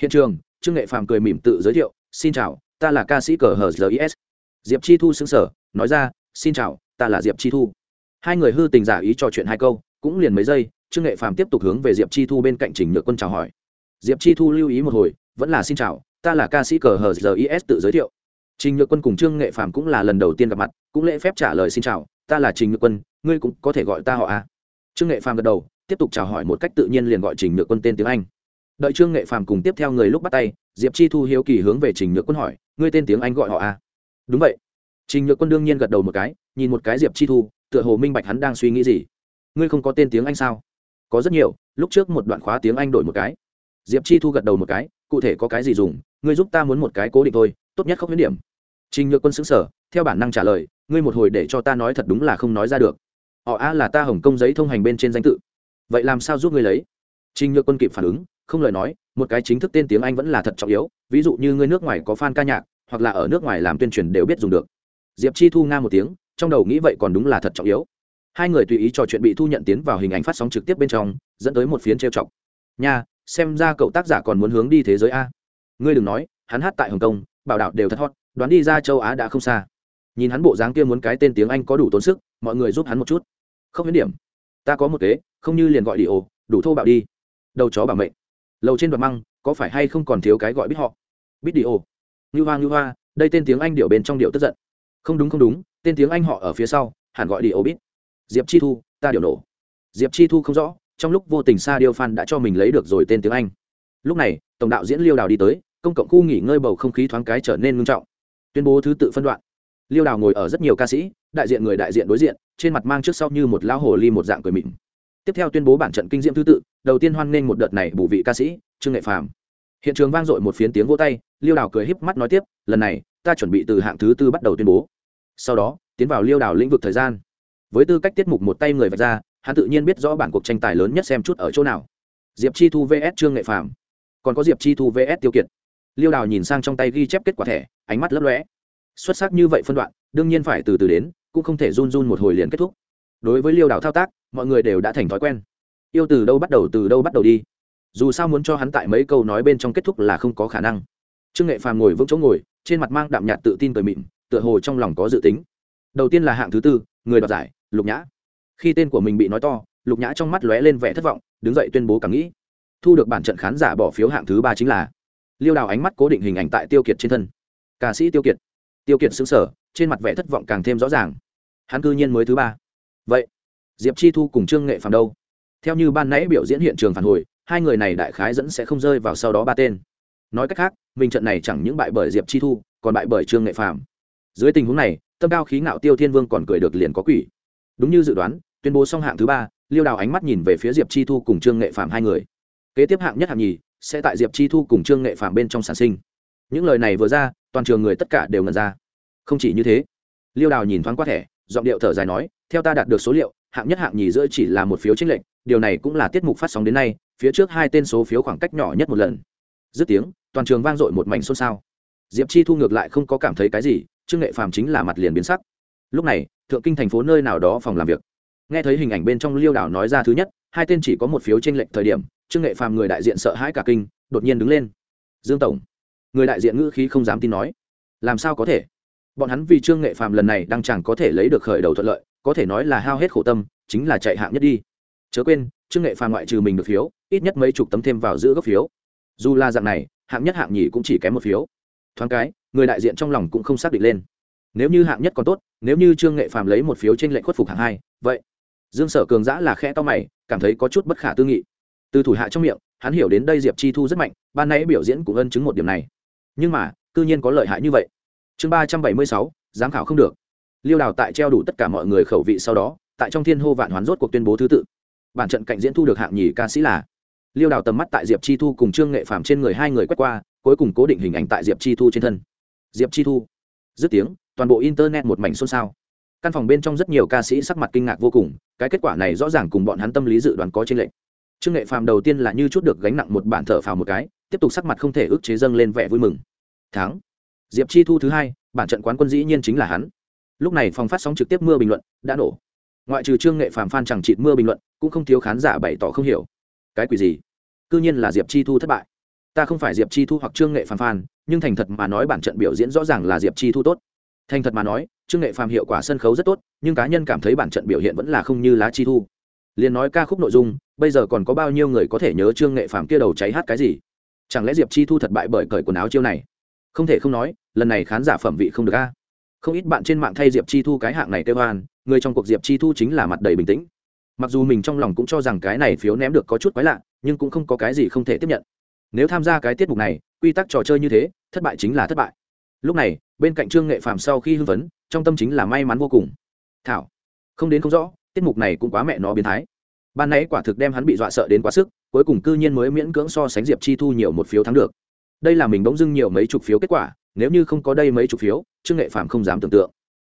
hiện trường, trương nghệ phàm cười mỉm tự giới thiệu, xin chào, ta là ca sĩ cờ hờ gis diệp chi thu xứng sở nói ra, xin chào, ta là diệp chi thu. Hai người hư tình giả ý trò chuyện hai câu, cũng liền mấy giây, trương nghệ phàm tiếp tục hướng về diệp chi thu bên cạnh trình nhược quân chào hỏi. Diệp chi thu lưu ý một hồi, vẫn là, xin chào, ta là ca sĩ cờ hờ gis tự giới thiệu. Trình nhược quân cùng trương nghệ phàm cũng là lần đầu tiên gặp mặt, cũng lễ phép trả lời, xin chào, ta là trình nhược quân, ngươi cũng có thể gọi ta họ a. Trương nghệ phàm gật đầu, tiếp tục chào hỏi một cách tự nhiên liền gọi trình nhược quân tên tiếng anh đợi trương nghệ phàm cùng tiếp theo người lúc bắt tay, diệp chi thu hiếu kỳ hướng về trình nhược quân hỏi, ngươi tên tiếng anh gọi họ a đúng vậy. Trình nhược quân đương nhiên gật đầu một cái, nhìn một cái diệp chi thu, tựa hồ minh bạch hắn đang suy nghĩ gì. Ngươi không có tên tiếng anh sao? Có rất nhiều, lúc trước một đoạn khóa tiếng anh đổi một cái. Diệp chi thu gật đầu một cái, cụ thể có cái gì dùng, ngươi giúp ta muốn một cái cố định thôi, tốt nhất không huyết điểm. Trình nhược quân xứng sở theo bản năng trả lời, ngươi một hồi để cho ta nói thật đúng là không nói ra được. Họ a là ta hồng công giấy thông hành bên trên danh tự. Vậy làm sao giúp ngươi lấy? Trình nhược quân kịp phản ứng không lời nói, một cái chính thức tên tiếng anh vẫn là thật trọng yếu, ví dụ như người nước ngoài có fan ca nhạc, hoặc là ở nước ngoài làm tuyên truyền đều biết dùng được. Diệp chi thu nga một tiếng, trong đầu nghĩ vậy còn đúng là thật trọng yếu. Hai người tùy ý trò chuyện bị thu nhận tiến vào hình ảnh phát sóng trực tiếp bên trong, dẫn tới một phiến trêu chọc. Nha, xem ra cậu tác giả còn muốn hướng đi thế giới a. Ngươi đừng nói, hắn hát tại hồng kông, bảo đạo đều thật hot, đoán đi ra châu á đã không xa. Nhìn hắn bộ dáng kia muốn cái tên tiếng anh có đủ tốn sức, mọi người giúp hắn một chút. Không đến điểm. Ta có một kế, không như liền gọi đi ồ, đủ thô bạo đi. Đầu chó bảo mệnh lầu trên đoạn măng, có phải hay không còn thiếu cái gọi biết họ? Biết đi ô. Như hoa như hoa, đây tên tiếng anh điệu bên trong điệu tức giận. Không đúng không đúng, tên tiếng anh họ ở phía sau, hẳn gọi đi ô biết diệp chi thu, ta điệu nổ. Diệp chi thu không rõ, trong lúc vô tình sa điêu phan đã cho mình lấy được rồi tên tiếng anh. Lúc này, tổng đạo diễn liêu đào đi tới, công cộng khu nghỉ ngơi bầu không khí thoáng cái trở nên ngưng trọng. Tuyên bố thứ tự phân đoạn. Liêu đào ngồi ở rất nhiều ca sĩ, đại diện người đại diện đối diện, trên mặt mang trước sau như một lão hồ ly một dạng cười mịn tiếp theo tuyên bố bản trận kinh diễm thứ tự, đầu tiên hoan nghênh một đợt này bù vị ca sĩ, trương nghệ phàm. Hiện trường vang dội một phiến tiếng vỗ tay, liêu đào cười híp mắt nói tiếp, lần này, ta chuẩn bị từ hạng thứ tư bắt đầu tuyên bố. Sau đó, tiến vào liêu đào lĩnh vực thời gian. Với tư cách tiết mục một tay người vạch ra, hắn tự nhiên biết rõ bản cuộc tranh tài lớn nhất xem chút ở chỗ nào. Diệp chi thu vs trương nghệ phàm. Còn có diệp chi thu vs tiêu kiệt. Liêu đào nhìn sang trong tay ghi chép kết quả thẻ, ánh mắt lấp lóe. Xuất sắc như vậy phân đoạn, đương nhiên phải từ từ đến, cũng không thể run run một hồi liền kết thúc. Đối với liêu đào thao tác mọi người đều đã thành thói quen. Yêu từ đâu bắt đầu từ đâu bắt đầu đi. Dù sao muốn cho hắn tại mấy câu nói bên trong kết thúc là không có khả năng. Trương nghệ phàm ngồi vững chỗ ngồi, trên mặt mang đạm nhạt tự tin cười mịn, tựa hồ trong lòng có dự tính. Đầu tiên là hạng thứ tư, người đoạt giải, lục nhã. Khi tên của mình bị nói to, lục nhã trong mắt lóe lên vẻ thất vọng, đứng dậy tuyên bố cảm nghĩ. Thu được bản trận khán giả bỏ phiếu hạng thứ ba chính là liêu đào ánh mắt cố định hình ảnh tại tiêu kiệt trên thân. Ca sĩ tiêu kiệt. Tiêu kiệt xứng sở trên mặt vẻ thất vọng càng thêm rõ ràng. Hắn cư nhiên mới thứ ba. Vậy diệp chi thu cùng trương nghệ phàm đâu? Theo như ban nãy biểu diễn hiện trường phản hồi, hai người này đại khái dẫn sẽ không rơi vào sau đó ba tên. Nói cách khác, mình trận này chẳng những bại bởi diệp chi thu, còn bại bởi trương nghệ phàm. Dưới tình huống này, tâm cao khí ngạo tiêu thiên vương còn cười được liền có quỷ. Đúng như dự đoán, tuyên bố xong hạng thứ ba, liêu đào ánh mắt nhìn về phía diệp chi thu cùng trương nghệ phạm hai người. Kế tiếp hạng nhất hạng nhì, sẽ tại diệp chi thu cùng trương nghệ phạm bên trong sản sinh. Những lời này vừa ra, toàn trường người tất cả đều ngần ra. Không chỉ như thế, liêu đào nhìn thoáng qua thẻ, giọng điệu thở dài nói, theo ta đạt được số liệu hạng nhất hạng nhì giữa chỉ là một phiếu chênh lệch, điều này cũng là tiết mục phát sóng đến nay, phía trước hai tên số phiếu khoảng cách nhỏ nhất một lần. Dứt tiếng, toàn trường vang dội một mảnh xôn xao. Diệp chi thu ngược lại không có cảm thấy cái gì, trương nghệ phàm chính là mặt liền biến sắc. Lúc này, thượng kinh thành phố nơi nào đó phòng làm việc. Nghe thấy hình ảnh bên trong liêu đảo nói ra thứ nhất, hai tên chỉ có một phiếu chênh lệch thời điểm, trương nghệ phàm người đại diện sợ hãi cả kinh, đột nhiên đứng lên. Dương tổng, người đại diện ngữ khí không dám tin nói. Làm sao có thể? Bọn hắn vì trương nghệ phàm lần này đang chẳng có thể lấy được khởi đầu thuận lợi có thể nói là hao hết khổ tâm, chính là chạy hạng nhất đi. Chớ quên, trương nghệ phàm ngoại trừ mình được phiếu, ít nhất mấy chục tấm thêm vào giữ gốc phiếu. Dù là dạng này, hạng nhất hạng nhì cũng chỉ kém một phiếu. Thoáng cái, người đại diện trong lòng cũng không xác định lên. Nếu như hạng nhất còn tốt, nếu như trương nghệ phàm lấy một phiếu trên lệnh khuất phục hạng hai, vậy, dương sở cường giã là khe to mày, cảm thấy có chút bất khả tư nghị. Từ thủ hạ trong miệng, hắn hiểu đến đây diệp chi thu rất mạnh, ban nãy biểu diễn cũng ân chứng một điểm này. Nhưng mà, cư nhiên có lợi hại như vậy. Chương ba trăm bảy mươi sáu, giám khảo không được liêu đào tại treo đủ tất cả mọi người khẩu vị sau đó, tại trong thiên hô vạn hoán rốt cuộc tuyên bố thứ tự. Bản trận cạnh diễn thu được hạng nhì ca sĩ là liêu đào tầm mắt tại diệp chi thu cùng trương nghệ phàm trên người hai người quét qua, cuối cùng cố định hình ảnh tại diệp chi thu trên thân. Diệp chi thu, dứt tiếng, toàn bộ internet một mảnh xôn xao. Căn phòng bên trong rất nhiều ca sĩ sắc mặt kinh ngạc vô cùng, cái kết quả này rõ ràng cùng bọn hắn tâm lý dự đoán có trên lệnh trương nghệ phàm đầu tiên là như chút được gánh nặng một bản thở phào một cái, tiếp tục sắc mặt không thể ức chế dâng lên vẻ vui mừng. Tháng diệp chi thu thứ hai, bản trận quán quân dĩ nhiên chính là hắn lúc này phòng phát sóng trực tiếp mưa bình luận đã nổ. Ngoại trừ trương nghệ phàm phan chẳng chịt mưa bình luận, cũng không thiếu khán giả bày tỏ không hiểu. Cái quỷ gì? C nhiên là diệp chi thu thất bại. Ta không phải diệp chi thu hoặc trương nghệ phàm phan, nhưng thành thật mà nói bản trận biểu diễn rõ ràng là diệp chi thu tốt. Thành thật mà nói, trương nghệ phàm hiệu quả sân khấu rất tốt, nhưng cá nhân cảm thấy bản trận biểu hiện vẫn là không như lá chi thu. Liền nói ca khúc nội dung, bây giờ còn có bao nhiêu người có thể nhớ trương nghệ phàm kia đầu cháy hát cái gì? Chẳng lẽ diệp chi thu thất bại bởi cởi quần áo chiêu này? Không thể không nói, lần này khán giả phẩm vị không được a không ít bạn trên mạng thay diệp chi thu cái hạng này kêu hoan, người trong cuộc diệp chi thu chính là mặt đầy bình tĩnh. Mặc dù mình trong lòng cũng cho rằng cái này phiếu ném được có chút quái lạ, nhưng cũng không có cái gì không thể tiếp nhận. Nếu tham gia cái tiết mục này, quy tắc trò chơi như thế, thất bại chính là thất bại. Lúc này, bên cạnh trương nghệ phạm sau khi hưng phấn, trong tâm chính là may mắn vô cùng. Thảo, không đến không rõ, tiết mục này cũng quá mẹ nó biến thái. Ban nãy quả thực đem hắn bị dọa sợ đến quá sức, cuối cùng cư nhiên mới miễn cưỡng so sánh diệp chi thu nhiều một phiếu thắng được. Đây là mình bỗng dưng nhiều mấy chục phiếu kết quả, nếu như không có đây mấy chục phiếu trương nghệ phạm không dám tưởng tượng.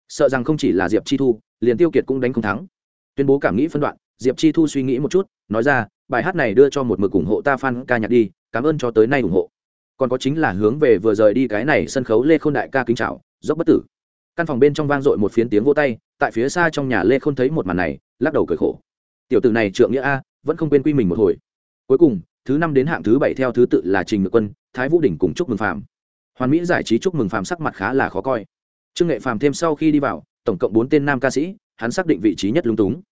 Sợ rằng không chỉ là diệp chi thu, liền tiêu kiệt cũng đánh không thắng. Tuyên bố cảm nghĩ phân đoạn, diệp chi thu suy nghĩ một chút, nói ra, bài hát này đưa cho một mực ủng hộ ta fan ca nhạc đi, cảm ơn cho tới nay ủng hộ. Còn có chính là hướng về vừa rời đi cái này sân khấu lê khôn đại ca kính chào, dốc bất tử. Căn phòng bên trong vang dội một phiến tiếng vô tay, tại phía xa trong nhà lê khôn thấy một màn này, lắc đầu cười khổ. Tiểu tử này trượng nghĩa a, vẫn không quên quy mình một hồi. Cuối cùng, thứ năm đến hạng thứ bảy theo thứ tự là trình ngự quân, thái vũ Đình cùng chúc mừng phạm hoàn mỹ giải trí chúc mừng phạm sắc mặt khá là khó coi. Trương nghệ phạm thêm sau khi đi vào, tổng cộng bốn tên nam ca sĩ, hắn xác định vị trí nhất lung túng.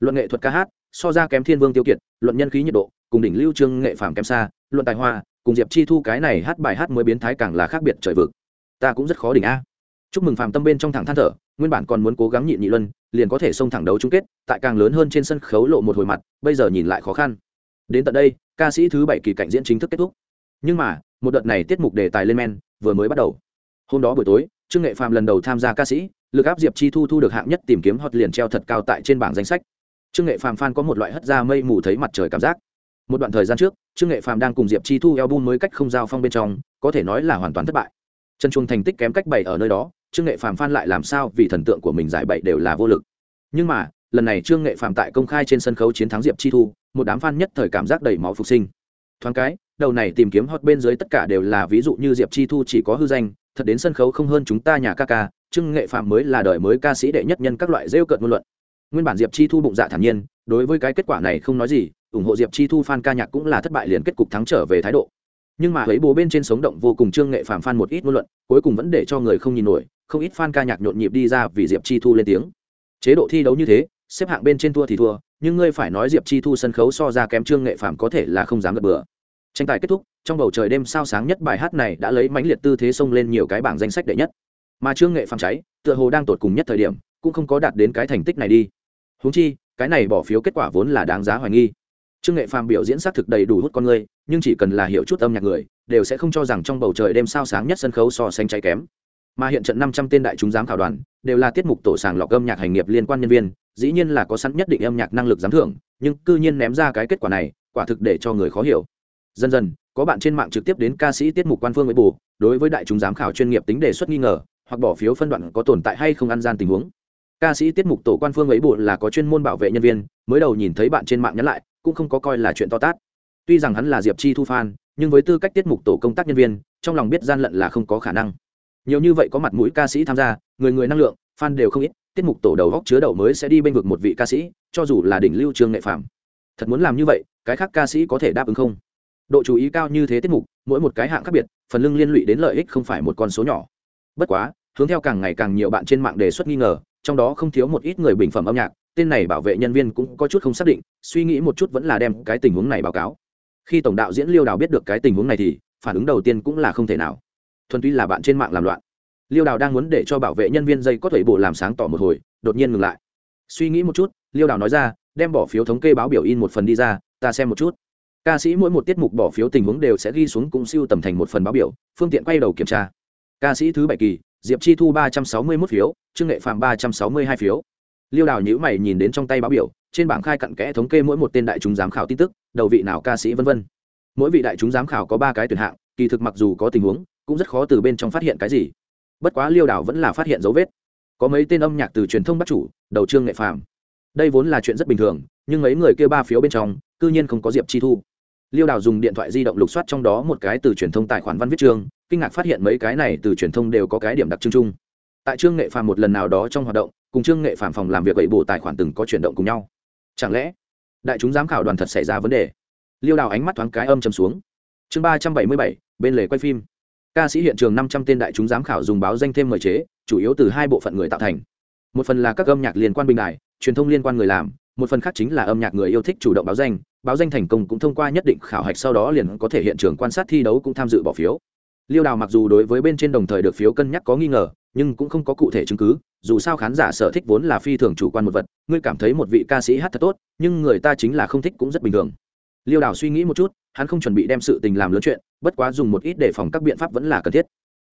Luận nghệ thuật ca hát, so ra kém thiên vương tiêu kiệt, luận nhân khí nhiệt độ, cùng đỉnh lưu trương nghệ phạm kém xa, luận tài hoa, cùng diệp chi thu cái này hát bài hát mới biến thái càng là khác biệt trời vực. Ta cũng rất khó đỉnh a. Chúc mừng phạm tâm bên trong thẳng than thở, nguyên bản còn muốn cố gắng nhịn nhị luân, liền có thể xông thẳng đấu chung kết, tại càng lớn hơn trên sân khấu lộ một hồi mặt, bây giờ nhìn lại khó khăn. Đến tận đây, ca sĩ thứ bảy kỳ cạnh diễn chính thức kết thúc. Nhưng mà, một đợt này tiết mục đề tài lên men vừa mới bắt đầu. Hôm đó buổi tối, trương nghệ phạm lần đầu tham gia ca sĩ, lực áp diệp chi thu thu được hạng nhất tìm kiếm hot liền treo thật cao tại trên bảng danh sách. Trương nghệ phàm phan có một loại hất ra mây mù thấy mặt trời cảm giác. Một đoạn thời gian trước, trương nghệ phàm đang cùng diệp chi thu eo bun mới cách không giao phong bên trong, có thể nói là hoàn toàn thất bại. Chân chuông thành tích kém cách bảy ở nơi đó, trương nghệ phàm phan lại làm sao vì thần tượng của mình giải bảy đều là vô lực. Nhưng mà, lần này trương nghệ phàm tại công khai trên sân khấu chiến thắng diệp chi thu, một đám fan nhất thời cảm giác đầy máu phục sinh. Thoáng cái đầu này tìm kiếm hot bên dưới tất cả đều là ví dụ như diệp chi thu chỉ có hư danh, thật đến sân khấu không hơn chúng ta nhà ca ca, trương nghệ phạm mới là đời mới ca sĩ đệ nhất nhân các loại rêu cợt ngôn luận. Nguyên bản diệp chi thu bụng dạ thản nhiên, đối với cái kết quả này không nói gì, ủng hộ diệp chi thu f ca nhạc cũng là thất bại liền kết cục thắng trở về thái độ. Nhưng mà ấy bố bên trên sống động vô cùng trương nghệ phạm f một ít ngôn luận, cuối cùng vẫn để cho người không nhìn nổi, không ít f ca nhạc nhộn nhịp đi ra vì diệp chi thu lên tiếng. Chế độ thi đấu như thế, xếp hạng bên trên thua thì thua, nhưng ngươi phải nói diệp chi thu sân khấu so ra kém trương nghệ phạm có thể là không dám gật bừa tranh tài kết thúc, trong bầu trời đêm sao sáng nhất bài hát này đã lấy mãnh liệt tư thế xông lên nhiều cái bảng danh sách đệ nhất. Mà trương nghệ phạm cháy, tựa hồ đang tột cùng nhất thời điểm, cũng không có đạt đến cái thành tích này đi. Húng chi, cái này bỏ phiếu kết quả vốn là đáng giá hoài nghi. Trương nghệ phàm biểu diễn xác thực đầy đủ hút con người, nhưng chỉ cần là hiểu chút âm nhạc người, đều sẽ không cho rằng trong bầu trời đêm sao sáng nhất sân khấu so sánh cháy kém. Mà hiện trận năm trăm tên đại chúng giám khảo đoàn, đều là tiết mục tổ sàng lọc âm nhạc hành nghiệp liên quan nhân viên, dĩ nhiên là có sẵn nhất định âm nhạc năng lực giám thưởng, nhưng cư nhiên ném ra cái kết quả này, quả thực để cho người khó hiểu dần dần, có bạn trên mạng trực tiếp đến ca sĩ tiết mục quan phương với bù, đối với đại chúng giám khảo chuyên nghiệp tính đề xuất nghi ngờ, hoặc bỏ phiếu phân đoạn có tồn tại hay không ăn gian tình huống. Ca sĩ tiết mục tổ quan phương ấy bộ là có chuyên môn bảo vệ nhân viên, mới đầu nhìn thấy bạn trên mạng nhắn lại, cũng không có coi là chuyện to tát. Tuy rằng hắn là diệp chi thu fan, nhưng với tư cách tiết mục tổ công tác nhân viên, trong lòng biết gian lận là không có khả năng. Nhiều như vậy có mặt mũi ca sĩ tham gia, người người năng lượng, fan đều không ít, tiết mục tổ đầu góc chứa đầu mới sẽ đi bên vực một vị ca sĩ, cho dù là đỉnh lưu trường nghệ phạm thật muốn làm như vậy, cái khác ca sĩ có thể đáp ứng không? Độ chú ý cao như thế tiết mục, mỗi một cái hạng khác biệt, phần lưng liên lụy đến lợi ích không phải một con số nhỏ. Bất quá, hướng theo càng ngày càng nhiều bạn trên mạng đề xuất nghi ngờ, trong đó không thiếu một ít người bình phẩm âm nhạc, tên này bảo vệ nhân viên cũng có chút không xác định, suy nghĩ một chút vẫn là đem cái tình huống này báo cáo. Khi tổng đạo diễn liêu đào biết được cái tình huống này thì, phản ứng đầu tiên cũng là không thể nào. Thuần túy là bạn trên mạng làm loạn. Liêu đào đang muốn để cho bảo vệ nhân viên dây có thể bộ làm sáng tỏ một hồi, đột nhiên ngừng lại. Suy nghĩ một chút, liêu đào nói ra, đem bỏ phiếu thống kê báo biểu in một phần đi ra, ta xem một chút ca sĩ mỗi một tiết mục bỏ phiếu tình huống đều sẽ ghi xuống cũng siêu tầm thành một phần báo biểu, phương tiện quay đầu kiểm tra. Ca sĩ thứ bảy kỳ, diệp chi thu ba trăm sáu mươi mốt phiếu, trương nghệ phạm ba trăm sáu mươi hai phiếu. Liêu đào nhữ mày nhìn đến trong tay báo biểu, trên bảng khai cặn kẽ thống kê mỗi một tên đại chúng giám khảo tin tức, đầu vị nào ca sĩ v v mỗi vị đại chúng giám khảo có ba cái tuyển hạng, kỳ thực mặc dù có tình huống, cũng rất khó từ bên trong phát hiện cái gì. Bất quá liêu đào vẫn là phát hiện dấu vết. Có mấy tên âm nhạc từ truyền thông bắt chủ, đầu trương nghệ phạm đây vốn là chuyện rất bình thường, nhưng mấy người kêu ba phiếu bên trong, cư nhiên không có diệp chi thu liêu đào dùng điện thoại di động lục soát trong đó một cái từ truyền thông tài khoản văn viết chương, kinh ngạc phát hiện mấy cái này từ truyền thông đều có cái điểm đặc trưng chung. Tại trương nghệ phàm một lần nào đó trong hoạt động, cùng trương nghệ phàm phòng làm việc gậy bộ tài khoản từng có chuyển động cùng nhau. Chẳng lẽ, đại chúng giám khảo đoàn thật xảy ra vấn đề? Liêu đào ánh mắt thoáng cái âm chầm xuống. Chương ba trăm bảy mươi bảy, bên lề quay phim. Ca sĩ hiện trường năm trăm tên đại chúng giám khảo dùng báo danh thêm mời chế, chủ yếu từ hai bộ phận người tạo thành. Một phần là các âm nhạc liên quan bình đại truyền thông liên quan người làm một phần khác chính là âm nhạc người yêu thích chủ động báo danh báo danh thành công cũng thông qua nhất định khảo hạch sau đó liền có thể hiện trường quan sát thi đấu cũng tham dự bỏ phiếu. Liêu đào mặc dù đối với bên trên đồng thời được phiếu cân nhắc có nghi ngờ, nhưng cũng không có cụ thể chứng cứ, dù sao khán giả sở thích vốn là phi thường chủ quan một vật, ngươi cảm thấy một vị ca sĩ hát thật tốt, nhưng người ta chính là không thích cũng rất bình thường. Liêu đào suy nghĩ một chút, hắn không chuẩn bị đem sự tình làm lớn chuyện, bất quá dùng một ít để phòng các biện pháp vẫn là cần thiết.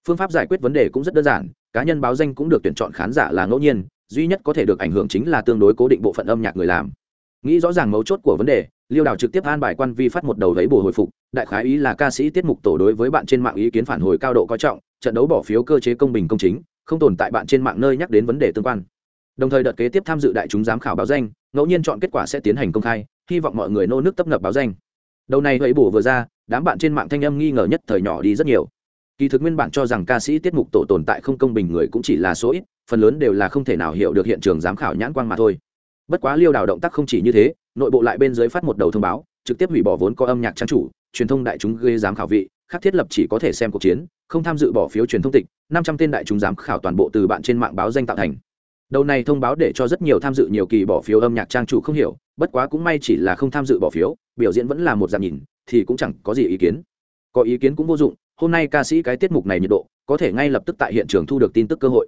Phương pháp giải quyết vấn đề cũng rất đơn giản, cá nhân báo danh cũng được tuyển chọn khán giả là ngẫu nhiên duy nhất có thể được ảnh hưởng chính là tương đối cố định bộ phận âm nhạc người làm. Nghĩ rõ ràng mấu chốt của vấn đề, liêu đào trực tiếp an bài quan vi phát một đầu lấy bồ hồi phục, đại khái ý là ca sĩ tiết mục tổ đối với bạn trên mạng ý kiến phản hồi cao độ coi trọng, trận đấu bỏ phiếu cơ chế công bình công chính, không tồn tại bạn trên mạng nơi nhắc đến vấn đề tương quan. Đồng thời đợt kế tiếp tham dự đại chúng giám khảo báo danh, ngẫu nhiên chọn kết quả sẽ tiến hành công khai, hy vọng mọi người nô nước tấp nập báo danh. Đầu này lấy bổ vừa ra, đám bạn trên mạng thanh âm nghi ngờ nhất thời nhỏ đi rất nhiều. Kỳ thực nguyên bản cho rằng ca sĩ tiết mục tổ tồn tại không công bình người cũng chỉ là số ít phần lớn đều là không thể nào hiểu được hiện trường giám khảo nhãn quang mà thôi. Bất quá liêu đào động tác không chỉ như thế, nội bộ lại bên dưới phát một đầu thông báo, trực tiếp hủy bỏ vốn có âm nhạc trang chủ, truyền thông đại chúng gây giám khảo vị, khác thiết lập chỉ có thể xem cuộc chiến, không tham dự bỏ phiếu truyền thông tịch, năm trăm tên đại chúng giám khảo toàn bộ từ bạn trên mạng báo danh tạo thành. Đầu này thông báo để cho rất nhiều tham dự nhiều kỳ bỏ phiếu âm nhạc trang chủ không hiểu, bất quá cũng may chỉ là không tham dự bỏ phiếu, biểu diễn vẫn là một dạng nhìn, thì cũng chẳng có gì ý kiến. Có ý kiến cũng vô dụng, hôm nay ca sĩ cái tiết mục này nhiệt độ, có thể ngay lập tức tại hiện trường thu được tin tức cơ hội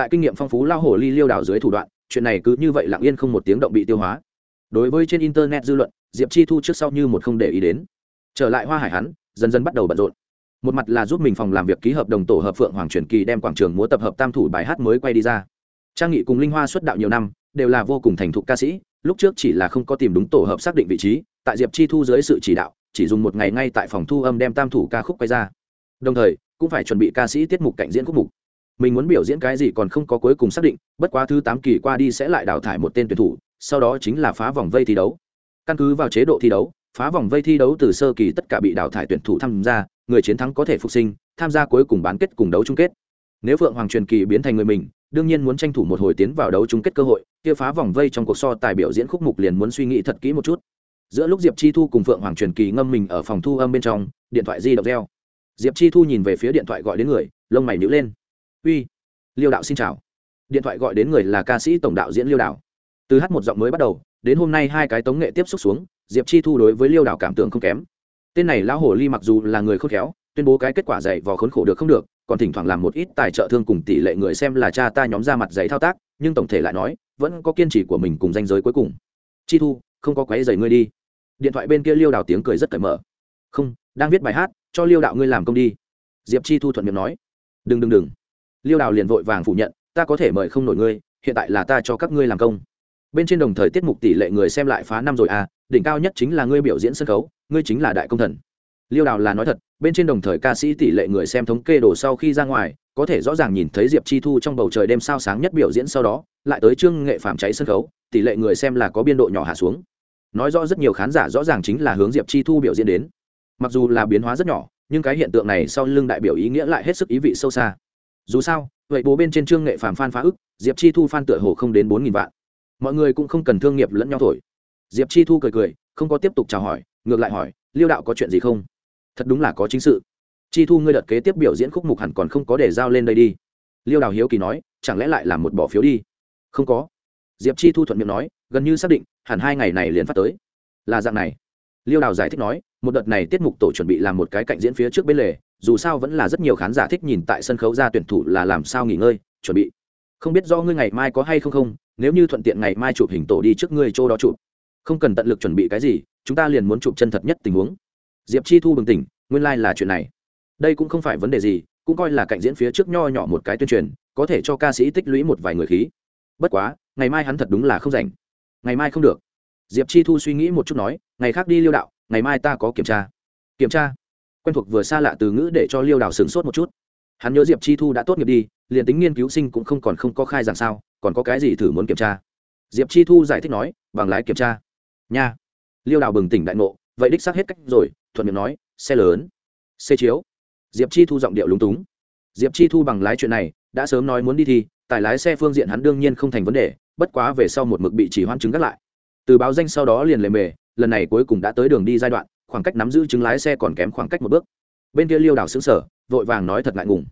tại kinh nghiệm phong phú lao hổ ly liêu đảo dưới thủ đoạn, chuyện này cứ như vậy lặng yên không một tiếng động bị tiêu hóa. Đối với trên internet dư luận, diệp chi thu trước sau như một không để ý đến. Trở lại hoa hải hắn, dần dần bắt đầu bận rộn. Một mặt là giúp mình phòng làm việc ký hợp đồng tổ hợp phượng hoàng truyền kỳ đem quảng trường múa tập hợp tam thủ bài hát mới quay đi ra. Trang nghị cùng linh hoa xuất đạo nhiều năm, đều là vô cùng thành thục ca sĩ, lúc trước chỉ là không có tìm đúng tổ hợp xác định vị trí, tại diệp chi thu dưới sự chỉ đạo, chỉ dùng một ngày ngay tại phòng thu âm đem tam thủ ca khúc quay ra. Đồng thời, cũng phải chuẩn bị ca sĩ tiết mục cảnh diễn khúc mục mình muốn biểu diễn cái gì còn không có cuối cùng xác định, bất quá thứ tám kỳ qua đi sẽ lại đào thải một tên tuyển thủ, sau đó chính là phá vòng vây thi đấu. Căn cứ vào chế độ thi đấu, phá vòng vây thi đấu từ sơ kỳ tất cả bị đào thải tuyển thủ tham gia, người chiến thắng có thể phục sinh, tham gia cuối cùng bán kết cùng đấu chung kết. Nếu phượng hoàng truyền kỳ biến thành người mình, đương nhiên muốn tranh thủ một hồi tiến vào đấu chung kết cơ hội, kia phá vòng vây trong cuộc so tài biểu diễn khúc mục liền muốn suy nghĩ thật kỹ một chút. Giữa lúc diệp chi thu cùng phượng hoàng truyền kỳ ngâm mình ở phòng thu âm bên trong, điện thoại di động reo. Diệp chi thu nhìn về phía điện thoại gọi đến người, lông mày nhữ lên uy, liêu đạo xin chào. Điện thoại gọi đến người là ca sĩ tổng đạo diễn liêu đạo. Từ hát một giọng mới bắt đầu, đến hôm nay hai cái tống nghệ tiếp xúc xuống, diệp chi thu đối với liêu đạo cảm tưởng không kém. Tên này lão hồ ly mặc dù là người khôn khéo, tuyên bố cái kết quả dạy vò khốn khổ được không được, còn thỉnh thoảng làm một ít tài trợ thương cùng tỷ lệ người xem là cha ta nhóm ra mặt giấy thao tác, nhưng tổng thể lại nói, vẫn có kiên trì của mình cùng danh giới cuối cùng. Chi thu, không có quấy giày ngươi đi. Điện thoại bên kia liêu đào tiếng cười rất cởi mở. Không, đang viết bài hát, cho liêu đạo ngươi làm công đi. Diệp chi thu thuận miệng nói. Đừng đừng đừng liêu đào liền vội vàng phủ nhận, ta có thể mời không nổi ngươi, hiện tại là ta cho các ngươi làm công. Bên trên đồng thời tiết mục tỷ lệ người xem lại phá năm rồi à đỉnh cao nhất chính là ngươi biểu diễn sân khấu, ngươi chính là đại công thần. Liêu đào là nói thật, bên trên đồng thời ca sĩ tỷ lệ người xem thống kê đồ sau khi ra ngoài, có thể rõ ràng nhìn thấy diệp chi thu trong bầu trời đêm sao sáng nhất biểu diễn sau đó, lại tới trương nghệ phạm cháy sân khấu, tỷ lệ người xem là có biên độ nhỏ hạ xuống. Nói rõ rất nhiều khán giả rõ ràng chính là hướng diệp chi thu biểu diễn đến. Mặc dù là biến hóa rất nhỏ, nhưng cái hiện tượng này sau lưng đại biểu ý nghĩa lại hết sức ý vị sâu xa dù sao, vậy bố bên trên chương nghệ phàm phan phá ức, diệp chi thu phan tựa hồ không đến bốn nghìn vạn. Mọi người cũng không cần thương nghiệp lẫn nhau thổi. Diệp chi thu cười cười, không có tiếp tục chào hỏi, ngược lại hỏi, liêu đạo có chuyện gì không? Thật đúng là có chính sự. Chi thu ngươi đợt kế tiếp biểu diễn khúc mục hẳn còn không có để giao lên đây đi. Liêu đào hiếu kỳ nói, chẳng lẽ lại là một bỏ phiếu đi? Không có. Diệp chi thu thuận miệng nói, gần như xác định, hẳn hai ngày này liền phát tới. Là dạng này liêu đào giải thích nói, một đợt này tiết mục tổ chuẩn bị làm một cái cạnh diễn phía trước bên lề, dù sao vẫn là rất nhiều khán giả thích nhìn tại sân khấu ra tuyển thủ là làm sao nghỉ ngơi, chuẩn bị. Không biết do ngươi ngày mai có hay không không, nếu như thuận tiện ngày mai chụp hình tổ đi trước ngươi chỗ đó chụp. Không cần tận lực chuẩn bị cái gì, chúng ta liền muốn chụp chân thật nhất tình huống. Diệp chi thu bừng tỉnh, nguyên lai、like、là chuyện này. Đây cũng không phải vấn đề gì, cũng coi là cạnh diễn phía trước nho nhỏ một cái tuyên truyền, có thể cho ca sĩ tích lũy một vài người khí. Bất quá, ngày mai hắn thật đúng là không rảnh. Ngày mai không được diệp chi thu suy nghĩ một chút nói, ngày khác đi liêu đạo, ngày mai ta có kiểm tra. Kiểm tra? Quen thuộc vừa xa lạ từ ngữ để cho liêu đạo sửng sốt một chút. Hắn nhớ diệp chi thu đã tốt nghiệp đi, liền tính nghiên cứu sinh cũng không còn không có khai rằng sao, còn có cái gì thử muốn kiểm tra? Diệp chi thu giải thích nói, bằng lái kiểm tra. Nha. Liêu đào bừng tỉnh đại ngộ, vậy đích xác hết cách rồi, thuận miệng nói, xe lớn. Xe chiếu. Diệp chi thu giọng điệu lúng túng. Diệp chi thu bằng lái chuyện này, đã sớm nói muốn đi thi, tài lái xe phương diện hắn đương nhiên không thành vấn đề, bất quá về sau một mực bị chỉ hoan chứng gắt lại từ báo danh sau đó liền lề mề, lần này cuối cùng đã tới đường đi giai đoạn, khoảng cách nắm giữ chứng lái xe còn kém khoảng cách một bước. Bên kia liêu đảo xứng sở vội vàng nói thật ngại ngùng.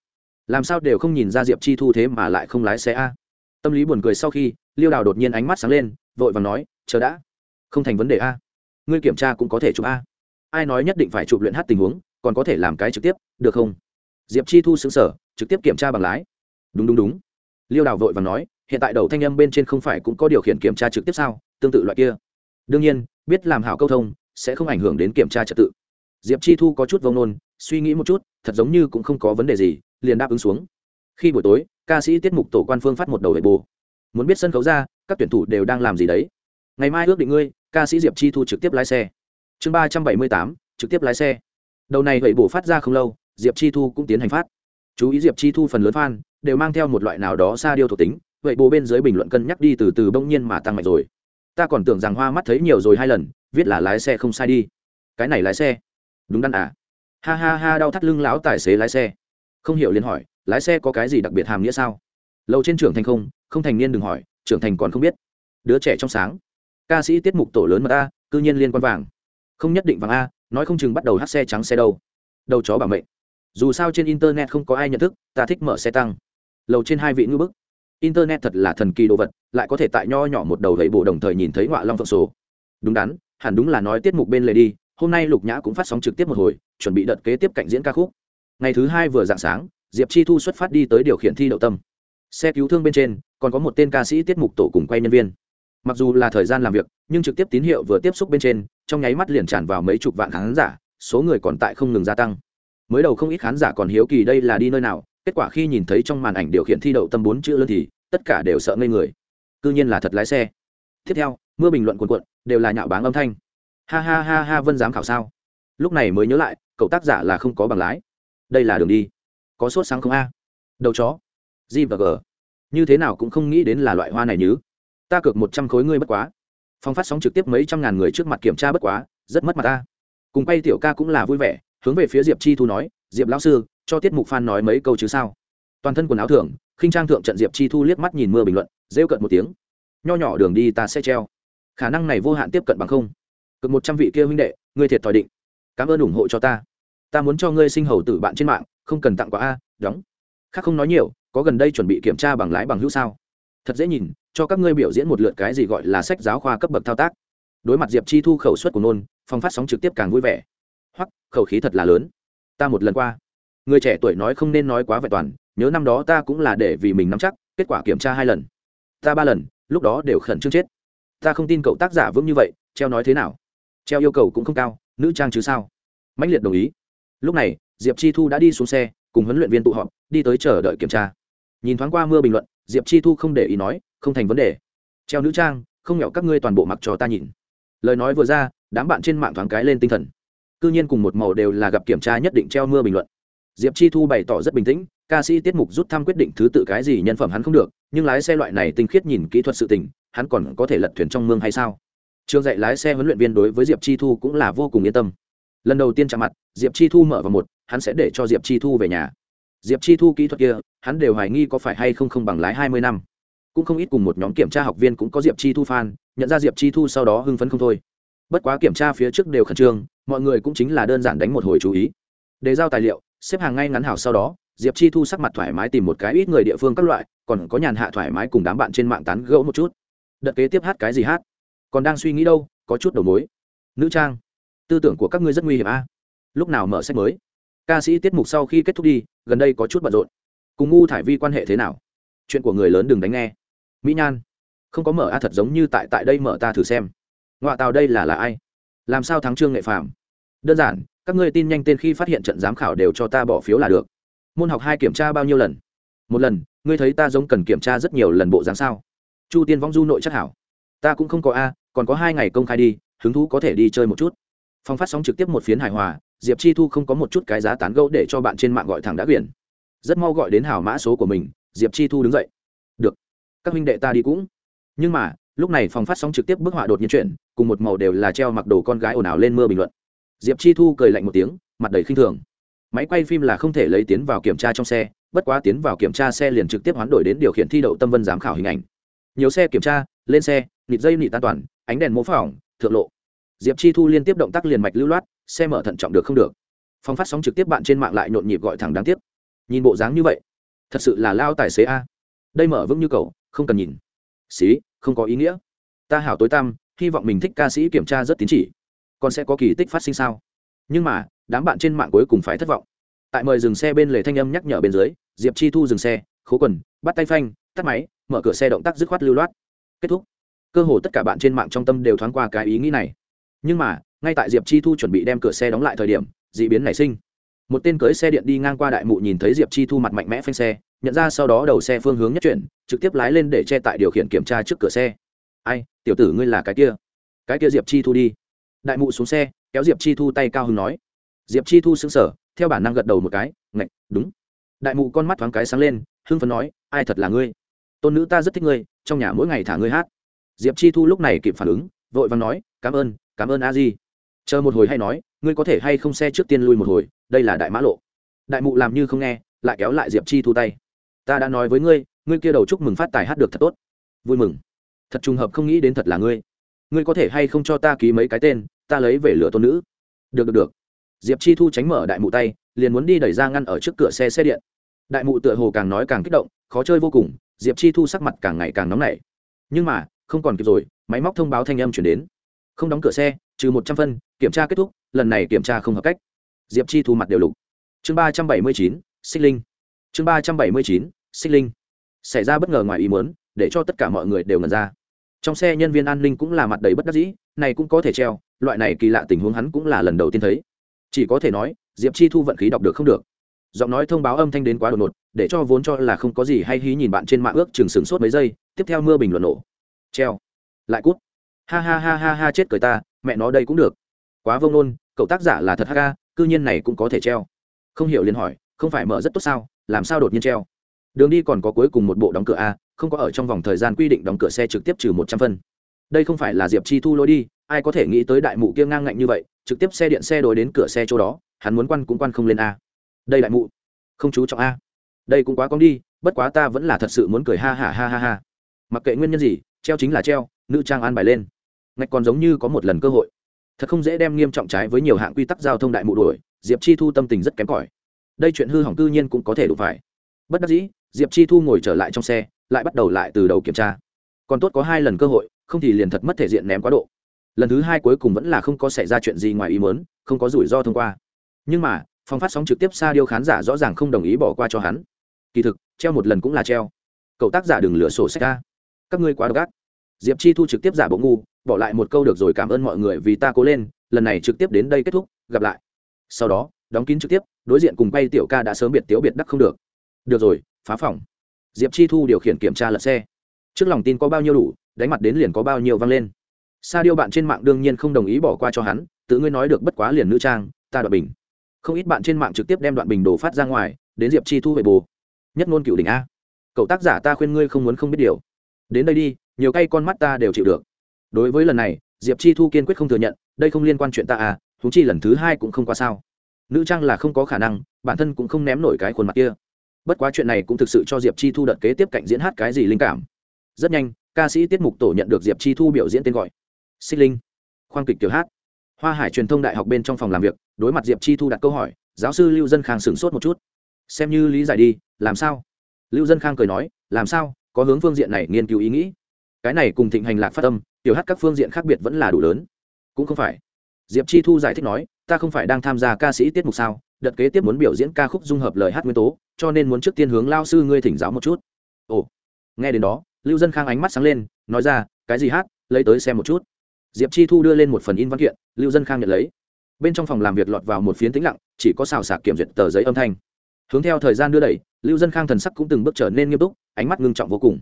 Làm sao đều không nhìn ra diệp chi thu thế mà lại không lái xe a? Tâm lý buồn cười sau khi, liêu đảo đột nhiên ánh mắt sáng lên, vội vàng nói, chờ đã. Không thành vấn đề a. Ngươi kiểm tra cũng có thể chụp a. Ai nói nhất định phải chụp luyện hát tình huống, còn có thể làm cái trực tiếp, được không? Diệp chi thu xứng sở trực tiếp kiểm tra bằng lái. Đúng đúng đúng. Liêu đào vội vàng nói, hiện tại đầu thanh âm bên trên không phải cũng có điều khiển kiểm tra trực tiếp sao? Tương tự loại kia. Đương nhiên, biết làm hảo câu thông, sẽ không ảnh hưởng đến kiểm tra trật tự. Diệp chi thu có chút vông nôn suy nghĩ một chút, thật giống như cũng không có vấn đề gì, liền đáp ứng xuống. Khi buổi tối, ca sĩ tiết mục tổ quan phương phát một đầu hệ bồ muốn biết sân khấu ra, các tuyển thủ đều đang làm gì đấy. Ngày mai ước định ngươi, ca sĩ diệp chi thu trực tiếp lái xe. Chương ba trăm bảy mươi tám, trực tiếp lái xe. Đầu này hệ bồ phát ra không lâu, diệp chi thu cũng tiến hành phát. Chú ý diệp chi thu phần lớn f đều mang theo một loại nào đó xa điêu thuộc tính vậy bồ bên dưới bình luận cân nhắc đi từ từ bỗng nhiên mà tăng mạnh rồi ta còn tưởng rằng hoa mắt thấy nhiều rồi hai lần, viết là lái xe không sai đi. Cái này lái xe. Đúng đắn à? Ha ha ha, đau thắt lưng lão tài xế lái xe. Không hiểu liền hỏi, lái xe có cái gì đặc biệt hàm nghĩa sao? Lâu trên trưởng thành không? Không thành niên đừng hỏi, trưởng thành còn không biết. Đứa trẻ trong sáng. Ca sĩ tiết mục tổ lớn mà ta, cư nhiên liên quan vàng. Không nhất định vàng a, nói không chừng bắt đầu hát xe trắng xe đâu. Đầu chó bảo mệnh. Dù sao trên internet không có ai nhận thức, ta thích mở xe tăng. Lầu trên hai vị ngư bức internet thật là thần kỳ đồ vật, lại có thể tại nho nhỏ một đầu gậy bộ đồng thời nhìn thấy ngọa long phượng số đúng đắn, hẳn đúng là nói tiết mục bên lề đi, hôm nay lục nhã cũng phát sóng trực tiếp một hồi, chuẩn bị đợt kế tiếp cạnh diễn ca khúc. Ngày thứ hai vừa dạng sáng, diệp chi thu xuất phát đi tới điều khiển thi đậu tâm. Xe cứu thương bên trên, còn có một tên ca sĩ tiết mục tổ cùng quay nhân viên. Mặc dù là thời gian làm việc, nhưng trực tiếp tín hiệu vừa tiếp xúc bên trên, trong nháy mắt liền tràn vào mấy chục vạn khán giả, số người còn tại không ngừng gia tăng. Mới đầu không ít khán giả còn hiếu kỳ đây là đi nơi nào kết quả khi nhìn thấy trong màn ảnh điều khiển thi đậu tâm bốn chữ lớn thì tất cả đều sợ ngây người. Cứ nhiên là thật lái xe. Tiếp theo, mưa bình luận cuồn cuộn, đều là nhạo báng âm thanh. Ha ha ha ha, vân dám khảo sao? Lúc này mới nhớ lại, cậu tác giả là không có bằng lái. Đây là đường đi. Có sốt sáng không a? Đầu chó. G và g. Như thế nào cũng không nghĩ đến là loại hoa này nhứ. Ta cược một trăm khối ngươi bất quá. Phong phát sóng trực tiếp mấy trăm ngàn người trước mặt kiểm tra bất quá, rất mất mặt ta. Cùng quay tiểu ca cũng là vui vẻ, hướng về phía diệp chi thu nói, diệp lão sư cho tiết mục phan nói mấy câu chứ sao? Toàn thân quần áo thưởng khinh trang thượng trận diệp chi thu liếc mắt nhìn mưa bình luận, rêu cận một tiếng. Nho nhỏ đường đi ta sẽ treo. Khả năng này vô hạn tiếp cận bằng không. Cực một trăm vị kia huynh đệ, ngươi thiệt thòi định. Cảm ơn ủng hộ cho ta. Ta muốn cho ngươi sinh hầu tử bạn trên mạng, không cần tặng quà a, đóng. Khác không nói nhiều, có gần đây chuẩn bị kiểm tra bằng lái bằng hữu sao? Thật dễ nhìn, cho các ngươi biểu diễn một lượt cái gì gọi là sách giáo khoa cấp bậc thao tác. Đối mặt diệp chi thu khẩu suất của nôn phong phát sóng trực tiếp càng vui vẻ. Hoặc khẩu khí thật là lớn. Ta một lần qua người trẻ tuổi nói không nên nói quá vẹn toàn, nhớ năm đó ta cũng là để vì mình nắm chắc, kết quả kiểm tra hai lần. Ta ba lần, lúc đó đều khẩn trương chết. Ta không tin cậu tác giả vững như vậy, treo nói thế nào? Treo yêu cầu cũng không cao, nữ trang chứ sao? Mãnh liệt đồng ý. Lúc này, diệp chi thu đã đi xuống xe, cùng huấn luyện viên tụ họp, đi tới chờ đợi kiểm tra. Nhìn thoáng qua mưa bình luận, diệp chi thu không để ý nói, không thành vấn đề. Treo nữ trang, không nghẹo các ngươi toàn bộ mặc cho ta nhìn. Lời nói vừa ra, đám bạn trên mạng thoáng cái lên tinh thần. Cư nhiên cùng một màu đều là gặp kiểm tra nhất định treo mưa bình luận diệp chi thu bày tỏ rất bình tĩnh, ca sĩ tiết mục rút thăm quyết định thứ tự cái gì nhân phẩm hắn không được, nhưng lái xe loại này tinh khiết nhìn kỹ thuật sự tình, hắn còn có thể lật thuyền trong mương hay sao? Trường dạy lái xe huấn luyện viên đối với diệp chi thu cũng là vô cùng yên tâm. Lần đầu tiên chạm mặt, diệp chi thu mở vào một, hắn sẽ để cho diệp chi thu về nhà. Diệp chi thu kỹ thuật kia, hắn đều hoài nghi có phải hay không không bằng lái hai mươi năm. Cũng không ít cùng một nhóm kiểm tra học viên cũng có diệp chi thu fan, nhận ra diệp chi thu sau đó hưng phấn không thôi. Bất quá kiểm tra phía trước đều khẩn trương, mọi người cũng chính là đơn giản đánh một hồi chú ý. Để giao tài liệu xếp hàng ngay ngắn hảo sau đó, diệp chi thu sắc mặt thoải mái tìm một cái ít người địa phương các loại, còn có nhàn hạ thoải mái cùng đám bạn trên mạng tán gẫu một chút. Đợt kế tiếp hát cái gì hát? Còn đang suy nghĩ đâu, có chút đầu mối. Nữ trang, tư tưởng của các ngươi rất nguy hiểm a. Lúc nào mở sách mới? Ca sĩ tiết mục sau khi kết thúc đi, gần đây có chút bận rộn. Cùng ngu thải vi quan hệ thế nào? Chuyện của người lớn đừng đánh nghe. Mỹ nhan, không có mở a thật giống như tại tại đây mở ta thử xem. Ngoại tàu đây là là ai? Làm sao thắng trương nghệ phàm? Đơn giản các ngươi tin nhanh tên khi phát hiện trận giám khảo đều cho ta bỏ phiếu là được. Môn học hai kiểm tra bao nhiêu lần? Một lần, ngươi thấy ta giống cần kiểm tra rất nhiều lần bộ dáng sao? Chu tiên vong du nội chắc hảo. Ta cũng không có a, còn có hai ngày công khai đi, hứng thú có thể đi chơi một chút. Phong phát sóng trực tiếp một phiến hài hòa, diệp chi thu không có một chút cái giá tán gẫu để cho bạn trên mạng gọi thẳng đã biển rất mau gọi đến hảo mã số của mình, diệp chi thu đứng dậy. Được, các huynh đệ ta đi cũng. Nhưng mà, lúc này phòng phát sóng trực tiếp bức họa đột nhiên chuyển, cùng một màu đều là treo mặc đồ con gái ồn ào lên mưa bình luận diệp chi thu cười lạnh một tiếng, mặt đầy khinh thường. Máy quay phim là không thể lấy tiến vào kiểm tra trong xe, bất quá tiến vào kiểm tra xe liền trực tiếp hoán đổi đến điều khiển thi đậu tâm vân giám khảo hình ảnh. Nhiều xe kiểm tra, lên xe, nịt dây nịt an toàn, ánh đèn mô phỏng, thượng lộ. Diệp chi thu liên tiếp động tác liền mạch lưu loát, xe mở thận trọng được không được. Phong phát sóng trực tiếp bạn trên mạng lại nhộn nhịp gọi thẳng đáng tiếc. Nhìn bộ dáng như vậy, thật sự là lao tài xế a. Đây mở vững như cậu không cần nhìn. Xí, không có ý nghĩa. Ta hảo tối tăm, hy vọng mình thích ca sĩ kiểm tra rất tín chỉ còn sẽ có kỳ tích phát sinh sao? Nhưng mà, đám bạn trên mạng cuối cùng phải thất vọng. Tại mời dừng xe bên lề thanh âm nhắc nhở bên dưới, diệp chi thu dừng xe, khố quần, bắt tay phanh, tắt máy, mở cửa xe động tác dứt khoát lưu loát. Kết thúc. Cơ hồ tất cả bạn trên mạng trong tâm đều thoáng qua cái ý nghĩ này. Nhưng mà, ngay tại diệp chi thu chuẩn bị đem cửa xe đóng lại thời điểm d ị biến nảy sinh. Một tên cưới xe điện đi ngang qua đại mụ nhìn thấy diệp chi thu mặt mạnh mẽ phanh xe, nhận ra sau đó đầu xe phương hướng nhất chuyển, trực tiếp lái lên để che tại điều khiển kiểm tra trước cửa xe. Ai, tiểu tử ngươi là cái kia? Cái kia diệp chi thu đi đại mụ xuống xe, kéo diệp chi thu tay cao hứng nói. Diệp chi thu xứng sở theo bản năng gật đầu một cái, ngạch, đúng. Đại mụ con mắt thoáng cái sáng lên, hưng phấn nói, ai thật là ngươi? Tôn nữ ta rất thích ngươi, trong nhà mỗi ngày thả ngươi hát. Diệp chi thu lúc này kịp phản ứng, vội vàng nói, cảm ơn cảm ơn a di. Chờ một hồi hay nói, ngươi có thể hay không xe trước tiên lui một hồi, đây là đại mã lộ. Đại mụ làm như không nghe, lại kéo lại diệp chi thu tay. Ta đã nói với ngươi ngươi kia đầu chúc mừng phát tài hát được thật tốt. Vui mừng. Thật trùng hợp không nghĩ đến thật là ngươi ngươi có thể hay không cho ta ký mấy cái tên, ta lấy về lửa tôn nữ. Được được được. Diệp chi thu tránh mở đại mụ tay, liền muốn đi đẩy ra ngăn ở trước cửa xe xe điện. Đại mụ tựa hồ càng nói càng kích động, khó chơi vô cùng, diệp chi thu sắc mặt càng ngày càng nóng nảy. Nhưng mà, không còn kịp rồi, máy móc thông báo thanh âm chuyển đến. Không đóng cửa xe, trừ một trăm phân, kiểm tra kết thúc, lần này kiểm tra không hợp cách. Diệp chi thu mặt đều lục. Chương ba trăm bảy mươi chín, xích linh. Chương ba trăm bảy mươi chín, xích linh. Xảy ra bất ngờ ngoài ý muốn, để cho tất cả mọi người đều ngần ra trong xe nhân viên an ninh cũng là mặt đầy bất đắc dĩ, này cũng có thể treo, loại này kỳ lạ tình huống hắn cũng là lần đầu tiên thấy. Chỉ có thể nói, diệp chi thu vận khí đọc được không được. Giọng nói thông báo âm thanh đến quá đột ngột, để cho vốn cho là không có gì hay hí nhìn bạn trên mạng ước chừng sửng sốt mấy giây, tiếp theo mưa bình luận nổ. Treo. Lại cút. Ha ha ha ha ha, chết cười ta, mẹ nó đây cũng được. Quá vông nôn cậu tác giả là thật ha ca cư nhiên này cũng có thể treo. Không hiểu liền hỏi, không phải mở rất tốt sao, làm sao đột nhiên treo? Đường đi còn có cuối cùng một bộ đóng cửa a không có ở trong vòng thời gian quy định đóng cửa xe trực tiếp trừ một trăm phân. Đây không phải là diệp chi thu lôi đi, ai có thể nghĩ tới đại mụ kia ngang ngạnh như vậy, trực tiếp xe điện xe đổi đến cửa xe chỗ đó, hắn muốn quan cũng quan không lên a. Đây đại mụ, không chú trọng a. Đây cũng quá con đi, bất quá ta vẫn là thật sự muốn cười ha ha ha ha ha. Mặc kệ nguyên nhân gì, treo chính là treo, nữ trang an bài lên. Ngạch còn giống như có một lần cơ hội. Thật không dễ đem nghiêm trọng trái với nhiều hạng quy tắc giao thông đại mụ đuổi, diệp chi thu tâm tình rất kém cỏi. Đây chuyện hư hỏng cư nhiên cũng có thể đủ phải. Bất đắc dĩ, diệp chi thu ngồi trở lại trong xe lại bắt đầu lại từ đầu kiểm tra. Còn tốt có hai lần cơ hội không thì liền thật mất thể diện ném quá độ. Lần thứ hai cuối cùng vẫn là không có xảy ra chuyện gì ngoài ý muốn không có rủi ro thông qua. Nhưng mà phòng phát sóng trực tiếp xa điêu khán giả rõ ràng không đồng ý bỏ qua cho hắn. Kỳ thực treo một lần cũng là treo. Cậu tác giả đừng lửa sổ sách Ca, các ngươi quá độc ác. Diệp chi thu trực tiếp giả bộ ngu bỏ lại một câu được rồi cảm ơn mọi người vì ta cố lên lần này trực tiếp đến đây kết thúc gặp lại. Sau đó đóng kín trực tiếp đối diện cùng bay tiểu ca đã sớm biệt tiếu biệt đắc không được. Được rồi phá phòng diệp chi thu điều khiển kiểm tra lật xe trước lòng tin có bao nhiêu đủ đánh mặt đến liền có bao nhiêu văng lên sa điêu bạn trên mạng đương nhiên không đồng ý bỏ qua cho hắn tự ngươi nói được bất quá liền nữ trang ta đoạn bình không ít bạn trên mạng trực tiếp đem đoạn bình đổ phát ra ngoài đến diệp chi thu về bồ nhất ngôn cựu đỉnh a cậu tác giả ta khuyên ngươi không muốn không biết điều đến đây đi nhiều cây con mắt ta đều chịu được đối với lần này diệp chi thu kiên quyết không thừa nhận đây không liên quan chuyện ta à thú chi lần thứ hai cũng không qua sao nữ trang là không có khả năng bản thân cũng không ném nổi cái khuôn mặt kia bất quá chuyện này cũng thực sự cho diệp chi thu đợt kế tiếp cạnh diễn hát cái gì linh cảm. Rất nhanh, ca sĩ tiết mục tổ nhận được diệp chi thu biểu diễn tên gọi. Xích linh, khoang kịch kiểu hát. Hoa hải truyền thông đại học bên trong phòng làm việc, đối mặt diệp chi thu đặt câu hỏi, giáo sư lưu dân khang sửng sốt một chút. Xem như lý giải đi, làm sao? Lưu dân khang cười nói, làm sao? Có hướng phương diện này nghiên cứu ý nghĩ. Cái này cùng thịnh hành lạc phát tâm tiểu hát các phương diện khác biệt vẫn là đủ lớn. Cũng không phải diệp chi thu giải thích nói, ta không phải đang tham gia ca sĩ tiết mục sao, đợt kế tiếp muốn biểu diễn ca khúc dung hợp lời hát nguyên tố, cho nên muốn trước tiên hướng lao sư ngươi thỉnh giáo một chút. Ồ, nghe đến đó, lưu dân khang ánh mắt sáng lên, nói ra, cái gì hát? Lấy tới xem một chút. Diệp chi thu đưa lên một phần in văn kiện, lưu dân khang nhận lấy. Bên trong phòng làm việc lọt vào một phiến tĩnh lặng, chỉ có xào xạc kiểm duyệt tờ giấy âm thanh. Hướng theo thời gian đưa đẩy, lưu dân khang thần sắc cũng từng bước trở nên nghiêm túc, ánh mắt ngưng trọng vô cùng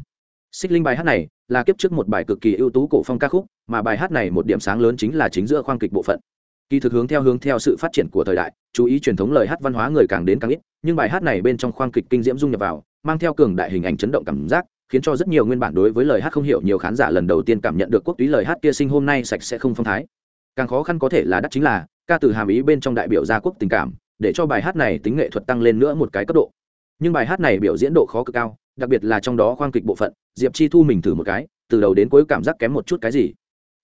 xích linh bài hát này là kiếp trước một bài cực kỳ ưu tú cổ phong ca khúc, mà bài hát này một điểm sáng lớn chính là chính giữa khoang kịch bộ phận. Kỳ thực hướng theo hướng theo sự phát triển của thời đại, chú ý truyền thống lời hát văn hóa người càng đến càng ít, nhưng bài hát này bên trong khoang kịch kinh diễm dung nhập vào, mang theo cường đại hình ảnh chấn động cảm giác, khiến cho rất nhiều nguyên bản đối với lời hát không hiểu nhiều khán giả lần đầu tiên cảm nhận được quốc túy lời hát kia sinh hôm nay sạch sẽ không phong thái. Càng khó khăn có thể là đắt chính là, ca từ hàm ý bên trong đại biểu gia quốc tình cảm, để cho bài hát này tính nghệ thuật tăng lên nữa một cái cấp độ nhưng bài hát này biểu diễn độ khó cực cao, đặc biệt là trong đó khoang kịch bộ phận, diệp chi thu mình thử một cái, từ đầu đến cuối cảm giác kém một chút cái gì.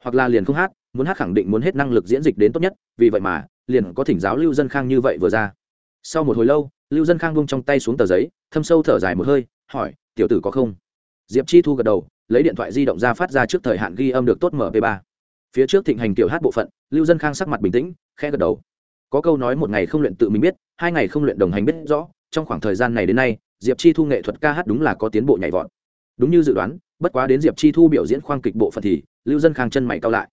Hoặc là liền không hát, muốn hát khẳng định muốn hết năng lực diễn dịch đến tốt nhất, vì vậy mà, liền có thỉnh giáo lưu dân khang như vậy vừa ra. Sau một hồi lâu, lưu dân khang bông trong tay xuống tờ giấy, thâm sâu thở dài một hơi, hỏi, tiểu tử có không? Diệp chi thu gật đầu, lấy điện thoại di động ra phát ra trước thời hạn ghi âm được tốt mp ba. Phía trước thịnh hành tiểu hát bộ phận, lưu dân khang sắc mặt bình tĩnh, khẽ gật đầu. Có câu nói một ngày không luyện tự mình biết, hai ngày không luyện đồng hành biết rõ trong khoảng thời gian này đến nay, diệp chi thu nghệ thuật ca hát đúng là có tiến bộ nhảy vọt. Đúng như dự đoán, bất quá đến diệp chi thu biểu diễn khoang kịch bộ phận thì, lưu dân khang chân mày cao lại.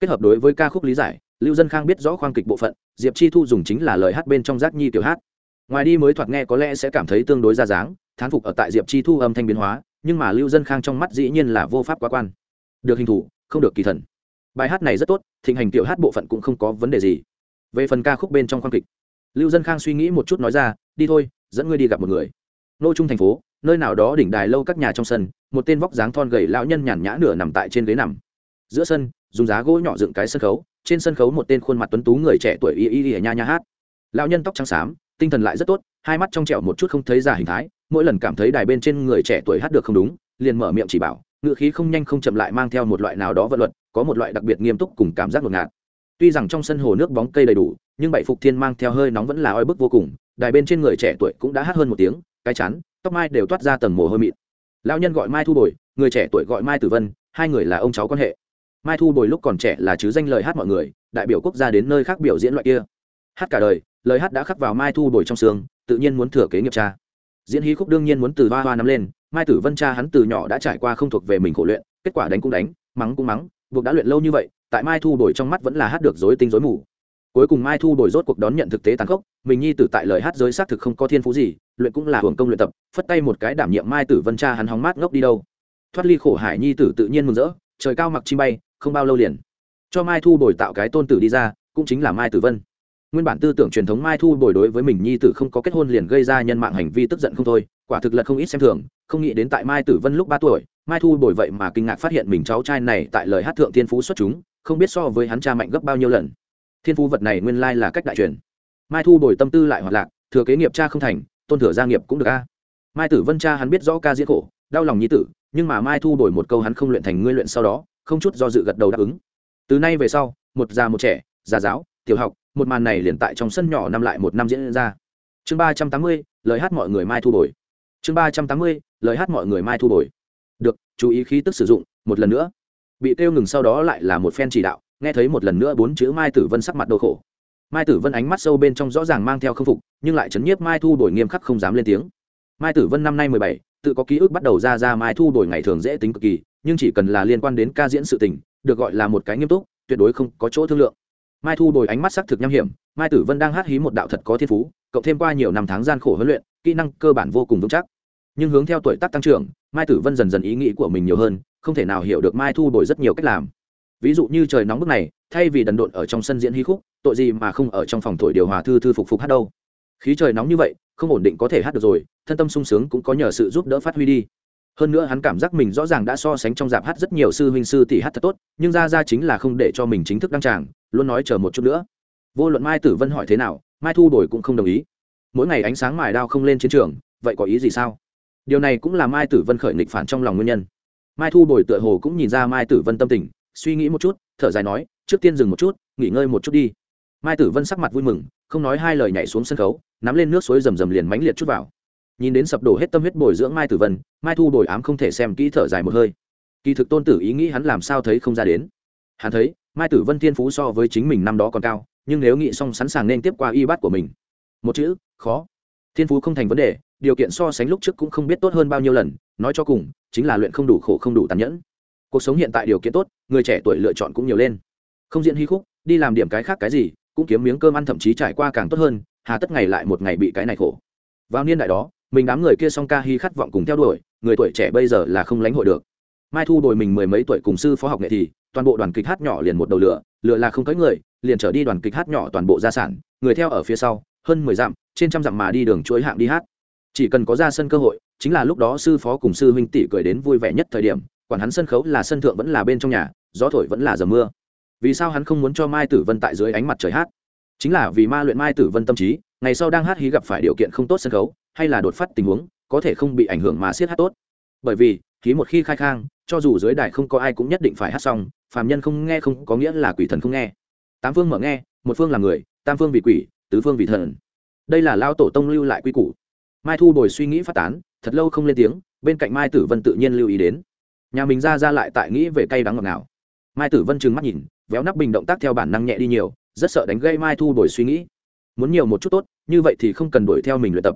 Kết hợp đối với ca khúc lý giải, lưu dân khang biết rõ khoang kịch bộ phận, diệp chi thu dùng chính là lời hát bên trong giác nhi tiểu hát. Ngoài đi mới thoạt nghe có lẽ sẽ cảm thấy tương đối ra dáng, thán phục ở tại diệp chi thu âm thanh biến hóa, nhưng mà lưu dân khang trong mắt dĩ nhiên là vô pháp quá quan. Được hình thủ, không được kỳ thần. Bài hát này rất tốt, thịnh hành tiểu hát bộ phận cũng không có vấn đề gì. Về phần ca khúc bên trong khoang kịch, lưu dân khang suy nghĩ một chút nói ra, đi thôi dẫn ngươi đi gặp một người. Nô trung thành phố, nơi nào đó đỉnh đài lâu các nhà trong sân, một tên vóc dáng thon gầy lão nhân nhàn nhã nửa nằm tại trên ghế nằm. Giữa sân, dùng giá gỗ nhỏ dựng cái sân khấu, trên sân khấu một tên khuôn mặt tuấn tú người trẻ tuổi y y y nha nha hát. Lão nhân tóc trắng xám, tinh thần lại rất tốt, hai mắt trong trẻo một chút không thấy giả hình thái, mỗi lần cảm thấy đài bên trên người trẻ tuổi hát được không đúng, liền mở miệng chỉ bảo ngựa khí không nhanh không chậm lại mang theo một loại nào đó vận luật, có một loại đặc biệt nghiêm túc cùng cảm giác ngột ngạt. Tuy rằng trong sân hồ nước bóng cây đầy đủ, nhưng bảy phục thiên mang theo hơi nóng vẫn là oi bức vô cùng đài bên trên người trẻ tuổi cũng đã hát hơn một tiếng, cái chắn tóc mai đều toát ra tầng mồ hôi mịn. Lão nhân gọi mai thu bồi, người trẻ tuổi gọi mai tử vân, hai người là ông cháu quan hệ. Mai thu bồi lúc còn trẻ là chứ danh lời hát mọi người, đại biểu quốc gia đến nơi khác biểu diễn loại kia. Hát cả đời, lời hát đã khắc vào mai thu bồi trong xương, tự nhiên muốn thừa kế nghiệp cha. Diễn hí khúc đương nhiên muốn từ hoa hoa nắm lên, mai tử vân cha hắn từ nhỏ đã trải qua không thuộc về mình khổ luyện, kết quả đánh cũng đánh, mắng cũng mắng, buộc đã luyện lâu như vậy, tại mai thu bồi trong mắt vẫn là hát được dối tinh dối mù cuối cùng mai thu bồi rốt cuộc đón nhận thực tế tàn khốc, mình nhi tử tại lời hát giới xác thực không có thiên phú gì, luyện cũng là hưởng công luyện tập, phất tay một cái đảm nhiệm mai tử vân cha hắn hóng mát ngốc đi đâu. Thoát ly khổ hải nhi tử tự nhiên mừng rỡ, trời cao mặc chim bay, không bao lâu liền, cho mai thu bồi tạo cái tôn tử đi ra, cũng chính là mai tử vân. Nguyên bản tư tưởng truyền thống mai thu bồi đối với mình nhi tử không có kết hôn liền gây ra nhân mạng hành vi tức giận không thôi, quả thực lật không ít xem thường, không nghĩ đến tại mai tử vân lúc ba tuổi, mai thu bồi vậy mà kinh ngạc phát hiện mình cháu trai này tại lời hát thượng thiên phú xuất chúng, không biết so với hắn cha mạnh gấp bao nhiêu lần thiên phú vật này nguyên lai là cách đại truyền. Mai thu bồi tâm tư lại hoạt lạc, thừa kế nghiệp cha không thành, tôn thừa gia nghiệp cũng được a. Mai tử vân cha hắn biết rõ ca diễn khổ, đau lòng nhi tử, nhưng mà mai thu đổi một câu hắn không luyện thành ngươi luyện sau đó, không chút do dự gật đầu đáp ứng. Từ nay về sau, một già một trẻ, già giáo, tiểu học, một màn này liền tại trong sân nhỏ năm lại một năm diễn ra. Chương ba trăm tám mươi, lời hát mọi người mai thu đổi. chương ba trăm tám mươi, lời hát mọi người mai thu đổi. được, chú ý khí tức sử dụng, một lần nữa. Bị kêu ngừng sau đó lại là một phen chỉ đạo nghe thấy một lần nữa bốn chữ mai tử vân sắc mặt đau khổ. Mai tử vân ánh mắt sâu bên trong rõ ràng mang theo k phục, nhưng lại chấn nhiếp mai thu đổi nghiêm khắc không dám lên tiếng. Mai tử vân năm nay mười bảy, tự có ký ức bắt đầu ra ra mai thu đổi ngày thường dễ tính cực kỳ, nhưng chỉ cần là liên quan đến ca diễn sự tình, được gọi là một cái nghiêm túc, tuyệt đối không có chỗ thương lượng. Mai thu đổi ánh mắt xác thực nham hiểm, mai tử vân đang hát hí một đạo thật có thiên phú, cộng thêm qua nhiều năm tháng gian khổ huấn luyện, kỹ năng cơ bản vô cùng vững chắc. Nhưng hướng theo tuổi tác tăng trưởng, mai tử vân dần dần ý nghĩ của mình nhiều hơn, không thể nào hiểu được mai thu đổi rất nhiều cách làm ví dụ như trời nóng bức này, thay vì đần độn ở trong sân diễn hí khúc, tội gì mà không ở trong phòng thổi điều hòa thư thư phục phục hát đâu. Khí trời nóng như vậy, không ổn định có thể hát được rồi, thân tâm sung sướng cũng có nhờ sự giúp đỡ phát huy đi. Hơn nữa hắn cảm giác mình rõ ràng đã so sánh trong dạp hát rất nhiều sư huynh sư tỷ hát thật tốt, nhưng ra ra chính là không để cho mình chính thức đăng tràng, luôn nói chờ một chút nữa. Vô luận mai tử vân hỏi thế nào, mai thu đổi cũng không đồng ý. Mỗi ngày ánh sáng mài đao không lên chiến trường, vậy có ý gì sao? Điều này cũng là mai tử vân khởi nghịch phản trong lòng nguyên nhân. Mai thu đổi tựa hồ cũng nhìn ra mai tử vân tâm tình suy nghĩ một chút, thở dài nói, trước tiên dừng một chút, nghỉ ngơi một chút đi. Mai tử vân sắc mặt vui mừng, không nói hai lời nhảy xuống sân khấu, nắm lên nước suối rầm rầm liền mánh liệt chút vào. Nhìn đến sập đổ hết tâm huyết bồi dưỡng mai tử vân, mai thu bồi ám không thể xem kỹ thở dài một hơi. Kỳ thực tôn tử ý nghĩ hắn làm sao thấy không ra đến. Hắn thấy, mai tử vân thiên phú so với chính mình năm đó còn cao, nhưng nếu nghĩ xong sẵn sàng nên tiếp qua y bát của mình. Một chữ, khó. Thiên phú không thành vấn đề, điều kiện so sánh lúc trước cũng không biết tốt hơn bao nhiêu lần, nói cho cùng, chính là luyện không đủ khổ không đủ tàn nhẫn cuộc sống hiện tại điều kiện tốt, người trẻ tuổi lựa chọn cũng nhiều lên. Không diễn hy khúc, đi làm điểm cái khác cái gì, cũng kiếm miếng cơm ăn thậm chí trải qua càng tốt hơn, hà tất ngày lại một ngày bị cái này khổ. Vào niên đại đó, mình đám người kia song ca hy khát vọng cùng theo đuổi, người tuổi trẻ bây giờ là không lánh hội được. Mai thu đồi mình mười mấy tuổi cùng sư phó học nghệ thì, toàn bộ đoàn kịch hát nhỏ liền một đầu lửa lửa là không tới người, liền trở đi đoàn kịch hát nhỏ toàn bộ gia sản, người theo ở phía sau, hơn mười dặm, trên trăm dặm mà đi đường chuỗi hạng đi hát. Chỉ cần có ra sân cơ hội, chính là lúc đó sư phó cùng sư huynh tỷ cười đến vui vẻ nhất thời điểm quản hắn sân khấu là sân thượng vẫn là bên trong nhà, gió thổi vẫn là giờ mưa. Vì sao hắn không muốn cho mai tử vân tại dưới ánh mặt trời hát? Chính là vì ma luyện mai tử vân tâm trí, ngày sau đang hát hí gặp phải điều kiện không tốt sân khấu, hay là đột phát tình huống, có thể không bị ảnh hưởng mà siết hát tốt. Bởi vì khí một khi khai khang, cho dù dưới đài không có ai cũng nhất định phải hát xong, phàm nhân không nghe không có nghĩa là quỷ thần không nghe. Tám phương mở nghe, một phương là người, tam phương vì quỷ, tứ phương vì thần. Đây là lao tổ tông lưu lại quy củ. Mai thu bồi suy nghĩ phát tán, thật lâu không lên tiếng, bên cạnh mai tử vân tự nhiên lưu ý đến nhà mình ra ra lại tại nghĩ về cay đắng ngọt nào mai tử vân trừng mắt nhìn, véo nắp bình động tác theo bản năng nhẹ đi nhiều, rất sợ đánh gây mai thu đổi suy nghĩ. Muốn nhiều một chút tốt, như vậy thì không cần đuổi theo mình luyện tập.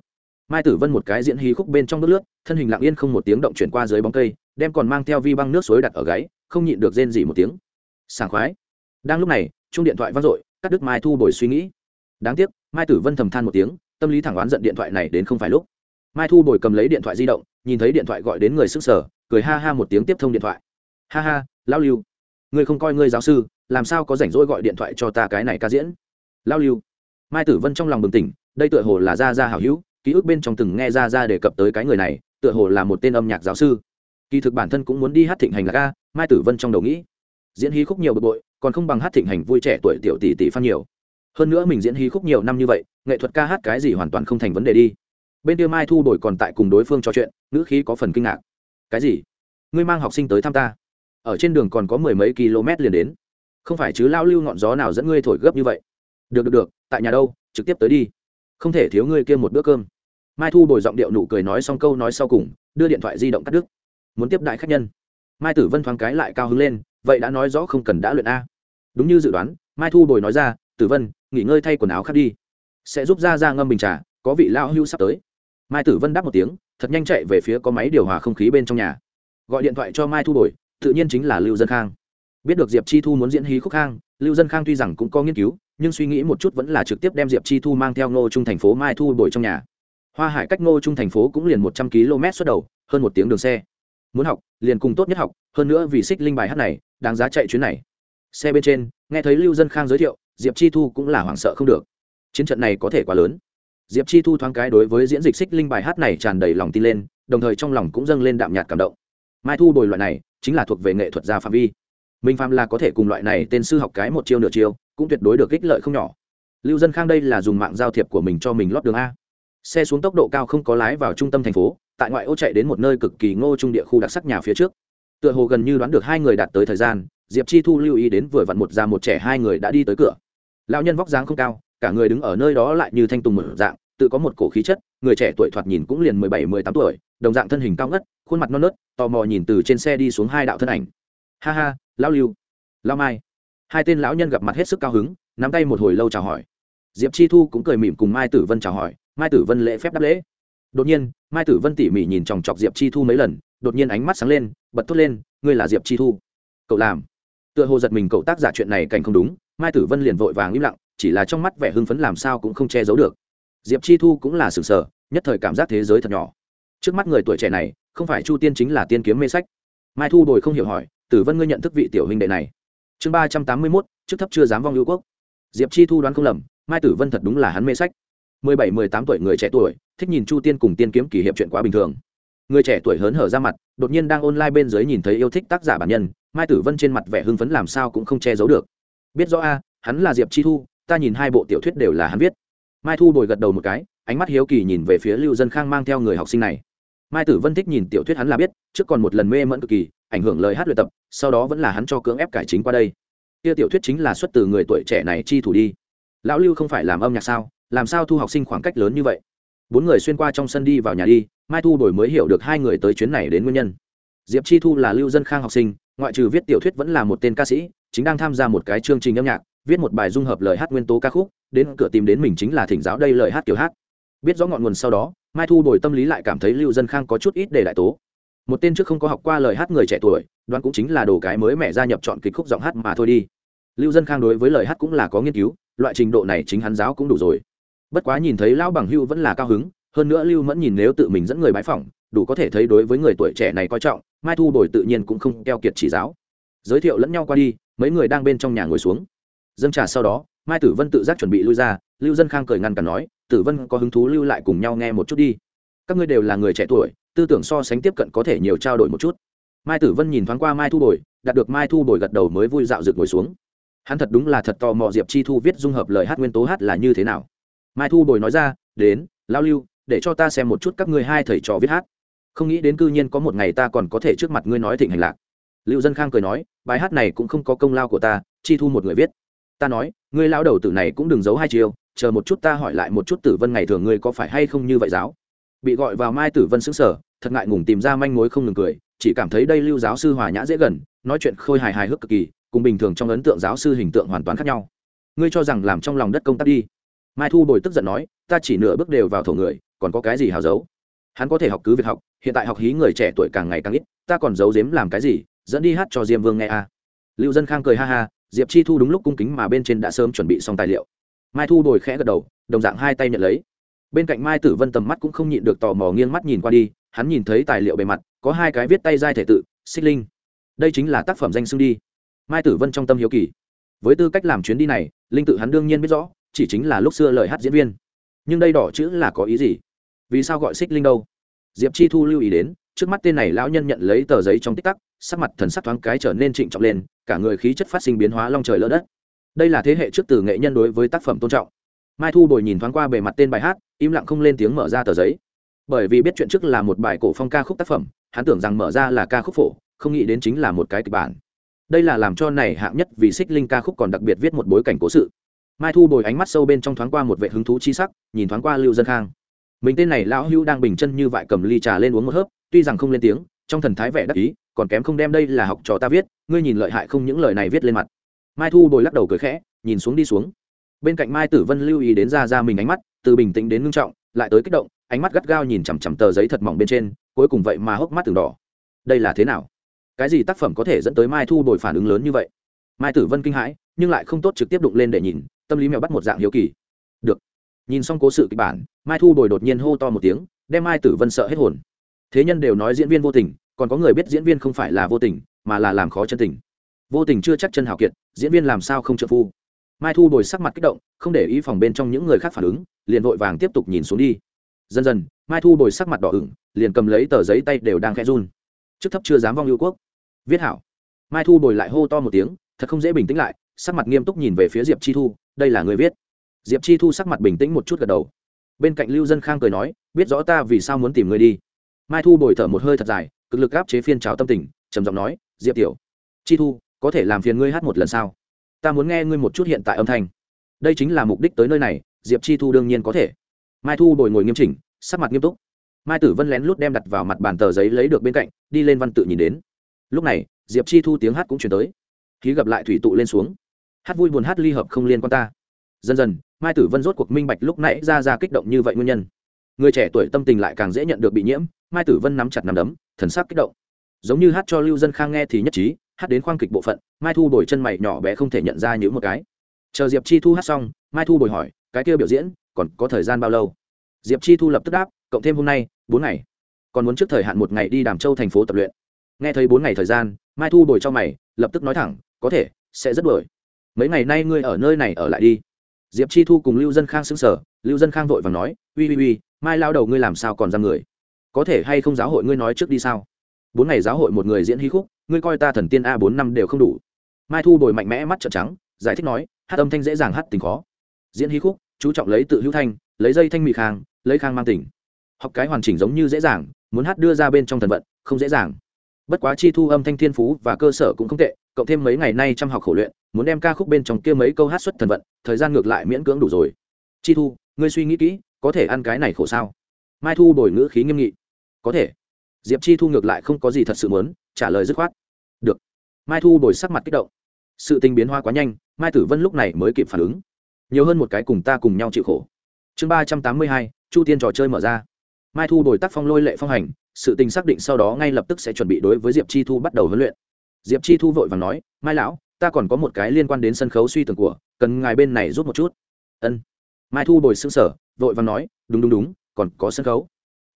Mai tử vân một cái diễn hí khúc bên trong nước lướt, thân hình lặng yên không một tiếng động chuyển qua dưới bóng cây, đem còn mang theo vi băng nước suối đặt ở gáy, không nhịn được rên gì một tiếng. Sảng khoái. Đang lúc này chung điện thoại vang dội, cắt đứt mai thu đổi suy nghĩ. Đáng tiếc, mai tử vân thầm than một tiếng, tâm lý thẳng oán giận điện thoại này đến không phải lúc. Mai thu bồi cầm lấy điện thoại di động nhìn thấy điện thoại gọi đến người sức sở, cười ha ha một tiếng tiếp thông điện thoại. Ha ha lao lưu, người không coi ngươi giáo sư, làm sao có rảnh rỗi gọi điện thoại cho ta cái này ca diễn? Lao lưu, mai tử vân trong lòng bừng tỉnh, đây tựa hồ là gia gia hảo hữu, ký ức bên trong từng nghe gia gia đề cập tới cái người này, tựa hồ là một tên âm nhạc giáo sư. Kỳ thực bản thân cũng muốn đi hát thịnh hành là ca, mai tử vân trong đầu nghĩ, diễn hí khúc nhiều bực bội, còn không bằng hát thịnh hành vui trẻ tuổi tiểu tỷ tỷ phan nhiều. Hơn nữa mình diễn hí khúc nhiều năm như vậy, nghệ thuật ca hát cái gì hoàn toàn không thành vấn đề đi bên kia mai thu đổi còn tại cùng đối phương trò chuyện, ngữ khí có phần kinh ngạc. Cái gì? Ngươi mang học sinh tới thăm ta? Ở trên đường còn có mười mấy km liền đến. Không phải chứ lao lưu ngọn gió nào dẫn ngươi thổi gấp như vậy? Được được được, tại nhà đâu? Trực tiếp tới đi. Không thể thiếu ngươi kia một bữa cơm. Mai thu bồi giọng điệu nụ cười nói xong câu nói sau cùng, đưa điện thoại di động cắt đứt. Muốn tiếp đại khách nhân. Mai tử vân thoáng cái lại cao hứng lên, vậy đã nói rõ không cần đã luyện a. Đúng như dự đoán, mai thu bồi nói ra, tử vân, nghỉ ngơi thay quần áo khác đi. Sẽ giúp ra ra ngâm bình trà có vị lão hưu sắp tới. Mai tử vân đáp một tiếng, thật nhanh chạy về phía có máy điều hòa không khí bên trong nhà. Gọi điện thoại cho mai thu bồi, tự nhiên chính là lưu dân khang. Biết được diệp chi thu muốn diễn hí khúc khang, lưu dân khang tuy rằng cũng có nghiên cứu, nhưng suy nghĩ một chút vẫn là trực tiếp đem diệp chi thu mang theo ngô trung thành phố mai thu bồi trong nhà. Hoa hải cách ngô trung thành phố cũng liền một trăm km xuất đầu, hơn một tiếng đường xe. Muốn học, liền cùng tốt nhất học, hơn nữa vì xích linh bài hát này, đáng giá chạy chuyến này. Xe bên trên, nghe thấy lưu dân khang giới thiệu, diệp chi thu cũng là hoảng sợ không được. Chiến trận này có thể quá lớn diệp chi thu thoáng cái đối với diễn dịch xích linh bài hát này tràn đầy lòng tin lên, đồng thời trong lòng cũng dâng lên đạm nhạt cảm động. Mai thu bồi loại này chính là thuộc về nghệ thuật gia phạm vi. Minh phạm là có thể cùng loại này tên sư học cái một chiêu nửa chiêu, cũng tuyệt đối được ích lợi không nhỏ. Lưu dân khang đây là dùng mạng giao thiệp của mình cho mình lót đường a. Xe xuống tốc độ cao không có lái vào trung tâm thành phố, tại ngoại ô chạy đến một nơi cực kỳ ngô trung địa khu đặc sắc nhà phía trước. Tựa hồ gần như đoán được hai người đạt tới thời gian, diệp chi thu lưu ý đến vừa vặn một già một trẻ hai người đã đi tới cửa. Lão nhân vóc dáng không cao cả người đứng ở nơi đó lại như thanh tùng một dạng, tự có một cổ khí chất, người trẻ tuổi thoạt nhìn cũng liền mười bảy, mười tám tuổi, đồng dạng thân hình cao ngất, khuôn mặt non nớt, tò mò nhìn từ trên xe đi xuống hai đạo thân ảnh. Ha ha, lão lưu, lão mai. Hai tên lão nhân gặp mặt hết sức cao hứng, nắm tay một hồi lâu chào hỏi. Diệp chi thu cũng cười mỉm cùng mai tử vân chào hỏi, mai tử vân lễ phép đáp lễ. Đột nhiên, mai tử vân tỉ mỉ nhìn chòng chọc diệp chi thu mấy lần, đột nhiên ánh mắt sáng lên, bật thốt lên, ngươi là diệp chi thu? Cậu làm? Tựa hồ giật mình cậu tác giả chuyện này cảnh không đúng, mai tử vân liền vội vàng im lặng chỉ là trong mắt vẻ hưng phấn làm sao cũng không che giấu được. Diệp chi thu cũng là sừng sờ, nhất thời cảm giác thế giới thật nhỏ. Trước mắt người tuổi trẻ này, không phải chu tiên chính là tiên kiếm mê sách. Mai thu đồi không hiểu hỏi, tử vân ngươi nhận thức vị tiểu huynh đệ này? Chương ba trăm tám mươi mốt, trước thấp chưa dám vong hữu quốc. Diệp chi thu đoán không lầm, mai tử vân thật đúng là hắn mê sách. Mười bảy, mười tám tuổi người trẻ tuổi, thích nhìn chu tiên cùng tiên kiếm kỷ hiệp chuyện quá bình thường. Người trẻ tuổi hớn hở ra mặt, đột nhiên đang online bên dưới nhìn thấy yêu thích tác giả bản nhân, mai tử vân trên mặt vẻ hưng phấn làm sao cũng không che giấu được. Biết rõ a, hắn là diệp chi thu ta nhìn hai bộ tiểu thuyết đều là hắn viết. Mai thu bồi gật đầu một cái, ánh mắt hiếu kỳ nhìn về phía lưu dân khang mang theo người học sinh này. Mai tử vân thích nhìn tiểu thuyết hắn là biết, trước còn một lần mê mẫn cực kỳ, ảnh hưởng lời hát luyện tập, sau đó vẫn là hắn cho cưỡng ép cải chính qua đây. Kia tiểu thuyết chính là xuất từ người tuổi trẻ này chi thủ đi. Lão lưu không phải làm âm nhạc sao, làm sao thu học sinh khoảng cách lớn như vậy? Bốn người xuyên qua trong sân đi vào nhà đi, mai thu đổi mới hiểu được hai người tới chuyến này đến nguyên nhân. Diệp chi thu là lưu dân khang học sinh, ngoại trừ viết tiểu thuyết vẫn là một tên ca sĩ, chính đang tham gia một cái chương trình âm nhạc viết một bài dung hợp lời hát nguyên tố ca khúc, đến cửa tìm đến mình chính là thỉnh giáo đây lời hát kiểu hát. Biết rõ ngọn nguồn sau đó, mai thu đổi tâm lý lại cảm thấy lưu dân khang có chút ít để đại tố. Một tên trước không có học qua lời hát người trẻ tuổi, đoán cũng chính là đồ cái mới mẹ gia nhập chọn kịch khúc giọng hát mà thôi đi. Lưu dân khang đối với lời hát cũng là có nghiên cứu, loại trình độ này chính hắn giáo cũng đủ rồi. Bất quá nhìn thấy lão bằng hưu vẫn là cao hứng, hơn nữa lưu mẫn nhìn nếu tự mình dẫn người bãi phỏng, đủ có thể thấy đối với người tuổi trẻ này coi trọng, mai thu đổi tự nhiên cũng không keo kiệt chỉ giáo. Giới thiệu lẫn nhau qua đi, mấy người đang bên trong nhà ngồi xuống dâng trà sau đó, mai tử vân tự giác chuẩn bị lui ra, lưu dân khang cười ngăn cản nói, tử vân, có hứng thú lưu lại cùng nhau nghe một chút đi. Các ngươi đều là người trẻ tuổi, tư tưởng so sánh tiếp cận có thể nhiều trao đổi một chút. Mai tử vân nhìn thoáng qua mai thu bồi, đạt được mai thu bồi gật đầu mới vui dạo rực ngồi xuống. Hắn thật đúng là thật tò mò diệp chi thu viết dung hợp lời hát nguyên tố hát là như thế nào. Mai thu bồi nói ra, đến lao lưu, để cho ta xem một chút các ngươi hai thầy trò viết hát. Không nghĩ đến cư nhiên có một ngày ta còn có thể trước mặt ngươi nói thịnh hành lạc. Lưu dân khang cười nói, bài hát này cũng không có công lao của ta, chi thu một người viết ta nói, ngươi lão đầu tử này cũng đừng giấu hai chiều chờ một chút ta hỏi lại một chút tử vân ngày thường ngươi có phải hay không như vậy giáo. Bị gọi vào mai tử vân xứng sở thật ngại ngùng tìm ra manh mối không ngừng cười, chỉ cảm thấy đây lưu giáo sư hòa nhã dễ gần, nói chuyện khôi hài hài hước cực kỳ, cùng bình thường trong ấn tượng giáo sư hình tượng hoàn toàn khác nhau. Ngươi cho rằng làm trong lòng đất công tác đi. Mai thu bồi tức giận nói, ta chỉ nửa bước đều vào thổ người, còn có cái gì hào giấu? Hắn có thể học cứ việc học, hiện tại học hí người trẻ tuổi càng ngày càng ít, ta còn giấu giếm làm cái gì, dẫn đi hát cho diêm vương nghe à. lưu dân khang cười ha ha diệp chi thu đúng lúc cung kính mà bên trên đã sớm chuẩn bị xong tài liệu. Mai thu đổi khẽ gật đầu, đồng dạng hai tay nhận lấy. Bên cạnh mai tử vân tầm mắt cũng không nhịn được tò mò nghiêng mắt nhìn qua đi, hắn nhìn thấy tài liệu bề mặt, có hai cái viết tay giai thể tự, xích linh. Đây chính là tác phẩm danh xưng đi. Mai tử vân trong tâm hiếu kỳ. Với tư cách làm chuyến đi này, linh tự hắn đương nhiên biết rõ, chỉ chính là lúc xưa lời hát diễn viên. Nhưng đây đỏ chữ là có ý gì? Vì sao gọi xích linh đâu? Diệp chi thu lưu ý đến, trước mắt tên này lão nhân nhận lấy tờ giấy trong tích tắc, sắc mặt thần sắc thoáng cái trở nên trịnh trọng lên cả người khí chất phát sinh biến hóa long trời lỡ đất. Đây là thế hệ trước từ nghệ nhân đối với tác phẩm tôn trọng. Mai thu bồi nhìn thoáng qua bề mặt tên bài hát, im lặng không lên tiếng mở ra tờ giấy. Bởi vì biết chuyện trước là một bài cổ phong ca khúc tác phẩm, hắn tưởng rằng mở ra là ca khúc phổ, không nghĩ đến chính là một cái kịch bản. Đây là làm cho này hạng nhất vì xích linh ca khúc còn đặc biệt viết một bối cảnh cố sự. Mai thu bồi ánh mắt sâu bên trong thoáng qua một vệ hứng thú chi sắc, nhìn thoáng qua lưu dân khang. Mình tên này lão hữu đang bình chân như vậy cầm ly trà lên uống một hớp, tuy rằng không lên tiếng, trong thần thái vẻ đắc ý còn kém không đem đây là học trò ta viết, ngươi nhìn lợi hại không những lời này viết lên mặt. Mai thu bồi lắc đầu cười khẽ, nhìn xuống đi xuống. Bên cạnh mai tử vân lưu ý đến ra ra mình ánh mắt, từ bình tĩnh đến ngưng trọng, lại tới kích động, ánh mắt gắt gao nhìn chằm chằm tờ giấy thật mỏng bên trên, cuối cùng vậy mà hốc mắt từng đỏ. Đây là thế nào? Cái gì tác phẩm có thể dẫn tới mai thu bồi phản ứng lớn như vậy? Mai tử vân kinh hãi, nhưng lại không tốt trực tiếp đụng lên để nhìn, tâm lý mèo bắt một dạng hiếu kỳ. Được. Nhìn xong cố sự kịch bản, mai thu bồi đột nhiên hô to một tiếng, đem mai tử vân sợ hết hồn. Thế nhân đều nói diễn viên vô tình còn có người biết diễn viên không phải là vô tình, mà là làm khó chân tình. Vô tình chưa chắc chân hào kiệt, diễn viên làm sao không trợ phu. Mai thu bồi sắc mặt kích động, không để ý phòng bên trong những người khác phản ứng, liền vội vàng tiếp tục nhìn xuống đi. Dần dần, mai thu bồi sắc mặt đỏ ửng, liền cầm lấy tờ giấy tay đều đang khẽ run. Chức thấp chưa dám vong lưu quốc. Viết hảo. Mai thu bồi lại hô to một tiếng, thật không dễ bình tĩnh lại, sắc mặt nghiêm túc nhìn về phía diệp chi thu, đây là người viết. Diệp chi thu sắc mặt bình tĩnh một chút gật đầu. Bên cạnh lưu dân khang cười nói, biết rõ ta vì sao muốn tìm người đi. Mai thu bồi thở một hơi thật dài cực lực áp chế phiên trào tâm tình, trầm giọng nói, diệp tiểu, chi thu, có thể làm phiền ngươi hát một lần sao? Ta muốn nghe ngươi một chút hiện tại âm thanh. Đây chính là mục đích tới nơi này, diệp chi thu đương nhiên có thể. Mai thu bồi ngồi nghiêm chỉnh, sắc mặt nghiêm túc. Mai tử vân lén lút đem đặt vào mặt bàn tờ giấy lấy được bên cạnh, đi lên văn tự nhìn đến. Lúc này, diệp chi thu tiếng hát cũng chuyển tới. Khí gặp lại thủy tụ lên xuống. Hát vui buồn hát ly hợp không liên quan ta. Dần dần, mai tử vân rốt cuộc minh bạch lúc nãy ra ra kích động như vậy nguyên nhân. Người trẻ tuổi tâm tình lại càng dễ nhận được bị nhiễm, mai tử vân nắm chặt nắm đấm thần sắc kích động. Giống như hát cho lưu dân khang nghe thì nhất trí, hát đến khoang kịch bộ phận, mai thu bồi chân mày nhỏ bé không thể nhận ra những một cái. Chờ diệp chi thu hát xong, mai thu bồi hỏi, cái kia biểu diễn, còn có thời gian bao lâu? Diệp chi thu lập tức đáp, cộng thêm hôm nay, bốn ngày. Còn muốn trước thời hạn một ngày đi đàm châu thành phố tập luyện. Nghe thấy bốn ngày thời gian, mai thu bồi cho mày, lập tức nói thẳng, có thể, sẽ rất đổi mấy ngày nay ngươi ở nơi này ở lại đi. Diệp chi thu cùng lưu dân khang xứng sở lưu dân khang vội và nói, uy uy uy, mai lao đầu ngươi làm sao còn ra người? Có thể hay không giáo hội ngươi nói trước đi sao? Bốn ngày giáo hội một người diễn hí khúc, ngươi coi ta thần tiên a bốn năm đều không đủ. Mai thu bồi mạnh mẽ mắt trợn trắng, giải thích nói, hát âm thanh dễ dàng hát tình khó. Diễn hí khúc, chú trọng lấy tự hữu thanh, lấy dây thanh mị khang, lấy khang mang tình. Học cái hoàn chỉnh giống như dễ dàng, muốn hát đưa ra bên trong thần vận, không dễ dàng. Bất quá chi thu âm thanh thiên phú và cơ sở cũng không tệ, cộng thêm mấy ngày nay chăm học khổ luyện, muốn đem ca khúc bên trong kia mấy câu hát xuất thần vận, thời gian ngược lại miễn cưỡng đủ rồi. Chi thu, ngươi suy nghĩ kỹ, có thể ăn cái này khổ sao? Mai thu đổi ngữ khí nghiêm nghị. Có thể. Diệp chi thu ngược lại không có gì thật sự muốn, trả lời dứt khoát. Được. Mai thu đổi sắc mặt kích động. Sự tình biến hoa quá nhanh, mai tử vân lúc này mới kịp phản ứng. Nhiều hơn một cái cùng ta cùng nhau chịu khổ. Chương ba trăm tám mươi hai, chu tiên trò chơi mở ra. Mai thu đổi tác phong lôi lệ phong hành, sự tình xác định sau đó ngay lập tức sẽ chuẩn bị đối với diệp chi thu bắt đầu huấn luyện. Diệp chi thu vội và nói, mai lão, ta còn có một cái liên quan đến sân khấu suy tưởng của, cần ngài bên này giúp một chút. Ân. Mai thu bồi xương sở vội và nói, đúng đúng đúng còn có sân khấu.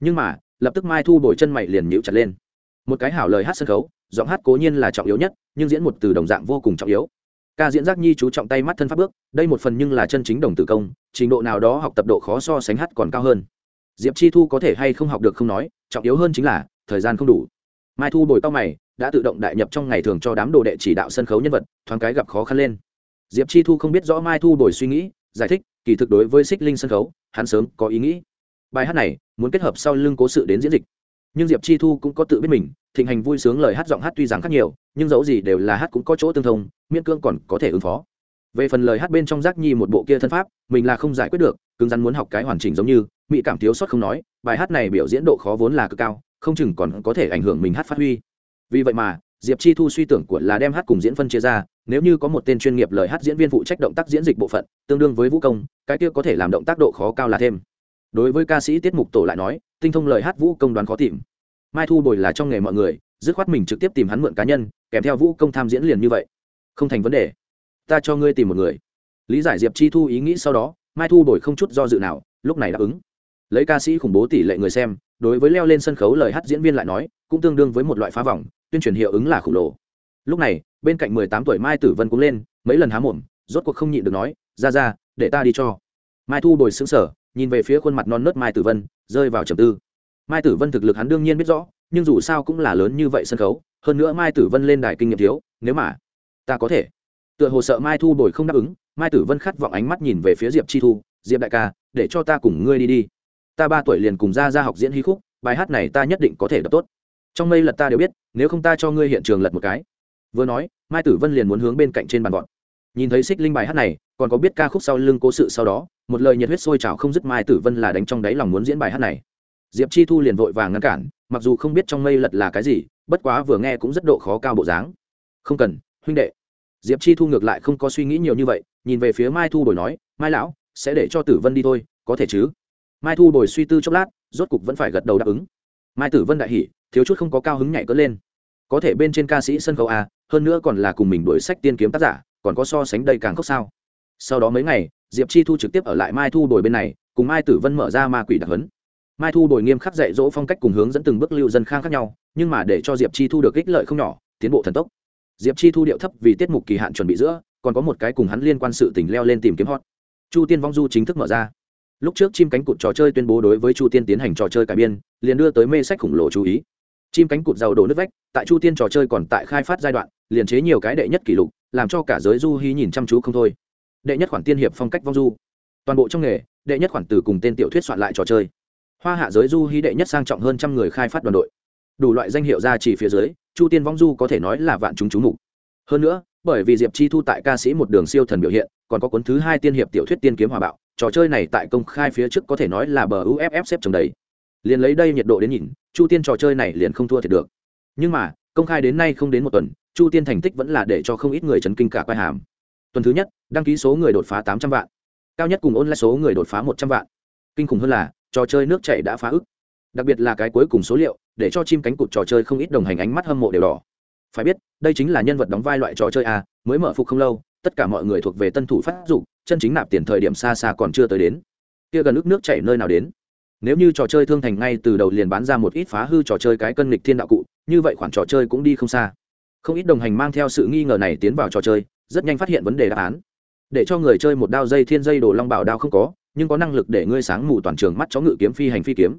Nhưng mà, lập tức mai thu bồi chân mày liền nhịu chặt lên. Một cái hảo lời hát sân khấu, giọng hát cố nhiên là trọng yếu nhất, nhưng diễn một từ đồng dạng vô cùng trọng yếu. Ca diễn giác nhi chú trọng tay mắt thân pháp bước, đây một phần nhưng là chân chính đồng tử công, trình độ nào đó học tập độ khó so sánh hát còn cao hơn. Diệp chi thu có thể hay không học được không nói, trọng yếu hơn chính là, thời gian không đủ. Mai thu bồi cao mày, đã tự động đại nhập trong ngày thường cho đám đồ đệ chỉ đạo sân khấu nhân vật, thoáng cái gặp khó khăn lên. Diệp chi thu không biết rõ mai thu bồi suy nghĩ, giải thích, kỳ thực đối với xích linh sân khấu, hắn sớm có ý nghĩ bài hát này muốn kết hợp sau lưng cố sự đến diễn dịch. Nhưng diệp chi thu cũng có tự biết mình, thịnh hành vui sướng lời hát giọng hát tuy rằng khác nhiều, nhưng dẫu gì đều là hát cũng có chỗ tương thông, miễn cương còn có thể ứng phó. Về phần lời hát bên trong giác nhi một bộ kia thân pháp, mình là không giải quyết được, cứng rắn muốn học cái hoàn chỉnh giống như mỹ cảm thiếu sót không nói, bài hát này biểu diễn độ khó vốn là cực cao, không chừng còn có thể ảnh hưởng mình hát phát huy. Vì vậy mà, diệp chi thu suy tưởng của là đem hát cùng diễn phân chia ra, nếu như có một tên chuyên nghiệp lời hát diễn viên phụ trách động tác diễn dịch bộ phận, tương đương với vũ công, cái kia có thể làm động tác độ khó cao là thêm đối với ca sĩ tiết mục tổ lại nói, tinh thông lời hát vũ công đoán khó tìm. Mai thu bồi là trong nghề mọi người, dứt khoát mình trực tiếp tìm hắn mượn cá nhân, kèm theo vũ công tham diễn liền như vậy. Không thành vấn đề. Ta cho ngươi tìm một người. Lý giải diệp chi thu ý nghĩ sau đó, mai thu bồi không chút do dự nào, lúc này đáp ứng. Lấy ca sĩ khủng bố tỷ lệ người xem, đối với leo lên sân khấu lời hát diễn viên lại nói, cũng tương đương với một loại phá vòng tuyên truyền hiệu ứng là khổng lồ. Lúc này, bên cạnh mười tám tuổi mai tử vân cũng lên, mấy lần há mồm, rốt cuộc không nhịn được nói, ra ra, để ta đi cho. Mai thu bồi xứng sở nhìn về phía khuôn mặt non nớt mai tử vân, rơi vào trầm tư. Mai tử vân thực lực hắn đương nhiên biết rõ, nhưng dù sao cũng là lớn như vậy sân khấu, hơn nữa mai tử vân lên đài kinh nghiệm thiếu, nếu mà ta có thể. Tựa hồ sợ mai thu bồi không đáp ứng, mai tử vân khát vọng ánh mắt nhìn về phía diệp chi thu, diệp đại ca, để cho ta cùng ngươi đi đi. Ta ba tuổi liền cùng ra ra học diễn hí khúc, bài hát này ta nhất định có thể đọc tốt. Trong mây lật ta đều biết, nếu không ta cho ngươi hiện trường lật một cái. Vừa nói, mai tử vân liền muốn hướng bên cạnh trên bàn gọn nhìn thấy xích linh bài hát này còn có biết ca khúc sau lưng cố sự sau đó, một lời nhiệt huyết sôi trào không dứt mai tử vân là đánh trong đáy lòng muốn diễn bài hát này. Diệp chi thu liền vội vàng ngăn cản, mặc dù không biết trong mây lật là cái gì, bất quá vừa nghe cũng rất độ khó cao bộ dáng. Không cần, huynh đệ. Diệp chi thu ngược lại không có suy nghĩ nhiều như vậy, nhìn về phía mai thu bồi nói, mai lão, sẽ để cho tử vân đi thôi, có thể chứ? Mai thu bồi suy tư chốc lát, rốt cục vẫn phải gật đầu đáp ứng. Mai tử vân đại hỉ, thiếu chút không có cao hứng nhảy cỡ lên. Có thể bên trên ca sĩ sân khấu a hơn nữa còn là cùng mình đổi sách tiên kiếm tác giả, còn có so sánh đầy càng khóc sao? Sau đó mấy ngày, diệp chi thu trực tiếp ở lại mai thu đổi bên này, cùng mai tử vân mở ra ma quỷ đặc hấn mai thu đổi nghiêm khắc dạy dỗ phong cách cùng hướng dẫn từng bước lưu dân khang khác nhau, nhưng mà để cho diệp chi thu được ích lợi không nhỏ, tiến bộ thần tốc. Diệp chi thu điệu thấp vì tiết mục kỳ hạn chuẩn bị giữa, còn có một cái cùng hắn liên quan sự tình leo lên tìm kiếm hot. Chu tiên vong du chính thức mở ra. Lúc trước chim cánh cụt trò chơi tuyên bố đối với chu tiên tiến hành trò chơi cải biên, liền đưa tới mê sách khổng lồ chú ý. Chim cánh cụt giàu đổ nước vách, tại chu tiên trò chơi còn tại khai phát giai đoạn, liền chế nhiều cái đệ nhất kỷ lục, làm cho cả giới du hí nhìn chăm chú không thôi đệ nhất khoản tiên hiệp phong cách vong du. Toàn bộ trong nghề, đệ nhất khoản từ cùng tên tiểu thuyết soạn lại trò chơi. Hoa hạ giới du hí đệ nhất sang trọng hơn trăm người khai phát đoàn đội. Đủ loại danh hiệu ra chỉ phía dưới, chu tiên vong du có thể nói là vạn chúng chú mục. Hơn nữa, bởi vì diệp chi thu tại ca sĩ một đường siêu thần biểu hiện, còn có cuốn thứ hai tiên hiệp tiểu thuyết tiên kiếm hòa bạo, trò chơi này tại công khai phía trước có thể nói là bờ uff xếp trồng đầy. Liền lấy đây nhiệt độ đến nhìn, chu tiên trò chơi này liền không thua thiệt được. Nhưng mà, công khai đến nay không đến một tuần, chu tiên thành tích vẫn là để cho không ít người chấn kinh cả quai hàm tuần thứ nhất, đăng ký số người đột phá tám trăm vạn. Cao nhất cùng ôn lại số người đột phá một trăm vạn. Kinh khủng hơn là, trò chơi nước chảy đã phá ức. Đặc biệt là cái cuối cùng số liệu, để cho chim cánh cụt trò chơi không ít đồng hành ánh mắt hâm mộ đều đỏ. Phải biết, đây chính là nhân vật đóng vai loại trò chơi a, mới mở phục không lâu, tất cả mọi người thuộc về tân thủ phát dụng chân chính nạp tiền thời điểm xa xa còn chưa tới đến. Kia gần ức nước chảy nơi nào đến? Nếu như trò chơi thương thành ngay từ đầu liền bán ra một ít phá hư trò chơi cái cân lịch thiên đạo cụ, như vậy khoản trò chơi cũng đi không xa. Không ít đồng hành mang theo sự nghi ngờ này tiến vào trò chơi rất nhanh phát hiện vấn đề đáp án. Để cho người chơi một đao dây thiên dây đồ long bảo đao không có, nhưng có năng lực để ngươi sáng mù toàn trường mắt chó ngự kiếm phi hành phi kiếm.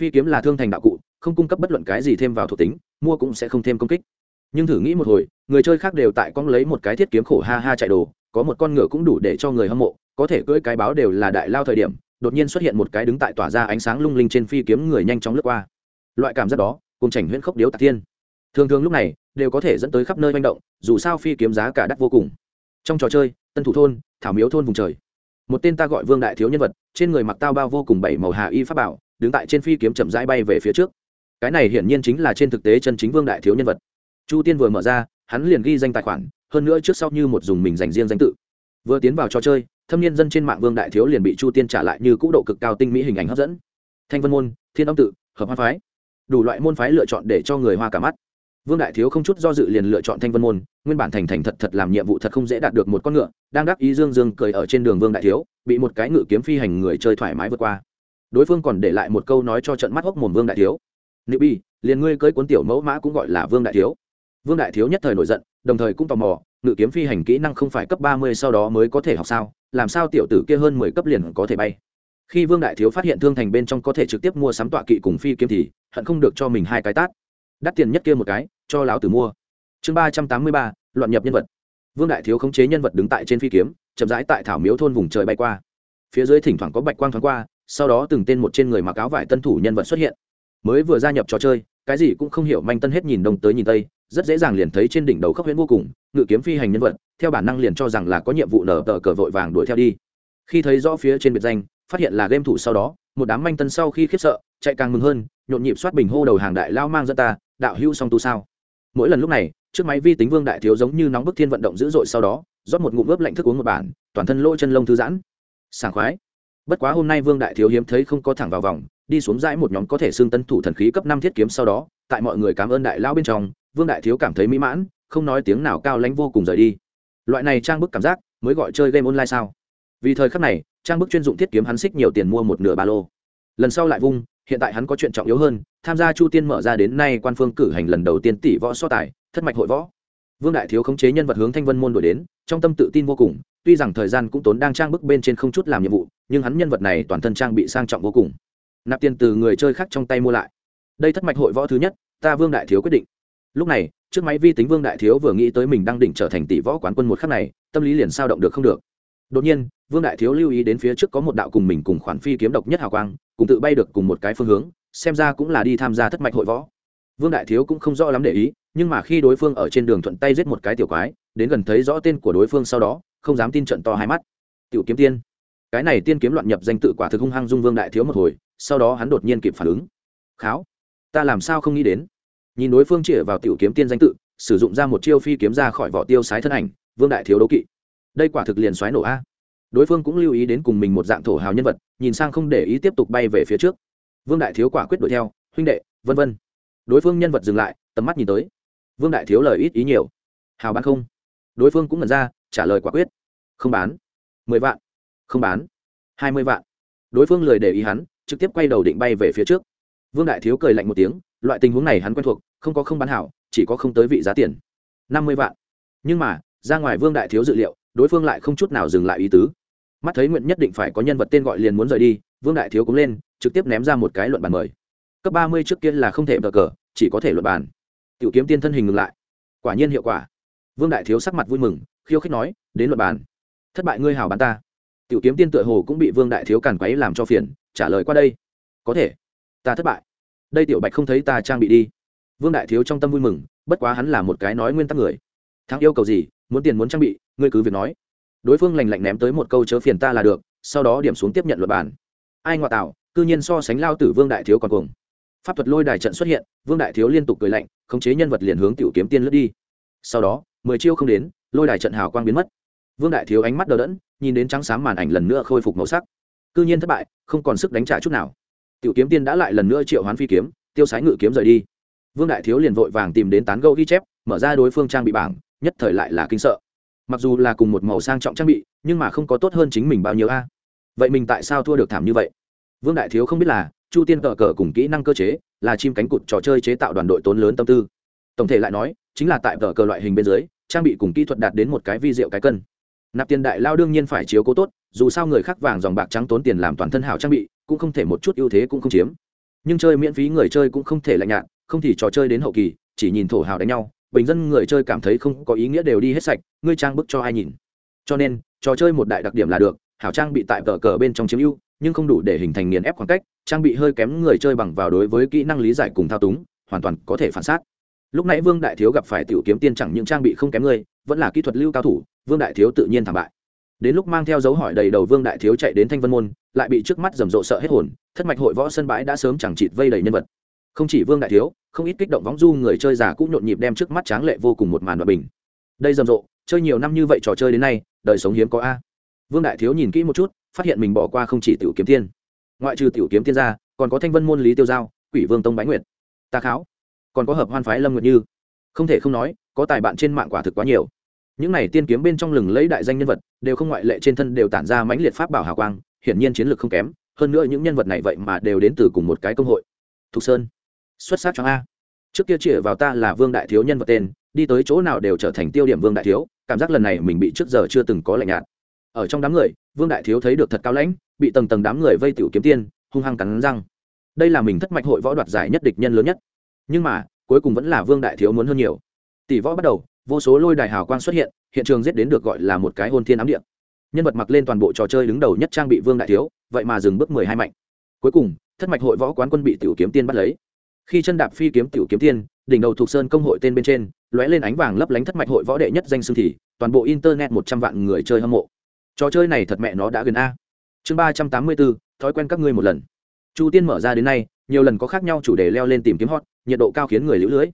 Phi kiếm là thương thành đạo cụ, không cung cấp bất luận cái gì thêm vào thuộc tính, mua cũng sẽ không thêm công kích. Nhưng thử nghĩ một hồi, người chơi khác đều tại con lấy một cái thiết kiếm khổ ha ha chạy đồ, có một con ngựa cũng đủ để cho người hâm mộ, có thể cưỡi cái báo đều là đại lao thời điểm, đột nhiên xuất hiện một cái đứng tại tỏa ra ánh sáng lung linh trên phi kiếm người nhanh chóng lướt qua. Loại cảm giác đó cùng chảnh huyễn khốc điếu tạc thiên. Thường thường lúc này đều có thể dẫn tới khắp nơi manh động, dù sao phi kiếm giá cả đắt vô cùng. Trong trò chơi, tân thủ thôn, thảo miếu thôn vùng trời. Một tên ta gọi vương đại thiếu nhân vật, trên người mặc tao bao vô cùng bảy màu hà y pháp bảo, đứng tại trên phi kiếm chậm rãi bay về phía trước. Cái này hiển nhiên chính là trên thực tế chân chính vương đại thiếu nhân vật. Chu tiên vừa mở ra, hắn liền ghi danh tài khoản, hơn nữa trước sau như một dùng mình dành riêng danh tự. Vừa tiến vào trò chơi, thâm niên dân trên mạng vương đại thiếu liền bị chu tiên trả lại như cũ độ cực cao tinh mỹ hình ảnh hấp dẫn. Thanh vân môn, thiên âm tự, hợp hoa phái. Đủ loại môn phái lựa chọn để cho người hoa cả mắt vương đại thiếu không chút do dự liền lựa chọn thanh vân môn, nguyên bản thành thành thật thật làm nhiệm vụ thật không dễ đạt được một con ngựa, đang đắc ý dương dương cười ở trên đường vương đại thiếu, bị một cái ngự kiếm phi hành người chơi thoải mái vượt qua. Đối phương còn để lại một câu nói cho trận mắt hốc mồm vương đại thiếu. Nữ bi, liền ngươi cưới cuốn tiểu mẫu mã cũng gọi là vương đại thiếu. Vương đại thiếu nhất thời nổi giận, đồng thời cũng tò mò, ngự kiếm phi hành kỹ năng không phải cấp ba mươi sau đó mới có thể học sao, làm sao tiểu tử kia hơn mười cấp liền có thể bay? Khi vương đại thiếu phát hiện thương thành bên trong có thể trực tiếp mua sắm tọa kỵ cùng phi kiếm thì, hận không được cho mình hai cái tát đắt tiền nhất kia một cái, cho lão tử mua. Chương ba trăm tám mươi ba, loạn nhập nhân vật. Vương đại thiếu khống chế nhân vật đứng tại trên phi kiếm, chậm rãi tại thảo miếu thôn vùng trời bay qua. Phía dưới thỉnh thoảng có bạch quang thoáng qua, sau đó từng tên một trên người mặc áo vải tân thủ nhân vật xuất hiện. Mới vừa gia nhập trò chơi, cái gì cũng không hiểu manh tân hết nhìn đông tới nhìn tây, rất dễ dàng liền thấy trên đỉnh đầu khốc huyễn vô cùng, ngự kiếm phi hành nhân vật, theo bản năng liền cho rằng là có nhiệm vụ nở tờ cờ vội vàng đuổi theo đi. Khi thấy rõ phía trên biệt danh, phát hiện là game thủ sau đó, một đám manh tân sau khi khiếp sợ, chạy càng mừng hơn, nhộn nhịp soát bình hô đầu hàng đại lao mang ra ta đạo hưu song tu sao? Mỗi lần lúc này, trước máy vi tính vương đại thiếu giống như nóng bức thiên vận động dữ dội sau đó, rót một ngụm ướp lạnh thức uống một bản, toàn thân lỗ chân lông thư giãn. Sảng khoái. Bất quá hôm nay vương đại thiếu hiếm thấy không có thẳng vào vòng, đi xuống dãi một nhóm có thể xương tân thủ thần khí cấp năm thiết kiếm sau đó, tại mọi người cảm ơn đại lao bên trong, vương đại thiếu cảm thấy mỹ mãn, không nói tiếng nào cao lãnh vô cùng rời đi. Loại này trang bức cảm giác, mới gọi chơi game online sao? Vì thời khắc này, trang bức chuyên dụng thiết kiếm hắn xích nhiều tiền mua một nửa ba lô. Lần sau lại vung hiện tại hắn có chuyện trọng yếu hơn, tham gia chu tiên mở ra đến nay quan phương cử hành lần đầu tiên tỷ võ so tài, thất mạch hội võ. Vương đại thiếu khống chế nhân vật hướng thanh vân môn đổi đến, trong tâm tự tin vô cùng, tuy rằng thời gian cũng tốn đang trang bức bên trên không chút làm nhiệm vụ, nhưng hắn nhân vật này toàn thân trang bị sang trọng vô cùng. Nạp tiền từ người chơi khác trong tay mua lại. Đây thất mạch hội võ thứ nhất, ta vương đại thiếu quyết định. Lúc này, trước máy vi tính vương đại thiếu vừa nghĩ tới mình đang định trở thành tỷ võ quán quân một khắc này, tâm lý liền sao động được không được. Đột nhiên, vương đại thiếu lưu ý đến phía trước có một đạo cùng mình cùng khoản phi kiếm độc nhất hào quang cùng tự bay được cùng một cái phương hướng, xem ra cũng là đi tham gia thất mạch hội võ. Vương đại thiếu cũng không rõ lắm để ý, nhưng mà khi đối phương ở trên đường thuận tay giết một cái tiểu quái, đến gần thấy rõ tên của đối phương sau đó, không dám tin trận to hai mắt. Tiểu kiếm tiên. Cái này tiên kiếm loạn nhập danh tự quả thực hung hăng dung vương đại thiếu một hồi, sau đó hắn đột nhiên kịp phản ứng. Kháo, ta làm sao không nghĩ đến? Nhìn đối phương chĩa vào tiểu kiếm tiên danh tự, sử dụng ra một chiêu phi kiếm ra khỏi vỏ tiêu sái thân ảnh, vương đại thiếu đấu kỵ. Đây quả thực liền xoáy nổ a đối phương cũng lưu ý đến cùng mình một dạng thổ hào nhân vật, nhìn sang không để ý tiếp tục bay về phía trước. Vương đại thiếu quả quyết đuổi theo, huynh đệ, vân vân. Đối phương nhân vật dừng lại, tầm mắt nhìn tới. Vương đại thiếu lời ít ý nhiều. Hào bán không? Đối phương cũng ngẩn ra, trả lời quả quyết. Không bán. Mười vạn. Không bán. Hai mươi vạn. Đối phương lời để ý hắn, trực tiếp quay đầu định bay về phía trước. Vương đại thiếu cười lạnh một tiếng, loại tình huống này hắn quen thuộc, không có không bán hảo, chỉ có không tới vị giá tiền. Năm mươi vạn. Nhưng mà, ra ngoài vương đại thiếu dự liệu, đối phương lại không chút nào dừng lại ý tứ mắt thấy nguyện nhất định phải có nhân vật tên gọi liền muốn rời đi, vương đại thiếu cũng lên, trực tiếp ném ra một cái luận bàn mời. Cấp ba mươi trước kia là không thể bờ cờ, chỉ có thể luận bàn. Tiểu kiếm tiên thân hình ngừng lại. Quả nhiên hiệu quả. Vương đại thiếu sắc mặt vui mừng, khiêu khích nói, đến luận bàn. Thất bại ngươi hào bán ta. Tiểu kiếm tiên tựa hồ cũng bị vương đại thiếu càn quấy làm cho phiền, trả lời qua đây, có thể. Ta thất bại. Đây tiểu bạch không thấy ta trang bị đi. Vương đại thiếu trong tâm vui mừng, bất quá hắn là một cái nói nguyên tắc người. Thắng yêu cầu gì, muốn tiền muốn trang bị, ngươi cứ việc nói đối phương lành lạnh ném tới một câu chớ phiền ta là được, sau đó điểm xuống tiếp nhận luật bản. Ai ngoại tạo cư nhiên so sánh lao tử vương đại thiếu còn cùng pháp thuật lôi đài trận xuất hiện, vương đại thiếu liên tục cười lạnh, khống chế nhân vật liền hướng tiểu kiếm tiên lướt đi. Sau đó, mười chiêu không đến, lôi đài trận hào quang biến mất. Vương đại thiếu ánh mắt đờ đẫn, nhìn đến trắng sáng màn ảnh lần nữa khôi phục màu sắc. Cư nhiên thất bại, không còn sức đánh trả chút nào. Tiểu kiếm tiên đã lại lần nữa triệu hoán phi kiếm, tiêu sái ngự kiếm rời đi. Vương đại thiếu liền vội vàng tìm đến tán gẫu ghi chép, mở ra đối phương trang bị bảng, nhất thời lại là kinh sợ mặc dù là cùng một màu sang trọng trang bị, nhưng mà không có tốt hơn chính mình bao nhiêu a. Vậy mình tại sao thua được thảm như vậy? Vương đại thiếu không biết là, chu tiên cờ cờ cùng kỹ năng cơ chế, là chim cánh cụt trò chơi chế tạo đoàn đội tốn lớn tâm tư. Tổng thể lại nói, chính là tại cờ cờ loại hình bên dưới, trang bị cùng kỹ thuật đạt đến một cái vi diệu cái cân. Nạp tiền đại lao đương nhiên phải chiếu cố tốt, dù sao người khác vàng dòng bạc trắng tốn tiền làm toàn thân hảo trang bị, cũng không thể một chút ưu thế cũng không chiếm. Nhưng chơi miễn phí người chơi cũng không thể lạnh nhạt, không thì trò chơi đến hậu kỳ, chỉ nhìn thổ hào đánh nhau bình dân người chơi cảm thấy không có ý nghĩa đều đi hết sạch, ngươi trang bức cho ai nhìn? Cho nên, trò chơi một đại đặc điểm là được, hảo trang bị tại tờ cờ bên trong chiếm ưu, nhưng không đủ để hình thành nghiền ép khoảng cách, trang bị hơi kém người chơi bằng vào đối với kỹ năng lý giải cùng thao túng, hoàn toàn có thể phản xác. Lúc nãy vương đại thiếu gặp phải tiểu kiếm tiên chẳng những trang bị không kém ngươi vẫn là kỹ thuật lưu cao thủ, vương đại thiếu tự nhiên thảm bại. Đến lúc mang theo dấu hỏi đầy đầu vương đại thiếu chạy đến thanh vân môn, lại bị trước mắt rầm rộ sợ hết hồn, thất mạch hội võ sân bãi đã sớm chẳng chịt vây đầy nhân vật không chỉ vương đại thiếu, không ít kích động võng du người chơi già cũng nhộn nhịp đem trước mắt tráng lệ vô cùng một màn đoạn bình. Đây rầm rộ, chơi nhiều năm như vậy trò chơi đến nay, đời sống hiếm có a. Vương đại thiếu nhìn kỹ một chút, phát hiện mình bỏ qua không chỉ tiểu kiếm tiên. Ngoại trừ tiểu kiếm tiên ra, còn có thanh vân môn lý tiêu giao, quỷ vương tông bái nguyệt, ta kháo. Còn có hợp hoan phái lâm nguyệt như. Không thể không nói, có tài bạn trên mạng quả thực quá nhiều. Những này tiên kiếm bên trong lừng lấy đại danh nhân vật, đều không ngoại lệ trên thân đều tản ra mãnh liệt pháp bảo hào quang, hiển nhiên chiến lược không kém, hơn nữa những nhân vật này vậy mà đều đến từ cùng một cái công hội. Thục sơn xuất sắc cho a. Trước kia chĩa vào ta là vương đại thiếu nhân vật tên, đi tới chỗ nào đều trở thành tiêu điểm vương đại thiếu, cảm giác lần này mình bị trước giờ chưa từng có lạnh nhạt. Ở trong đám người, vương đại thiếu thấy được thật cao lãnh, bị tầng tầng đám người vây tiểu kiếm tiên, hung hăng cắn răng. Đây là mình thất mạch hội võ đoạt giải nhất địch nhân lớn nhất. Nhưng mà, cuối cùng vẫn là vương đại thiếu muốn hơn nhiều. Tỷ võ bắt đầu, vô số lôi đài hào quang xuất hiện hiện trường giết đến được gọi là một cái hôn thiên ám điện nhân vật mặc lên toàn bộ trò chơi đứng đầu nhất trang bị vương đại thiếu, vậy mà dừng bước mười hai mạnh. Cuối cùng, thất mạch hội võ quán quân bị tiểu kiếm tiên bắt lấy khi chân đạp phi kiếm tiểu kiếm tiên, đỉnh đầu thuộc sơn công hội tên bên trên, lóe lên ánh vàng lấp lánh thất mạch hội võ đệ nhất danh xương thì, toàn bộ internet một trăm vạn người chơi hâm mộ. Trò chơi này thật mẹ nó đã gần a. Chương ba trăm tám mươi bốn, thói quen các ngươi một lần. Chu tiên mở ra đến nay, nhiều lần có khác nhau chủ đề leo lên tìm kiếm hot, nhiệt độ cao khiến người lũ lưới.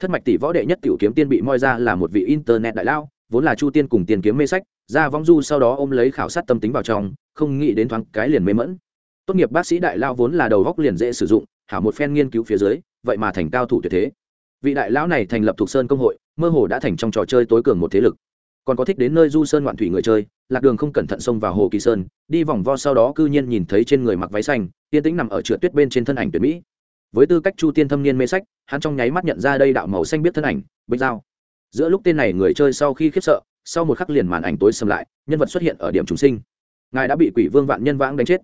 Thất mạch tỷ võ đệ nhất tiểu kiếm tiên bị moi ra là một vị internet đại lao, vốn là chu tiên cùng tiền kiếm mê sách, ra vong du sau đó ôm lấy khảo sát tâm tính vào trong, không nghĩ đến thoáng cái liền mê mẫn tốt nghiệp bác sĩ đại lao vốn là đầu góc liền dễ sử dụng hảo một phen nghiên cứu phía dưới, vậy mà thành cao thủ tuyệt thế. Vị đại lão này thành lập thuộc sơn công hội, mơ hồ đã thành trong trò chơi tối cường một thế lực. Còn có thích đến nơi du sơn ngoạn thủy người chơi, lạc đường không cẩn thận xông vào hồ kỳ sơn, đi vòng vo sau đó cư nhiên nhìn thấy trên người mặc váy xanh tiên tĩnh nằm ở trượt tuyết bên trên thân ảnh tuyệt mỹ. Với tư cách chu tiên thâm niên mê sách, hắn trong nháy mắt nhận ra đây đạo màu xanh biết thân ảnh, bích dao giữa lúc tên này người chơi sau khi khiếp sợ, sau một khắc liền màn ảnh tối xâm lại, nhân vật xuất hiện ở điểm chúng sinh. Ngài đã bị quỷ vương vạn nhân vãng đánh chết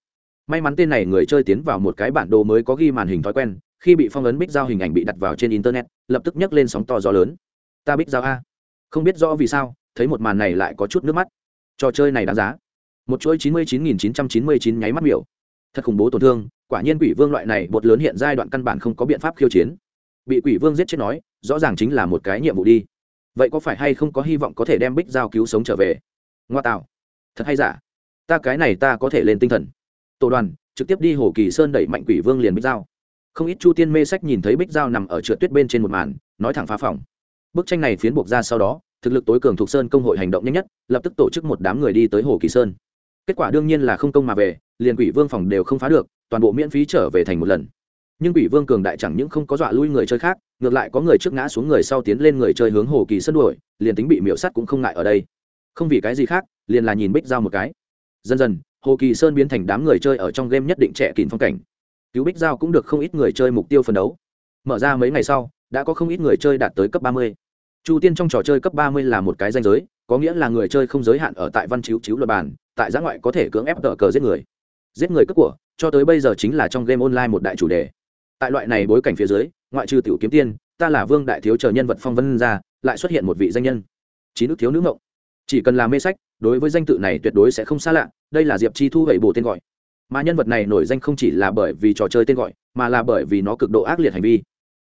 may mắn tên này người chơi tiến vào một cái bản đồ mới có ghi màn hình thói quen, khi bị phong ấn bích giao hình ảnh bị đặt vào trên internet, lập tức nhấc lên sóng to gió lớn. Ta bích giao a. Không biết rõ vì sao, thấy một màn này lại có chút nước mắt. Trò chơi này đáng giá. Một chuỗi chín mươi chín nghìn chín trăm chín mươi chín nháy mắt miểu. Thật khủng bố tổn thương, quả nhiên quỷ vương loại này bột lớn hiện giai đoạn căn bản không có biện pháp khiêu chiến. Bị quỷ vương giết chết nói, rõ ràng chính là một cái nhiệm vụ đi. Vậy có phải hay không có hy vọng có thể đem bích giao cứu sống trở về? Ngoa tạo. Thật hay giả? Ta cái này ta có thể lên tinh thần tổ đoàn, trực tiếp đi hồ kỳ sơn đẩy mạnh quỷ vương liền bích giao. Không ít chu tiên mê sách nhìn thấy bích giao nằm ở trượt tuyết bên trên một màn, nói thẳng phá phòng. Bức tranh này phiến buộc ra sau đó, thực lực tối cường thuộc sơn công hội hành động nhanh nhất, lập tức tổ chức một đám người đi tới hồ kỳ sơn. Kết quả đương nhiên là không công mà về, liền quỷ vương phòng đều không phá được, toàn bộ miễn phí trở về thành một lần. Nhưng quỷ vương cường đại chẳng những không có dọa lui người chơi khác, ngược lại có người trước ngã xuống người sau tiến lên người chơi hướng hồ kỳ sơn đuổi, liền tính bị miễu sắt cũng không ngại ở đây. Không vì cái gì khác, liền là nhìn bích giao một cái. Dần dần hồ kỳ sơn biến thành đám người chơi ở trong game nhất định trẻ kín phong cảnh. Cứu bích giao cũng được không ít người chơi mục tiêu phân đấu. Mở ra mấy ngày sau, đã có không ít người chơi đạt tới cấp ba mươi. Chu tiên trong trò chơi cấp ba mươi là một cái danh giới, có nghĩa là người chơi không giới hạn ở tại văn chiếu chiếu luật bản, tại giã ngoại có thể cưỡng ép tờ cờ giết người. Giết người cướp của, cho tới bây giờ chính là trong game online một đại chủ đề. Tại loại này bối cảnh phía dưới, ngoại trừ tiểu kiếm tiên, ta là vương đại thiếu chờ nhân vật phong vân ra, lại xuất hiện một vị danh nhân. Chín nước thiếu nữ ngộng. Chỉ cần là mê sách, đối với danh tự này tuyệt đối sẽ không xa lạ đây là diệp chi thu gậy bồ tên gọi. Mà nhân vật này nổi danh không chỉ là bởi vì trò chơi tên gọi, mà là bởi vì nó cực độ ác liệt hành vi.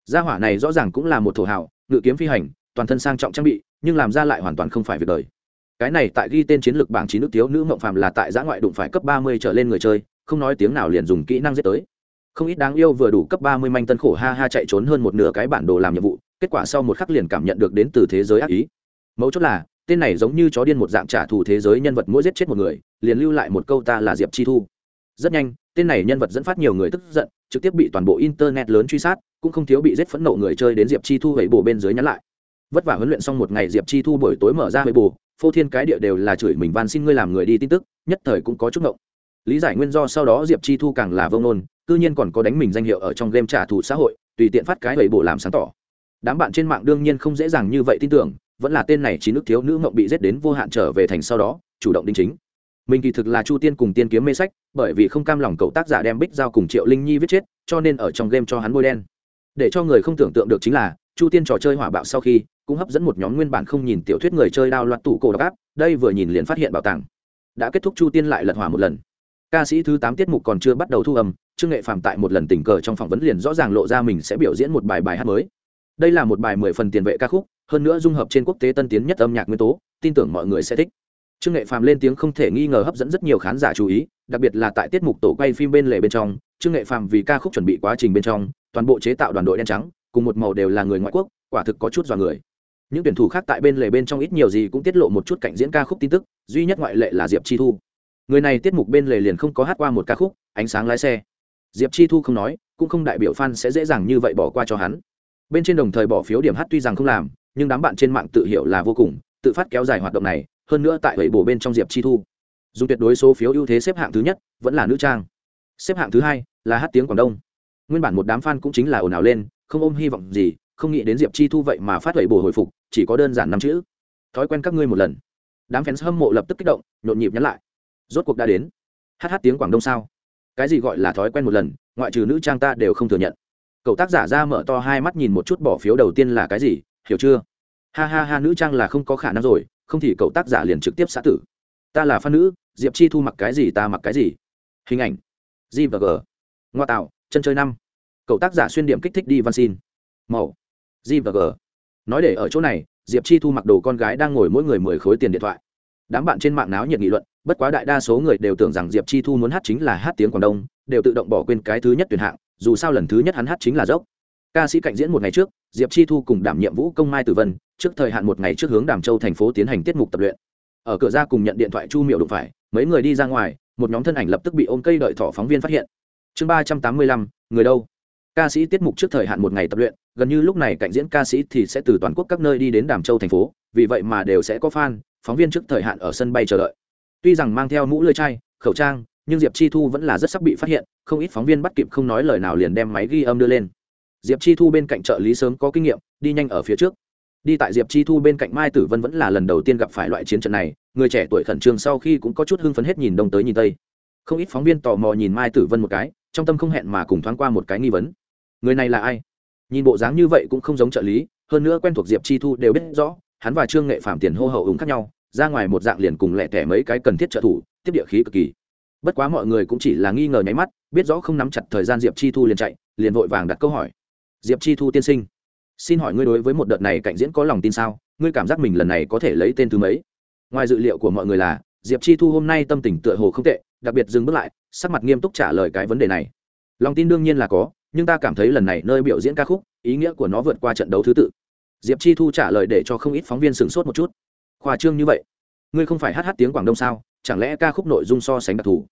Gia hỏa này rõ ràng cũng là một thổ hào, ngự kiếm phi hành, toàn thân sang trọng trang bị, nhưng làm ra lại hoàn toàn không phải việc đời. Cái này tại ghi tên chiến lược bảng chín nước thiếu nữ mộng phàm là tại giã ngoại đụng phải cấp ba mươi trở lên người chơi, không nói tiếng nào liền dùng kỹ năng giết tới. Không ít đáng yêu vừa đủ cấp ba mươi manh tân khổ ha ha chạy trốn hơn một nửa cái bản đồ làm nhiệm vụ, kết quả sau một khắc liền cảm nhận được đến từ thế giới ác ý. Mấu chốt là tên này giống như chó điên một dạng trả thù thế giới nhân vật mỗi giết chết một người, liền lưu lại một câu ta là diệp chi thu. Rất nhanh, tên này nhân vật dẫn phát nhiều người tức giận, trực tiếp bị toàn bộ internet lớn truy sát, cũng không thiếu bị giết phẫn nộ người chơi đến diệp chi thu gậy bồ bên dưới nhắn lại. Vất vả huấn luyện xong một ngày, diệp chi thu buổi tối mở ra gậy bồ phô thiên cái địa đều là chửi mình van xin ngươi làm người đi tin tức, nhất thời cũng có chút ngộng. Lý giải nguyên do sau đó diệp chi thu càng là vông nôn cư nhiên còn có đánh mình danh hiệu ở trong game trả thù xã hội, tùy tiện phát cái gậy bồ làm sáng tỏ. Đám bạn trên mạng đương nhiên không dễ dàng như vậy tin tưởng vẫn là tên này chín nước thiếu nữ mộng bị giết đến vô hạn trở về thành sau đó, chủ động đính chính. Mình kỳ thực là chu tiên cùng tiên kiếm mê sách, bởi vì không cam lòng cậu tác giả đem bích giao cùng triệu linh nhi viết chết, cho nên ở trong game cho hắn bôi đen. Để cho người không tưởng tượng được chính là, chu tiên trò chơi hỏa bạo sau khi, cũng hấp dẫn một nhóm nguyên bản không nhìn tiểu thuyết người chơi đao loạt tủ cổ độc áp đây vừa nhìn liền phát hiện bảo tàng. Đã kết thúc chu tiên lại lật hỏa một lần. Ca sĩ thứ tám tiết mục còn chưa bắt đầu thu âm, trương nghệ phạm tại một lần tình cờ trong phỏng vấn liền rõ ràng lộ ra mình sẽ biểu diễn một bài bài hát mới. Đây là một bài mười phần tiền vệ ca khúc hơn nữa dung hợp trên quốc tế tân tiến nhất âm nhạc nguyên tố, tin tưởng mọi người sẽ thích. Trương nghệ phàm lên tiếng không thể nghi ngờ hấp dẫn rất nhiều khán giả chú ý, đặc biệt là tại tiết mục tổ quay phim bên lề bên trong, trương nghệ phàm vì ca khúc chuẩn bị quá trình bên trong, toàn bộ chế tạo đoàn đội đen trắng, cùng một màu đều là người ngoại quốc, quả thực có chút dọa người. Những tuyển thủ khác tại bên lề bên trong ít nhiều gì cũng tiết lộ một chút cảnh diễn ca khúc tin tức, duy nhất ngoại lệ là diệp chi thu. Người này tiết mục bên lề liền không có hát qua một ca khúc, ánh sáng lái xe. Diệp chi thu không nói, cũng không đại biểu f a n sẽ dễ dàng như vậy bỏ qua cho hắn. Bên trên đồng thời bỏ phiếu điểm hát tuy rằng không làm nhưng đám bạn trên mạng tự hiểu là vô cùng, tự phát kéo dài hoạt động này, hơn nữa tại bảy bổ bên trong diệp chi thu. Dùng tuyệt đối số phiếu ưu thế xếp hạng thứ nhất, vẫn là nữ trang. Xếp hạng thứ hai là hát tiếng quảng đông. Nguyên bản một đám f a n cũng chính là ồn ào lên, không ôm hy vọng gì, không nghĩ đến diệp chi thu vậy mà phát bảy bổ hồi phục, chỉ có đơn giản năm chữ. Thói quen các ngươi một lần. Đám fans hâm mộ lập tức kích động, nhộn nhịp nhắn lại. Rốt cuộc đã đến. Hát hát tiếng quảng đông sao? Cái gì gọi là thói quen một lần, ngoại trừ nữ trang ta đều không thừa nhận. Cậu tác giả ra mở to hai mắt nhìn một chút bỏ phiếu đầu tiên là cái gì hiểu chưa? Ha ha ha, nữ trang là không có khả năng rồi, không thì cậu tác giả liền trực tiếp xã tử. Ta là phan nữ, diệp chi thu mặc cái gì ta mặc cái gì. Hình ảnh. G và g. Ngoa tạo, chân chơi năm. Cậu tác giả xuyên điểm kích thích đi văn xin. Màu. G và g. Nói để ở chỗ này, diệp chi thu mặc đồ con gái đang ngồi mỗi người mười khối tiền điện thoại. Đám bạn trên mạng náo nhiệt nghị luận, bất quá đại đa số người đều tưởng rằng diệp chi thu muốn hát chính là hát tiếng quảng đông, đều tự động bỏ quên cái thứ nhất tuyển hạng, dù sao lần thứ nhất hắn hát chính là dốc. Ca sĩ cạnh diễn một ngày trước diệp chi thu cùng đảm nhiệm vũ công mai tử vân, trước thời hạn một ngày trước hướng đàm châu thành phố tiến hành tiết mục tập luyện. Ở cửa ra cùng nhận điện thoại chu miệu đụng phải, mấy người đi ra ngoài, một nhóm thân ảnh lập tức bị ôm cây đợi thỏ phóng viên phát hiện. Chương ba trăm tám mươi lăm, người đâu? Ca sĩ tiết mục trước thời hạn một ngày tập luyện, gần như lúc này cạnh diễn ca sĩ thì sẽ từ toàn quốc các nơi đi đến đàm châu thành phố, vì vậy mà đều sẽ có fan, phóng viên trước thời hạn ở sân bay chờ đợi. Tuy rằng mang theo mũ lưỡi chai, khẩu trang, nhưng diệp chi thu vẫn là rất sắp bị phát hiện, không ít phóng viên bắt kịp không nói lời nào liền đem máy ghi âm đưa lên diệp chi thu bên cạnh trợ lý sớm có kinh nghiệm, đi nhanh ở phía trước. Đi tại diệp chi thu bên cạnh mai tử vân vẫn là lần đầu tiên gặp phải loại chiến trận này, người trẻ tuổi khẩn trương sau khi cũng có chút hưng phấn hết nhìn đông tới nhìn tây. Không ít phóng viên tò mò nhìn mai tử vân một cái, trong tâm không hẹn mà cùng thoáng qua một cái nghi vấn. Người này là ai? Nhìn bộ dáng như vậy cũng không giống trợ lý, hơn nữa quen thuộc diệp chi thu đều biết rõ, hắn và trương nghệ phạm tiền hô hậu ứng khác nhau, ra ngoài một dạng liền cùng lẹ tẻ mấy cái cần thiết trợ thủ, tiếp địa khí cực kỳ. Bất quá mọi người cũng chỉ là nghi ngờ nháy mắt, biết rõ không nắm chặt thời gian diệp chi thu liền chạy, liền vội vàng đặt câu hỏi diệp chi thu tiên sinh, xin hỏi ngươi đối với một đợt này cạnh diễn có lòng tin sao? Ngươi cảm giác mình lần này có thể lấy tên thứ mấy? Ngoài dự liệu của mọi người là, diệp chi thu hôm nay tâm tình tựa hồ không tệ, đặc biệt dừng bước lại, sắc mặt nghiêm túc trả lời cái vấn đề này. Lòng tin đương nhiên là có, nhưng ta cảm thấy lần này nơi biểu diễn ca khúc, ý nghĩa của nó vượt qua trận đấu thứ tự. Diệp chi thu trả lời để cho không ít phóng viên sửng sốt một chút. Khoa trương như vậy, ngươi không phải hát hát tiếng quảng đông sao? Chẳng lẽ ca khúc nội dung so sánh đặc thù?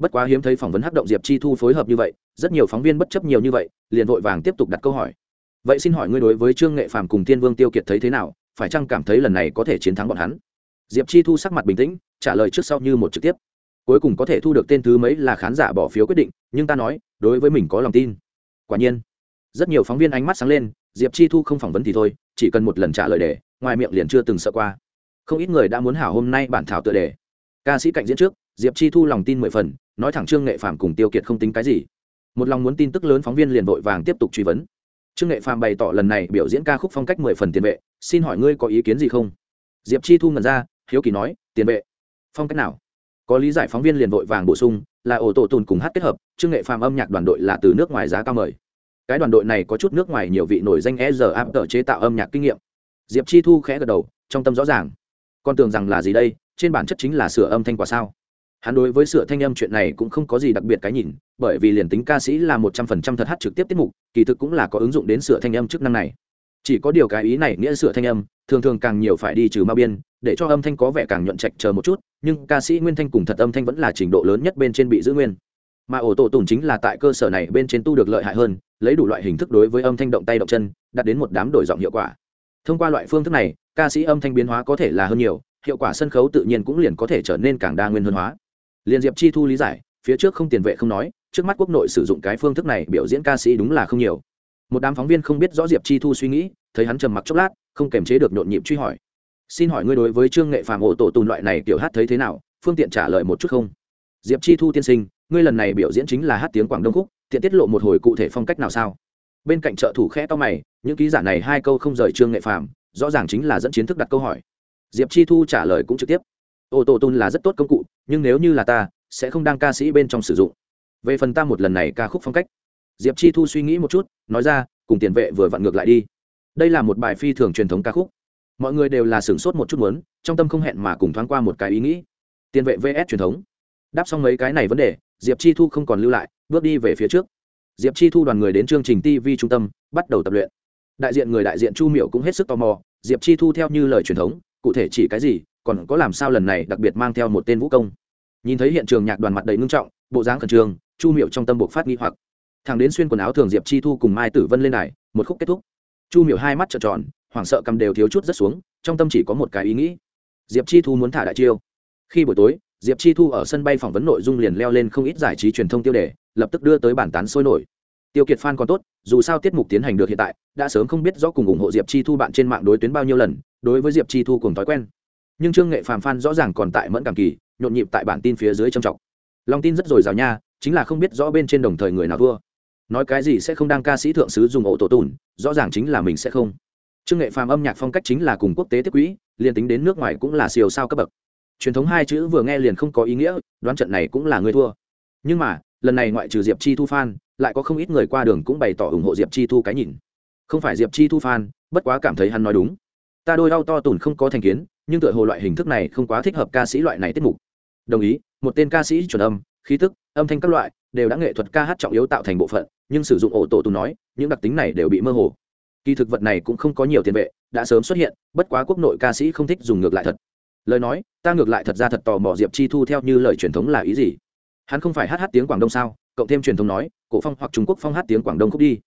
Bất quá hiếm thấy phỏng vấn hắc động diệp chi thu phối hợp như vậy, rất nhiều phóng viên bất chấp nhiều như vậy, liền vội vàng tiếp tục đặt câu hỏi. Vậy xin hỏi ngươi đối với trương nghệ phàm cùng thiên vương tiêu kiệt thấy thế nào? Phải chăng cảm thấy lần này có thể chiến thắng bọn hắn? Diệp chi thu sắc mặt bình tĩnh, trả lời trước sau như một trực tiếp. Cuối cùng có thể thu được tên thứ mấy là khán giả bỏ phiếu quyết định, nhưng ta nói, đối với mình có lòng tin. Quả nhiên, rất nhiều phóng viên ánh mắt sáng lên, diệp chi thu không phỏng vấn thì thôi, chỉ cần một lần trả lời đề ngoài miệng liền chưa từng sợ qua. Không ít người đã muốn hảo hôm nay bản thảo tựa đề. Ca sĩ cạnh diễn trước, diệp chi thu lòng tin mười phần nói thẳng trương nghệ phàm cùng tiêu kiệt không tính cái gì. Một lòng muốn tin tức lớn phóng viên liền vội vàng tiếp tục truy vấn. Trương nghệ phàm bày tỏ lần này biểu diễn ca khúc phong cách mười phần tiền vệ, xin hỏi ngươi có ý kiến gì không? Diệp chi thu ngần ra, hiếu kỳ nói, tiền vệ. Phong cách nào? Có lý giải phóng viên liền vội vàng bổ sung, là ổ tổ tùn cùng hát kết hợp, trương nghệ phàm âm nhạc đoàn đội là từ nước ngoài giá cao mời. Cái đoàn đội này có chút nước ngoài nhiều vị nổi danh e giờ áp tờ chế tạo âm nhạc kinh nghiệm. Diệp chi thu khẽ gật đầu, trong tâm rõ ràng. Con tưởng rằng là gì đây? Trên bản chất chính là sửa âm thanh quả sao? Hắn đối với sửa thanh âm chuyện này cũng không có gì đặc biệt cái nhìn, bởi vì liền tính ca sĩ là một trăm phần trăm thật hát trực tiếp tiết mục, kỳ thực cũng là có ứng dụng đến sửa thanh âm chức năng này. Chỉ có điều cái ý này nghĩa sửa thanh âm, thường thường càng nhiều phải đi trừ ma biên, để cho âm thanh có vẻ càng nhuận trạch chờ một chút, nhưng ca sĩ nguyên thanh cùng thật âm thanh vẫn là trình độ lớn nhất bên trên bị giữ nguyên. Mà ổ tổ tùng chính là tại cơ sở này bên trên tu được lợi hại hơn, lấy đủ loại hình thức đối với âm thanh động tay động chân, đạt đến một đám đổi giọng hiệu quả. Thông qua loại phương thức này, ca sĩ âm thanh biến hóa có thể là hơn nhiều, hiệu quả sân khấu tự nhiên cũng liền có thể trở nên càng đa nguyên hơn hóa liên diệp chi thu lý giải, phía trước không tiền vệ không nói, trước mắt quốc nội sử dụng cái phương thức này biểu diễn ca sĩ đúng là không nhiều. Một đám phóng viên không biết rõ diệp chi thu suy nghĩ, thấy hắn trầm mặc chốc lát, không kềm chế được nhộn nhịp truy hỏi. Xin hỏi ngươi đối với trương nghệ phàm ổ tổ tùn loại này kiểu hát thấy thế nào, phương tiện trả lời một chút không? Diệp chi thu tiên sinh, ngươi lần này biểu diễn chính là hát tiếng quảng đông khúc, tiện tiết lộ một hồi cụ thể phong cách nào sao? Bên cạnh trợ thủ khẽ to mày, những ký giả này hai câu không rời trương nghệ phàm, rõ ràng chính là dẫn chiến thức đặt câu hỏi. Diệp chi thu trả lời cũng trực tiếp ô tô tun là rất tốt công cụ, nhưng nếu như là ta, sẽ không đang ca sĩ bên trong sử dụng. Về phần ta một lần này ca khúc phong cách. Diệp chi thu suy nghĩ một chút, nói ra, cùng tiền vệ vừa vặn ngược lại đi. Đây là một bài phi thường truyền thống ca khúc. Mọi người đều là sửng sốt một chút muốn, trong tâm không hẹn mà cùng thoáng qua một cái ý nghĩ. Tiền vệ vs truyền thống. Đáp xong mấy cái này vấn đề, diệp chi thu không còn lưu lại, bước đi về phía trước. Diệp chi thu đoàn người đến chương trình tv trung tâm, bắt đầu tập luyện. Đại diện người đại diện chu Miểu cũng hết sức tò mò, diệp chi thu theo như lời truyền thống, cụ thể chỉ cái gì còn có làm sao lần này đặc biệt mang theo một tên vũ công. Nhìn thấy hiện trường nhạc đoàn mặt đầy ngưng trọng, bộ dáng khẩn trương, chu miệu trong tâm buộc phát nghi hoặc. Thằng đến xuyên quần áo thường diệp chi thu cùng mai tử vân lên này một khúc kết thúc. Chu miệu hai mắt trợn tròn, hoảng sợ cầm đều thiếu chút rất xuống, trong tâm chỉ có một cái ý nghĩ. Diệp chi thu muốn thả đại chiêu. Khi buổi tối, diệp chi thu ở sân bay phỏng vấn nội dung liền leo lên không ít giải trí truyền thông tiêu đề, lập tức đưa tới bản tán sôi nổi. Tiêu kiệt phan còn tốt, dù sao tiết mục tiến hành được hiện tại, đã sớm không biết rõ cùng ủng hộ diệp chi thu bạn trên mạng đối tuyến bao nhiêu lần, đối với diệp chi thu cùng thói quen nhưng trương nghệ phàm phan rõ ràng còn tại mẫn cảm kỳ, nhộn nhịp tại bản tin phía dưới trầm trọng. Lòng tin rất dồi dào nha, chính là không biết rõ bên trên đồng thời người nào thua. Nói cái gì sẽ không đang ca sĩ thượng sứ dùng ổ tổ tùn, rõ ràng chính là mình sẽ không. Trương nghệ phàm âm nhạc phong cách chính là cùng quốc tế tiếp quỹ, liền tính đến nước ngoài cũng là siêu sao cấp bậc. Truyền thống hai chữ vừa nghe liền không có ý nghĩa, đoán trận này cũng là người thua. Nhưng mà, lần này ngoại trừ diệp chi thu phan, lại có không ít người qua đường cũng bày tỏ ủng hộ diệp chi thu cái nhìn. Không phải diệp chi thu phan, bất quá cảm thấy hắn nói đúng. Ta đôi đau to tùn không có thành kiến nhưng tựa hồ loại hình thức này không quá thích hợp ca sĩ loại này tiết mục. Đồng ý, một tên ca sĩ chuẩn âm, khí tức, âm thanh các loại, đều đã nghệ thuật ca hát trọng yếu tạo thành bộ phận, nhưng sử dụng ổ tổ tù nói, những đặc tính này đều bị mơ hồ. Kỳ thực vật này cũng không có nhiều tiền vệ, đã sớm xuất hiện, bất quá quốc nội ca sĩ không thích dùng ngược lại thật. Lời nói, ta ngược lại thật ra thật tò mò diệp chi thu theo như lời truyền thống là ý gì? Hắn không phải hát hát tiếng quảng đông sao? Cộng thêm truyền thống nói, cổ phong hoặc trung quốc phong hát tiếng quảng đông khúc đi.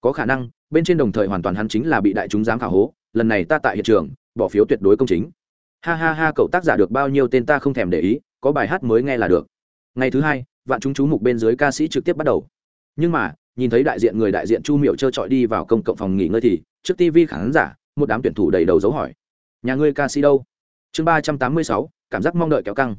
Có khả năng, bên trên đồng thời hoàn toàn hắn chính là bị đại chúng giám khảo hố, lần này ta tại hiện trường, bỏ phiếu tuyệt đối công chính ha ha ha, cậu tác giả được bao nhiêu tên ta không thèm để ý, có bài hát mới nghe là được. Ngày thứ hai, vạn chúng chú mục bên dưới ca sĩ trực tiếp bắt đầu. Nhưng mà, nhìn thấy đại diện người đại diện chu miệu trơ trọi đi vào công cộng phòng nghỉ ngơi thì, trước tv khán giả, một đám tuyển thủ đầy đầu dấu hỏi. Nhà ngươi ca sĩ đâu? Chương ba trăm tám mươi sáu, cảm giác mong đợi kéo căng.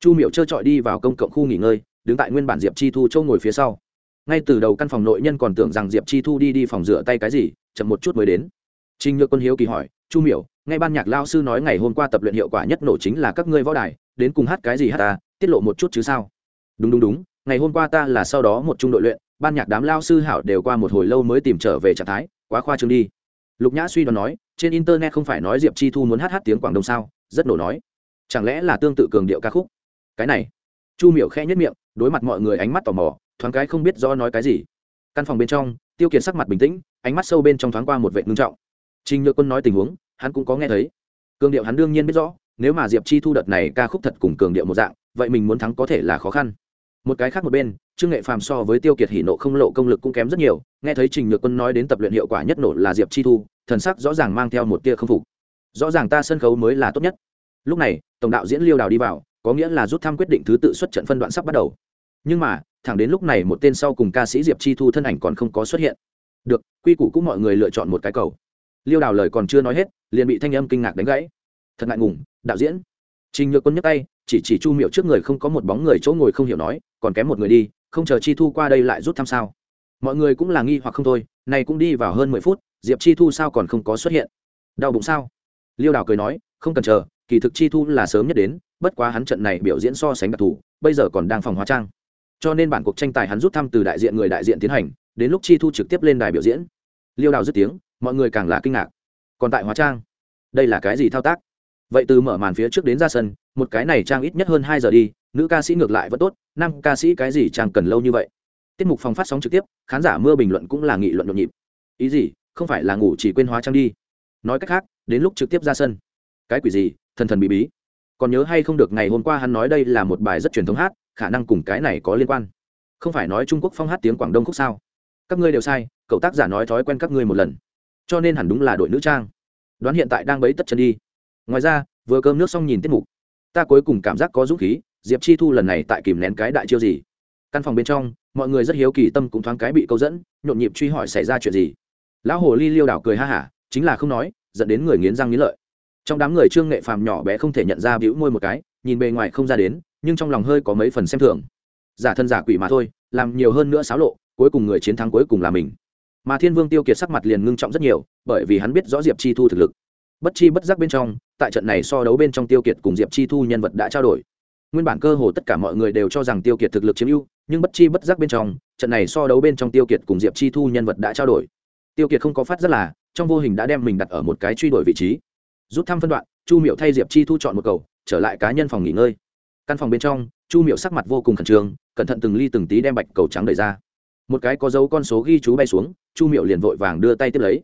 Chu miệu trơ trọi đi vào công cộng khu nghỉ ngơi, đứng tại nguyên bản diệp chi thu châu ngồi phía sau. Ngay từ đầu căn phòng nội nhân còn tưởng rằng diệp chi thu đi đi phòng rửa tay cái gì, chậm một chút mới đến. Trinh nhược quân hiếu kỳ hỏi chu miểu ngay ban nhạc lao sư nói ngày hôm qua tập luyện hiệu quả nhất nổ chính là các ngươi võ đài, đến cùng hát cái gì hát ta, tiết lộ một chút chứ sao? Đúng đúng đúng, ngày hôm qua ta là sau đó một trung đội luyện, ban nhạc đám lao sư hảo đều qua một hồi lâu mới tìm trở về trạng thái, quá khoa trương đi. Lục nhã suy đoán nói, trên internet không phải nói diệp chi thu muốn hát hát tiếng quảng đông sao? Rất nổ nói. Chẳng lẽ là tương tự cường điệu ca khúc? Cái này. Chu miểu khẽ nhất miệng, đối mặt mọi người ánh mắt tò mò, thoáng cái không biết do nói cái gì. Căn phòng bên trong, tiêu kiệt sắc mặt bình tĩnh, ánh mắt sâu bên trong thoáng qua một vệ ngưng trọng trình nhược quân nói tình huống, hắn cũng có nghe thấy. Cường điệu hắn đương nhiên biết rõ, nếu mà diệp chi thu đợt này ca khúc thật cùng cường điệu một dạng, vậy mình muốn thắng có thể là khó khăn. Một cái khác một bên, trương nghệ phàm so với tiêu kiệt hỉ nộ không lộ công lực cũng kém rất nhiều, nghe thấy trình nhược quân nói đến tập luyện hiệu quả nhất nổ là diệp chi thu, thần sắc rõ ràng mang theo một tia không phục. Rõ ràng ta sân khấu mới là tốt nhất. Lúc này, tổng đạo diễn liêu đào đi vào, có nghĩa là rút thăm quyết định thứ tự xuất trận phân đoạn sắp bắt đầu. Nhưng mà, thẳng đến lúc này một tên sau cùng ca sĩ diệp chi thu thân ảnh còn không có xuất hiện. Được, quy củ cũng mọi người lựa chọn một cái cầu liêu đào lời còn chưa nói hết, liền bị thanh âm kinh ngạc đánh gãy. Thật ngại ngùng, đạo diễn. Trình nhược quân nhấc tay, chỉ chỉ chu miệu trước người không có một bóng người chỗ ngồi không hiểu nói, còn kém một người đi, không chờ chi thu qua đây lại rút thăm sao. Mọi người cũng là nghi hoặc không thôi này cũng đi vào hơn mười phút, diệp chi thu sao còn không có xuất hiện? Đau bụng sao? Liêu đào cười nói, không cần chờ, kỳ thực chi thu là sớm nhất đến, bất quá hắn trận này biểu diễn so sánh đặc thù, bây giờ còn đang phòng hóa trang. Cho nên bản cuộc tranh tài hắn rút thăm từ đại diện người đại diện tiến hành, đến lúc chi thu trực tiếp lên đài biểu diễn. Liêu đào dứt tiếng mọi người càng là kinh ngạc. Còn tại hóa trang? Đây là cái gì thao tác? Vậy từ mở màn phía trước đến ra sân, một cái này trang ít nhất hơn hai giờ đi, nữ ca sĩ ngược lại vẫn tốt, nam ca sĩ cái gì trang cần lâu như vậy? Tiết mục phòng phát sóng trực tiếp, khán giả mưa bình luận cũng là nghị luận nhộn nhịp. Ý gì? Không phải là ngủ chỉ quên hóa trang đi. Nói cách khác, đến lúc trực tiếp ra sân. Cái quỷ gì? Thần thần bí bí. Còn nhớ hay không được ngày hôm qua hắn nói đây là một bài rất truyền thống hát, khả năng cùng cái này có liên quan. Không phải nói trung quốc phong hát tiếng quảng đông khúc sao? Các ngươi đều sai, cậu tác giả nói thói quen các ngươi một lần cho nên hẳn đúng là đội nữ trang. Đoán hiện tại đang bấy tất chân đi. Ngoài ra, vừa cơm nước xong nhìn tiết mục, ta cuối cùng cảm giác có dũng khí, diệp chi thu lần này tại kìm nén cái đại chiêu gì? Căn phòng bên trong, mọi người rất hiếu kỳ tâm cũng thoáng cái bị câu dẫn, nhộn nhịp truy hỏi xảy ra chuyện gì. Lão hồ ly liêu đảo cười ha hả, chính là không nói, dẫn đến người nghiến răng nghiến lợi. Trong đám người trương nghệ phàm nhỏ bé không thể nhận ra bĩu môi một cái, nhìn bề ngoài không ra đến, nhưng trong lòng hơi có mấy phần xem thường. Giả thân giả quỷ mà thôi, làm nhiều hơn nữa xáo lộ, cuối cùng người chiến thắng cuối cùng là mình mà thiên vương tiêu kiệt sắc mặt liền ngưng trọng rất nhiều, bởi vì hắn biết rõ diệp chi thu thực lực. Bất chi bất giác bên trong, tại trận này so đấu bên trong tiêu kiệt cùng diệp chi thu nhân vật đã trao đổi. Nguyên bản cơ hồ tất cả mọi người đều cho rằng tiêu kiệt thực lực chiếm ưu, nhưng bất chi bất giác bên trong, trận này so đấu bên trong tiêu kiệt cùng diệp chi thu nhân vật đã trao đổi. Tiêu kiệt không có phát rất là, trong vô hình đã đem mình đặt ở một cái truy đuổi vị trí. Rút thăm phân đoạn, chu miệu thay diệp chi thu chọn một cầu, trở lại cá nhân phòng nghỉ ngơi. Căn phòng bên trong, chu miệu sắc mặt vô cùng khẩn trương, cẩn thận từng ly từng tí đem bạch cầu trắng đẩy ra một cái có dấu con số ghi chú bay xuống, chu miệu liền vội vàng đưa tay tiếp lấy.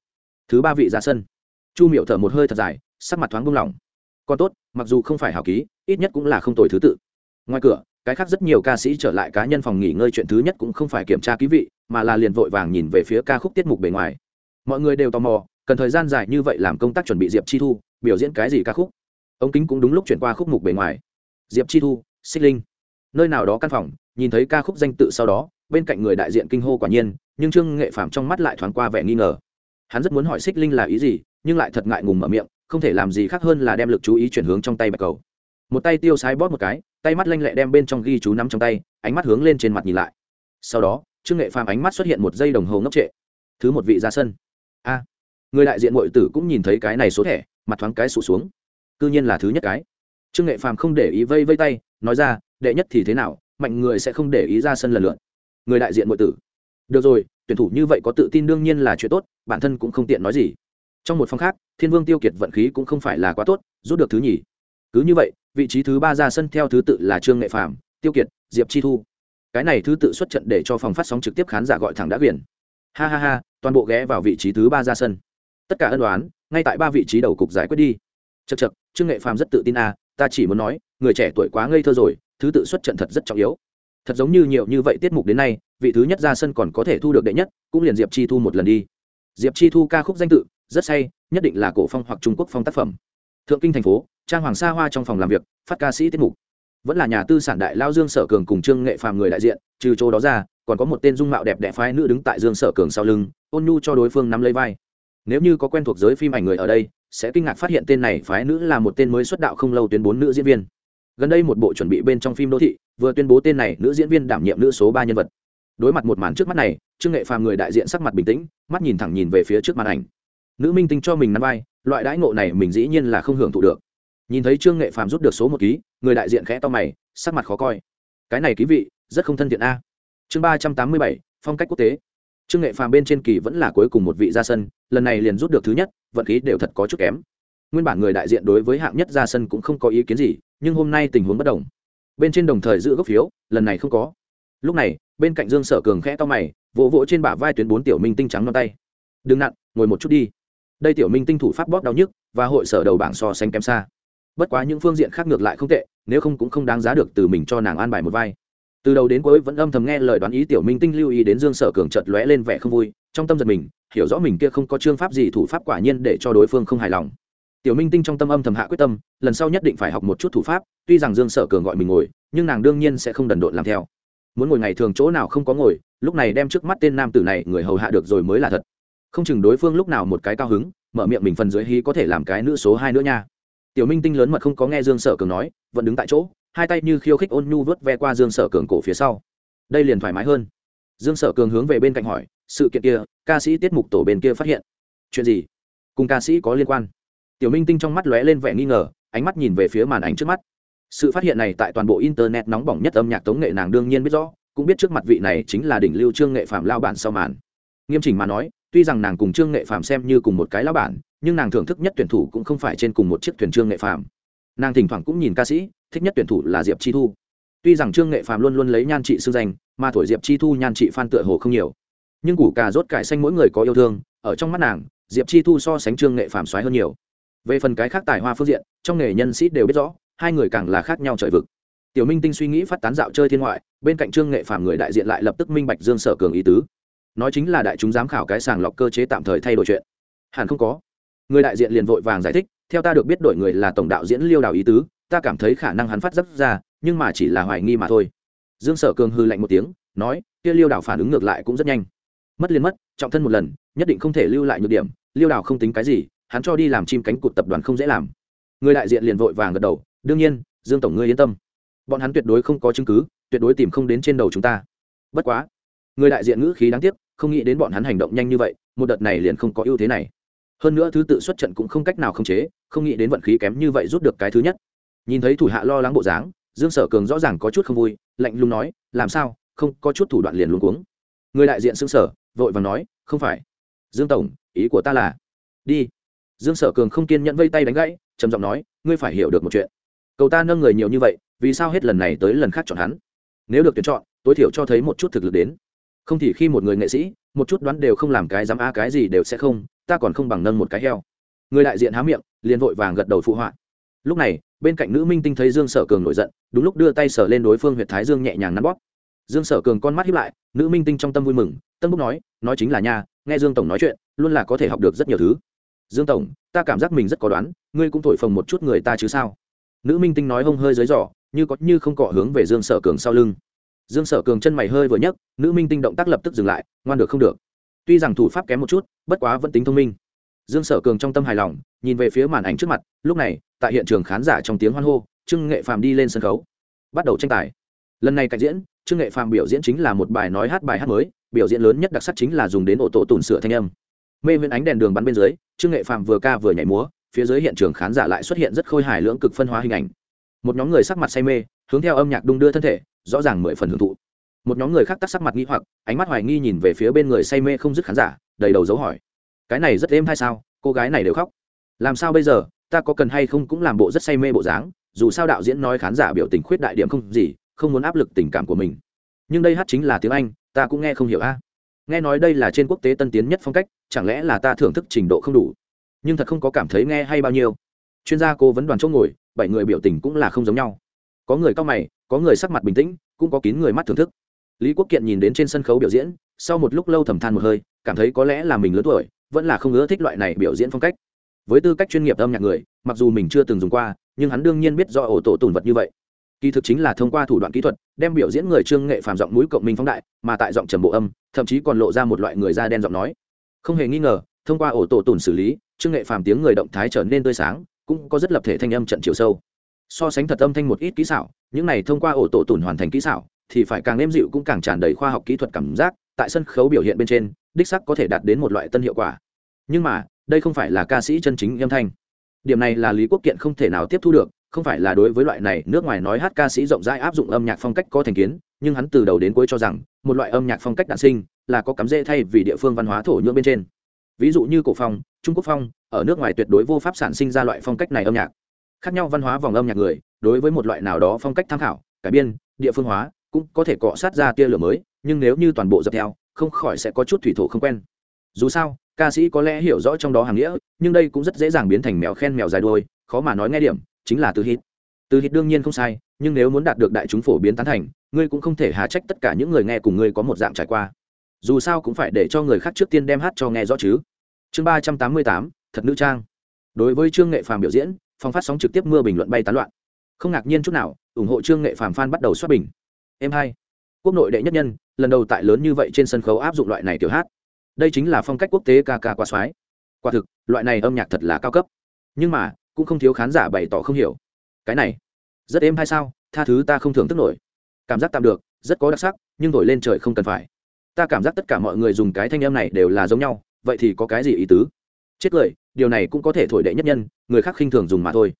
Thứ ba vị ra sân. Chu miệu thở một hơi thật dài, sắc mặt thoáng buông lỏng. Còn tốt, mặc dù không phải hào ký, ít nhất cũng là không tồi thứ tự. Ngoài cửa, cái khác rất nhiều ca sĩ trở lại cá nhân phòng nghỉ ngơi chuyện thứ nhất cũng không phải kiểm tra ký vị, mà là liền vội vàng nhìn về phía ca khúc tiết mục bề ngoài. Mọi người đều tò mò, cần thời gian dài như vậy làm công tác chuẩn bị diệp chi thu, biểu diễn cái gì ca khúc? Ống kính cũng đúng lúc chuyển qua khúc mục bề ngoài. Diệp chi thu, xích linh. Nơi nào đó căn phòng, nhìn thấy ca khúc danh tự sau đó bên cạnh người đại diện kinh hô quả nhiên, nhưng trương nghệ phàm trong mắt lại thoáng qua vẻ nghi ngờ. Hắn rất muốn hỏi xích linh là ý gì, nhưng lại thật ngại ngùng mở miệng, không thể làm gì khác hơn là đem lực chú ý chuyển hướng trong tay bạch cầu. Một tay tiêu sái bóp một cái, tay mắt lanh lẹ đem bên trong ghi chú nắm trong tay, ánh mắt hướng lên trên mặt nhìn lại. Sau đó, trương nghệ phàm ánh mắt xuất hiện một giây đồng hồ ngốc trệ. Thứ một vị ra sân. A. Người đại diện m tử cũng nhìn thấy cái này số thẻ, mặt thoáng cái sụt xuống. C nhiên là thứ nhất cái. Trương nghệ phàm không để ý vây vây tay, nói ra, đệ nhất thì thế nào, mạnh người sẽ không để ý ra sân lần lượt người đại diện nội tử. Được rồi, tuyển thủ như vậy có tự tin đương nhiên là chuyện tốt, bản thân cũng không tiện nói gì. Trong một phòng khác, thiên vương tiêu kiệt vận khí cũng không phải là quá tốt, rút được thứ nhì. Cứ như vậy, vị trí thứ ba ra sân theo thứ tự là trương nghệ phạm tiêu kiệt, diệp chi thu. Cái này thứ tự xuất trận để cho phòng phát sóng trực tiếp khán giả gọi thẳng đã quyền ha ha ha, toàn bộ ghé vào vị trí thứ ba ra sân. Tất cả ân đoán ngay tại ba vị trí đầu cục giải quyết đi. Chật chật trương nghệ phàm rất tự tin à ta chỉ muốn nói, người trẻ tuổi quá ngây thơ rồi, thứ tự xuất trận thật rất trọng yếu thật giống như nhiều như vậy tiết mục đến nay, vị thứ nhất ra sân còn có thể thu được đệ nhất, cũng liền diệp chi thu một lần đi. Diệp chi thu ca khúc danh tự, rất say, nhất định là cổ phong hoặc trung quốc phong tác phẩm. Thượng kinh thành phố, trang hoàng sa hoa trong phòng làm việc, phát ca sĩ tiết mục. Vẫn là nhà tư sản đại lao dương sở cường cùng trương nghệ phàm người đại diện, trừ chỗ đó ra, còn có một tên dung mạo đẹp đẽ phái nữ đứng tại dương sở cường sau lưng, ôn nhu cho đối phương nắm lấy vai. Nếu như có quen thuộc giới phim ảnh người ở đây, sẽ kinh ngạc phát hiện tên này phái nữ là một tên mới xuất đạo không lâu tuyến bốn nữ diễn viên gần đây một bộ chuẩn bị bên trong phim đô thị, vừa tuyên bố tên này nữ diễn viên đảm nhiệm nữ số ba nhân vật. Đối mặt một màn trước mắt này, trương nghệ phàm người đại diện sắc mặt bình tĩnh, mắt nhìn thẳng nhìn về phía trước màn ảnh. Nữ minh tinh cho mình năm vai, loại đãi ngộ này mình dĩ nhiên là không hưởng thụ được. Nhìn thấy trương nghệ phàm rút được số một ký, người đại diện khẽ to mày, sắc mặt khó coi. Cái này ký vị, rất không thân thiện a. Chương ba trăm tám mươi bảy, phong cách quốc tế. Trương nghệ phàm bên trên kỳ vẫn là cuối cùng một vị ra sân, lần này liền rút được thứ nhất, vận khí đều thật có chút kém. Nguyên bản người đại diện đối với hạng nhất ra sân cũng không có ý kiến gì nhưng hôm nay tình huống bất đồng. Bên trên đồng thời giữ gốc phiếu, lần này không có. Lúc này, bên cạnh dương sở cường khẽ to mày, vỗ vỗ trên bả vai tuyến bốn tiểu minh tinh trắng non tay. Đừng nặn ngồi một chút đi. Đây tiểu minh tinh thủ pháp bóp đau nhức, và hội sở đầu bảng so sánh kém xa. Bất quá những phương diện khác ngược lại không tệ, nếu không cũng không đáng giá được từ mình cho nàng an bài một vai. Từ đầu đến cuối vẫn âm thầm nghe lời đoán ý tiểu minh tinh lưu ý đến dương sở cường chợt lóe lên vẻ không vui, trong tâm giật mình, hiểu rõ mình kia không có chương pháp gì thủ pháp quả nhiên để cho đối phương không hài lòng tiểu minh tinh trong tâm âm thầm hạ quyết tâm, lần sau nhất định phải học một chút thủ pháp, tuy rằng dương sở cường gọi mình ngồi, nhưng nàng đương nhiên sẽ không đần độn làm theo. Muốn ngồi ngày thường chỗ nào không có ngồi, lúc này đem trước mắt tên nam tử này, người hầu hạ được rồi mới là thật. Không chừng đối phương lúc nào một cái cao hứng, mở miệng mình phần dưới hí có thể làm cái nữ số hai nữa nha. Tiểu minh tinh lớn mật không có nghe dương sở cường nói, vẫn đứng tại chỗ, hai tay như khiêu khích ôn nhu vớt ve qua dương sở cường cổ phía sau. Đây liền thoải mái hơn. Dương sở cường hướng về bên cạnh hỏi, sự kiện kia, ca sĩ tiết mục tổ bên kia phát hiện chuyện gì? Cùng ca sĩ có liên quan? Tiểu minh tinh trong mắt lóe lên vẻ nghi ngờ, ánh mắt nhìn về phía màn ảnh trước mắt. Sự phát hiện này tại toàn bộ internet nóng bỏng nhất âm nhạc tống nghệ nàng đương nhiên biết rõ, cũng biết trước mặt vị này chính là đỉnh lưu trương nghệ phạm lao bản sau màn. Nghiêm chỉnh mà nói, tuy rằng nàng cùng trương nghệ phạm xem như cùng một cái lao bản, nhưng nàng thưởng thức nhất tuyển thủ cũng không phải trên cùng một chiếc thuyền trương nghệ phạm nàng thỉnh thoảng cũng nhìn ca sĩ, thích nhất tuyển thủ là diệp chi thu. Tuy rằng trương nghệ phạm luôn luôn lấy nhan trị sư danh, mà thổi diệp chi thu nhan trị phan tựa hồ không nhiều. Nhưng củ cà rốt cải xanh mỗi người có yêu thương, ở trong mắt nàng, diệp chi thu so sánh trương nghệ phạm xoáy hơn nhiều về phần cái khác tài hoa phương diện, trong nghề nhân sĩ đều biết rõ, hai người càng là khác nhau trời vực. Tiểu minh tinh suy nghĩ phát tán dạo chơi thiên ngoại, bên cạnh trương nghệ phàm người đại diện lại lập tức minh bạch dương sở cường ý tứ. Nói chính là đại chúng giám khảo cái sàng lọc cơ chế tạm thời thay đổi chuyện. Hẳn không có. Người đại diện liền vội vàng giải thích, theo ta được biết đổi người là tổng đạo diễn liêu đào ý tứ, ta cảm thấy khả năng hắn phát dấp ra, nhưng mà chỉ là hoài nghi mà thôi. Dương sở cường hư lạnh một tiếng, nói, kia liêu đào phản ứng ngược lại cũng rất nhanh. Mất liền mất, trọng thân một lần, nhất định không thể lưu lại nhược điểm, liêu đào không tính cái gì hắn cho đi làm chim cánh cụt tập đoàn không dễ làm. Người đại diện liền vội vàng gật đầu, đương nhiên, dương tổng ngươi yên tâm. Bọn hắn tuyệt đối không có chứng cứ, tuyệt đối tìm không đến trên đầu chúng ta. Bất quá, người đại diện ngữ khí đáng tiếc, không nghĩ đến bọn hắn hành động nhanh như vậy, một đợt này liền không có ưu thế này. Hơn nữa thứ tự xuất trận cũng không cách nào khống chế, không nghĩ đến vận khí kém như vậy rút được cái thứ nhất. Nhìn thấy thủ hạ lo lắng bộ dáng, dương sở cường rõ ràng có chút không vui, lạnh lùng nói, làm sao? Không, có chút thủ đoạn liền luôn cuống. Người đại diện xương sở vội và nói, không phải. Dương tổng, ý của ta là, đi dương sở cường không kiên nhẫn vây tay đánh gãy, trầm giọng nói, ngươi phải hiểu được một chuyện. Cầu ta nâng người nhiều như vậy, vì sao hết lần này tới lần khác chọn hắn? Nếu được tuyển chọn, tối thiểu cho thấy một chút thực lực đến. Không thì khi một người nghệ sĩ, một chút đoán đều không làm cái dám a cái gì đều sẽ không, ta còn không bằng nâng một cái heo. Người đại diện há miệng, liền vội vàng gật đầu phụ họa. Lúc này, bên cạnh nữ minh tinh thấy dương sở cường nổi giận, đúng lúc đưa tay sở lên đối phương huyện thái dương nhẹ nhàng nắn bóp. Dương sở cường con mắt hiếp lại, nữ minh tinh trong tâm vui mừng, tân búc nói nói chính là nha, nghe dương tổng nói chuyện, luôn là có thể học được rất nhiều thứ dương tổng, ta cảm giác mình rất có đoán, ngươi cũng thổi phồng một chút người ta chứ sao? Nữ minh tinh nói hông hơi dưới giỏ như có như không cọ hướng về dương sở cường sau lưng. Dương sở cường chân mày hơi vừa nhấc, nữ minh tinh động tác lập tức dừng lại, ngoan được không được. Tuy rằng thủ pháp kém một chút, bất quá vẫn tính thông minh. Dương sở cường trong tâm hài lòng, nhìn về phía màn ảnh trước mặt, lúc này, tại hiện trường khán giả trong tiếng hoan hô, trương nghệ phàm đi lên sân khấu, bắt đầu tranh tài. Lần này cạnh diễn, trương nghệ phàm biểu diễn chính là một bài nói hát bài hát mới, biểu diễn lớn nhất đặc sắc chính là dùng đến ổ tổ tùn sửa thanh âm mê viễn ánh đèn đường bắn bên dưới, trương nghệ phàm vừa ca vừa nhảy múa, phía dưới hiện trường khán giả lại xuất hiện rất khôi hài lưỡng cực phân hóa hình ảnh. Một nhóm người sắc mặt say mê, hướng theo âm nhạc đung đưa thân thể, rõ ràng mười phần hưởng thụ. Một nhóm người khác tắt sắc mặt nghi hoặc, ánh mắt hoài nghi nhìn về phía bên người say mê không dứt khán giả, đầy đầu dấu hỏi. Cái này rất êm hay sao? Cô gái này đều khóc. Làm sao bây giờ? Ta có cần hay không cũng làm bộ rất say mê bộ dáng, dù sao đạo diễn nói khán giả biểu tình khuyết đại điểm không gì, không muốn áp lực tình cảm của mình. Nhưng đây hát chính là tiếng anh, ta cũng nghe không hiểu a nghe nói đây là trên quốc tế tân tiến nhất phong cách, chẳng lẽ là ta thưởng thức trình độ không đủ? Nhưng thật không có cảm thấy nghe hay bao nhiêu. Chuyên gia cố vấn đoàn chỗ ngồi, bảy người biểu tình cũng là không giống nhau. Có người cao mày, có người sắc mặt bình tĩnh, cũng có kín người mắt thưởng thức. Lý quốc kiện nhìn đến trên sân khấu biểu diễn, sau một lúc lâu thầm than một hơi, cảm thấy có lẽ là mình lớn tuổi, vẫn là không ưa thích loại này biểu diễn phong cách. Với tư cách chuyên nghiệp âm nhạc người, mặc dù mình chưa từng dùng qua, nhưng hắn đương nhiên biết do ổ tổ tùn vật như vậy kỳ thực chính là thông qua thủ đoạn kỹ thuật, đem biểu diễn người trương nghệ phàm giọng mũi cộng minh phóng đại, mà tại giọng trầm bộ âm, thậm chí còn lộ ra một loại người da đen giọng nói. Không hề nghi ngờ, thông qua ổ tổ tùn xử lý, trương nghệ phàm tiếng người động thái trở nên tươi sáng, cũng có rất lập thể thanh âm trận chiều sâu. So sánh thật âm thanh một ít kỹ xảo, những này thông qua ổ tổ tùn hoàn thành kỹ xảo, thì phải càng êm dịu cũng càng tràn đầy khoa học kỹ thuật cảm giác, tại sân khấu biểu hiện bên trên, đích sắc có thể đạt đến một loại tân hiệu quả. Nhưng mà, đây không phải là ca sĩ chân chính âm thanh. Điểm này là lý quốc kiện không thể nào tiếp thu được không phải là đối với loại này, nước ngoài nói hát ca sĩ rộng rãi áp dụng âm nhạc phong cách có thành kiến, nhưng hắn từ đầu đến cuối cho rằng, một loại âm nhạc phong cách đạn sinh là có cắm rễ thay vì địa phương văn hóa thổ nhưỡng bên trên. Ví dụ như cổ phong, trung quốc phong, ở nước ngoài tuyệt đối vô pháp sản sinh ra loại phong cách này âm nhạc. Khác nhau văn hóa vòng âm nhạc người, đối với một loại nào đó phong cách tham khảo, cải biên, địa phương hóa, cũng có thể cọ sát ra tia lửa mới, nhưng nếu như toàn bộ dập theo, không khỏi sẽ có chút thủy thổ không quen. Dù sao, ca sĩ có lẽ hiểu rõ trong đó hàng nghĩa, nhưng đây cũng rất dễ dàng biến thành mèo khen mèo dài đuôi, khó mà nói nghe điểm chính là từ hít. Từ hít đương nhiên không sai, nhưng nếu muốn đạt được đại chúng phổ biến tán thành, ngươi cũng không thể há trách tất cả những người nghe cùng ngươi có một dạng trải qua. Dù sao cũng phải để cho người khác trước tiên đem hát cho nghe rõ chứ. Chương ba trăm tám mươi tám, thật nữ trang. Đối với trương nghệ phàm biểu diễn phong phát sóng trực tiếp mưa bình luận bay tán loạn. Không ngạc nhiên chút nào, ủng hộ trương nghệ phàm phan bắt đầu xuất bình. Em hai, quốc nội đệ nhất nhân, lần đầu tại lớn như vậy trên sân khấu áp dụng loại này kiểu hát. Đây chính là phong cách quốc tế ca ca quá soái. Quả thực, loại này âm nhạc thật là cao cấp. Nhưng mà cũng không thiếu khán giả bày tỏ không hiểu. Cái này, rất êm hay sao? Tha thứ ta không thưởng thức nổi. Cảm giác tạm được, rất có đặc sắc, nhưng thổi lên trời không cần phải. Ta cảm giác tất cả mọi người dùng cái thanh em này đều là giống nhau, vậy thì có cái gì ý tứ? Chết cười, điều này cũng có thể thổi đệ nhất nhân, người khác khinh thường dùng mà thôi.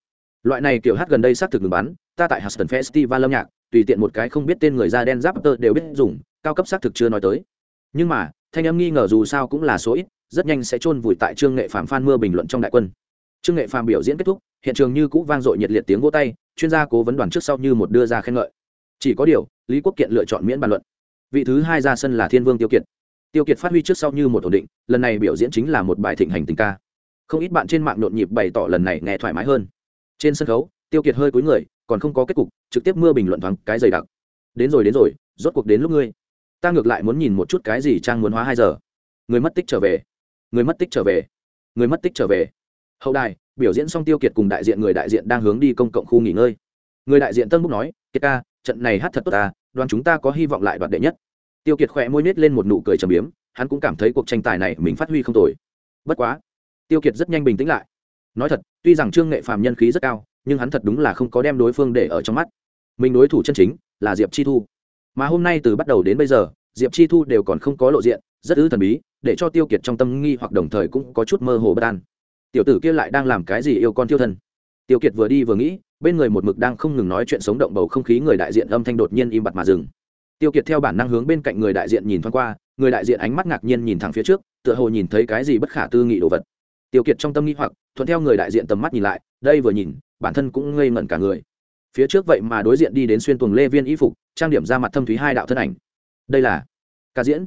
Loại này kiểu hát gần đây xác thực ngừng bắn, ta tại Huston Festival âm nhạc, tùy tiện một cái không biết tên người da đen giáp tơ đều biết dùng, cao cấp xác thực chưa nói tới. Nhưng mà, thanh em nghi ngờ dù sao cũng là số ít, rất nhanh sẽ chôn vùi tại trương nghệ phạm phan mưa bình luận trong đại quân trương nghệ Phàm biểu diễn kết thúc, hiện trường như cũ vang dội nhiệt liệt tiếng vỗ tay, chuyên gia cố vấn đoàn trước sau như một đưa ra khen ngợi. Chỉ có điều, lý quốc kiện lựa chọn miễn bàn luận. Vị thứ hai ra sân là thiên vương tiêu kiệt. Tiêu kiệt phát huy trước sau như một ổn định, lần này biểu diễn chính là một bài thịnh hành tình ca. Không ít bạn trên mạng nhộn nhịp bày tỏ lần này nghe thoải mái hơn. Trên sân khấu, tiêu kiệt hơi cúi người, còn không có kết cục, trực tiếp mưa bình luận thoáng cái dày đặc. Đến rồi đến rồi, rốt cuộc đến lúc ngươi. Ta ngược lại muốn nhìn một chút cái gì trang muốn hóa hai giờ. Người mất tích trở về. Người mất tích trở về. Người mất tích trở về hậu đài, biểu diễn xong tiêu kiệt cùng đại diện người đại diện đang hướng đi công cộng khu nghỉ ngơi. Người đại diện tân búc nói, kiệt ca, trận này hát thật tốt ta, đoàn chúng ta có hy vọng lại đoạt đệ nhất. Tiêu kiệt khỏe môi nết lên một nụ cười trầm biếm, hắn cũng cảm thấy cuộc tranh tài này mình phát huy không tồi. Bất quá, tiêu kiệt rất nhanh bình tĩnh lại. Nói thật, tuy rằng trương nghệ phàm nhân khí rất cao, nhưng hắn thật đúng là không có đem đối phương để ở trong mắt. Mình đối thủ chân chính là diệp chi thu. Mà hôm nay từ bắt đầu đến bây giờ, diệp chi thu đều còn không có lộ diện, rất ư thần bí, để cho tiêu kiệt trong tâm nghi hoặc đồng thời cũng có chút mơ hồ bất an tiểu tử kia lại đang làm cái gì yêu con thiêu thân? Tiêu kiệt vừa đi vừa nghĩ, bên người một mực đang không ngừng nói chuyện sống động bầu không khí người đại diện âm thanh đột nhiên im bặt mà dừng. Tiêu kiệt theo bản năng hướng bên cạnh người đại diện nhìn thoáng qua, người đại diện ánh mắt ngạc nhiên nhìn thẳng phía trước, tựa hồ nhìn thấy cái gì bất khả tư nghị đồ vật. Tiêu kiệt trong tâm nghĩ hoặc, thuận theo người đại diện tầm mắt nhìn lại, đây vừa nhìn, bản thân cũng ngây ngẩn cả người. Phía trước vậy mà đối diện đi đến xuyên tuồng lê viên y phục, trang điểm ra mặt thâm thúy hai đạo thân ảnh. Đây là ca diễn.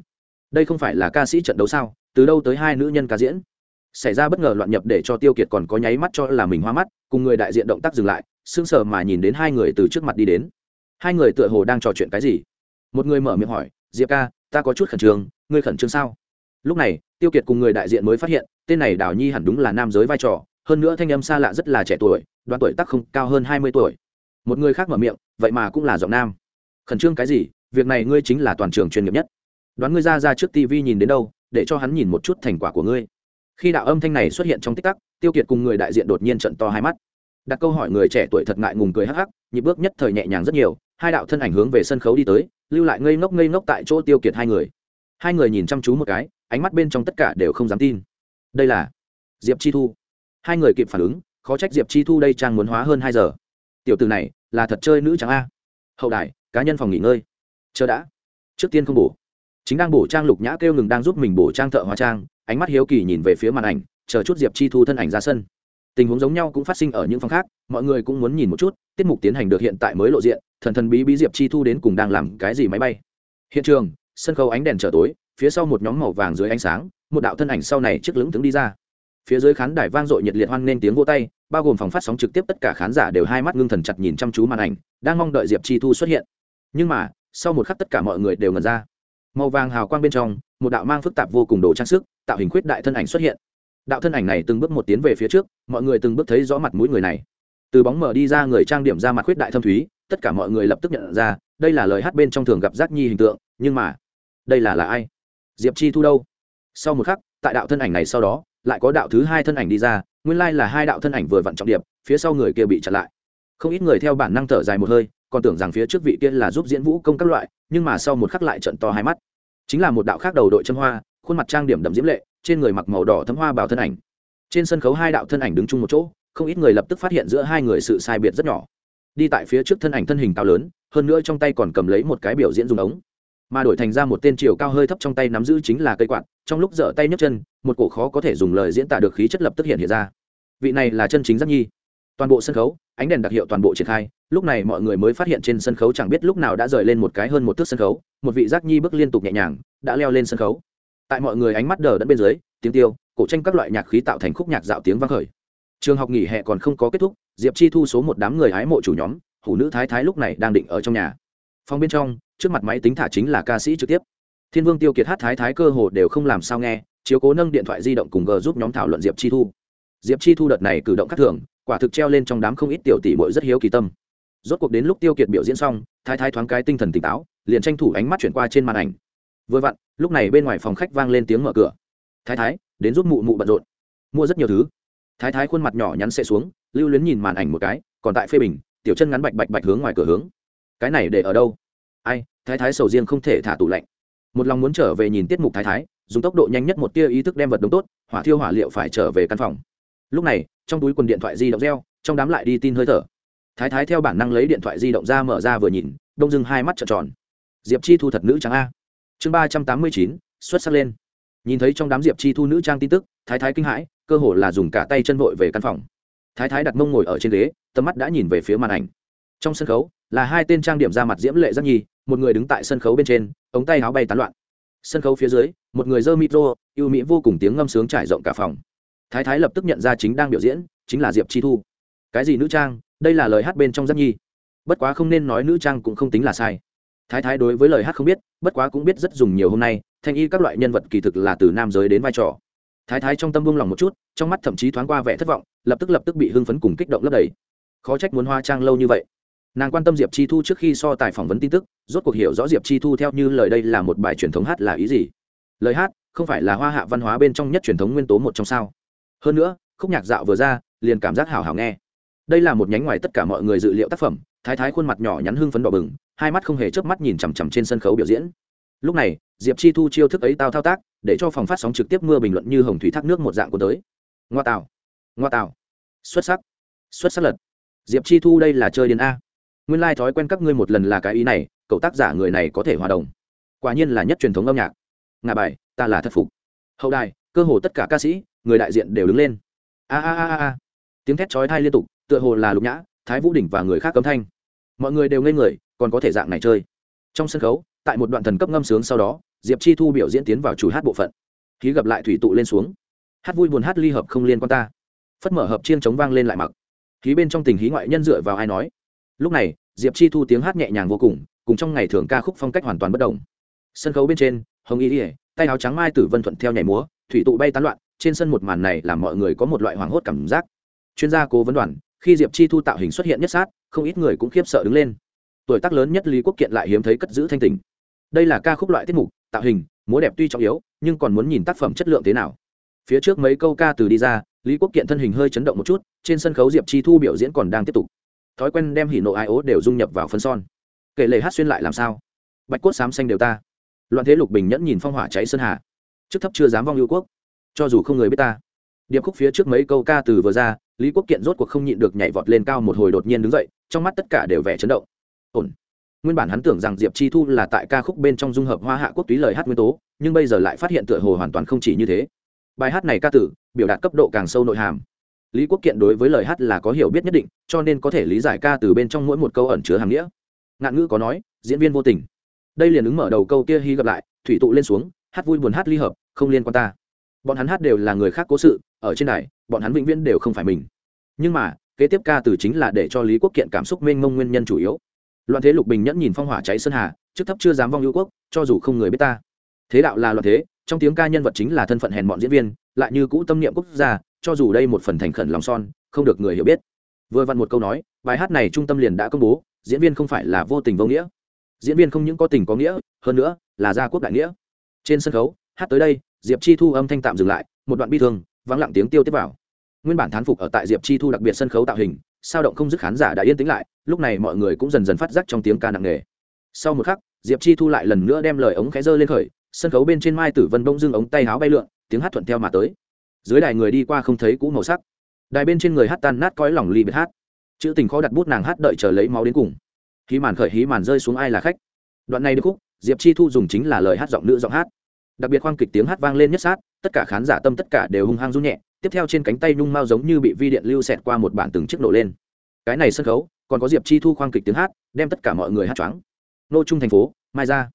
Đây không phải là ca sĩ trận đấu sao? Từ đâu tới hai nữ nhân ca diễn? Xảy ra bất ngờ loạn nhập để cho tiêu kiệt còn có nháy mắt cho là mình hoa mắt, cùng người đại diện động tác dừng lại, sững sờ mà nhìn đến hai người từ trước mặt đi đến. Hai người tựa hồ đang trò chuyện cái gì? Một người mở miệng hỏi, diệp ca, ta có chút khẩn trương, ngươi khẩn trương sao? Lúc này, tiêu kiệt cùng người đại diện mới phát hiện, tên này đào nhi hẳn đúng là nam giới vai trò, hơn nữa thanh âm xa lạ rất là trẻ tuổi, đoán tuổi tác không cao hơn hai mươi tuổi. Một người khác mở miệng, vậy mà cũng là giọng nam. Khẩn trương cái gì? Việc này ngươi chính là toàn trường chuyên nghiệp nhất. Đoán ngươi ra ra trước tv nhìn đến đâu, để cho hắn nhìn một chút thành quả của ngươi khi đạo âm thanh này xuất hiện trong tích tắc, tiêu kiệt cùng người đại diện đột nhiên trận to hai mắt. Đặt câu hỏi người trẻ tuổi thật ngại ngùng cười hắc hắc, nhịp bước nhất thời nhẹ nhàng rất nhiều, hai đạo thân ảnh hướng về sân khấu đi tới, lưu lại ngây ngốc ngây ngốc tại chỗ tiêu kiệt hai người. Hai người nhìn chăm chú một cái, ánh mắt bên trong tất cả đều không dám tin. Đây là diệp chi thu. Hai người kịp phản ứng, khó trách diệp chi thu đây trang muốn hóa hơn hai giờ. Tiểu từ này là thật chơi nữ trắng a. Hậu đài, cá nhân phòng nghỉ ngơi. Chờ đã. Trước tiên không bổ. Chính đang bổ trang lục nhã kêu ngừng đang giúp mình bổ trang thợ hóa trang ánh mắt hiếu kỳ nhìn về phía màn ảnh, chờ chút diệp chi thu thân ảnh ra sân. Tình huống giống nhau cũng phát sinh ở những phòng khác, mọi người cũng muốn nhìn một chút, tiết mục tiến hành được hiện tại mới lộ diện, thần thần bí bí diệp chi thu đến cùng đang làm cái gì máy bay. Hiện trường, sân khấu ánh đèn trở tối, phía sau một nhóm màu vàng dưới ánh sáng, một đạo thân ảnh sau này chiếc lững tướng đi ra. Phía dưới khán đài vang dội nhiệt liệt hoan nên tiếng vô tay, bao gồm phòng phát sóng trực tiếp tất cả khán giả đều hai mắt ngưng thần chặt nhìn chăm chú màn ảnh, đang mong đợi diệp chi thu xuất hiện. Nhưng mà, sau một khắc tất cả mọi người đều ngần ra màu vàng hào quang bên trong, một đạo mang phức tạp vô cùng đồ trang sức, tạo hình khuyết đại thân ảnh xuất hiện. Đạo thân ảnh này từng bước một tiến về phía trước, mọi người từng bước thấy rõ mặt mũi người này. Từ bóng mở đi ra người trang điểm ra mặt khuyết đại thâm thúy, tất cả mọi người lập tức nhận ra, đây là lời hát bên trong thường gặp giác nhi hình tượng, nhưng mà, đây là là ai? Diệp chi thu đâu? Sau một khắc, tại đạo thân ảnh này sau đó, lại có đạo thứ hai thân ảnh đi ra, nguyên lai là hai đạo thân ảnh vừa vặn trọng điệp phía sau người kia bị chặn lại. Không ít người theo bản năng thở dài một hơi, còn tưởng rằng phía trước vị kia là giúp diễn vũ công các loại nhưng mà sau một khắc lại trận to hai mắt. Chính là một đạo khác đầu đội châm hoa, khuôn mặt trang điểm đậm diễm lệ, trên người mặc màu đỏ thấm hoa bảo thân ảnh. Trên sân khấu hai đạo thân ảnh đứng chung một chỗ, không ít người lập tức phát hiện giữa hai người sự sai biệt rất nhỏ. Đi tại phía trước thân ảnh thân hình cao lớn, hơn nữa trong tay còn cầm lấy một cái biểu diễn dùng ống. Mà đổi thành ra một tên chiều cao hơi thấp trong tay nắm giữ chính là cây quạt, trong lúc dở tay nhấc chân, một cổ khó có thể dùng lời diễn tả được khí chất lập tức hiện hiện ra. Vị này là chân chính giác nhi. Toàn bộ sân khấu ánh đèn đặc hiệu toàn bộ triển khai, lúc này mọi người mới phát hiện trên sân khấu chẳng biết lúc nào đã rời lên một cái hơn một thước sân khấu, một vị giác nhi bước liên tục nhẹ nhàng, đã leo lên sân khấu. Tại mọi người ánh mắt đờ đẫn bên dưới, tiếng tiêu, cổ tranh các loại nhạc khí tạo thành khúc nhạc dạo tiếng vang khởi. Trường học nghỉ hè còn không có kết thúc, diệp chi thu số một đám người hái mộ chủ nhóm, hủ nữ thái thái lúc này đang định ở trong nhà. Phòng bên trong, trước mặt máy tính thả chính là ca sĩ trực tiếp. Thiên vương tiêu kiệt hát thái thái cơ hồ đều không làm sao nghe, chiếu cố nâng điện thoại di động cùng g giúp nhóm thảo luận diệp chi thu. Diệp chi thu đợt này cử động khác thường quả thực treo lên trong đám không ít tiểu tỷ bội rất hiếu kỳ tâm. Rốt cuộc đến lúc tiêu kiệt biểu diễn xong, thái thái thoáng cái tinh thần tỉnh táo, liền tranh thủ ánh mắt chuyển qua trên màn ảnh. Vừa vặn, lúc này bên ngoài phòng khách vang lên tiếng mở cửa. Thái thái, đến giúp mụ mụ bận rộn. Mua rất nhiều thứ. Thái thái khuôn mặt nhỏ nhắn sẽ xuống, lưu luyến nhìn màn ảnh một cái, còn tại phê bình, tiểu chân ngắn bạch bạch bạch hướng ngoài cửa hướng. Cái này để ở đâu? Ai, thái thái sầu riêng không thể thả tủ lạnh. Một lòng muốn trở về nhìn tiết mục thái thái, dùng tốc độ nhanh nhất một tia ý thức đem vật đống tốt, hỏa thiêu hỏa liệu phải trở về căn phòng. Lúc này trong túi quần điện thoại di động reo, trong đám lại đi tin hơi thở. Thái thái theo bản năng lấy điện thoại di động ra mở ra vừa nhìn, đông dưng hai mắt trợn tròn. Diệp chi thu thật nữ trắng a. Chương ba trăm tám mươi chín, xuất sắc lên. Nhìn thấy trong đám diệp chi thu nữ trang tin tức, thái thái kinh hãi, cơ hồ là dùng cả tay chân vội về căn phòng. Thái thái đặt mông ngồi ở trên ghế, tầm mắt đã nhìn về phía màn ảnh. Trong sân khấu, là hai tên trang điểm ra mặt diễm lệ rất nhi một người đứng tại sân khấu bên trên, ống tay áo bay tán loạn. Sân khấu phía dưới, một người dơ micro yêu mỹ vô cùng tiếng ngâm sướng trải rộng cả phòng thái thái lập tức nhận ra chính đang biểu diễn, chính là diệp chi thu. Cái gì nữ trang? Đây là lời hát bên trong giáp nhi. Bất quá không nên nói nữ trang cũng không tính là sai. Thái thái đối với lời hát không biết, bất quá cũng biết rất dùng nhiều hôm nay, thanh y các loại nhân vật kỳ thực là từ nam giới đến vai trò. Thái thái trong tâm buông lòng một chút, trong mắt thậm chí thoáng qua vẻ thất vọng, lập tức lập tức bị hưng phấn cùng kích động lấp đầy. Khó trách muốn hoa trang lâu như vậy. Nàng quan tâm diệp chi thu trước khi so tài phỏng vấn tin tức, rốt cuộc hiểu rõ diệp chi thu theo như lời đây là một bài truyền thống hát là ý gì. Lời hát, không phải là hoa hạ văn hóa bên trong nhất truyền thống nguyên tố một trong sao hơn nữa, khúc nhạc dạo vừa ra, liền cảm giác hào hào nghe. Đây là một nhánh ngoài tất cả mọi người dự liệu tác phẩm, thái thái khuôn mặt nhỏ nhắn hưng phấn đỏ bừng, hai mắt không hề chớp mắt nhìn chằm chằm trên sân khấu biểu diễn. Lúc này, diệp chi thu chiêu thức ấy tao thao tác, để cho phòng phát sóng trực tiếp mưa bình luận như hồng thủy thác nước một dạng của tới. Ngoa tạo ngoa tạo xuất sắc xuất sắc lật. Diệp chi thu đây là chơi điên a. Nguyên lai thói quen các ngươi một lần là cái ý này, cậu tác giả người này có thể hòa đồng. Quả nhiên là nhất truyền thống âm nhạc. Ngà bài, ta là thất phục. Hậu đài, cơ hồ tất cả ca sĩ người đại diện đều đứng lên. A a a a tiếng thét chói thai liên tục, tựa hồ là lục nhã, thái vũ đỉnh và người khác cấm thanh. Mọi người đều ngây người, còn có thể dạng này chơi. Trong sân khấu, tại một đoạn thần cấp ngâm sướng sau đó, diệp chi thu biểu diễn tiến vào chủ hát bộ phận. Khí gặp lại thủy tụ lên xuống. Hát vui buồn hát ly hợp không liên quan ta. Phất mở hợp chiên chống vang lên lại mặc. Khí bên trong tình hí ngoại nhân dựa vào ai nói? Lúc này, diệp chi thu tiếng hát nhẹ nhàng vô cùng cùng trong ngày thường ca khúc phong cách hoàn toàn bất đồng. Sân khấu bên trên, hồng y ỉa tay áo trắng mai tử vân thuận theo nhảy múa, thủy tụ bay tán loạn trên sân một màn này làm mọi người có một loại hoảng hốt cảm giác. Chuyên gia cố vấn đoàn, khi diệp chi thu tạo hình xuất hiện nhất sát, không ít người cũng khiếp sợ đứng lên. Tuổi tác lớn nhất lý quốc kiện lại hiếm thấy cất giữ thanh tình. Đây là ca khúc loại tiết mục, tạo hình, múa đẹp tuy trọng yếu, nhưng còn muốn nhìn tác phẩm chất lượng thế nào. Phía trước mấy câu ca từ đi ra, lý quốc kiện thân hình hơi chấn động một chút, trên sân khấu diệp chi thu biểu diễn còn đang tiếp tục. Thói quen đem hỉ nộ ai ố đều dung nhập vào phân son. Kể lệ hát xuyên lại làm sao? Bạch cốt xám xanh đều ta. Loạn thế lục bình nhẫn nhìn phong hỏa cháy sơn hà. Chức thấp chưa dám vong yêu quốc cho dù không người biết ta. Điệp khúc phía trước mấy câu ca từ vừa ra, lý quốc kiện rốt cuộc không nhịn được nhảy vọt lên cao một hồi đột nhiên đứng dậy, trong mắt tất cả đều vẻ chấn động. Ổn. Nguyên bản hắn tưởng rằng diệp chi thu là tại ca khúc bên trong dung hợp hoa hạ quốc túy lời hát nguyên tố, nhưng bây giờ lại phát hiện tựa hồ hoàn toàn không chỉ như thế. Bài hát này ca tử biểu đạt cấp độ càng sâu nội hàm. Lý quốc kiện đối với lời hát là có hiểu biết nhất định, cho nên có thể lý giải ca từ bên trong mỗi một câu ẩn chứa hàm nghĩa. Ngạn ngữ có nói, diễn viên vô tình. Đây liền ứng mở đầu câu kia hy gặp lại, thủy tụ lên xuống, hát vui buồn hát ly hợp, không liên quan ta bọn hắn hát đều là người khác cố sự, ở trên đài, bọn hắn vĩnh viễn đều không phải mình. Nhưng mà, kế tiếp ca từ chính là để cho lý quốc kiện cảm xúc mênh mông nguyên nhân chủ yếu. Loạn thế lục bình nhẫn nhìn phong hỏa cháy sơn hà, trước thấp chưa dám vong hữu quốc, cho dù không người biết ta. Thế đạo là loạn thế, trong tiếng ca nhân vật chính là thân phận hèn bọn diễn viên, lại như cũ tâm niệm quốc gia, cho dù đây một phần thành khẩn lòng son, không được người hiểu biết. Vừa vặn một câu nói, bài hát này trung tâm liền đã công bố, diễn viên không phải là vô tình vô nghĩa. Diễn viên không những có tình có nghĩa, hơn nữa, là gia quốc đại nghĩa. Trên sân khấu, hát tới đây diệp chi thu âm thanh tạm dừng lại, một đoạn bi thương, vắng lặng tiếng tiêu tiếp vào. Nguyên bản thán phục ở tại diệp chi thu đặc biệt sân khấu tạo hình, sao động không dứt khán giả đã yên tĩnh lại, lúc này mọi người cũng dần dần phát giác trong tiếng ca nặng nề. Sau một khắc, diệp chi thu lại lần nữa đem lời ống khẽ dơ lên khởi, sân khấu bên trên mai tử vân bông dưng ống tay áo bay lượn, tiếng hát thuận theo mà tới. Dưới đài người đi qua không thấy cũ màu sắc. Đài bên trên người hát tan nát cõi lòng ly biệt hát. Chữ tình khó đặt bút nàng hát đợi chờ lấy máu đến cùng. Hí màn khởi hí màn rơi xuống ai là khách. Đoạn này được khúc, diệp chi thu dùng chính là lời hát giọng nữ giọng hát đặc biệt khoang kịch tiếng hát vang lên nhất sát, tất cả khán giả tâm tất cả đều hung hăng run nhẹ, tiếp theo trên cánh tay nhung mao giống như bị vi điện lưu xẹt qua một bản từng chiếc nổ lên. Cái này sân khấu, còn có diệp chi thu khoang kịch tiếng hát, đem tất cả mọi người hát choáng. Nô trung thành phố, mai ra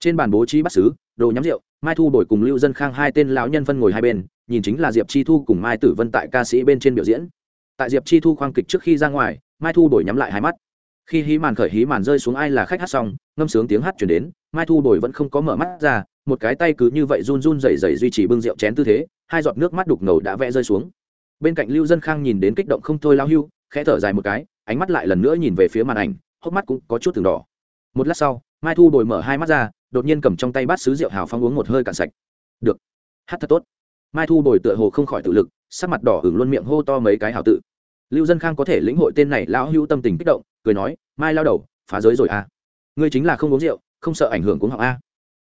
trên bàn bố trí bắt xứ đồ nhắm rượu, mai thu đổi cùng lưu dân khang hai tên lão nhân phân ngồi hai bên, nhìn chính là diệp chi thu cùng mai tử vân tại ca sĩ bên trên biểu diễn. Tại diệp chi thu khoang kịch trước khi ra ngoài, mai thu đổi nhắm lại hai mắt. Khi hí màn khởi hí màn rơi xuống ai là khách hát xong, ngâm sướng tiếng hát chuyển đến, mai thu đổi vẫn không có mở mắt ra một cái tay cứ như vậy run run rẩy rẩy duy trì bưng rượu chén tư thế, hai giọt nước mắt đục ngầu đã vẽ rơi xuống. Bên cạnh lưu dân khang nhìn đến kích động không thôi lao hưu, khẽ thở dài một cái, ánh mắt lại lần nữa nhìn về phía màn ảnh, hốc mắt cũng có chút từng đỏ. Một lát sau, mai thu đổi mở hai mắt ra, đột nhiên cầm trong tay bát sứ rượu hào phong uống một hơi cạn sạch. Được. Hát thật tốt. Mai thu bồi tựa hồ không khỏi tự lực, sắc mặt đỏ hửng luôn miệng hô to mấy cái hào tự. Lưu dân khang có thể lĩnh hội tên này lão hưu tâm tình kích động, cười nói, mai lao đầu, phá giới rồi à? Ngươi chính là không uống rượu, không sợ ảnh hưởng cuống học a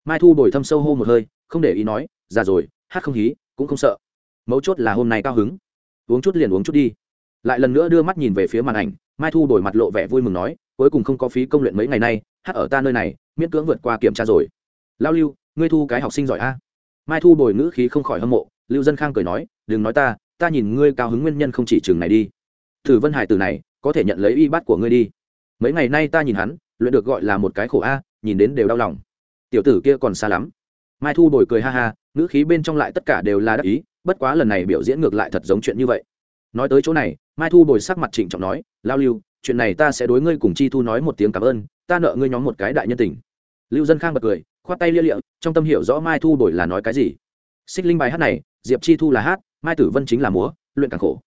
mai thu bồi thâm sâu hô một hơi, không để ý nói, già rồi, hát không hí, cũng không sợ. Mấu chốt là hôm nay cao hứng. Uống chút liền uống chút đi. Lại lần nữa đưa mắt nhìn về phía màn ảnh, mai thu đổi mặt lộ vẻ vui mừng nói, cuối cùng không có phí công luyện mấy ngày nay, hát ở ta nơi này, miễn cưỡng vượt qua kiểm tra rồi. Lao lưu, ngươi thu cái học sinh giỏi a? Mai thu bồi ngữ khí không khỏi hâm mộ, lưu dân khang cười nói, đừng nói ta ta nhìn ngươi cao hứng nguyên nhân không chỉ chừng này đi. Thử vân hải từ này, có thể nhận lấy y bát của ngươi đi. Mấy ngày nay ta nhìn hắn, luyện được gọi là một cái khổ a, nhìn đến đều đau lòng tiểu tử kia còn xa lắm. Mai thu bồi cười ha ha, ngữ khí bên trong lại tất cả đều là đắc ý, bất quá lần này biểu diễn ngược lại thật giống chuyện như vậy. Nói tới chỗ này, mai thu bồi sắc mặt trịnh trọng nói, lao lưu, chuyện này ta sẽ đối ngươi cùng chi thu nói một tiếng cảm ơn, ta nợ ngươi nhóm một cái đại nhân tình. Lưu dân khang bật cười, khoát tay lia lịa, trong tâm hiểu rõ mai thu bồi là nói cái gì. Xích linh bài hát này, diệp chi thu là hát, mai tử vân chính là múa, luyện càng khổ.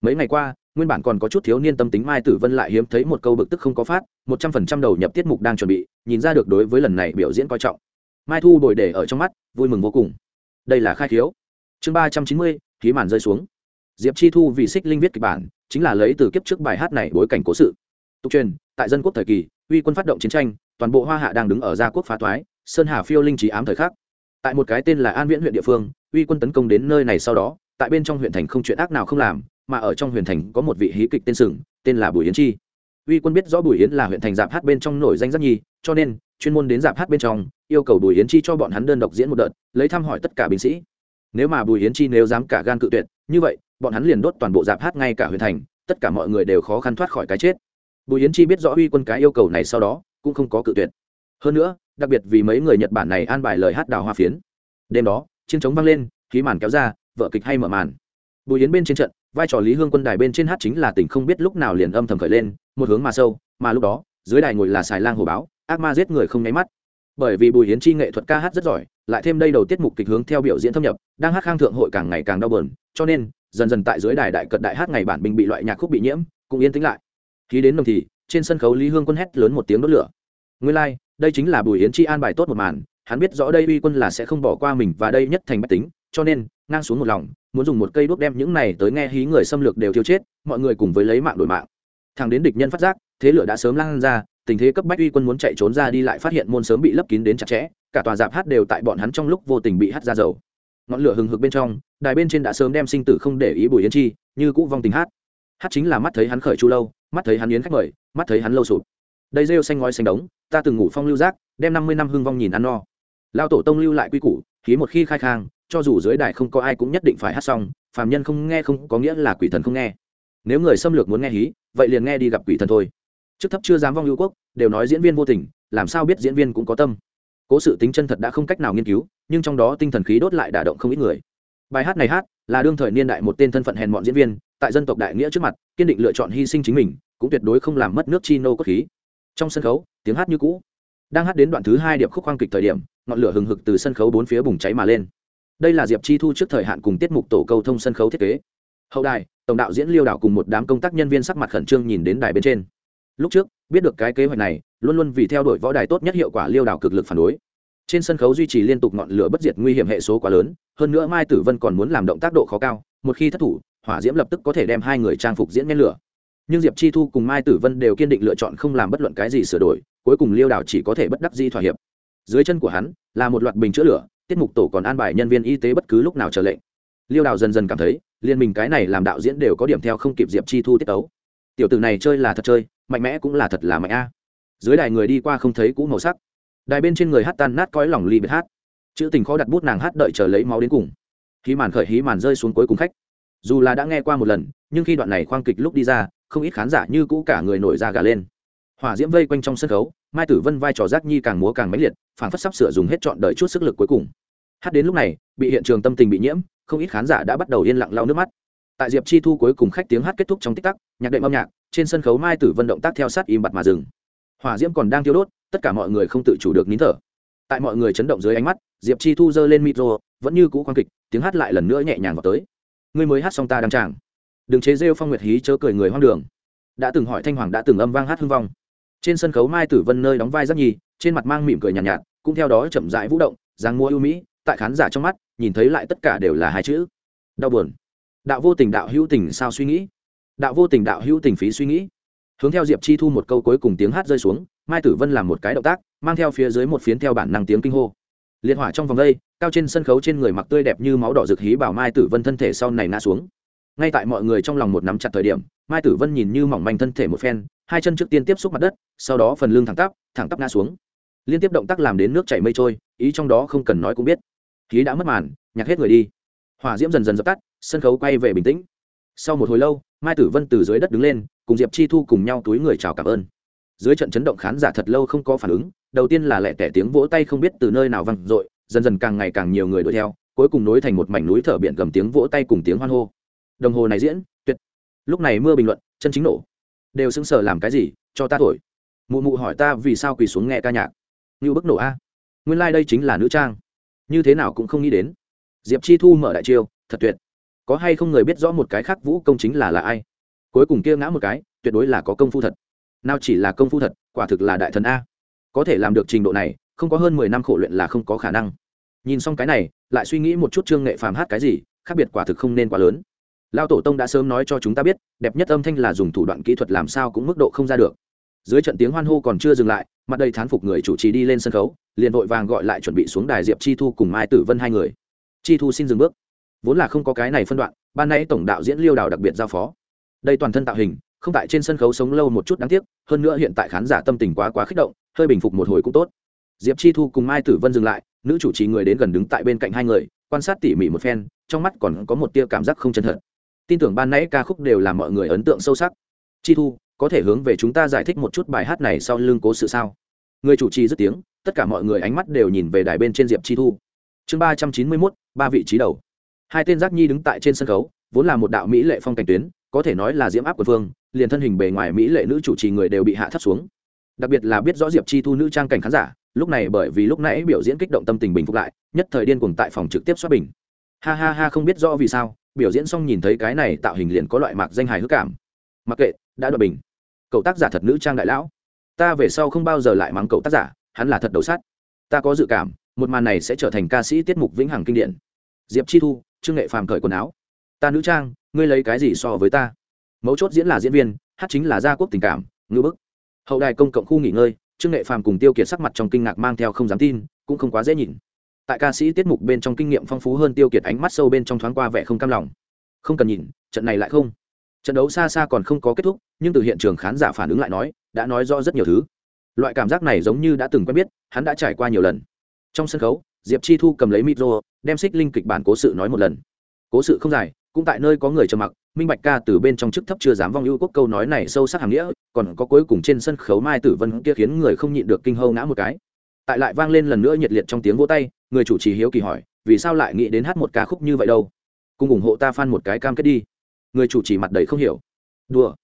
Mấy ngày qua, nguyên bản còn có chút thiếu niên tâm tính mai tử vân lại hiếm thấy một câu bực tức không có phát, một trăm phần trăm đầu nhập tiết mục đang chuẩn bị nhìn ra được đối với lần này biểu diễn coi trọng. Mai thu bồi để ở trong mắt, vui mừng vô cùng. Đây là khai thiếu chương ba trăm chín mươi, khí màn rơi xuống. Diệp chi thu vì xích linh viết kịch bản, chính là lấy từ kiếp trước bài hát này bối cảnh cố sự. Tục truyền, tại dân quốc thời kỳ, uy quân phát động chiến tranh, toàn bộ hoa hạ đang đứng ở gia quốc phá toái, sơn hà phiêu linh trí ám thời khắc. Tại một cái tên là an viễn huyện địa phương, uy quân tấn công đến nơi này sau đó, tại bên trong huyện thành không chuyện ác nào không làm, mà ở trong huyện thành có một vị hí kịch tên sừng, tên là bùi yến chi uy quân biết rõ bùi yến là huyện thành dạp hát bên trong nổi danh rất nhi cho nên, chuyên môn đến dạp hát bên trong, yêu cầu bùi yến chi cho bọn hắn đơn độc diễn một đợt, lấy thăm hỏi tất cả binh sĩ. Nếu mà bùi yến chi nếu dám cả gan cự tuyệt, như vậy, bọn hắn liền đốt toàn bộ dạp hát ngay cả huyện thành, tất cả mọi người đều khó khăn thoát khỏi cái chết. Bùi yến chi biết rõ uy quân cái yêu cầu này sau đó, cũng không có cự tuyệt. Hơn nữa, đặc biệt vì mấy người nhật bản này an bài lời hát đào hoa phiến. Đêm đó, chiến trống vang lên, khí màn kéo ra vợ kịch hay mở màn. Bùi yến bên trên trận vai trò lý hương quân đài bên trên hát chính là tình không biết lúc nào liền âm thầm khởi lên một hướng mà sâu mà lúc đó dưới đài ngồi là xài lang hồ báo ác ma giết người không nháy mắt. Bởi vì bùi hiến chi nghệ thuật ca hát rất giỏi lại thêm đây đầu tiết mục kịch hướng theo biểu diễn thâm nhập đang hát khang thượng hội càng ngày càng đau bờn cho nên dần dần tại dưới đài đại cận đại hát ngày bản bình bị loại nhạc khúc bị nhiễm cũng yên tĩnh lại. Khi đến đồng thì trên sân khấu lý hương quân hét lớn một tiếng đốt lửa. Nguyên lai、like, đây chính là bùi hiến chi an bài tốt một màn hắn biết rõ đây uy quân là sẽ không bỏ qua mình và đây nhất thành bách tính cho nên ngang xuống một lòng, muốn dùng một cây đuốc đem những này tới nghe hí người xâm lược đều thiêu chết, mọi người cùng với lấy mạng đổi mạng. Thằng đến địch nhân phát giác, thế lửa đã sớm lan ra, tình thế cấp bách uy quân muốn chạy trốn ra đi lại phát hiện môn sớm bị lấp kín đến chặt chẽ, cả tòa dạp hát đều tại bọn hắn trong lúc vô tình bị hát ra dầu. Ngọn lửa hừng hực bên trong, đài bên trên đã sớm đem sinh tử không để ý bùi yến chi, như cũ vong tình hát. Hát chính là mắt thấy hắn khởi chu lâu, mắt thấy hắn yến khách mời, mắt thấy hắn lâu sụp. Đây rêu xanh ngói xanh đống, ta từng ngủ phong lưu giác, đem năm mươi năm hương vong nhìn ăn no. Lao tổ tông lưu lại quy củ khí một khi khai khang cho dù dưới đài không có ai cũng nhất định phải hát xong, phàm nhân không nghe không có nghĩa là quỷ thần không nghe. Nếu người xâm lược muốn nghe hí, vậy liền nghe đi gặp quỷ thần thôi. Chức thấp chưa dám vong hữu quốc, đều nói diễn viên vô tình, làm sao biết diễn viên cũng có tâm. Cố sự tính chân thật đã không cách nào nghiên cứu, nhưng trong đó tinh thần khí đốt lại đả động không ít người. Bài hát này hát là đương thời niên đại một tên thân phận hèn mọn diễn viên, tại dân tộc đại nghĩa trước mặt, kiên định lựa chọn hy sinh chính mình, cũng tuyệt đối không làm mất nước chi nô cốt khí. Trong sân khấu, tiếng hát như cũ. Đang hát đến đoạn thứ hai điệp khúc khoang kịch thời điểm, ngọn lửa hừng hực từ sân khấu bốn phía bùng cháy mà lên đây là diệp chi thu trước thời hạn cùng tiết mục tổ câu thông sân khấu thiết kế. Hậu đài, tổng đạo diễn liêu đảo cùng một đám công tác nhân viên sắc mặt khẩn trương nhìn đến đài bên trên. Lúc trước, biết được cái kế hoạch này, luôn luôn vì theo đuổi võ đài tốt nhất hiệu quả liêu đảo cực lực phản đối. Trên sân khấu duy trì liên tục ngọn lửa bất diệt nguy hiểm hệ số quá lớn, hơn nữa mai tử vân còn muốn làm động tác độ khó cao, một khi thất thủ, hỏa diễm lập tức có thể đem hai người trang phục diễn nhen lửa. Nhưng diệp chi thu cùng mai tử vân đều kiên định lựa chọn không làm bất luận cái gì sửa đổi, cuối cùng liêu đảo chỉ có thể bất đắc di thỏa hiệp. Dưới chân của hắn là một loạt bình chữa lửa tiết mục tổ còn an bài nhân viên y tế bất cứ lúc nào chờ lệnh. Liêu đào dần dần cảm thấy, liên minh cái này làm đạo diễn đều có điểm theo không kịp diệp chi thu tiết tấu. Tiểu tử này chơi là thật chơi, mạnh mẽ cũng là thật là mạnh a. Dưới đài người đi qua không thấy cũ màu sắc. Đài bên trên người hát tan nát cõi lòng ly biệt hát. Chữ tình khó đặt bút nàng hát đợi chờ lấy máu đến cùng. Hí màn khởi hí màn rơi xuống cuối cùng khách. Dù là đã nghe qua một lần, nhưng khi đoạn này khoang kịch lúc đi ra, không ít khán giả như cũ cả người nổi da gà lên. Hỏa diễm vây quanh trong sân khấu mai tử vân vai trò giác nhi càng múa càng mãnh liệt phản phất sắp sửa dùng hết trọn đời chút sức lực cuối cùng. Hát đến lúc này, bị hiện trường tâm tình bị nhiễm, không ít khán giả đã bắt đầu yên lặng lau nước mắt. Tại diệp chi thu cuối cùng khách tiếng hát kết thúc trong tích tắc, nhạc đệm âm nhạc, trên sân khấu mai tử vân động tác theo sát im bặt mà dừng. Hỏa diễm còn đang thiêu đốt, tất cả mọi người không tự chủ được nín thở. Tại mọi người chấn động dưới ánh mắt, diệp chi thu giơ lên micro, vẫn như cũ khoan kịch, tiếng hát lại lần nữa nhẹ nhàng vào tới. Ngươi mới hát xong ta đang tràng. Đừng chế rêu phong nguyệt hí chớ cười người hoang đường. Đã từng hỏi thanh hoàng đã từng âm vang hát hưng vong trên sân khấu mai tử vân nơi đóng vai rất nhì trên mặt mang mỉm cười nhàn nhạt, nhạt cũng theo đó chậm rãi vũ động dáng mua ưu mỹ tại khán giả trong mắt nhìn thấy lại tất cả đều là hai chữ. Đau buồn. Đạo vô tình đạo hữu tình sao suy nghĩ? Đạo vô tình đạo hữu tình phí suy nghĩ. Hướng theo diệp chi thu một câu cuối cùng tiếng hát rơi xuống mai tử vân làm một cái động tác mang theo phía dưới một phiến theo bản năng tiếng kinh hô. Liệt hỏa trong vòng đây cao trên sân khấu trên người mặc tươi đẹp như máu đỏ rực hí bảo mai tử vân thân thể sau này ngã xuống. Ngay tại mọi người trong lòng một nắm chặt thời điểm mai tử vân nhìn như mỏng manh thân thể một phen, hai chân trước tiên tiếp xúc mặt đất, sau đó phần lưng thẳng tắp thẳng tắp ngã xuống. Liên tiếp động tác làm đến nước chảy mây trôi, ý trong đó không cần nói cũng biết. Khí đã mất màn, nhạc hết người đi. Hỏa diễm dần dần dập tắt, sân khấu quay về bình tĩnh. Sau một hồi lâu, mai tử vân từ dưới đất đứng lên, cùng diệp chi thu cùng nhau túi người chào cảm ơn. Dưới trận chấn động khán giả thật lâu không có phản ứng, đầu tiên là lẹ tẻ tiếng vỗ tay không biết từ nơi nào văng r ộ i dần dần càng ngày càng nhiều người đuổi theo, cuối cùng nối thành một mảnh núi thở biển gầm tiếng vỗ tay cùng tiếng hoan hô. Đồng hồ này diễn lúc này mưa bình luận, chân chính nổ. Đều sững sờ làm cái gì, cho ta thổi. Mụ mụ hỏi ta vì sao quỳ xuống nghe ca nhạc. Như bức nổ a. Nguyên lai、like、đây chính là nữ trang. Như thế nào cũng không nghĩ đến. Diệp chi thu mở đại chiêu, thật tuyệt. Có hay không người biết rõ một cái khác vũ công chính là là ai? Cuối cùng kia ngã một cái, tuyệt đối là có công phu thật. Nào chỉ là công phu thật, quả thực là đại thần a. Có thể làm được trình độ này, không có hơn mười năm khổ luyện là không có khả năng. Nhìn xong cái này, lại suy nghĩ một chút trương nghệ phàm hát cái gì, khác biệt quả thực không nên quá lớn lao tổ tông đã sớm nói cho chúng ta biết, đẹp nhất âm thanh là dùng thủ đoạn kỹ thuật làm sao cũng mức độ không ra được. Dưới trận tiếng hoan hô còn chưa dừng lại, mặt đầy thán phục người chủ trì đi lên sân khấu, liền vội vàng gọi lại chuẩn bị xuống đài diệp chi thu cùng mai tử vân hai người. Chi thu xin dừng bước. Vốn là không có cái này phân đoạn, ban nãy tổng đạo diễn liêu đào đặc biệt giao phó. Đây toàn thân tạo hình, không tại trên sân khấu sống lâu một chút đáng tiếc, hơn nữa hiện tại khán giả tâm tình quá quá kích động, hơi bình phục một hồi cũng tốt. Diệp chi thu cùng mai tử vân dừng lại, nữ chủ trì người đến gần đứng tại bên cạnh hai người, quan sát tỉ mỉ một phen, trong mắt còn có một tia cảm giác không chân thật tin tưởng ban nãy ca khúc đều làm mọi người ấn tượng sâu sắc. Chi thu, có thể hướng về chúng ta giải thích một chút bài hát này sau lưng cố sự sao? Người chủ trì dứt tiếng, tất cả mọi người ánh mắt đều nhìn về đài bên trên diệp chi thu. Chương ba trăm chín mươi mốt, ba vị trí đầu. Hai tên giác nhi đứng tại trên sân khấu, vốn là một đạo mỹ lệ phong cảnh tuyến, có thể nói là diễm áp của phương liền thân hình bề ngoài mỹ lệ nữ chủ trì người đều bị hạ thấp xuống. Đặc biệt là biết rõ diệp chi thu nữ trang cảnh khán giả, lúc này bởi vì lúc nãy biểu diễn kích động tâm tình bình phục lại, nhất thời điên cuồng tại phòng trực tiếp xuất bình. Ha ha ha, không biết rõ vì sao biểu diễn xong nhìn thấy cái này tạo hình liền có loại mạc danh hài hước cảm. Mặc kệ, đã đoạt bình. Cậu tác giả thật nữ trang đại lão. Ta về sau không bao giờ lại mắng cậu tác giả, hắn là thật đầu sát ta có dự cảm, một màn này sẽ trở thành ca sĩ tiết mục vĩnh hằng kinh điển. Diệp chi thu, trương nghệ phàm cởi quần áo. Ta nữ trang, ngươi lấy cái gì so với ta? Mấu chốt diễn là diễn viên, hát chính là gia quốc tình cảm, ngư bức. Hậu đài công cộng khu nghỉ ngơi, trương nghệ phàm cùng tiêu kiệt sắc mặt trong kinh ngạc mang theo không dám tin, cũng không quá dễ nhìn tại ca sĩ tiết mục bên trong kinh nghiệm phong phú hơn tiêu kiệt ánh mắt sâu bên trong thoáng qua vẻ không cam lòng. Không cần nhìn, trận này lại không. Trận đấu xa xa còn không có kết thúc, nhưng từ hiện trường khán giả phản ứng lại nói, đã nói rõ rất nhiều thứ. Loại cảm giác này giống như đã từng quen biết, hắn đã trải qua nhiều lần. Trong sân khấu, diệp chi thu cầm lấy micro, đem xích linh kịch bản cố sự nói một lần. Cố sự không dài, cũng tại nơi có người trầm mặc, minh bạch ca từ bên trong chức thấp chưa dám vong ưu quốc câu nói này sâu sắc hàm nghĩa, còn có cuối cùng trên sân khấu mai tử vân kia khiến người không nhịn được kinh hâu ngã một cái. Tại lại vang lên lần nữa nhiệt liệt trong tiếng vỗ tay người chủ trì hiếu kỳ hỏi, vì sao lại nghĩ đến hát một ca khúc như vậy đâu? Cùng ủng hộ ta phan một cái cam kết đi. Người chủ trì mặt đầy không hiểu. Đùa.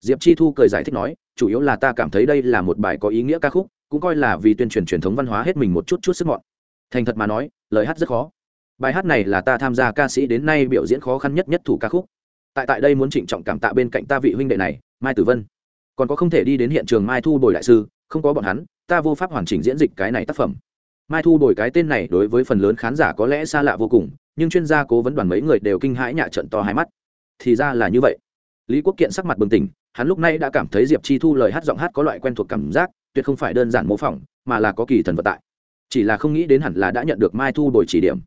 Diệp chi thu cười giải thích nói, chủ yếu là ta cảm thấy đây là một bài có ý nghĩa ca khúc, cũng coi là vì tuyên truyền truyền thống văn hóa hết mình một chút chút sức mọn. Thành thật mà nói, lời hát rất khó. Bài hát này là ta tham gia ca sĩ đến nay biểu diễn khó khăn nhất nhất thủ ca khúc. Tại tại đây muốn trịnh trọng cảm tạ bên cạnh ta vị huynh đệ này, mai tử vân. Còn có không thể đi đến hiện trường mai thu bồi đại sư, không có bọn hắn, ta vô pháp hoàn chỉnh diễn dịch cái này tác phẩm mai thu đổi cái tên này đối với phần lớn khán giả có lẽ xa lạ vô cùng, nhưng chuyên gia cố vấn đoàn mấy người đều kinh hãi nhạ trận to hai mắt. Thì ra là như vậy. Lý quốc kiện sắc mặt bừng tỉnh, hắn lúc này đã cảm thấy diệp chi thu lời hát giọng hát có loại quen thuộc cảm giác, tuyệt không phải đơn giản mô phỏng, mà là có kỳ thần vận tại. Chỉ là không nghĩ đến hẳn là đã nhận được mai thu đổi chỉ điểm.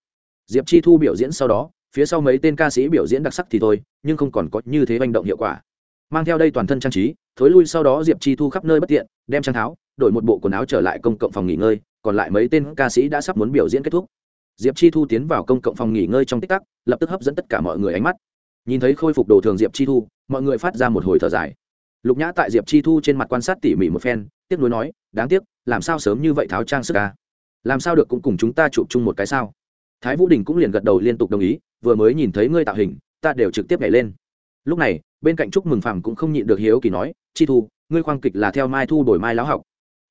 Diệp chi thu biểu diễn sau đó, phía sau mấy tên ca sĩ biểu diễn đặc sắc thì thôi, nhưng không còn có như thế manh động hiệu quả. Mang theo đây toàn thân trang trí, thối lui sau đó diệp chi thu khắp nơi bất tiện, đem trang tháo đổi một bộ quần áo trở lại công cộng phòng nghỉ ngơi, còn lại mấy tên ca sĩ đã sắp muốn biểu diễn kết thúc. Diệp chi thu tiến vào công cộng phòng nghỉ ngơi trong tích tắc, lập tức hấp dẫn tất cả mọi người ánh mắt. Nhìn thấy khôi phục đồ thường diệp chi thu, mọi người phát ra một hồi thở dài. Lục nhã tại diệp chi thu trên mặt quan sát tỉ mỉ một phen, tiếc nuối nói, đáng tiếc, làm sao sớm như vậy tháo trang sức ca làm sao được cũng cùng chúng ta chụp chung một cái sao? Thái vũ đình cũng liền gật đầu liên tục đồng ý, vừa mới nhìn thấy ngươi tạo hình, ta đều trực tiếp nhảy lên. Lúc này, bên cạnh chúc mừng phàm cũng không nhịn được hiếu kỳ nói, chi thu, ngươi khoang kịch là theo mai thu đổi mai láo học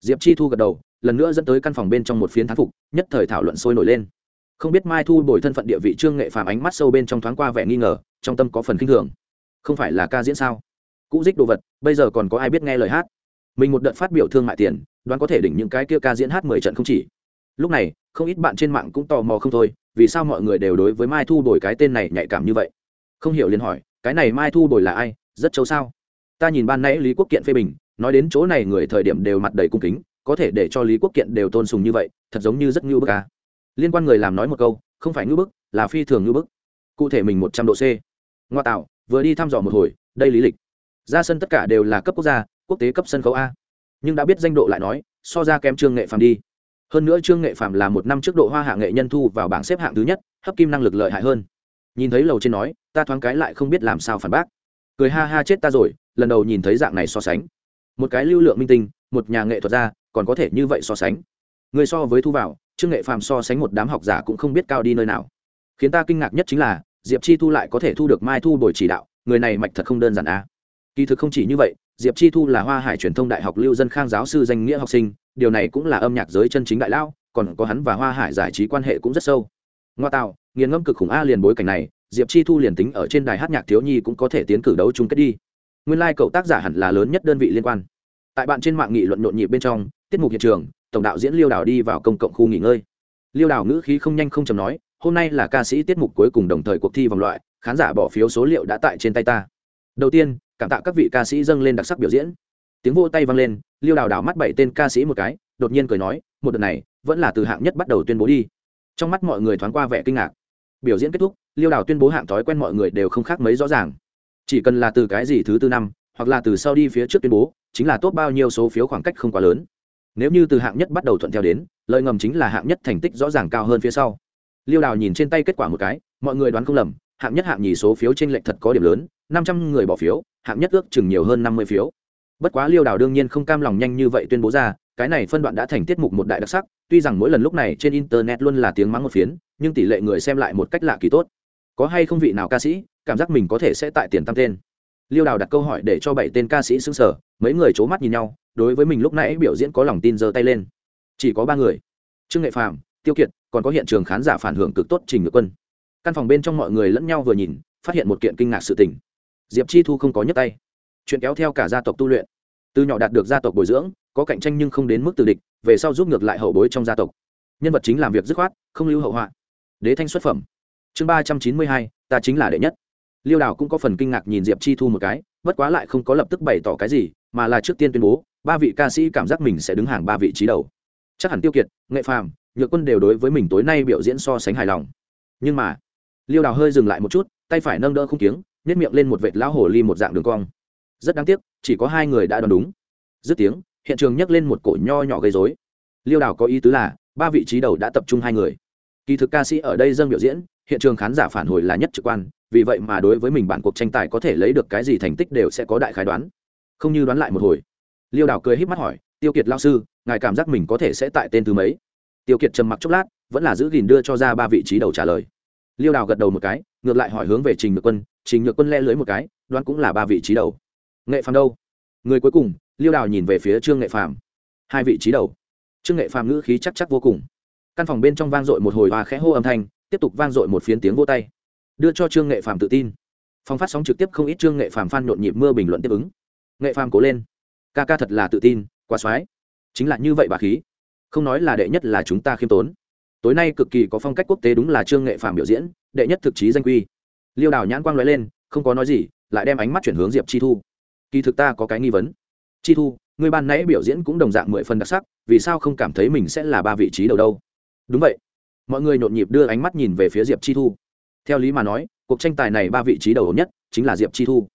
diệp chi thu gật đầu, lần nữa dẫn tới căn phòng bên trong một phiến thán phục, nhất thời thảo luận sôi nổi lên. Không biết mai thu đổi thân phận địa vị trương nghệ phàm ánh mắt sâu bên trong thoáng qua vẻ nghi ngờ, trong tâm có phần k i n h thường. Không phải là ca diễn sao? Cũ dích đồ vật, bây giờ còn có ai biết nghe lời hát? Mình một đợt phát biểu thương mại tiền, đoán có thể đỉnh những cái kia ca diễn hát mười trận không chỉ. Lúc này, không ít bạn trên mạng cũng tò mò không thôi, vì sao mọi người đều đối với mai thu đổi cái tên này nhạy cảm như vậy? Không hiểu liền hỏi, cái này mai thu đổi là ai? Rất châu sao? Ta nhìn ban nãy lý quốc kiện phê bình nói đến chỗ này người thời điểm đều mặt đầy cung kính, có thể để cho lý quốc kiện đều tôn sùng như vậy, thật giống như rất ngưu bức à? liên quan người làm nói một câu, không phải ngưu bức, là phi thường ngưu bức. Cụ thể mình một trăm độ c. Ngoa tạo, vừa đi thăm dò một hồi, đây lý lịch. Ra sân tất cả đều là cấp quốc gia, quốc tế cấp sân khấu a. Nhưng đã biết danh độ lại nói, so ra kém trương nghệ phàm đi. Hơn nữa trương nghệ phàm là một năm trước độ hoa hạ nghệ nhân thu vào bảng xếp hạng thứ nhất, hấp kim năng lực lợi hại hơn. Nhìn thấy lầu trên nói, ta thoáng cái lại không biết làm sao phản bác. Cười ha ha chết ta rồi, lần đầu nhìn thấy dạng này so sánh một cái lưu lượng minh tinh một nhà nghệ thuật gia còn có thể như vậy so sánh. Người so với thu vào trương nghệ phàm so sánh một đám học giả cũng không biết cao đi nơi nào. Khiến ta kinh ngạc nhất chính là diệp chi thu lại có thể thu được mai thu bồi chỉ đạo người này mạch thật không đơn giản á kỳ thực không chỉ như vậy diệp chi thu là hoa hải truyền thông đại học lưu dân khang giáo sư danh nghĩa học sinh điều này cũng là âm nhạc giới chân chính đại lão, còn có hắn và hoa hải giải trí quan hệ cũng rất sâu. Ngoa tạo nghiền ngâm cực khủng a liền bối cảnh này diệp chi thu liền tính ở trên đài hát nhạc thiếu nhi cũng có thể tiến cử đấu chung kết đi nguyên lai、like、cậu tác giả hẳn là lớn nhất đơn vị liên quan. Tại bạn trên mạng nghị luận nhộn nhịp bên trong, tiết mục hiện trường, tổng đạo diễn liêu đào đi vào công cộng khu nghỉ ngơi. Liêu đào ngữ khí không nhanh không chầm nói, hôm nay là ca sĩ tiết mục cuối cùng đồng thời cuộc thi vòng loại, khán giả bỏ phiếu số liệu đã tại trên tay ta. Đầu tiên, cảm tạ các vị ca sĩ dâng lên đặc sắc biểu diễn. Tiếng vô tay vang lên, liêu đào đào mắt bảy tên ca sĩ một cái, đột nhiên cười nói, một đợt này, vẫn là từ hạng nhất bắt đầu tuyên bố đi. Trong mắt mọi người thoáng qua vẻ kinh ngạc. Biểu diễn kết thúc, liêu đào tuyên bố hạng thói quen mọi người đều không khác mấy rõ ràng chỉ cần là từ cái gì thứ tư năm, hoặc là từ sau đi phía trước tuyên bố, chính là tốt bao nhiêu số phiếu khoảng cách không quá lớn. Nếu như từ hạng nhất bắt đầu thuận theo đến, lợi ngầm chính là hạng nhất thành tích rõ ràng cao hơn phía sau. Liêu đào nhìn trên tay kết quả một cái, mọi người đoán không lầm, hạng nhất hạng nhì số phiếu trên lệnh thật có điểm lớn, năm trăm người bỏ phiếu, hạng nhất ước chừng nhiều hơn năm mươi phiếu. Bất quá liêu đào đương nhiên không cam lòng nhanh như vậy tuyên bố ra, cái này phân đoạn đã thành tiết mục một đại đặc sắc, tuy rằng mỗi lần lúc này trên internet luôn là tiếng mắng một phiến, nhưng tỷ lệ người xem lại một cách lạ kỳ tốt có hay không vị nào ca sĩ, cảm giác mình có thể sẽ tại tiền tăng tên. Liêu đào đặt câu hỏi để cho bảy tên ca sĩ xứng sở mấy người c h ố mắt nhìn nhau, đối với mình lúc nãy biểu diễn có lòng tin giơ tay lên. Chỉ có ba người. Trương nghệ phạm tiêu kiệt, còn có hiện trường khán giả phản hưởng cực tốt trình ngược quân. Căn phòng bên trong mọi người lẫn nhau vừa nhìn, phát hiện một kiện kinh ngạc sự tình. Diệp chi thu không có nhấc tay. Chuyện kéo theo cả gia tộc tu luyện. Từ nhỏ đạt được gia tộc bồi dưỡng, có cạnh tranh nhưng không đến mức từ địch, về sau giúp ngược lại hậu bối trong gia tộc. Nhân vật chính làm việc dứt khoát, không lưu hậu họa. Đế thanh xuất phẩm chương ba trăm chín mươi hai ta chính là đệ nhất. Liêu đào cũng có phần kinh ngạc nhìn diệp chi thu một cái bất quá lại không có lập tức bày tỏ cái gì mà là trước tiên tuyên bố ba vị ca sĩ cảm giác mình sẽ đứng hàng ba vị trí đầu. Chắc hẳn tiêu kiệt nghệ phàm nhược quân đều đối với mình tối nay biểu diễn so sánh hài lòng. Nhưng mà liêu đào hơi dừng lại một chút tay phải nâng đỡ không tiếng, nhét miệng lên một vệt lão hồ ly một dạng đường cong. Rất đáng tiếc chỉ có hai người đã đoán đúng. Dứt tiếng hiện trường nhấc lên một cổ nho nhỏ gây dối liêu đào có ý tứ là ba vị trí đầu đã tập trung hai người. Kỳ thực ca sĩ ở đây dâng biểu diễn hiện trường khán giả phản hồi là nhất trực quan, vì vậy mà đối với mình bản cuộc tranh tài có thể lấy được cái gì thành tích đều sẽ có đại khái đoán. Không như đoán lại một hồi. Liêu đào cười h í p mắt hỏi, tiêu kiệt lao sư, ngài cảm giác mình có thể sẽ tại tên thứ mấy? Tiêu kiệt trầm mặc chốc lát, vẫn là giữ gìn đưa cho ra ba vị trí đầu trả lời. Liêu đào gật đầu một cái, ngược lại hỏi hướng về trình nhược quân, trình nhược quân le lưới một cái, đoán cũng là ba vị trí đầu. Nghệ phàm đâu? Người cuối cùng, liêu đào nhìn về phía trương nghệ phàm. Hai vị trí đầu. Trương nghệ phàm ngữ khí chắc chắc vô cùng. Căn phòng bên trong vang dội một hồi hoa khẽ hô âm thanh tiếp tục vang dội một phiến tiếng vô tay, đưa cho trương nghệ phàm tự tin. Phong phát sóng trực tiếp không ít trương nghệ phàm phan nhộn nhịp mưa bình luận tiếp ứng. Nghệ phàm cố lên. Ca ca thật là tự tin, quá soái chính là như vậy bà khí. Không nói là đệ nhất là chúng ta khiêm tốn. Tối nay cực kỳ có phong cách quốc tế đúng là trương nghệ phàm biểu diễn, đệ nhất thực chí danh quy. Liêu đào nhãn quang nói lên, không có nói gì, lại đem ánh mắt chuyển hướng diệp chi thu. Kỳ thực ta có cái nghi vấn. Chi thu, người ban nãy biểu diễn cũng đồng dạng mười phần đặc sắc, vì sao không cảm thấy mình sẽ là ba vị trí đầu đâu? Đúng vậy mọi người nhộn nhịp đưa ánh mắt nhìn về phía diệp chi thu. Theo lý mà nói, cuộc tranh tài này ba vị trí đầu nhất chính là diệp chi thu.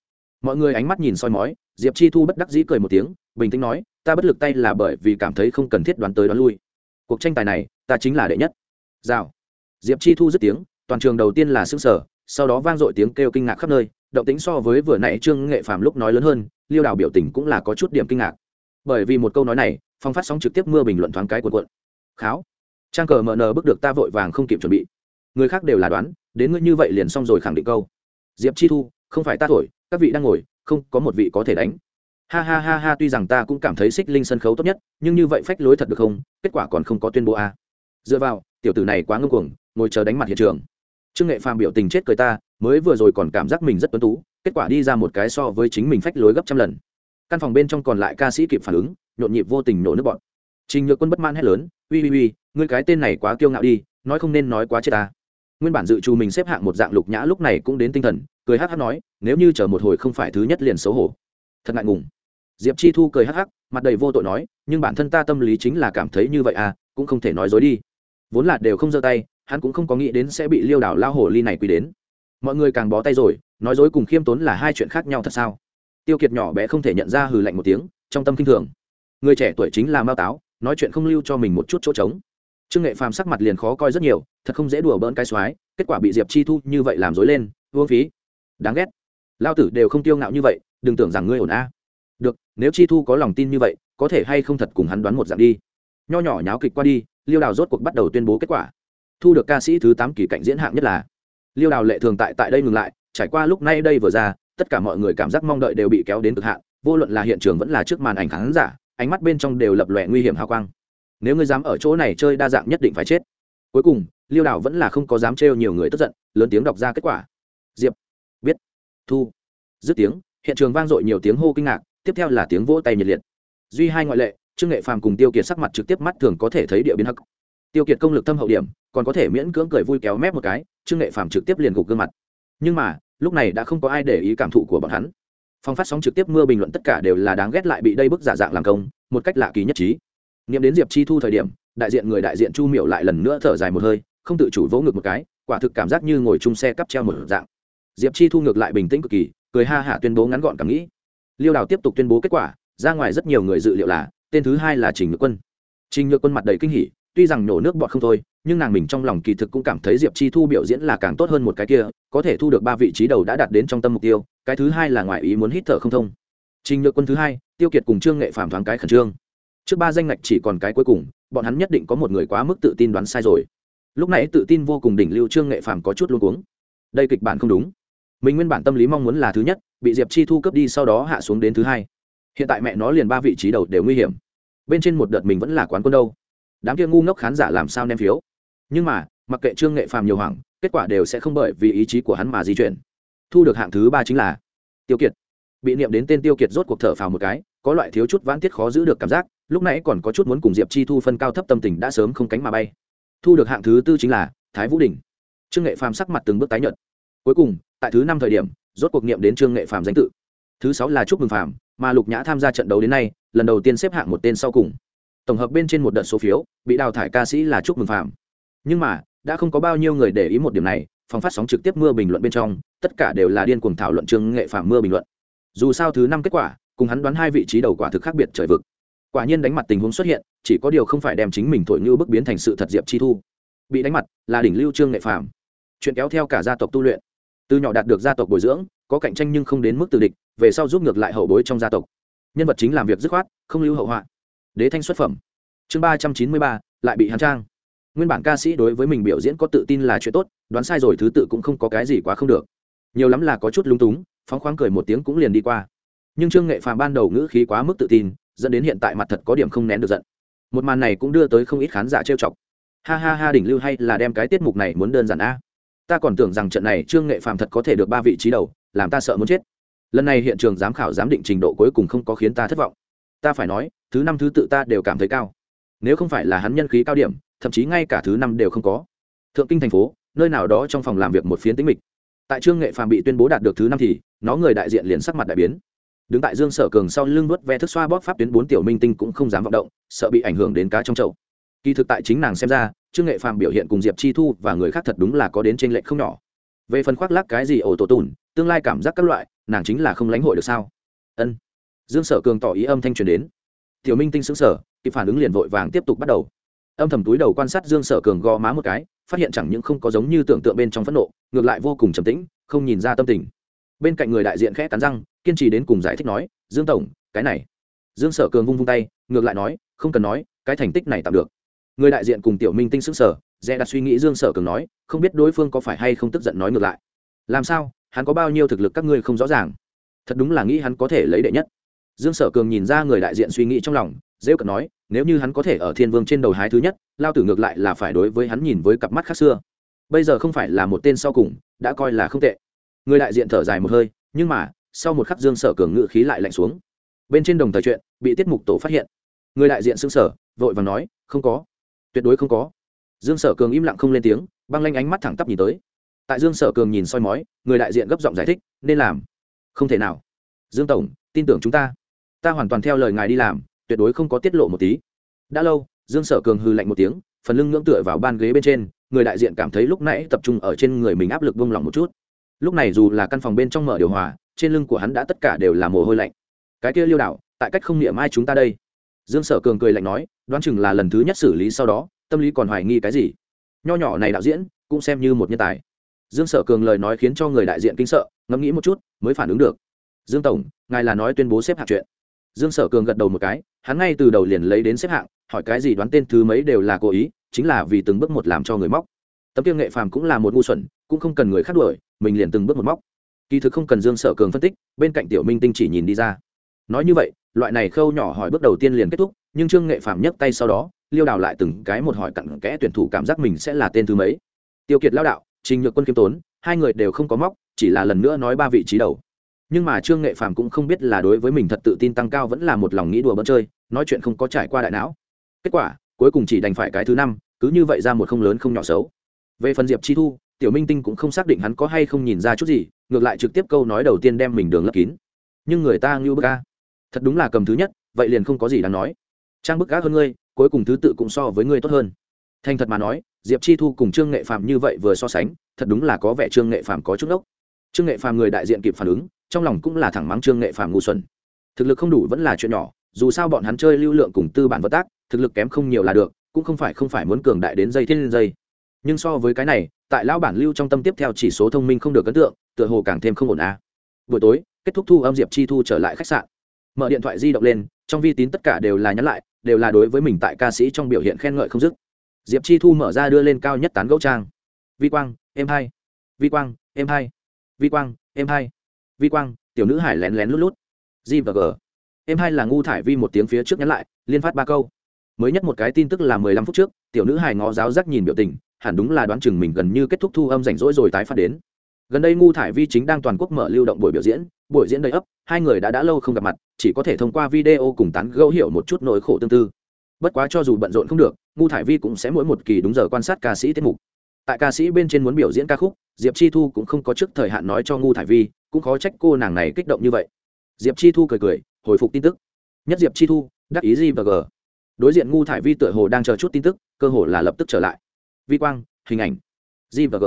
Mọi người ánh mắt nhìn soi mói, diệp chi thu bất đắc dĩ cười một tiếng, bình tĩnh nói, ta bất lực tay là bởi vì cảm thấy không cần thiết đoán tới đoán lui. Cuộc tranh tài này, ta chính là đệ nhất. Rào. Diệp chi thu dứt tiếng, toàn trường đầu tiên là xương sở sau đó vang dội tiếng kêu kinh ngạc khắp nơi, động tính so với vừa nãy trương nghệ phàm lúc nói lớn hơn, liêu đào biểu tình cũng là có chút điểm kinh ngạc. Bởi vì một câu nói này, phong phát sóng trực tiếp mưa bình luận thoáng cái cuộn cuộn. Kháo trang cờ mờ nờ bước được ta vội vàng không kịp chuẩn bị. Người khác đều là đoán, đến ngươi như vậy liền xong rồi khẳng định câu. Diệp chi thu, không phải ta thổi, các vị đang ngồi, không, có một vị có thể đánh. Ha ha ha ha, tuy rằng ta cũng cảm thấy xích linh sân khấu tốt nhất, nhưng như vậy phách lối thật được không? Kết quả còn không có tuyên bố a. À. dựa vào, tiểu tử này quá ngưng cuồng, ngồi chờ đánh mặt hiện trường. Trương nghệ phàm biểu tình chết cười ta, mới vừa rồi còn cảm giác mình rất tuấn tú, kết quả đi ra một cái so với chính mình phách lối gấp trăm lần. Căn phòng bên trong còn lại ca sĩ kịp phản ứng, nhộn nhịp vô tình nổ nước bọn. Trình nhược quân bất mãn hét lớn, uy uy uy ngươi cái tên này quá kiêu ngạo đi, nói không nên nói quá chết ta. Nguyên bản dự trù mình xếp hạng một dạng lục nhã lúc này cũng đến tinh thần, cười hắc hắc nói, nếu như chờ một hồi không phải thứ nhất liền xấu hổ. Thật ngại ngùng. Diệp chi thu cười hắc hắc, mặt đầy vô tội nói, nhưng bản thân ta tâm lý chính là cảm thấy như vậy à cũng không thể nói dối đi. Vốn là đều không giơ tay, hắn cũng không có nghĩ đến sẽ bị liêu đảo lao hổ ly này quý đến. Mọi người càng bó tay rồi, nói dối cùng khiêm tốn là hai chuyện khác nhau thật sao? Tiêu kiệt nhỏ bé không thể nhận ra hừ lạnh một tiếng, trong tâm kinh thường. Người trẻ tuổi chính là mao táo, nói chuyện không lưu cho mình một chút chỗ trống trương nghệ phàm sắc mặt liền khó coi rất nhiều, thật không dễ đùa bỡn cái soái, kết quả bị diệp chi thu như vậy làm dối lên vương phí. Đáng ghét. Lao tử đều không tiêu ngạo như vậy, đừng tưởng rằng ngươi ổn a. Được, nếu chi thu có lòng tin như vậy, có thể hay không thật cùng hắn đoán một dạng đi. Nho nhỏ nháo kịch qua đi, liêu đào rốt cuộc bắt đầu tuyên bố kết quả. Thu được ca sĩ thứ tám kỳ cạnh diễn hạng nhất là liêu đào lệ thường tại tại đây ngừng lại, trải qua lúc nay đây vừa ra, tất cả mọi người cảm giác mong đợi đều bị kéo đến cực hạn, vô luận là hiện trường vẫn là trước màn ảnh khán giả, ánh mắt bên trong đều lập lòe nguy hiểm hào quang nếu ngươi dám ở chỗ này chơi đa dạng nhất định phải chết. Cuối cùng, liêu đảo vẫn là không có dám trêu nhiều người tức giận, lớn tiếng đọc ra kết quả. Diệp, biết. Thu, dứt tiếng, hiện trường vang dội nhiều tiếng hô kinh ngạc, tiếp theo là tiếng vỗ tay nhiệt liệt. Duy hai ngoại lệ, trương nghệ phàm cùng tiêu kiệt sắc mặt trực tiếp mắt thường có thể thấy địa biến hắc. Tiêu kiệt công lực thâm hậu điểm, còn có thể miễn cưỡng cười vui kéo mép một cái, trương nghệ phàm trực tiếp liền gục gương mặt. Nhưng mà, lúc này đã không có ai để ý cảm thụ của bọn hắn. Phong phát sóng trực tiếp mưa bình luận tất cả đều là đáng ghét lại bị đây bức giả dạng làm công, một cách lạ kỳ nhất trí nghiệm đến diệp chi thu thời điểm, đại diện người đại diện chu miểu lại lần nữa thở dài một hơi, không tự chủ vỗ ngực một cái, quả thực cảm giác như ngồi chung xe cắp treo một dạng. Diệp chi thu ngược lại bình tĩnh cực kỳ, cười ha hả tuyên bố ngắn gọn cảm nghĩ. Liêu đào tiếp tục tuyên bố kết quả, ra ngoài rất nhiều người dự liệu là, tên thứ hai là trình nhược quân. Trình nhược quân mặt đầy kinh hỉ, tuy rằng nổ nước bọt không thôi, nhưng nàng mình trong lòng kỳ thực cũng cảm thấy diệp chi thu biểu diễn là càng tốt hơn một cái kia, có thể thu được ba vị trí đầu đã đạt đến trong tâm mục tiêu, cái thứ hai là ngoài ý muốn hít thở không thông. Trình nhược quân thứ hai, tiêu kiệt cùng trương nghệ phàm thoáng cái khẩn trương trước ba danh ngạch chỉ còn cái cuối cùng, bọn hắn nhất định có một người quá mức tự tin đoán sai rồi. Lúc nãy tự tin vô cùng đỉnh lưu trương nghệ phàm có chút luôn cuống. Đây kịch bản không đúng. Mình nguyên bản tâm lý mong muốn là thứ nhất, bị diệp chi thu cướp đi sau đó hạ xuống đến thứ hai. Hiện tại mẹ nó liền ba vị trí đầu đều nguy hiểm. Bên trên một đợt mình vẫn là quán quân đâu. Đám kia ngu ngốc khán giả làm sao nem phiếu? Nhưng mà, mặc kệ trương nghệ phàm nhiều hoảng, kết quả đều sẽ không bởi vì ý chí của hắn mà di chuyển. Thu được hạng thứ ba chính là tiêu kiệt. Bị niệm đến tên tiêu kiệt rốt cuộc thở phào một cái, có loại thiếu chút vãn tiết khó giữ được cảm giác lúc nãy còn có chút muốn cùng diệp chi thu phân cao thấp tâm tình đã sớm không cánh mà bay. Thu được hạng thứ tư chính là thái vũ đình. Trương nghệ phàm sắc mặt từng bước tái nhợt. Cuối cùng, tại thứ năm thời điểm, rốt cuộc niệm đến trương nghệ phàm danh tự. Thứ sáu là chúc mừng phàm, mà lục nhã tham gia trận đấu đến nay, lần đầu tiên xếp hạng một tên sau cùng. Tổng hợp bên trên một đợt số phiếu, bị đào thải ca sĩ là chúc mừng phàm. Nhưng mà, đã không có bao nhiêu người để ý một điểm này, phòng phát sóng trực tiếp mưa bình luận bên trong, tất cả đều là điên cuồng thảo luận trương nghệ phàm mưa bình luận. Dù sao thứ năm kết quả, cùng hắn đoán hai vị trí đầu quả thực khác biệt trời vực quả nhiên đánh mặt tình huống xuất hiện, chỉ có điều không phải đem chính mình thổi như bức biến thành sự thật diệp chi thu. Bị đánh mặt là đỉnh lưu trương nghệ phàm. Chuyện kéo theo cả gia tộc tu luyện. Từ nhỏ đạt được gia tộc bồi dưỡng, có cạnh tranh nhưng không đến mức từ địch, về sau giúp ngược lại hậu bối trong gia tộc. Nhân vật chính làm việc dứt khoát, không lưu hậu họa. Đế thanh xuất phẩm. Chương ba trăm chín mươi ba, lại bị hàn trang. Nguyên bản ca sĩ đối với mình biểu diễn có tự tin là chuyện tốt, đoán sai rồi thứ tự cũng không có cái gì quá không được. Nhiều lắm là có chút lung túng, phóng khoáng cười một tiếng cũng liền đi qua. Nhưng trương nghệ phàm ban đầu ngữ khí quá mức tự tin dẫn đến hiện tại mặt thật có điểm không nén được giận. Một màn này cũng đưa tới không ít khán giả trêu chọc. Ha ha ha, đỉnh lưu hay là đem cái tiết mục này muốn đơn giản a? Ta còn tưởng rằng trận này trương nghệ phàm thật có thể được ba vị trí đầu, làm ta sợ muốn chết. Lần này hiện trường giám khảo giám định trình độ cuối cùng không có khiến ta thất vọng. Ta phải nói, thứ năm thứ tự ta đều cảm thấy cao. Nếu không phải là hắn nhân khí cao điểm, thậm chí ngay cả thứ năm đều không có. Thượng kinh thành phố, nơi nào đó trong phòng làm việc một phiến tính mịch. Tại trương nghệ phàm bị tuyên bố đạt được thứ năm thì, nó người đại diện liền sắc mặt đại biến đứng tại dương sở cường sau lưng vớt ve thức xoa bóp pháp tuyến bốn tiểu minh tinh cũng không dám vọng động, sợ bị ảnh hưởng đến cá trong chậu. Kỳ thực tại chính nàng xem ra, trương nghệ phàm biểu hiện cùng diệp chi thu và người khác thật đúng là có đến trên lệnh không nhỏ. Về phần khoác lác cái gì ổ tổ tùn, tương lai cảm giác các loại, nàng chính là không lãnh hội được sao? Ân. Dương sở cường tỏ ý âm thanh truyền đến. Tiểu minh tinh xứng sở kịp phản ứng liền vội vàng tiếp tục bắt đầu. Âm thầm túi đầu quan sát dương sở cường gò má một cái, phát hiện chẳng những không có giống như tưởng tượng bên trong phẫn nộ, ngược lại vô cùng trầm tĩnh, không nhìn ra tâm tình bên cạnh người đại diện khẽ cắn răng, kiên trì đến cùng giải thích nói, dương tổng, cái này. Dương sở cường vung vung tay, ngược lại nói, không cần nói, cái thành tích này tạm được. Người đại diện cùng tiểu minh tinh xứng sở dè đặt suy nghĩ dương sở cường nói, không biết đối phương có phải hay không tức giận nói ngược lại. Làm sao? Hắn có bao nhiêu thực lực các ngươi không rõ ràng? Thật đúng là nghĩ hắn có thể lấy đệ nhất. Dương sở cường nhìn ra người đại diện suy nghĩ trong lòng dễ cận nói, nếu như hắn có thể ở thiên vương trên đầu hái thứ nhất, lao tử ngược lại là phải đối với hắn nhìn với cặp mắt khác xưa. Bây giờ không phải là một tên sau cùng, đã coi là không tệ người đại diện thở dài một hơi, nhưng mà, sau một khắc dương sở cường ngự khí lại lạnh xuống. Bên trên đồng thời chuyện, bị tiết mục tổ phát hiện. Người đại diện xưng sở vội và nói, không có. Tuyệt đối không có. Dương sở cường im lặng không lên tiếng, băng lanh ánh mắt thẳng tắp nhìn tới. Tại dương sở cường nhìn soi mói, người đại diện gấp giọng giải thích, nên làm. Không thể nào. Dương tổng, tin tưởng chúng ta. Ta hoàn toàn theo lời ngài đi làm, tuyệt đối không có tiết lộ một tí. Đã lâu, dương sở cường hư lạnh một tiếng, phần lưng ngưỡng tựa vào ban ghế bên trên, người đại diện cảm thấy lúc nãy tập trung ở trên người mình áp lực vung lòng một chút lúc này dù là căn phòng bên trong mở điều hòa, trên lưng của hắn đã tất cả đều là mồ hôi lạnh. Cái kia liêu đạo, tại cách không niệm ai chúng ta đây? Dương sở cường cười lạnh nói, đoán chừng là lần thứ nhất xử lý sau đó, tâm lý còn hoài nghi cái gì? Nho nhỏ này đạo diễn, cũng xem như một nhân tài. Dương sở cường lời nói khiến cho người đại diện kinh sợ, ngẫm nghĩ một chút, mới phản ứng được. Dương tổng, ngài là nói tuyên bố xếp hạng chuyện. Dương sở cường gật đầu một cái, hắn ngay từ đầu liền lấy đến xếp hạng, hỏi cái gì đoán tên thứ mấy đều là cố ý, chính là vì từng bước một làm cho người móc. Tấm tiêu nghệ phàm cũng là một ngu xuẩn cũng không cần người khác đuổi, mình liền từng bước một móc. Kỳ thực không cần dương sở cường phân tích, bên cạnh tiểu minh tinh chỉ nhìn đi ra. Nói như vậy, loại này khâu nhỏ hỏi bước đầu tiên liền kết thúc, nhưng trương nghệ Phạm nhấc tay sau đó, liêu đào lại từng cái một hỏi cặn kẽ tuyển thủ cảm giác mình sẽ là tên thứ mấy. Tiêu kiệt lao đạo, trình nhược quân kiếm tốn, hai người đều không có móc, chỉ là lần nữa nói ba vị trí đầu. Nhưng mà trương nghệ Phạm cũng không biết là đối với mình thật tự tin tăng cao vẫn là một lòng nghĩ đùa bỡn chơi, nói chuyện không có trải qua đại não. Kết quả, cuối cùng chỉ đành phải cái thứ năm, cứ như vậy ra một không lớn không nhỏ xấu. Về phần diệp chi thu tiểu minh tinh cũng không xác định hắn có hay không nhìn ra chút gì, ngược lại trực tiếp câu nói đầu tiên đem mình đường lấp kín. Nhưng người ta ngưu bức ca thật đúng là cầm thứ nhất, vậy liền không có gì đáng nói. Trang bức gác hơn ngươi, cuối cùng thứ tự cũng so với ngươi tốt hơn. Thành thật mà nói, diệp chi thu cùng trương nghệ Phạm như vậy vừa so sánh, thật đúng là có vẻ trương nghệ Phạm có chút ốc trương nghệ Phạm người đại diện kịp phản ứng, trong lòng cũng là thẳng mắng trương nghệ Phạm ngu xuẩn. Thực lực không đủ vẫn là chuyện nhỏ, dù sao bọn hắn chơi lưu lượng cùng tư bản vật tác, thực lực kém không nhiều là được, cũng không phải không phải muốn cường đại đến dây thiên dây. Nhưng so với cái này tại lão bản lưu trong tâm tiếp theo chỉ số thông minh không được ấn tượng, tựa hồ càng thêm không ổn à. buổi tối, kết thúc thu âm diệp chi thu trở lại khách sạn. Mở điện thoại di động lên, trong vi tín tất cả đều là nhắn lại, đều là đối với mình tại ca sĩ trong biểu hiện khen ngợi không dứt. Diệp chi thu mở ra đưa lên cao nhất tán gẫu trang. Vi quang, em hai vi quang, em hai vi quang, em hai vi quang, tiểu nữ hải lén lén lút lút. G và g. Em hai là ngu thải vi một tiếng phía trước nhắn lại, liên phát ba câu. Mới nhất một cái tin tức là mười lăm phút trước, tiểu nữ hải ngó giáo giác nhìn biểu tình hẳn đúng là đoán chừng mình gần như kết thúc thu âm rảnh rỗi rồi tái phát đến. Gần đây ngu thải vi chính đang toàn quốc mở lưu động buổi biểu diễn, buổi diễn đầy ấp, hai người đã đã lâu không gặp mặt, chỉ có thể thông qua video cùng tán gẫu hiểu một chút nỗi khổ tương tư. Bất quá cho dù bận rộn không được, ngu thải vi cũng sẽ mỗi một kỳ đúng giờ quan sát ca sĩ tiết mục. Tại ca sĩ bên trên muốn biểu diễn ca khúc, diệp chi thu cũng không có trước thời hạn nói cho ngu thải vi, cũng khó trách cô nàng này kích động như vậy. Diệp chi thu cười cười, hồi phục tin tức. Nhất diệp chi thu, đắc ý gì và g. Đối diện ngu thải vi tựa hồ đang chờ chút tin tức, cơ hồ là lập tức trở lại vi quang, hình ảnh. G và g.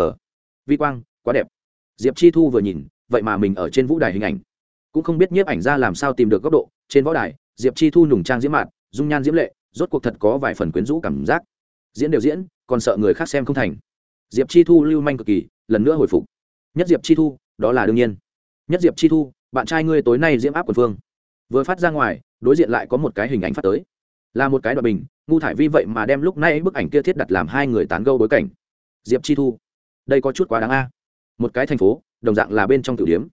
Vi quang, quá đẹp. Diệp chi thu vừa nhìn, vậy mà mình ở trên vũ đài hình ảnh. Cũng không biết nhiếp ảnh ra làm sao tìm được góc độ, trên võ đài, diệp chi thu nùng trang diễm mạn, dung nhan diễm lệ, rốt cuộc thật có vài phần quyến rũ cảm giác. Diễn đều diễn, còn sợ người khác xem không thành. Diệp chi thu lưu manh cực kỳ, lần nữa hồi phục. Nhất diệp chi thu, đó là đương nhiên. Nhất diệp chi thu, bạn trai ngươi tối nay diễm áp quần phương. Vừa phát ra ngoài, đối diện lại có một cái hình ảnh phát tới. Là một cái đoạn bình ngu thải vi vậy mà đem lúc nay bức ảnh kia thiết đặt làm hai người tán gâu bối cảnh. Diệp chi thu, đây có chút quá đáng a. Một cái thành phố, đồng dạng là bên trong tử điếm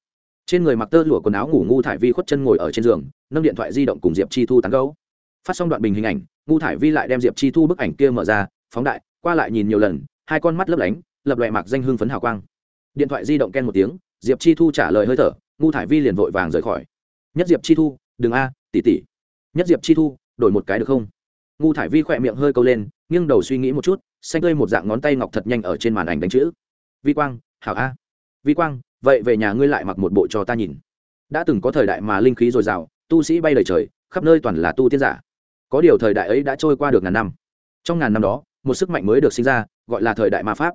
trên người mặc tơ lụa quần áo ngủ ngu thải vi khuất chân ngồi ở trên giường, nâng điện thoại di động cùng diệp chi thu tán gâu phát xong đoạn bình hình ảnh, ngu thải vi lại đem diệp chi thu bức ảnh kia mở ra, phóng đại, qua lại nhìn nhiều lần, hai con mắt lấp lánh, lập loại mạc danh hưng phấn hào quang. Điện thoại di động ken một tiếng, diệp chi thu trả lời hơi thở, ngu thải vi liền vội vàng rời khỏi. Nhất diệp chi thu, đừng a tỉ tỉ nhất diệp chi thu, đổi một cái được không? Ngu thải vi khỏe miệng hơi câu lên, nghiêng đầu suy nghĩ một chút, xanh tươi một dạng ngón tay ngọc thật nhanh ở trên màn ảnh đánh chữ. Vi quang, hảo a. Vi quang, vậy về nhà ngươi lại mặc một bộ cho ta nhìn. Đã từng có thời đại mà linh khí dồi dào, tu sĩ bay lời trời, khắp nơi toàn là tu tiên giả. Có điều thời đại ấy đã trôi qua được ngàn năm. Trong ngàn năm đó, một sức mạnh mới được sinh ra, gọi là thời đại ma pháp.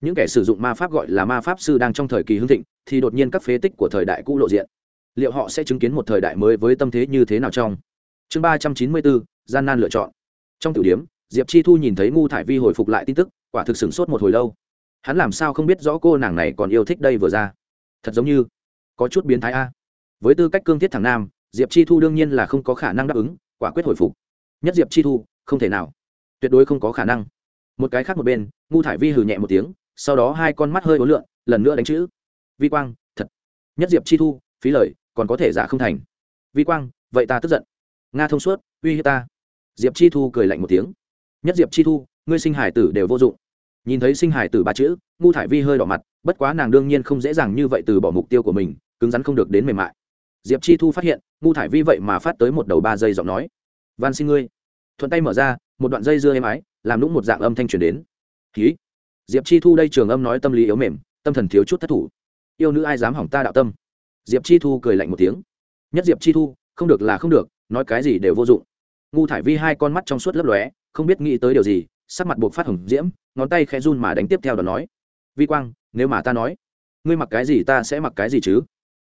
Những kẻ sử dụng ma pháp gọi là ma pháp sư đang trong thời kỳ hưng thịnh, thì đột nhiên các phế tích của thời đại cũ lộ diện. Liệu họ sẽ chứng kiến một thời đại mới với tâm thế như thế nào trong? Chương ba trăm chín mươi bốn, gian nan lựa chọn trong tiểu điểm, diệp chi thu nhìn thấy ngu thải vi hồi phục lại tin tức, quả thực sửng sốt một hồi lâu. Hắn làm sao không biết rõ cô nàng này còn yêu thích đây vừa ra? Thật giống như, có chút biến thái a. Với tư cách cương thiết thằng nam, diệp chi thu đương nhiên là không có khả năng đáp ứng, quả quyết hồi phục. Nhất diệp chi thu, không thể nào. Tuyệt đối không có khả năng. Một cái khác một bên, ngu thải vi hừ nhẹ một tiếng, sau đó hai con mắt hơi ố lượn, lần nữa đánh chữ. Vi quang, thật. Nhất diệp chi thu, phí lời, còn có thể giả không thành. Vi quang, vậy ta tức giận. Nga thông suốt, uy hiếp ta diệp chi thu cười lạnh một tiếng. Nhất diệp chi thu, ngươi sinh hải tử đều vô dụng. Nhìn thấy sinh hải tử ba chữ, ngu thải vi hơi đỏ mặt, bất quá nàng đương nhiên không dễ dàng như vậy từ bỏ mục tiêu của mình, cứng rắn không được đến mềm mại. Diệp chi thu phát hiện, ngu thải vi vậy mà phát tới một đầu ba giây giọng nói. Van xin ngươi. Thuận tay mở ra, một đoạn dây dưa êm ái, làm lũng một dạng âm thanh truyền đến. Ký diệp chi thu đây trường âm nói tâm lý yếu mềm, tâm thần thiếu chút thất thủ. Yêu nữ ai dám hỏng ta đạo tâm? Diệp chi thu cười lạnh một tiếng. Nhất diệp chi thu, không được là không được, nói cái gì đều vô dụng ngu thải vi hai con mắt trong suốt lấp lóe, không biết nghĩ tới điều gì, sắc mặt buộc phát hồng diễm, ngón tay khẽ run mà đánh tiếp theo đó nói, vi quang, nếu mà ta nói, ngươi mặc cái gì ta sẽ mặc cái gì chứ?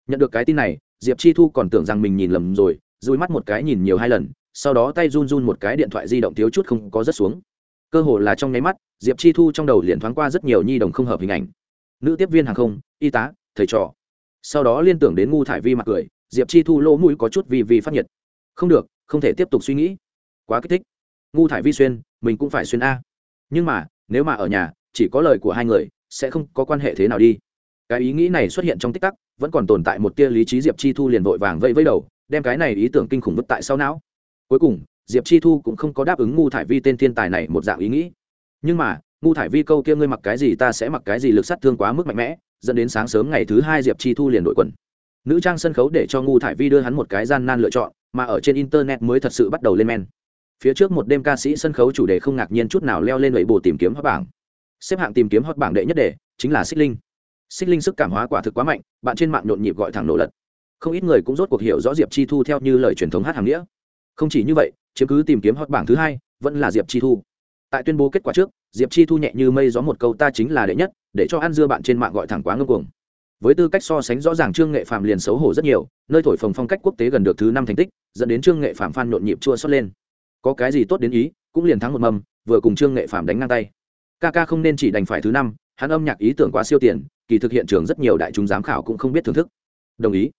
Nhận được cái tin này, diệp chi thu còn tưởng rằng mình nhìn lầm rồi dùi mắt một cái nhìn nhiều hai lần, sau đó tay run run một cái điện thoại di động thiếu chút không có rớt xuống. Cơ hồ là trong nháy mắt, diệp chi thu trong đầu liền thoáng qua rất nhiều nhi đồng không hợp hình ảnh. Nữ tiếp viên hàng không, y tá, thầy trò. Sau đó liên tưởng đến ngu thải vi mặt cười, diệp chi thu lỗ mũi có chút vì vì phát nhiệt. Không được không thể tiếp tục suy nghĩ. Quá kích thích. Ngu thải vi xuyên, mình cũng phải xuyên a. Nhưng mà, nếu mà ở nhà, chỉ có lời của hai người, sẽ không có quan hệ thế nào đi. Cái ý nghĩ này xuất hiện trong tích tắc, vẫn còn tồn tại một tia lý trí diệp chi thu liền vội vàng vẫy vẫy đầu, đem cái này ý tưởng kinh khủng vứt tại sau não. Cuối cùng, diệp chi thu cũng không có đáp ứng ngu thải vi tên thiên tài này một dạng ý nghĩ. Nhưng mà, ngu thải vi câu kia ngươi mặc cái gì ta sẽ mặc cái gì lực sát thương quá mức mạnh mẽ, dẫn đến sáng sớm ngày thứ hai diệp chi thu liền đội quần nữ trang sân khấu để cho ngu thải vi đưa hắn một cái gian nan lựa chọn, mà ở trên internet mới thật sự bắt đầu lên men. Phía trước một đêm ca sĩ sân khấu chủ đề không ngạc nhiên chút nào leo lên lẩy bồ tìm kiếm hot bảng. Xếp hạng tìm kiếm hot bảng đệ nhất đề, chính là xích linh. Xích linh sức cảm hóa quả thực quá mạnh, bạn trên mạng nhộn nhịp gọi thẳng nổ lật. Không ít người cũng rốt cuộc hiểu rõ diệp chi thu theo như lời truyền thống hát hàng nghĩa. Không chỉ như vậy, chiếm cứ tìm kiếm hot bảng thứ hai, vẫn là diệp chi thu. Tại tuyên bố kết quả trước, diệp chi thu nhẹ như mây gió một câu, ta chính là đệ nhất, để cho ăn dưa bạn trên mạng gọi thẳng quá ngưng cuồng với tư cách so sánh rõ ràng trương nghệ phạm liền xấu hổ rất nhiều, nơi thổi phồng phong cách quốc tế gần được thứ năm thành tích, dẫn đến trương nghệ phạm phan nhộn nhịp chua xót lên. Có cái gì tốt đến ý, cũng liền thắng một mầm vừa cùng trương nghệ phạm đánh ngang tay. Ca ca không nên chỉ đành phải thứ năm, hắn âm nhạc ý tưởng quá siêu tiền, kỳ thực hiện trường rất nhiều đại chúng giám khảo cũng không biết thưởng thức. Đồng ý.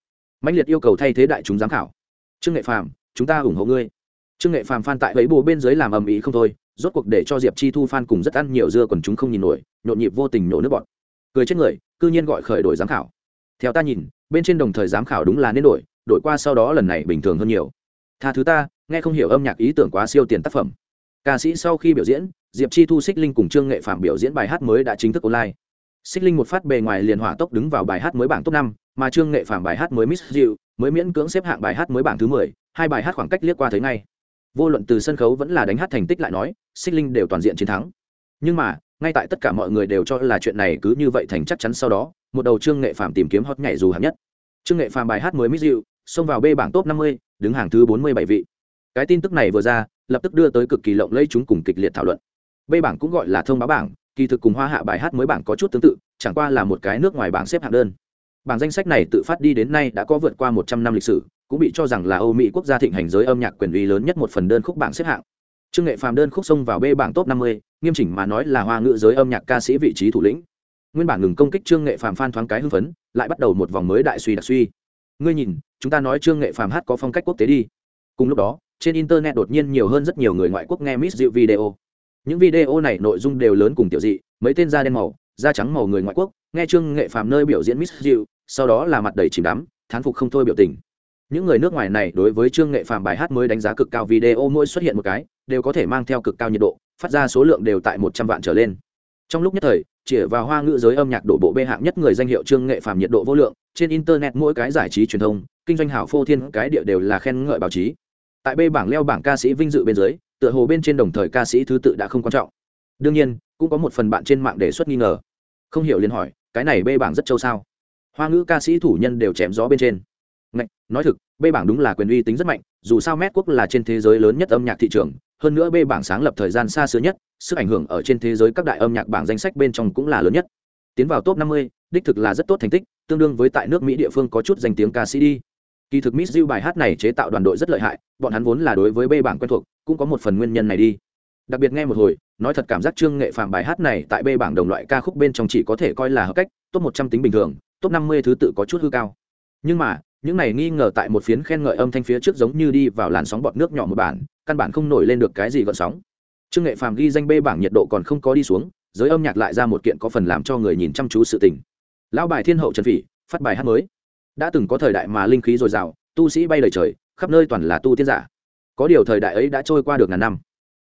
Mạnh liệt yêu cầu thay thế đại chúng giám khảo. Trương nghệ phạm chúng ta ủng hộ ngươi. Trương nghệ phàm phan tại bẫy bồ bên dưới làm ầm ĩ không thôi, rốt cuộc để cho diệp chi thu phan cùng rất ăn nhiều dưa còn chúng không nhìn nổi, nhộn nhịp vô tình nổ nước bọt. Cười chết người cư nhiên gọi khởi đổi giám khảo. Theo ta nhìn, bên trên đồng thời giám khảo đúng là nên đổi đổi qua sau đó lần này bình thường hơn nhiều. Tha thứ ta, nghe không hiểu âm nhạc ý tưởng quá siêu tiền tác phẩm. Ca sĩ sau khi biểu diễn, diệp chi thu xích linh cùng trương nghệ phạm biểu diễn bài hát mới đã chính thức online. Xích linh một phát bề ngoài liền hỏa tốc đứng vào bài hát mới bảng top năm, mà trương nghệ phạm bài hát mới miss diệu mới miễn cưỡng xếp hạng bài hát mới bảng thứ mười, hai bài hát khoảng cách liếc qua thấy ngay. Vô luận từ sân khấu vẫn là đánh hát thành tích lại nói xích linh đều toàn diện chiến thắng. Nhưng mà ngay tại tất cả mọi người đều cho là chuyện này cứ như vậy thành chắc chắn sau đó, một đầu trương nghệ phàm tìm kiếm hot nhảy dù hạng nhất. Trương nghệ phàm bài hát mới miss dịu, xông vào b bảng top năm mươi, đứng hàng thứ bốn mươi bảy vị. Cái tin tức này vừa ra, lập tức đưa tới cực kỳ lộng lẫy chúng cùng kịch liệt thảo luận. B bảng cũng gọi là thông báo bảng, kỳ thực cùng hoa hạ bài hát mới bảng có chút tương tự, chẳng qua là một cái nước ngoài bảng xếp hạng đơn. Bảng danh sách này tự phát đi đến nay đã có vượt qua một trăm năm lịch sử, cũng bị cho rằng là Âu Mỹ quốc gia thịnh hành giới âm nhạc quyền uy lớn nhất một phần đơn khúc bảng xếp hạng trương nghệ phàm đơn khúc xông vào bê bảng top năm mươi, nghiêm chỉnh mà nói là hoa ngữ giới âm nhạc ca sĩ vị trí thủ lĩnh. Nguyên bản ngừng công kích trương nghệ phàm phan thoáng cái hưng phấn, lại bắt đầu một vòng mới đại suy đặc suy. Ngươi nhìn, chúng ta nói trương nghệ phàm hát có phong cách quốc tế đi. Cùng lúc đó, trên internet đột nhiên nhiều hơn rất nhiều người ngoại quốc nghe miss dịu video. Những video này nội dung đều lớn cùng tiểu dị, mấy tên da đen màu, da trắng màu người ngoại quốc, nghe trương nghệ phàm nơi biểu diễn miss dịu sau đó là mặt đầy chìm đắm, thán phục không thôi biểu tình những người nước ngoài này đối với trương nghệ phàm bài hát mới đánh giá cực cao video mỗi xuất hiện một cái, đều có thể mang theo cực cao nhiệt độ, phát ra số lượng đều tại một trăm vạn trở lên. Trong lúc nhất thời chỉ vào hoa ngữ giới âm nhạc đổ bộ bê hạng nhất người danh hiệu trương nghệ phàm nhiệt độ vô lượng, trên internet mỗi cái giải trí truyền thông, kinh doanh hảo phô thiên cái địa đều là khen ngợi báo chí. Tại bê bảng leo bảng ca sĩ vinh dự bên dưới, tựa hồ bên trên đồng thời ca sĩ thứ tự đã không quan trọng. Đương nhiên, cũng có một phần bạn trên mạng đề xuất nghi ngờ. Không hiểu liền hỏi, cái này bê bảng rất châu sao? Hoa ngữ ca sĩ thủ nhân đều chém gió bên trên. Ngạch, nói thực B bảng đúng là quyền uy tính rất mạnh dù sao mét quốc là trên thế giới lớn nhất âm nhạc thị trường hơn nữa B bảng sáng lập thời gian xa xưa nhất sức ảnh hưởng ở trên thế giới các đại âm nhạc bảng danh sách bên trong cũng là lớn nhất. Tiến vào top 50, đích thực là rất tốt thành tích tương đương với tại nước mỹ địa phương có chút danh tiếng ca sĩ đi. Kỳ thực miss Diu bài hát này chế tạo đoàn đội rất lợi hại bọn hắn vốn là đối với B bảng quen thuộc cũng có một phần nguyên nhân này đi. Đặc biệt nghe một hồi nói thật cảm giác trương nghệ Phàm bài hát này tại B bảng đồng loại ca khúc bên trong chỉ có thể coi là hợp cách top một trăm tính bình thường top năm mươi thứ tự có chút hư cao nhưng mà, những này nghi ngờ tại một phiến khen ngợi âm thanh phía trước giống như đi vào làn sóng bọt nước nhỏ một bản, căn bản không nổi lên được cái gì gợn sóng. Trương nghệ phàm ghi danh bê bảng nhiệt độ còn không có đi xuống, giới âm nhạc lại ra một kiện có phần làm cho người nhìn chăm chú sự tình. Lão bài thiên hậu trần phỉ, phát bài hát mới. Đã từng có thời đại mà linh khí dồi dào, tu sĩ bay lời trời, khắp nơi toàn là tu tiên giả. Có điều thời đại ấy đã trôi qua được ngàn năm.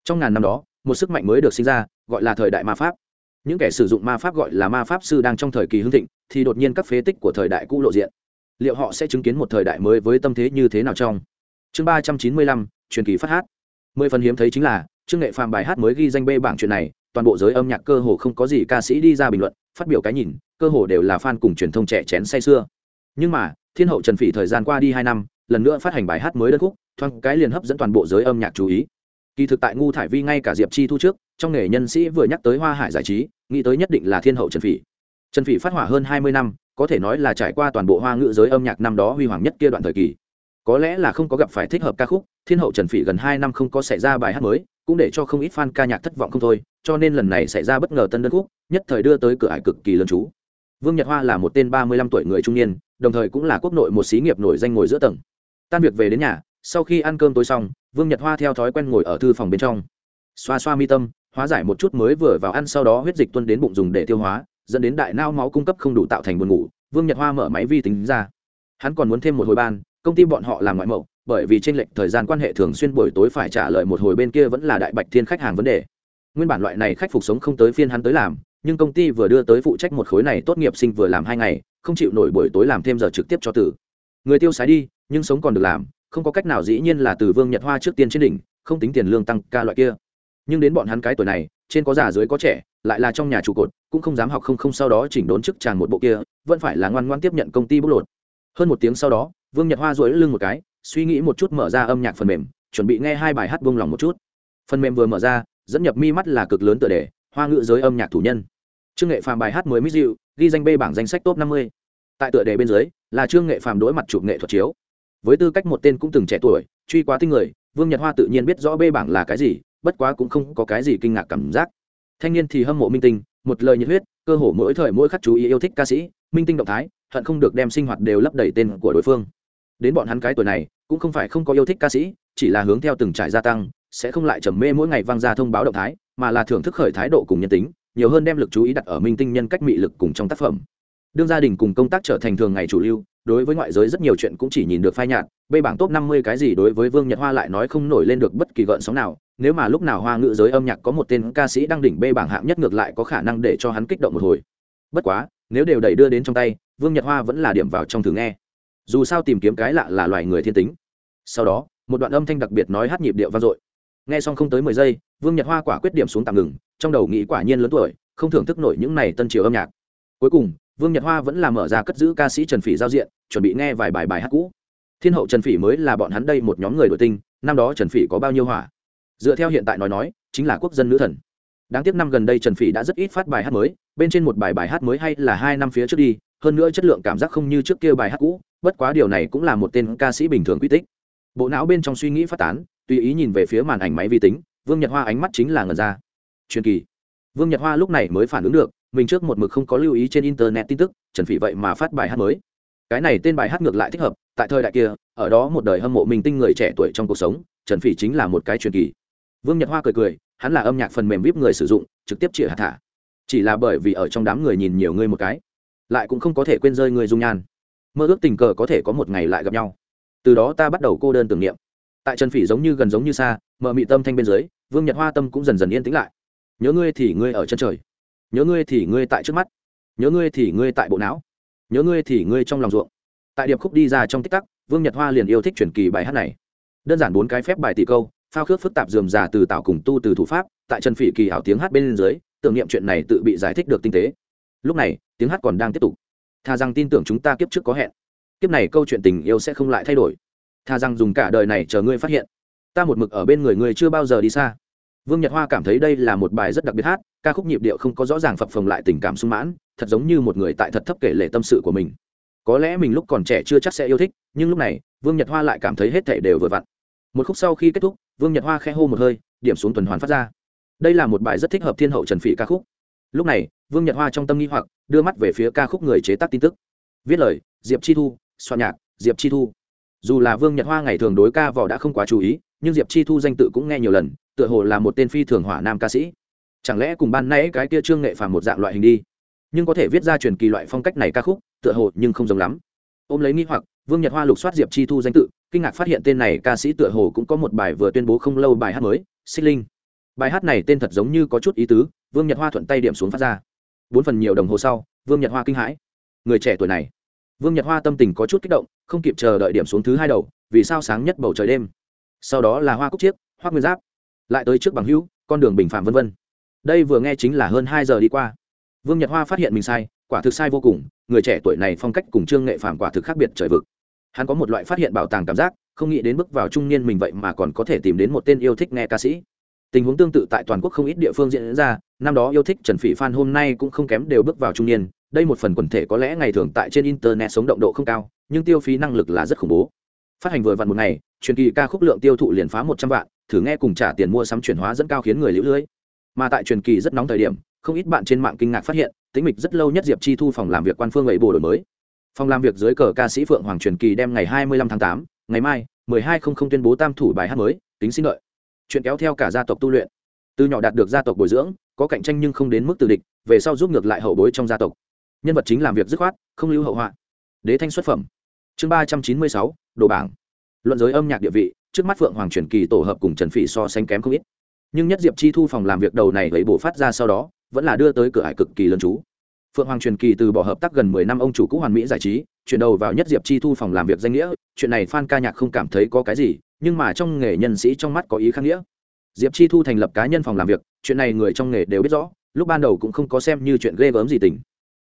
Trong ngàn năm đó, một sức mạnh mới được sinh ra, gọi là thời đại ma pháp. Những kẻ sử dụng ma pháp gọi là ma pháp sư đang trong thời kỳ hưng thịnh, thì đột nhiên các phế tích của thời đại cũ lộ diện liệu họ sẽ chứng kiến một thời đại mới với tâm thế như thế nào trong? Chương ba trăm chín mươi lăm, truyền kỳ phát hát. Mười phần hiếm thấy chính là, trương nghệ phàm bài hát mới ghi danh bê bảng chuyện này, toàn bộ giới âm nhạc cơ hồ không có gì ca sĩ đi ra bình luận, phát biểu cái nhìn, cơ hồ đều là fan cùng truyền thông trẻ chén say xưa nhưng mà, thiên hậu trần phỉ thời gian qua đi hai năm, lần nữa phát hành bài hát mới đất khúc, thoáng cái liền hấp dẫn toàn bộ giới âm nhạc chú ý. Kỳ thực tại ngu thải vi ngay cả diệp chi thu trước, trong nghề nhân sĩ vừa nhắc tới hoa hải giải trí, nghĩ tới nhất định là thiên hậu trần phỉ trần phỉ phát hỏa hơn hai mươi năm, có thể nói là trải qua toàn bộ hoa ngữ giới âm nhạc năm đó huy hoàng nhất kia đoạn thời kỳ. Có lẽ là không có gặp phải thích hợp ca khúc, thiên hậu trần phỉ gần hai năm không có xảy ra bài hát mới, cũng để cho không ít fan ca nhạc thất vọng không thôi, cho nên lần này xảy ra bất ngờ tân đơn khúc, nhất thời đưa tới cửa ải cực kỳ lớn chú. Vương nhật hoa là một tên ba mươi lăm tuổi người trung niên, đồng thời cũng là quốc nội một xí nghiệp nổi danh ngồi giữa tầng. Tan việc về đến nhà, sau khi ăn cơm tối xong, vương nhật hoa theo thói quen ngồi ở thư phòng bên trong. Xoa xoa mi tâm, hóa giải một chút mới vừa vào ăn sau đó huyết dịch tuân đến bụng dùng để tiêu hóa dẫn đến đại nao máu cung cấp không đủ tạo thành buồn ngủ, vương nhật hoa mở máy vi tính ra. Hắn còn muốn thêm một hồi ban, công ty bọn họ làm ngoại mẫu bởi vì tranh lệch thời gian quan hệ thường xuyên buổi tối phải trả lời một hồi bên kia vẫn là đại bạch thiên khách hàng vấn đề. Nguyên bản loại này khách phục sống không tới phiên hắn tới làm, nhưng công ty vừa đưa tới phụ trách một khối này tốt nghiệp sinh vừa làm hai ngày, không chịu nổi buổi tối làm thêm giờ trực tiếp cho tử. Người tiêu sái đi, nhưng sống còn được làm, không có cách nào dĩ nhiên là từ vương nhật hoa trước tiên trên đỉnh, không tính tiền lương tăng ca loại kia. Nhưng đến bọn hắn cái tuổi này trên có già dưới có trẻ, lại là trong nhà trụ cột, cũng không dám học không không sau đó chỉnh đốn chức tràn một bộ kia, vẫn phải là ngoan ngoan tiếp nhận công ty bốc lột. Hơn một tiếng sau đó, vương nhật hoa rối lưng một cái, suy nghĩ một chút mở ra âm nhạc phần mềm, chuẩn bị nghe hai bài hát buông lòng một chút. Phần mềm vừa mở ra, dẫn nhập mi mắt là cực lớn tựa đề, hoa ngữ giới âm nhạc thủ nhân. Trương nghệ phàm bài hát mới mỹ dịu, ghi danh b bảng danh sách top năm mươi. Tại tựa đề bên dưới, là trương nghệ phàm đối mặt chụp nghệ thuật chiếu. Với tư cách một tên cũng từng trẻ tuổi, truy quá tinh người, vương nhật hoa tự nhiên biết rõ b bảng là cái gì bất quá cũng không có cái gì kinh ngạc cảm giác. Thanh niên thì hâm mộ minh tinh, một lời nhiệt huyết, cơ hồ mỗi thời mỗi khắc chú ý yêu thích ca sĩ, minh tinh động thái, hận không được đem sinh hoạt đều lấp đầy tên của đối phương. Đến bọn hắn cái tuổi này, cũng không phải không có yêu thích ca sĩ, chỉ là hướng theo từng trải gia tăng, sẽ không lại trầm mê mỗi ngày vang ra thông báo động thái, mà là thưởng thức khởi thái độ cùng nhân tính, nhiều hơn đem lực chú ý đặt ở minh tinh nhân cách mị lực cùng trong tác phẩm. Đương gia đình cùng công tác trở thành thường ngày chủ lưu, đối với ngoại giới rất nhiều chuyện cũng chỉ nhìn được phai nhạt, bê bảng top năm mươi cái gì đối với vương nhật hoa lại nói không nổi lên được bất kỳ gợn sóng nào nếu mà lúc nào hoa ngữ giới âm nhạc có một tên ca sĩ đang đỉnh bê bảng hạng nhất ngược lại có khả năng để cho hắn kích động một hồi. Bất quá, nếu đều đẩy đưa đến trong tay, vương nhật hoa vẫn là điểm vào trong thử nghe. Dù sao tìm kiếm cái lạ là loài người thiên tính. Sau đó, một đoạn âm thanh đặc biệt nói hát nhịp điệu vang dội. Nghe xong không tới mười giây, vương nhật hoa quả quyết điểm xuống tạm ngừng, trong đầu nghĩ quả nhiên lớn tuổi, không thưởng thức nổi những này tân triều âm nhạc. Cuối cùng, vương nhật hoa vẫn là mở ra cất giữ ca sĩ trần phỉ giao diện, chuẩn bị nghe vài bài bài hát cũ. Thiên hậu trần phỉ mới là bọn hắn đây một nhóm người đội tinh, năm đó trần phỉ có bao nhiêu hỏa? Dựa theo hiện tại nói nói, chính là quốc dân nữ thần. Đáng tiếc năm gần đây trần phỉ đã rất ít phát bài hát mới, bên trên một bài bài hát mới hay là hai năm phía trước đi, hơn nữa chất lượng cảm giác không như trước kia bài hát cũ, bất quá điều này cũng là một tên ca sĩ bình thường quy tích. Bộ não bên trong suy nghĩ phát tán, tùy ý nhìn về phía màn ảnh máy vi tính, vương nhật hoa ánh mắt chính là ngần ra. Truyền kỳ. Vương nhật hoa lúc này mới phản ứng được, mình trước một mực không có lưu ý trên internet tin tức, trần phỉ vậy mà phát bài hát mới. Cái này tên bài hát ngược lại thích hợp, tại thời đại kia, ở đó một đời hâm mộ mình tinh người trẻ tuổi trong cuộc sống, trần phỉ chính là một cái truyền kỳ vương nhật hoa cười cười, hắn là âm nhạc phần mềm vip người sử dụng, trực tiếp chĩa hạt thả. Chỉ là bởi vì ở trong đám người nhìn nhiều ngươi một cái, lại cũng không có thể quên rơi người dung nhan. Mơ ước tình cờ có thể có một ngày lại gặp nhau. Từ đó ta bắt đầu cô đơn tưởng niệm. Tại trần phỉ giống như gần giống như xa, mờ mị tâm thanh bên dưới, vương nhật hoa tâm cũng dần dần yên tĩnh lại. Nhớ ngươi thì ngươi ở chân trời. Nhớ ngươi thì ngươi tại trước mắt. Nhớ ngươi thì ngươi tại bộ não. Nhớ ngươi thì ngươi trong lòng ruộng. Tại điệp khúc đi ra trong tích tắc, vương nhật hoa liền yêu thích truyền kỳ bài hát này. Đơn giản bốn cái phép bài tỷ câu phao khước phức tạp dườm già từ tạo cùng tu từ thủ pháp, tại trần phỉ kỳ hảo tiếng hát bên dưới, tưởng niệm chuyện này tự bị giải thích được tinh tế. Lúc này, tiếng hát còn đang tiếp tục. Thà rằng tin tưởng chúng ta kiếp trước có hẹn. Kiếp này câu chuyện tình yêu sẽ không lại thay đổi. Thà rằng dùng cả đời này chờ ngươi phát hiện. Ta một mực ở bên người ngươi chưa bao giờ đi xa. Vương nhật hoa cảm thấy đây là một bài rất đặc biệt hát, ca khúc nhịp điệu không có rõ ràng phập phồng lại tình cảm sung mãn, thật giống như một người tại thật thấp kể lệ tâm sự của mình. Có lẽ mình lúc còn trẻ chưa chắc sẽ yêu thích, nhưng lúc này, vương nhật hoa lại cảm thấy hết thể đều vừa vặn một khúc sau khi kết thúc, vương nhật hoa khe hô một hơi, điểm xuống tuần hoàn phát ra. Đây là một bài rất thích hợp thiên hậu trần phỉ ca khúc. Lúc này, vương nhật hoa trong tâm nghi hoặc, đưa mắt về phía ca khúc người chế tác tin tức. Viết lời, diệp chi thu, soạn nhạc, diệp chi thu. Dù là vương nhật hoa ngày thường đối ca vỏ đã không quá chú ý, nhưng diệp chi thu danh tự cũng nghe nhiều lần, tựa hồ là một tên phi thường hỏa nam ca sĩ. Chẳng lẽ cùng ban nãy cái kia trương nghệ phàm một dạng loại hình đi? Nhưng có thể viết ra truyền kỳ loại phong cách này ca khúc, tựa hồ nhưng không giống lắm. Ôm lấy nghi hoặc, vương nhật hoa lục soát diệp chi thu danh tự kinh ngạc phát hiện tên này ca sĩ tựa hồ cũng có một bài vừa tuyên bố không lâu bài hát mới, xích linh. Bài hát này tên thật giống như có chút ý tứ, vương nhật hoa thuận tay điểm xuống phát ra. Bốn phần nhiều đồng hồ sau, vương nhật hoa kinh hãi. Người trẻ tuổi này. Vương nhật hoa tâm tình có chút kích động, không kịp chờ đợi điểm xuống thứ hai đầu, vì sao sáng nhất bầu trời đêm? Sau đó là hoa cúc chiếc hoa nguyên giáp. Lại tới trước bằng hữu, con đường bình phạm vân vân. Đây vừa nghe chính là hơn hai giờ đi qua. Vương nhật hoa phát hiện mình sai, quả thực sai vô cùng, người trẻ tuổi này phong cách cùng trương nghệ phạm quả thực khác biệt trời vực hắn có một loại phát hiện bảo tàng cảm giác, không nghĩ đến bước vào trung niên mình vậy mà còn có thể tìm đến một tên yêu thích nghe ca sĩ. Tình huống tương tự tại toàn quốc không ít địa phương diễn ra, năm đó yêu thích trần phỉ phan hôm nay cũng không kém đều bước vào trung niên, đây một phần quần thể có lẽ ngày thường tại trên internet sống động độ không cao, nhưng tiêu phí năng lực là rất khủng bố. Phát hành vừa vặn một ngày, truyền kỳ ca khúc lượng tiêu thụ liền phá một trăm vạn, thử nghe cùng trả tiền mua sắm chuyển hóa dẫn cao khiến người lũ lưới. Mà tại truyền kỳ rất nóng thời điểm, không ít bạn trên mạng kinh ngạc phát hiện, tính mịch rất lâu nhất diệp chi thu phòng làm việc quan phương ấy bồ đổi mới phòng làm việc dưới cờ ca sĩ phượng hoàng truyền kỳ đem ngày hai mươi lăm tháng 8, ngày mai mười hai không không tuyên bố tam thủ bài hát mới tính xin đợi. chuyện kéo theo cả gia tộc tu luyện. Từ nhỏ đạt được gia tộc bồi dưỡng có cạnh tranh nhưng không đến mức từ địch về sau giúp ngược lại hậu bối trong gia tộc. Nhân vật chính làm việc dứt khoát không lưu hậu họa. Đế thanh xuất phẩm. Chương ba trăm chín mươi sáu đồ bảng. Luận giới âm nhạc địa vị trước mắt phượng hoàng truyền kỳ tổ hợp cùng trần phỉ so sánh kém không ít. Nhưng nhất diệp chi thu phòng làm việc đầu này lấy bổ phát ra sau đó vẫn là đưa tới cửa hải cực kỳ lớn chú phượng hoàng truyền kỳ từ bỏ hợp tác gần mười năm ông chủ cũ hoàn mỹ giải trí, chuyển đầu vào nhất diệp chi thu phòng làm việc danh nghĩa, chuyện này f ca nhạc không cảm thấy có cái gì, nhưng mà trong nghề nhân sĩ trong mắt có ý khác nghĩa. Diệp chi thu thành lập cá nhân phòng làm việc, chuyện này người trong nghề đều biết rõ, lúc ban đầu cũng không có xem như chuyện ghê gớm gì tình.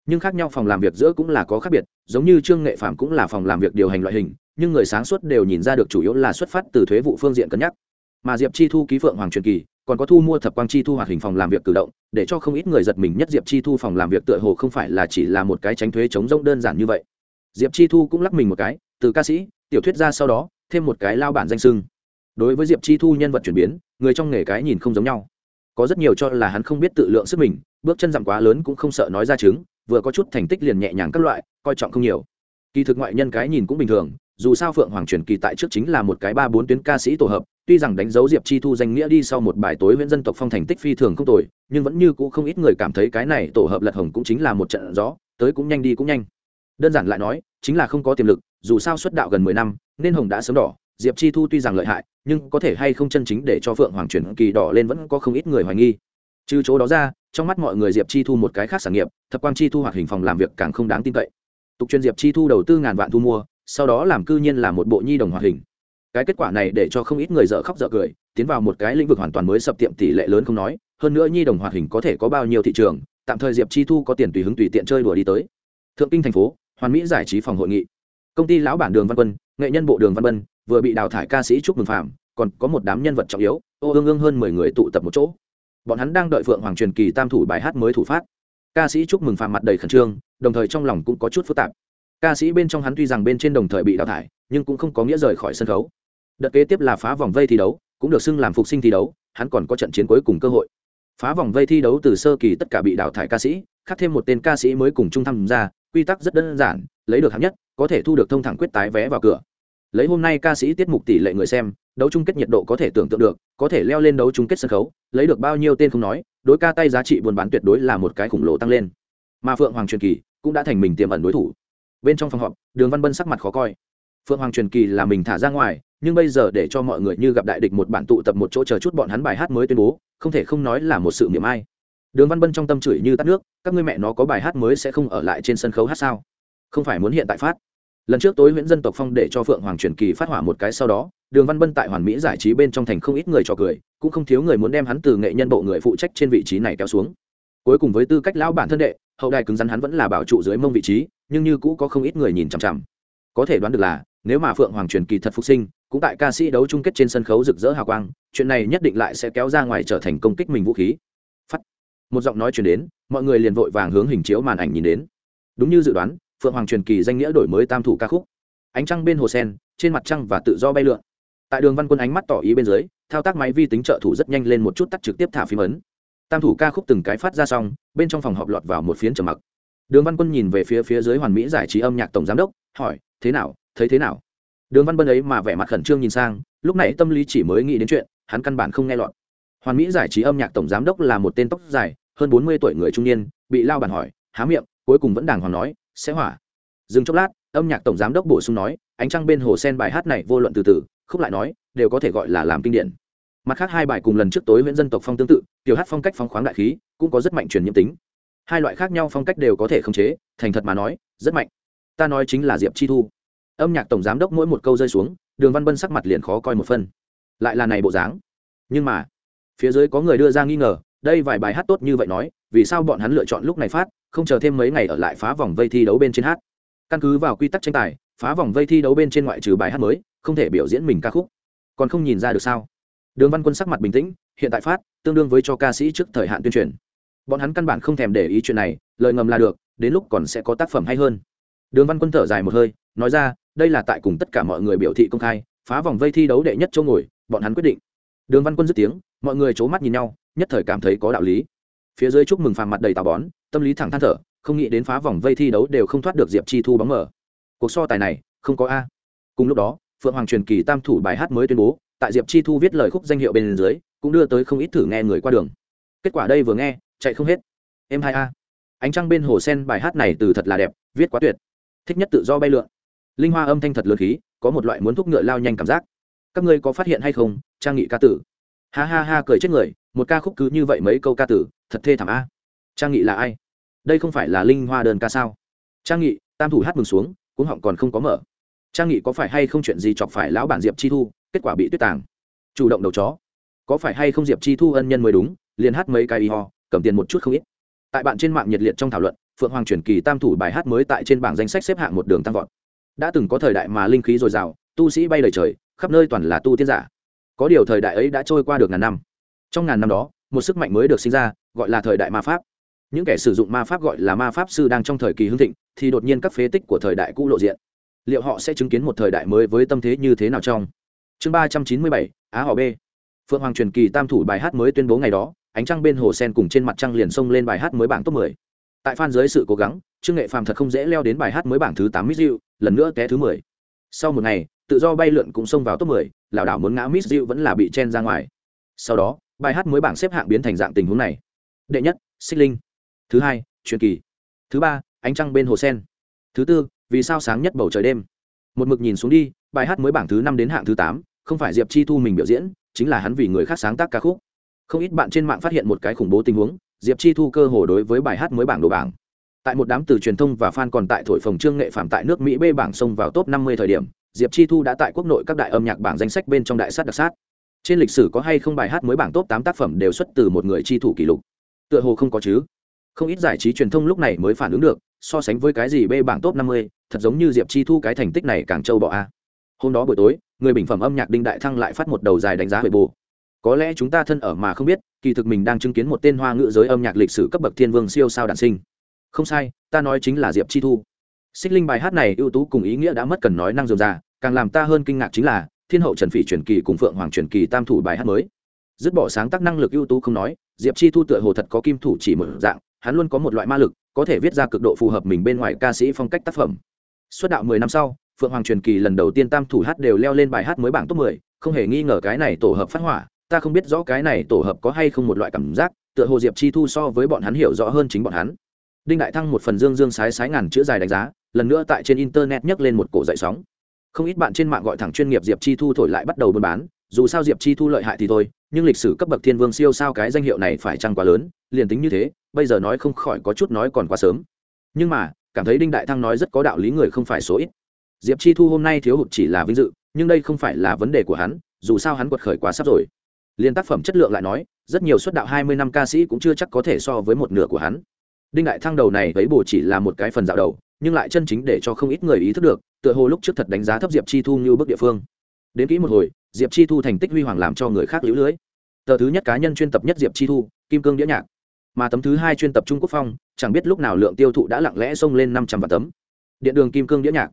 Nhưng khác nhau phòng làm việc giữa cũng là có khác biệt, giống như trương nghệ phạm cũng là phòng làm việc điều hành loại hình, nhưng người sáng suốt đều nhìn ra được chủ yếu là xuất phát từ thuế vụ phương diện cân nhắc mà diệp chi thu ký phượng hoàng truyền kỳ, còn có thu mua thập quang chi thu hoạt hình phòng làm việc cử động, để cho không ít người giật mình nhất diệp chi thu phòng làm việc tựa hồ không phải là chỉ là một cái tránh thuế chống rông đơn giản như vậy. Diệp chi thu cũng lắc mình một cái, từ ca sĩ, tiểu thuyết ra sau đó, thêm một cái lao bản danh sưng đối với diệp chi thu nhân vật chuyển biến, người trong nghề cái nhìn không giống nhau. Có rất nhiều cho là hắn không biết tự lượng sức mình, bước chân giảm quá lớn cũng không sợ nói ra chứng, vừa có chút thành tích liền nhẹ nhàng các loại, coi trọng không nhiều. Kỳ thực ngoại nhân cái nhìn cũng bình thường, dù sao phượng hoàng truyền kỳ tại trước chính là một cái ba bốn tuyến ca sĩ tổ hợp tuy rằng đánh dấu diệp chi thu danh nghĩa đi sau một bài tối huyện dân tộc phong thành tích phi thường không tồi, nhưng vẫn như cũ không ít người cảm thấy cái này tổ hợp lật hồng cũng chính là một trận gió, tới cũng nhanh đi cũng nhanh. Đơn giản lại nói, chính là không có tiềm lực, dù sao xuất đạo gần mười năm, nên hồng đã sớm đỏ, diệp chi thu tuy rằng lợi hại, nhưng có thể hay không chân chính để cho phượng hoàng chuyển kỳ đỏ lên vẫn có không ít người hoài nghi. Trừ chỗ đó ra, trong mắt mọi người diệp chi thu một cái khác sản nghiệp, thập quang chi thu hoạt hình phòng làm việc càng không đáng tin cậy. Tục chuyên diệp chi thu đầu tư ngàn vạn thu mua, sau đó làm cư nhiên là một bộ nhi đồng hoạt hình cái kết quả này để cho không ít người dở khóc dở cười, tiến vào một cái lĩnh vực hoàn toàn mới sập tiệm tỷ lệ lớn không nói, hơn nữa nhi đồng hoạt hình có thể có bao nhiêu thị trường, tạm thời diệp chi thu có tiền tùy hứng tùy tiện chơi đùa đi tới. Thượng kinh thành phố, hoàn mỹ giải trí phòng hội nghị. Công ty lão bản đường văn quân, nghệ nhân bộ đường văn Vân vừa bị đào thải ca sĩ trúc mừng phạm, còn có một đám nhân vật trọng yếu, ô ương ương hơn mười người tụ tập một chỗ. Bọn hắn đang đợi phượng hoàng truyền kỳ tam thủ bài hát mới thủ phát. Ca sĩ chúc mừng phạm mặt đầy khẩn trương, đồng thời trong lòng cũng có chút phức tạp. Ca sĩ bên trong hắn tuy rằng bên trên đồng thời bị đào thải, nhưng cũng không có nghĩa rời khỏi sân khấu đợt kế tiếp là phá vòng vây thi đấu, cũng được xưng làm phục sinh thi đấu, hắn còn có trận chiến cuối cùng cơ hội. Phá vòng vây thi đấu từ sơ kỳ tất cả bị đào thải ca sĩ khắc thêm một tên ca sĩ mới cùng chung tham gia, quy tắc rất đơn giản, lấy được hạng nhất, có thể thu được thông thẳng quyết tái vé vào cửa. Lấy hôm nay ca sĩ tiết mục tỷ lệ người xem, đấu chung kết nhiệt độ có thể tưởng tượng được, có thể leo lên đấu chung kết sân khấu, lấy được bao nhiêu tên không nói, đối ca tay giá trị buôn bán tuyệt đối là một cái khủng lồ tăng lên. Mà phượng hoàng truyền kỳ cũng đã thành mình tiềm ẩn đối thủ. Bên trong phòng họp, đường văn bân sắc mặt khó coi. Phượng hoàng truyền kỳ là mình thả ra ngoài nhưng bây giờ để cho mọi người như gặp đại địch một bản tụ tập một chỗ chờ chút bọn hắn bài hát mới tuyên bố, không thể không nói là một sự miệng ai. Đường văn bân trong tâm chửi như tắt nước, các ngươi mẹ nó có bài hát mới sẽ không ở lại trên sân khấu hát sao? Không phải muốn hiện tại phát. Lần trước tối nguyễn dân tộc phong để cho phượng hoàng truyền kỳ phát hỏa một cái sau đó, đường văn bân tại hoàn mỹ giải trí bên trong thành không ít người trò cười, cũng không thiếu người muốn đem hắn từ nghệ nhân bộ người phụ trách trên vị trí này kéo xuống. Cuối cùng với tư cách lão bản thân đệ, hậu đài cứng rắn hắn vẫn là bảo trụ dưới mông vị trí, nhưng như cũ có không ít người nhìn chằm chằm. Có thể đoán được là, nếu mà phượng hoàng truyền kỳ thật phục sinh cũng tại ca sĩ đấu chung kết trên sân khấu rực rỡ hào quang, chuyện này nhất định lại sẽ kéo ra ngoài trở thành công kích mình vũ khí. Phắt một giọng nói chuyển đến, mọi người liền vội vàng hướng hình chiếu màn ảnh nhìn đến. Đúng như dự đoán, phượng hoàng truyền kỳ danh nghĩa đổi mới tam thủ ca khúc. Ánh trăng bên hồ sen, trên mặt trăng và tự do bay lượn. Tại đường văn quân ánh mắt tỏ ý bên dưới, thao tác máy vi tính trợ thủ rất nhanh lên một chút tắt trực tiếp thả phím ấn. Tam thủ ca khúc từng cái phát ra xong, bên trong phòng họp lọt vào một phiến trầm mặc. Đường văn quân nhìn về phía phía dưới hoàn mỹ giải trí âm nhạc tổng giám đốc, hỏi, thế nào? Thấy thế nào? Đường văn bân ấy mà vẻ mặt khẩn trương nhìn sang, lúc này tâm lý chỉ mới nghĩ đến chuyện, hắn căn bản không nghe lọt. Hoàn mỹ giải trí âm nhạc tổng giám đốc là một tên tóc dài, hơn bốn mươi tuổi người trung niên, bị lao bản hỏi, há miệng? Cuối cùng vẫn đàng hoàng nói, sẽ hỏa. Dừng chốc lát, âm nhạc tổng giám đốc bổ sung nói, ánh trăng bên hồ sen bài hát này vô luận từ từ, khúc lại nói, đều có thể gọi là làm kinh điển. Mặt khác hai bài cùng lần trước tối huyện dân tộc phong tương tự, tiểu hát phong cách phong khoáng đại khí, cũng có rất mạnh truyền nhiễm tính. Hai loại khác nhau phong cách đều có thể khống chế, thành thật mà nói, rất mạnh. Ta nói chính là diệp chi thu âm nhạc tổng giám đốc mỗi một câu rơi xuống, đường văn bân sắc mặt liền khó coi một phân lại là này bộ dáng. Nhưng mà, phía dưới có người đưa ra nghi ngờ, đây vài bài hát tốt như vậy nói, vì sao bọn hắn lựa chọn lúc này phát, không chờ thêm mấy ngày ở lại phá vòng vây thi đấu bên trên hát. Căn cứ vào quy tắc tranh tài, phá vòng vây thi đấu bên trên ngoại trừ bài hát mới, không thể biểu diễn mình ca khúc. Còn không nhìn ra được sao? Đường văn quân sắc mặt bình tĩnh, hiện tại phát, tương đương với cho ca sĩ trước thời hạn tuyên truyền. Bọn hắn căn bản không thèm để ý chuyện này, lời ngầm là được, đến lúc còn sẽ có tác phẩm hay hơn. Đường văn quân thở dài một hơi, nói ra đây là tại cùng tất cả mọi người biểu thị công khai, phá vòng vây thi đấu đệ nhất châu ngồi, bọn hắn quyết định. Đường văn quân dứt tiếng, mọi người c h ố mắt nhìn nhau, nhất thời cảm thấy có đạo lý. Phía dưới chúc mừng phàm mặt đầy tà bón, tâm lý thẳng than thở, không nghĩ đến phá vòng vây thi đấu đều không thoát được diệp chi thu bóng mở. Cuộc so tài này, không có a. Cùng lúc đó, phượng hoàng truyền kỳ tam thủ bài hát mới tuyên bố, tại diệp chi thu viết lời khúc danh hiệu bên dưới, cũng đưa tới không ít thử nghe người qua đường. Kết quả đây vừa nghe, chạy không hết. Em hai a. Ánh trăng bên hồ sen bài hát này từ thật là đẹp, viết quá tuyệt. Thích nhất tự do bay lượn linh hoa âm thanh thật lớn khí, có một loại muốn thúc ngựa lao nhanh cảm giác. Các ngươi có phát hiện hay không, trang nghị ca tử? Ha ha ha cười chết người, một ca khúc cứ như vậy mấy câu ca tử, thật thê thảm a. Trang nghị là ai? Đây không phải là linh hoa đơn ca sao? Trang nghị, tam thủ hát mừng xuống cũng họng còn không có mở. Trang nghị có phải hay không chuyện gì chọc phải lão bản diệp chi thu, kết quả bị tuyết tàng. Chủ động đầu chó. Có phải hay không diệp chi thu ân nhân mới đúng, liền hát mấy cái y ho, cầm tiền một chút không ít. Tại bạn trên mạng nhiệt liệt trong thảo luận, phượng hoàng truyền kỳ tam thủ bài hát mới tại trên bảng danh sách xếp hạng một đường tăng vọt đã từng có thời đại mà linh khí dồi dào, tu sĩ bay lời trời, khắp nơi toàn là tu tiên giả. Có điều thời đại ấy đã trôi qua được ngàn năm. Trong ngàn năm đó, một sức mạnh mới được sinh ra, gọi là thời đại ma pháp. Những kẻ sử dụng ma pháp gọi là ma pháp sư đang trong thời kỳ hưng thịnh, thì đột nhiên các phế tích của thời đại cũ lộ diện. Liệu họ sẽ chứng kiến một thời đại mới với tâm thế như thế nào trong? Chương ba trăm chín mươi bảy, á họ b. Phượng hoàng truyền kỳ tam thủ bài hát mới tuyên bố ngày đó, ánh trăng bên hồ sen cùng trên mặt trăng liền xông lên bài hát mới bảng top 10 tại phan dưới sự cố gắng trương nghệ phàm thật không dễ leo đến bài hát mới bảng thứ tám miss you lần nữa té thứ 10. sau một ngày tự do bay lượn cũng xông vào top 10, lảo đảo muốn ngã miss you vẫn là bị chen ra ngoài. Sau đó bài hát mới bảng xếp hạng biến thành dạng tình huống này. Đệ nhất xích linh. Thứ hai truyền kỳ. Thứ ba ánh trăng bên hồ sen. Thứ tư vì sao sáng nhất bầu trời đêm. Một mực nhìn xuống đi bài hát mới bảng thứ năm đến hạng thứ tám không phải diệp chi thu mình biểu diễn chính là hắn vì người khác sáng tác ca khúc. Không ít bạn trên mạng phát hiện một cái khủng bố tình huống diệp chi thu cơ hồ đối với bài hát mới bảng đồ bảng. Tại một đám từ truyền thông và fan còn tại thổi phồng trương nghệ phạm tại nước mỹ bê bảng xông vào top năm mươi thời điểm, diệp chi thu đã tại quốc nội các đại âm nhạc bảng danh sách bên trong đại sát đặc sát. Trên lịch sử có hay không bài hát mới bảng top tám tác phẩm đều xuất từ một người chi thủ kỷ lục? Tựa hồ không có chứ. Không ít giải trí truyền thông lúc này mới phản ứng được, so sánh với cái gì bê bảng top năm mươi, thật giống như diệp chi thu cái thành tích này càng trâu bọ a. Hôm đó buổi tối, người bình phẩm âm nhạc đinh đại thăng lại phát một đầu dài đánh giá về bù. có lẽ chúng ta thân ở mà không biết kỳ thực mình đang chứng kiến một tên hoa ngữ giới âm nhạc lịch sử cấp bậc thiên vương siêu sao đản sinh. Không sai, ta nói chính là diệp chi thu. Xích linh bài hát này ưu tú cùng ý nghĩa đã mất cần nói năng dườm già càng làm ta hơn kinh ngạc chính là thiên hậu trần phỉ truyền kỳ cùng phượng hoàng truyền kỳ tam thủ bài hát mới. Dứt bỏ sáng tác năng lực ưu tú không nói, diệp chi thu tựa hồ thật có kim thủ chỉ một dạng, hắn luôn có một loại ma lực, có thể viết ra cực độ phù hợp mình bên ngoài ca sĩ phong cách tác phẩm. Xuất đạo mười năm sau, phượng hoàng truyền kỳ lần đầu tiên tam thủ hát đều leo lên bài hát mới bảng top mười, không hề nghi ngờ cái này tổ hợp phát hỏa ta không biết rõ cái này tổ hợp có hay không một loại cảm giác, tựa hồ diệp chi thu so với bọn hắn hiểu rõ hơn chính bọn hắn. Đinh đại thăng một phần dương dương sái sái ngàn chữ dài đánh giá, lần nữa tại trên internet nhấc lên một cổ dậy sóng. Không ít bạn trên mạng gọi thẳng chuyên nghiệp diệp chi thu thổi lại bắt đầu buôn bán, dù sao diệp chi thu lợi hại thì thôi, nhưng lịch sử cấp bậc thiên vương siêu sao cái danh hiệu này phải chăng quá lớn, liền tính như thế, bây giờ nói không khỏi có chút nói còn quá sớm. Nhưng mà, cảm thấy đinh đại thăng nói rất có đạo lý người không phải số ít. Diệp chi thu hôm nay thiếu hụt chỉ là vinh dự, nhưng đây không phải là vấn đề của hắn, dù sao hắn quật khởi quá sắp rồi liên tác phẩm chất lượng lại nói, rất nhiều xuất đạo hai mươi năm ca sĩ cũng chưa chắc có thể so với một nửa của hắn. Đinh đại thăng đầu này thấy bồ chỉ là một cái phần dạo đầu, nhưng lại chân chính để cho không ít người ý thức được, tựa hồ lúc trước thật đánh giá thấp diệp chi thu như bước địa phương. Đến kỹ một hồi, diệp chi thu thành tích huy hoàng làm cho người khác lũ lưới. Tờ thứ nhất cá nhân chuyên tập nhất diệp chi thu, kim cương đĩa nhạc. Mà tấm thứ hai chuyên tập trung quốc phong, chẳng biết lúc nào lượng tiêu thụ đã lặng lẽ xông lên năm trăm vạn tấm. Điện đường kim cương đĩa nhạc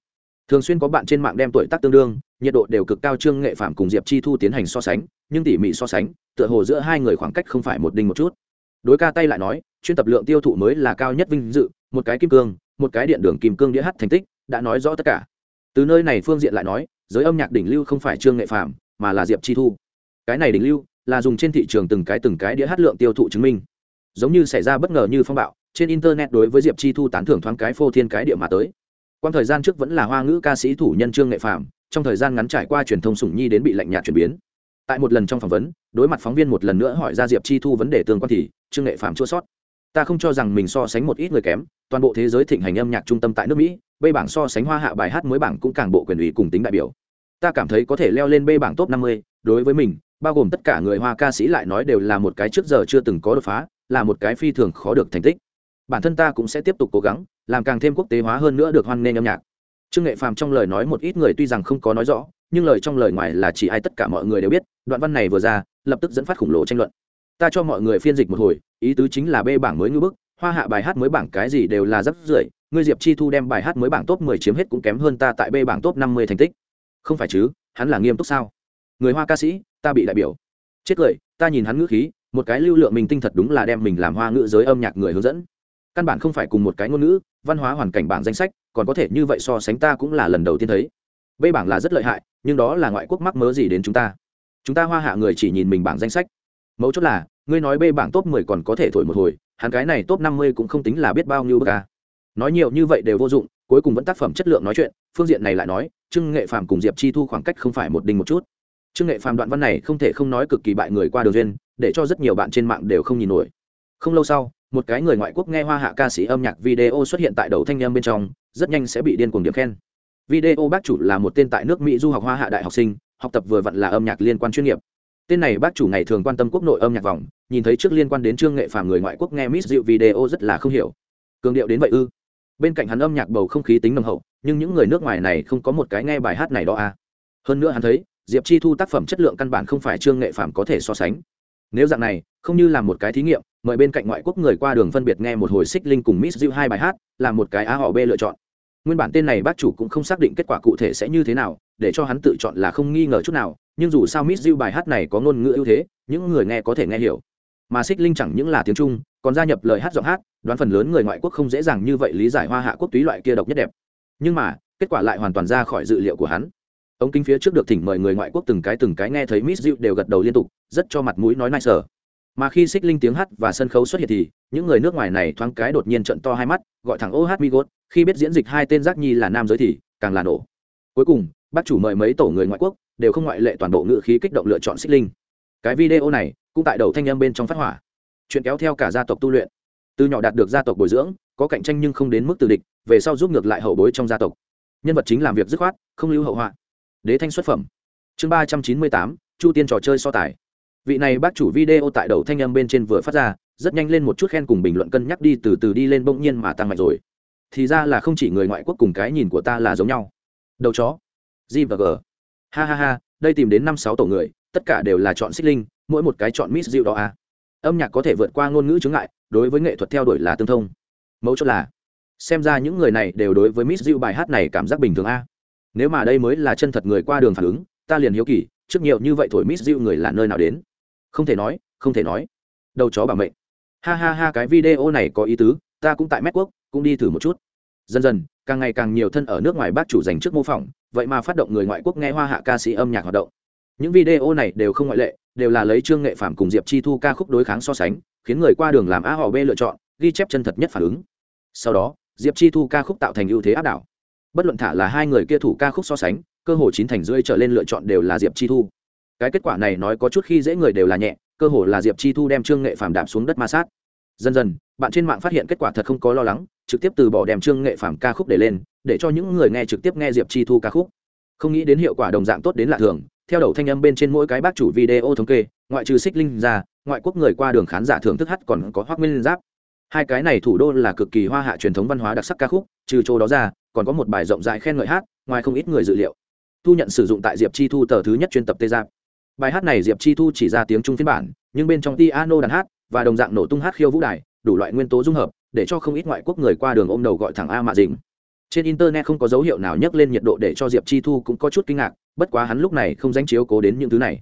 thường xuyên có bạn trên mạng đem tuổi tác tương đương, nhiệt độ đều cực cao, trương nghệ phạm cùng diệp chi thu tiến hành so sánh, nhưng tỉ mỉ so sánh, tựa hồ giữa hai người khoảng cách không phải một đinh một chút. Đối ca tay lại nói, chuyên tập lượng tiêu thụ mới là cao nhất vinh dự, một cái kim cương, một cái điện đường kim cương đĩa hát thành tích, đã nói rõ tất cả. Từ nơi này phương diện lại nói, giới âm nhạc đỉnh lưu không phải trương nghệ phạm mà là diệp chi thu. Cái này đỉnh lưu là dùng trên thị trường từng cái từng cái đĩa hát lượng tiêu thụ chứng minh. Giống như xảy ra bất ngờ như phong bạo, trên internet đối với diệp chi thu tán thưởng thoáng cái phô thiên cái địa mà tới quan thời gian trước vẫn là hoa ngữ ca sĩ thủ nhân trương nghệ phạm trong thời gian ngắn trải qua truyền thông sủng nhi đến bị lạnh nhạt chuyển biến. Tại một lần trong phỏng vấn, đối mặt phóng viên một lần nữa hỏi ra diệp chi thu vấn đề tương quan thì, trương nghệ phạm chua sót. Ta không cho rằng mình so sánh một ít người kém, toàn bộ thế giới thịnh hành âm nhạc trung tâm tại nước mỹ, b bảng so sánh hoa hạ bài hát mới bảng cũng càng bộ quyền ủy cùng tính đại biểu. Ta cảm thấy có thể leo lên b bảng top năm mươi, đối với mình, bao gồm tất cả người hoa ca sĩ lại nói đều là một cái trước giờ chưa từng có đột phá, là một cái phi thường khó được thành tích bản thân ta cũng sẽ tiếp tục cố gắng, làm càng thêm quốc tế hóa hơn nữa được hoan nghênh âm nhạc. Trương nghệ phàm trong lời nói một ít người tuy rằng không có nói rõ, nhưng lời trong lời ngoài là chỉ ai tất cả mọi người đều biết, đoạn văn này vừa ra, lập tức dẫn phát khủng lồ tranh luận. Ta cho mọi người phiên dịch một hồi, ý tứ chính là bê bảng mới ngư bức, hoa hạ bài hát mới bảng cái gì đều là rất rưởi, ngươi diệp chi thu đem bài hát mới bảng top mười chiếm hết cũng kém hơn ta tại bê bảng top năm mươi thành tích. Không phải chứ, hắn là nghiêm túc sao? Người hoa ca sĩ, ta bị đại biểu. Chết cười, ta nhìn hắn ngữ khí, một cái lưu lượng mình tinh thật đúng là đem mình làm hoa ngữ giới âm nhạc người hướng dẫn căn bản không phải cùng một cái ngôn ngữ, văn hóa hoàn cảnh bảng danh sách, còn có thể như vậy so sánh ta cũng là lần đầu tiên thấy. B bảng là rất lợi hại, nhưng đó là ngoại quốc mắc mớ gì đến chúng ta? Chúng ta hoa hạ người chỉ nhìn mình bảng danh sách. Mấu chốt là, ngươi nói b bảng top mười còn có thể thổi một hồi, hắn cái này top năm mươi cũng không tính là biết bao nhiêu bậc ca nói nhiều như vậy đều vô dụng, cuối cùng vẫn tác phẩm chất lượng nói chuyện, phương diện này lại nói trưng nghệ phàm cùng diệp chi thu khoảng cách không phải một đinh một chút. Trưng nghệ phàm đoạn văn này không thể không nói cực kỳ bại người qua đường duyên, để cho rất nhiều bạn trên mạng đều không nhìn nổi. Không lâu sau một cái người ngoại quốc nghe hoa hạ ca sĩ âm nhạc video xuất hiện tại đầu thanh em bên trong, rất nhanh sẽ bị điên cuồng điểm khen. Video bác chủ là một tên tại nước mỹ du học hoa hạ đại học sinh, học tập vừa vặn là âm nhạc liên quan chuyên nghiệp. Tên này bác chủ ngày thường quan tâm quốc nội âm nhạc vòng, nhìn thấy trước liên quan đến trương nghệ phàm người ngoại quốc nghe miss dịu video rất là không hiểu. Cường điệu đến vậy ư? Bên cạnh hắn âm nhạc bầu không khí tính nồng hậu, nhưng những người nước ngoài này không có một cái nghe bài hát này đó à. Hơn nữa hắn thấy, diệp chi thu tác phẩm chất lượng căn bản không phải trương nghệ phàm có thể so sánh nếu dạng này, không như làm một cái thí nghiệm, mời bên cạnh ngoại quốc người qua đường phân biệt nghe một hồi xích linh cùng miss diệu hai bài hát là một cái á họ b lựa chọn. Nguyên bản tên này bác chủ cũng không xác định kết quả cụ thể sẽ như thế nào, để cho hắn tự chọn là không nghi ngờ chút nào, nhưng dù sao miss diệu bài hát này có ngôn ngữ ưu thế, những người nghe có thể nghe hiểu. Mà xích linh chẳng những là tiếng trung, còn gia nhập lời hát giọng hát, đoán phần lớn người ngoại quốc không dễ dàng như vậy lý giải hoa hạ quốc túy loại kia độc nhất đẹp. Nhưng mà, kết quả lại hoàn toàn ra khỏi dự liệu của hắn ống kính phía trước được thỉnh mời người ngoại quốc từng cái từng cái nghe thấy miss diệu đều gật đầu liên tục, rất cho mặt mũi nói nai sở mà khi xích linh tiếng hát và sân khấu xuất hiện thì, những người nước ngoài này thoáng cái đột nhiên trận to hai mắt, gọi thẳng ô hát migot khi biết diễn dịch hai tên giác nhi là nam giới thì, càng là nổ. Cuối cùng, bác chủ mời mấy tổ người ngoại quốc đều không ngoại lệ toàn bộ ngự khí kích động lựa chọn xích linh. Cái video này cũng tại đầu thanh âm bên trong phát hỏa. Chuyện kéo theo cả gia tộc tu luyện. Từ nhỏ đạt được gia tộc bồi dưỡng, có cạnh tranh nhưng không đến mức từ địch, về sau giúp ngược lại hậu bối trong gia tộc. Nhân vật chính làm việc dứt khoát, không lưu hậu họa đế thanh xuất phẩm. Chương ba trăm chín mươi tám, chu tiên trò chơi so tài. Vị này bác chủ video tại đầu thanh âm bên trên vừa phát ra, rất nhanh lên một chút khen cùng bình luận cân nhắc đi, từ từ đi lên bỗng nhiên mà tăng mạnh rồi. Thì ra là không chỉ người ngoại quốc cùng cái nhìn của ta là giống nhau. Đầu chó. G và g. Ha ha ha, đây tìm đến năm sáu tổ người, tất cả đều là chọn xích linh, mỗi một cái chọn miss dịu đó à. âm nhạc có thể vượt qua ngôn ngữ chướng ngại, đối với nghệ thuật theo đuổi là tương thông. Mẫu chốt là, xem ra những người này đều đối với miss dịu bài hát này cảm giác bình thường a nếu mà đây mới là chân thật người qua đường phản ứng, ta liền hiếu kỳ, trước nhiều như vậy thổi miss dịu người là nơi nào đến? Không thể nói, không thể nói. Đầu chó bảo mệnh. Ha ha ha, cái video này có ý tứ, ta cũng tại mét quốc cũng đi thử một chút. Dần dần, càng ngày càng nhiều thân ở nước ngoài bác chủ dành trước mô phỏng, vậy mà phát động người ngoại quốc nghe hoa hạ ca sĩ âm nhạc hoạt động. Những video này đều không ngoại lệ, đều là lấy trương nghệ phạm cùng diệp chi thu ca khúc đối kháng so sánh, khiến người qua đường làm a họ b lựa chọn, ghi chép chân thật nhất phản ứng. Sau đó, diệp chi thu ca khúc tạo thành ưu thế áp đảo bất luận thả là hai người kia thủ ca khúc so sánh, cơ hồ chín thành rưỡi trở lên lựa chọn đều là diệp chi thu. Cái kết quả này nói có chút khi dễ người đều là nhẹ, cơ hồ là diệp chi thu đem trương nghệ phàm đạp xuống đất ma sát. Dần dần, bạn trên mạng phát hiện kết quả thật không có lo lắng, trực tiếp từ bỏ đem trương nghệ phàm ca khúc để lên, để cho những người nghe trực tiếp nghe diệp chi thu ca khúc. Không nghĩ đến hiệu quả đồng dạng tốt đến lạ thường, theo đầu thanh âm bên trên mỗi cái bác chủ video thống kê, ngoại trừ xích linh ra, ngoại quốc người qua đường khán giả thưởng thức hát còn có hoác nguyên giáp. Hai cái này thủ đô là cực kỳ hoa hạ truyền thống văn hóa đặc sắc ca khúc, trừ chỗ đó ra còn có một bài rộng rãi khen ngợi hát, ngoài không ít người dự liệu. Thu nhận sử dụng tại diệp chi thu tờ thứ nhất chuyên tập tê giáp bài hát này diệp chi thu chỉ ra tiếng trung phiên bản, nhưng bên trong piano đàn hát và đồng dạng nổ tung hát khiêu vũ đài, đủ loại nguyên tố dung hợp để cho không ít ngoại quốc người qua đường ôm đầu gọi thẳng a mạ dình trên internet không có dấu hiệu nào nhắc lên nhiệt độ để cho diệp chi thu cũng có chút kinh ngạc, bất quá hắn lúc này không danh chiếu cố đến những thứ này.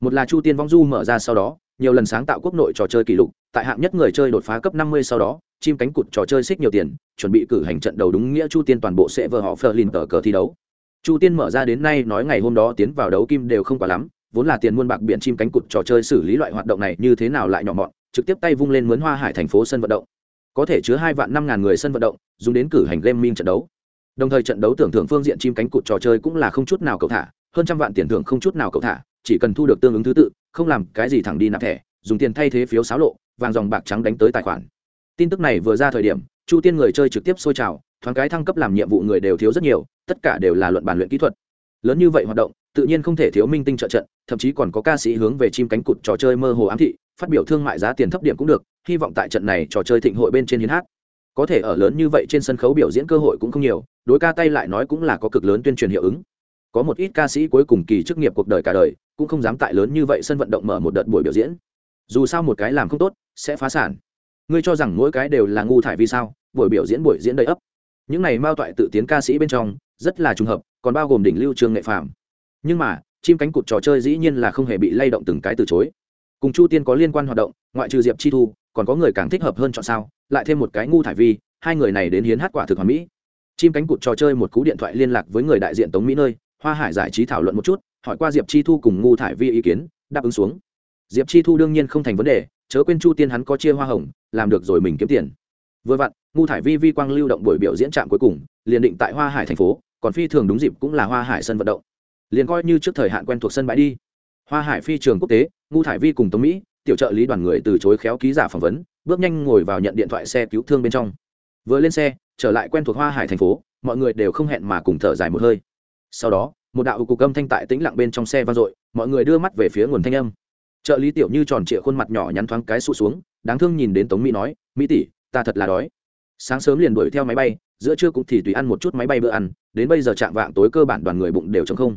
Một là chu tiên vong du mở ra sau đó, nhiều lần sáng tạo quốc nội trò chơi kỷ lục tại hạng nhất người chơi đột phá cấp 50 sau đó, chim cánh cụt trò chơi xích nhiều tiền, chuẩn bị cử hành trận đầu đúng nghĩa chu tiên toàn bộ sẽ vờ họ phờ lìn tờ cờ thi đấu. Chu tiên mở ra đến nay nói ngày hôm đó tiến vào đấu kim đều không quá lắm, vốn là tiền muôn bạc biển chim cánh cụt trò chơi xử lý loại hoạt động này như thế nào lại nhỏ mọn, trực tiếp tay vung lên mướn hoa hải thành phố sân vận động. Có thể chứa hai vạn năm ngàn người sân vận động, dùng đến cử hành gaming trận đấu. Đồng thời trận đấu tưởng thưởng phương diện chim cánh cụt trò chơi cũng là không chút nào cầu thả, hơn trăm vạn tiền thưởng không chút nào cầu thả, chỉ cần thu được tương ứng thứ tự, không làm cái gì thẳng đi nạp thẻ, dùng tiền thay thế phiếu xáo lộ vàng dòng bạc trắng đánh tới tài khoản. Tin tức này vừa ra thời điểm, chu tiên người chơi trực tiếp sôi trào, thoáng cái thăng cấp làm nhiệm vụ người đều thiếu rất nhiều, tất cả đều là luận bàn luyện kỹ thuật. Lớn như vậy hoạt động, tự nhiên không thể thiếu minh tinh trợ trận, thậm chí còn có ca sĩ hướng về chim cánh cụt trò chơi mơ hồ ám thị, phát biểu thương mại giá tiền thấp điểm cũng được, hy vọng tại trận này trò chơi thịnh hội bên trên hiến hát. Có thể ở lớn như vậy trên sân khấu biểu diễn cơ hội cũng không nhiều, đối ca tay lại nói cũng là có cực lớn tuyên truyền hiệu ứng. Có một ít ca sĩ cuối cùng kỳ chức nghiệp cuộc đời cả đời, cũng không dám tại lớn như vậy sân vận động mở một đợt buổi biểu diễn dù sao một cái làm không tốt, sẽ phá sản. Ngươi cho rằng mỗi cái đều là ngu thải vì sao? Buổi biểu diễn, buổi diễn đầy ấp. Những này mao toại tự tiến ca sĩ bên trong, rất là trùng hợp, còn bao gồm đỉnh lưu trường nghệ phạm nhưng mà, chim cánh cụt trò chơi dĩ nhiên là không hề bị lay động từng cái từ chối. Cùng chu tiên có liên quan hoạt động, ngoại trừ diệp chi thu, còn có người càng thích hợp hơn chọn sao? Lại thêm một cái ngu thải vi, hai người này đến hiến hát quả thực hoàn mỹ. Chim cánh cụt trò chơi một cú điện thoại liên lạc với người đại diện tống mỹ nơi, hoa hải giải trí thảo luận một chút, hỏi qua diệp chi thu cùng ngu thải vi ý kiến, đáp ứng xuống diệp chi thu đương nhiên không thành vấn đề, chớ quên chu tiên hắn có chia hoa hồng, làm được rồi mình kiếm tiền. Vừa vặn, ngu thải vi vi quang lưu động buổi biểu diễn trạm cuối cùng, liền định tại hoa hải thành phố, còn phi thường đúng dịp cũng là hoa hải sân vận động. Liền coi như trước thời hạn quen thuộc sân bãi đi. Hoa hải phi trường quốc tế, ngu thải vi cùng tống mỹ, tiểu trợ lý đoàn người từ chối khéo ký giả phỏng vấn, bước nhanh ngồi vào nhận điện thoại xe cứu thương bên trong. Vừa lên xe, trở lại quen thuộc hoa hải thành phố, mọi người đều không hẹn mà cùng thở dài một hơi. Sau đó, một đạo cục âm thanh tại tĩnh lặng bên trong xe vang dội, mọi người đưa mắt về phía nguồn thanh âm trợ lý tiểu như tròn trịa khuôn mặt nhỏ nhắn thoáng cái sụ xuống, đáng thương nhìn đến tống mỹ nói, mỹ tỷ, ta thật là đói. Sáng sớm liền đuổi theo máy bay, giữa trưa cũng thì tùy ăn một chút máy bay bữa ăn, đến bây giờ chạm vạng tối cơ bản đoàn người bụng đều t không.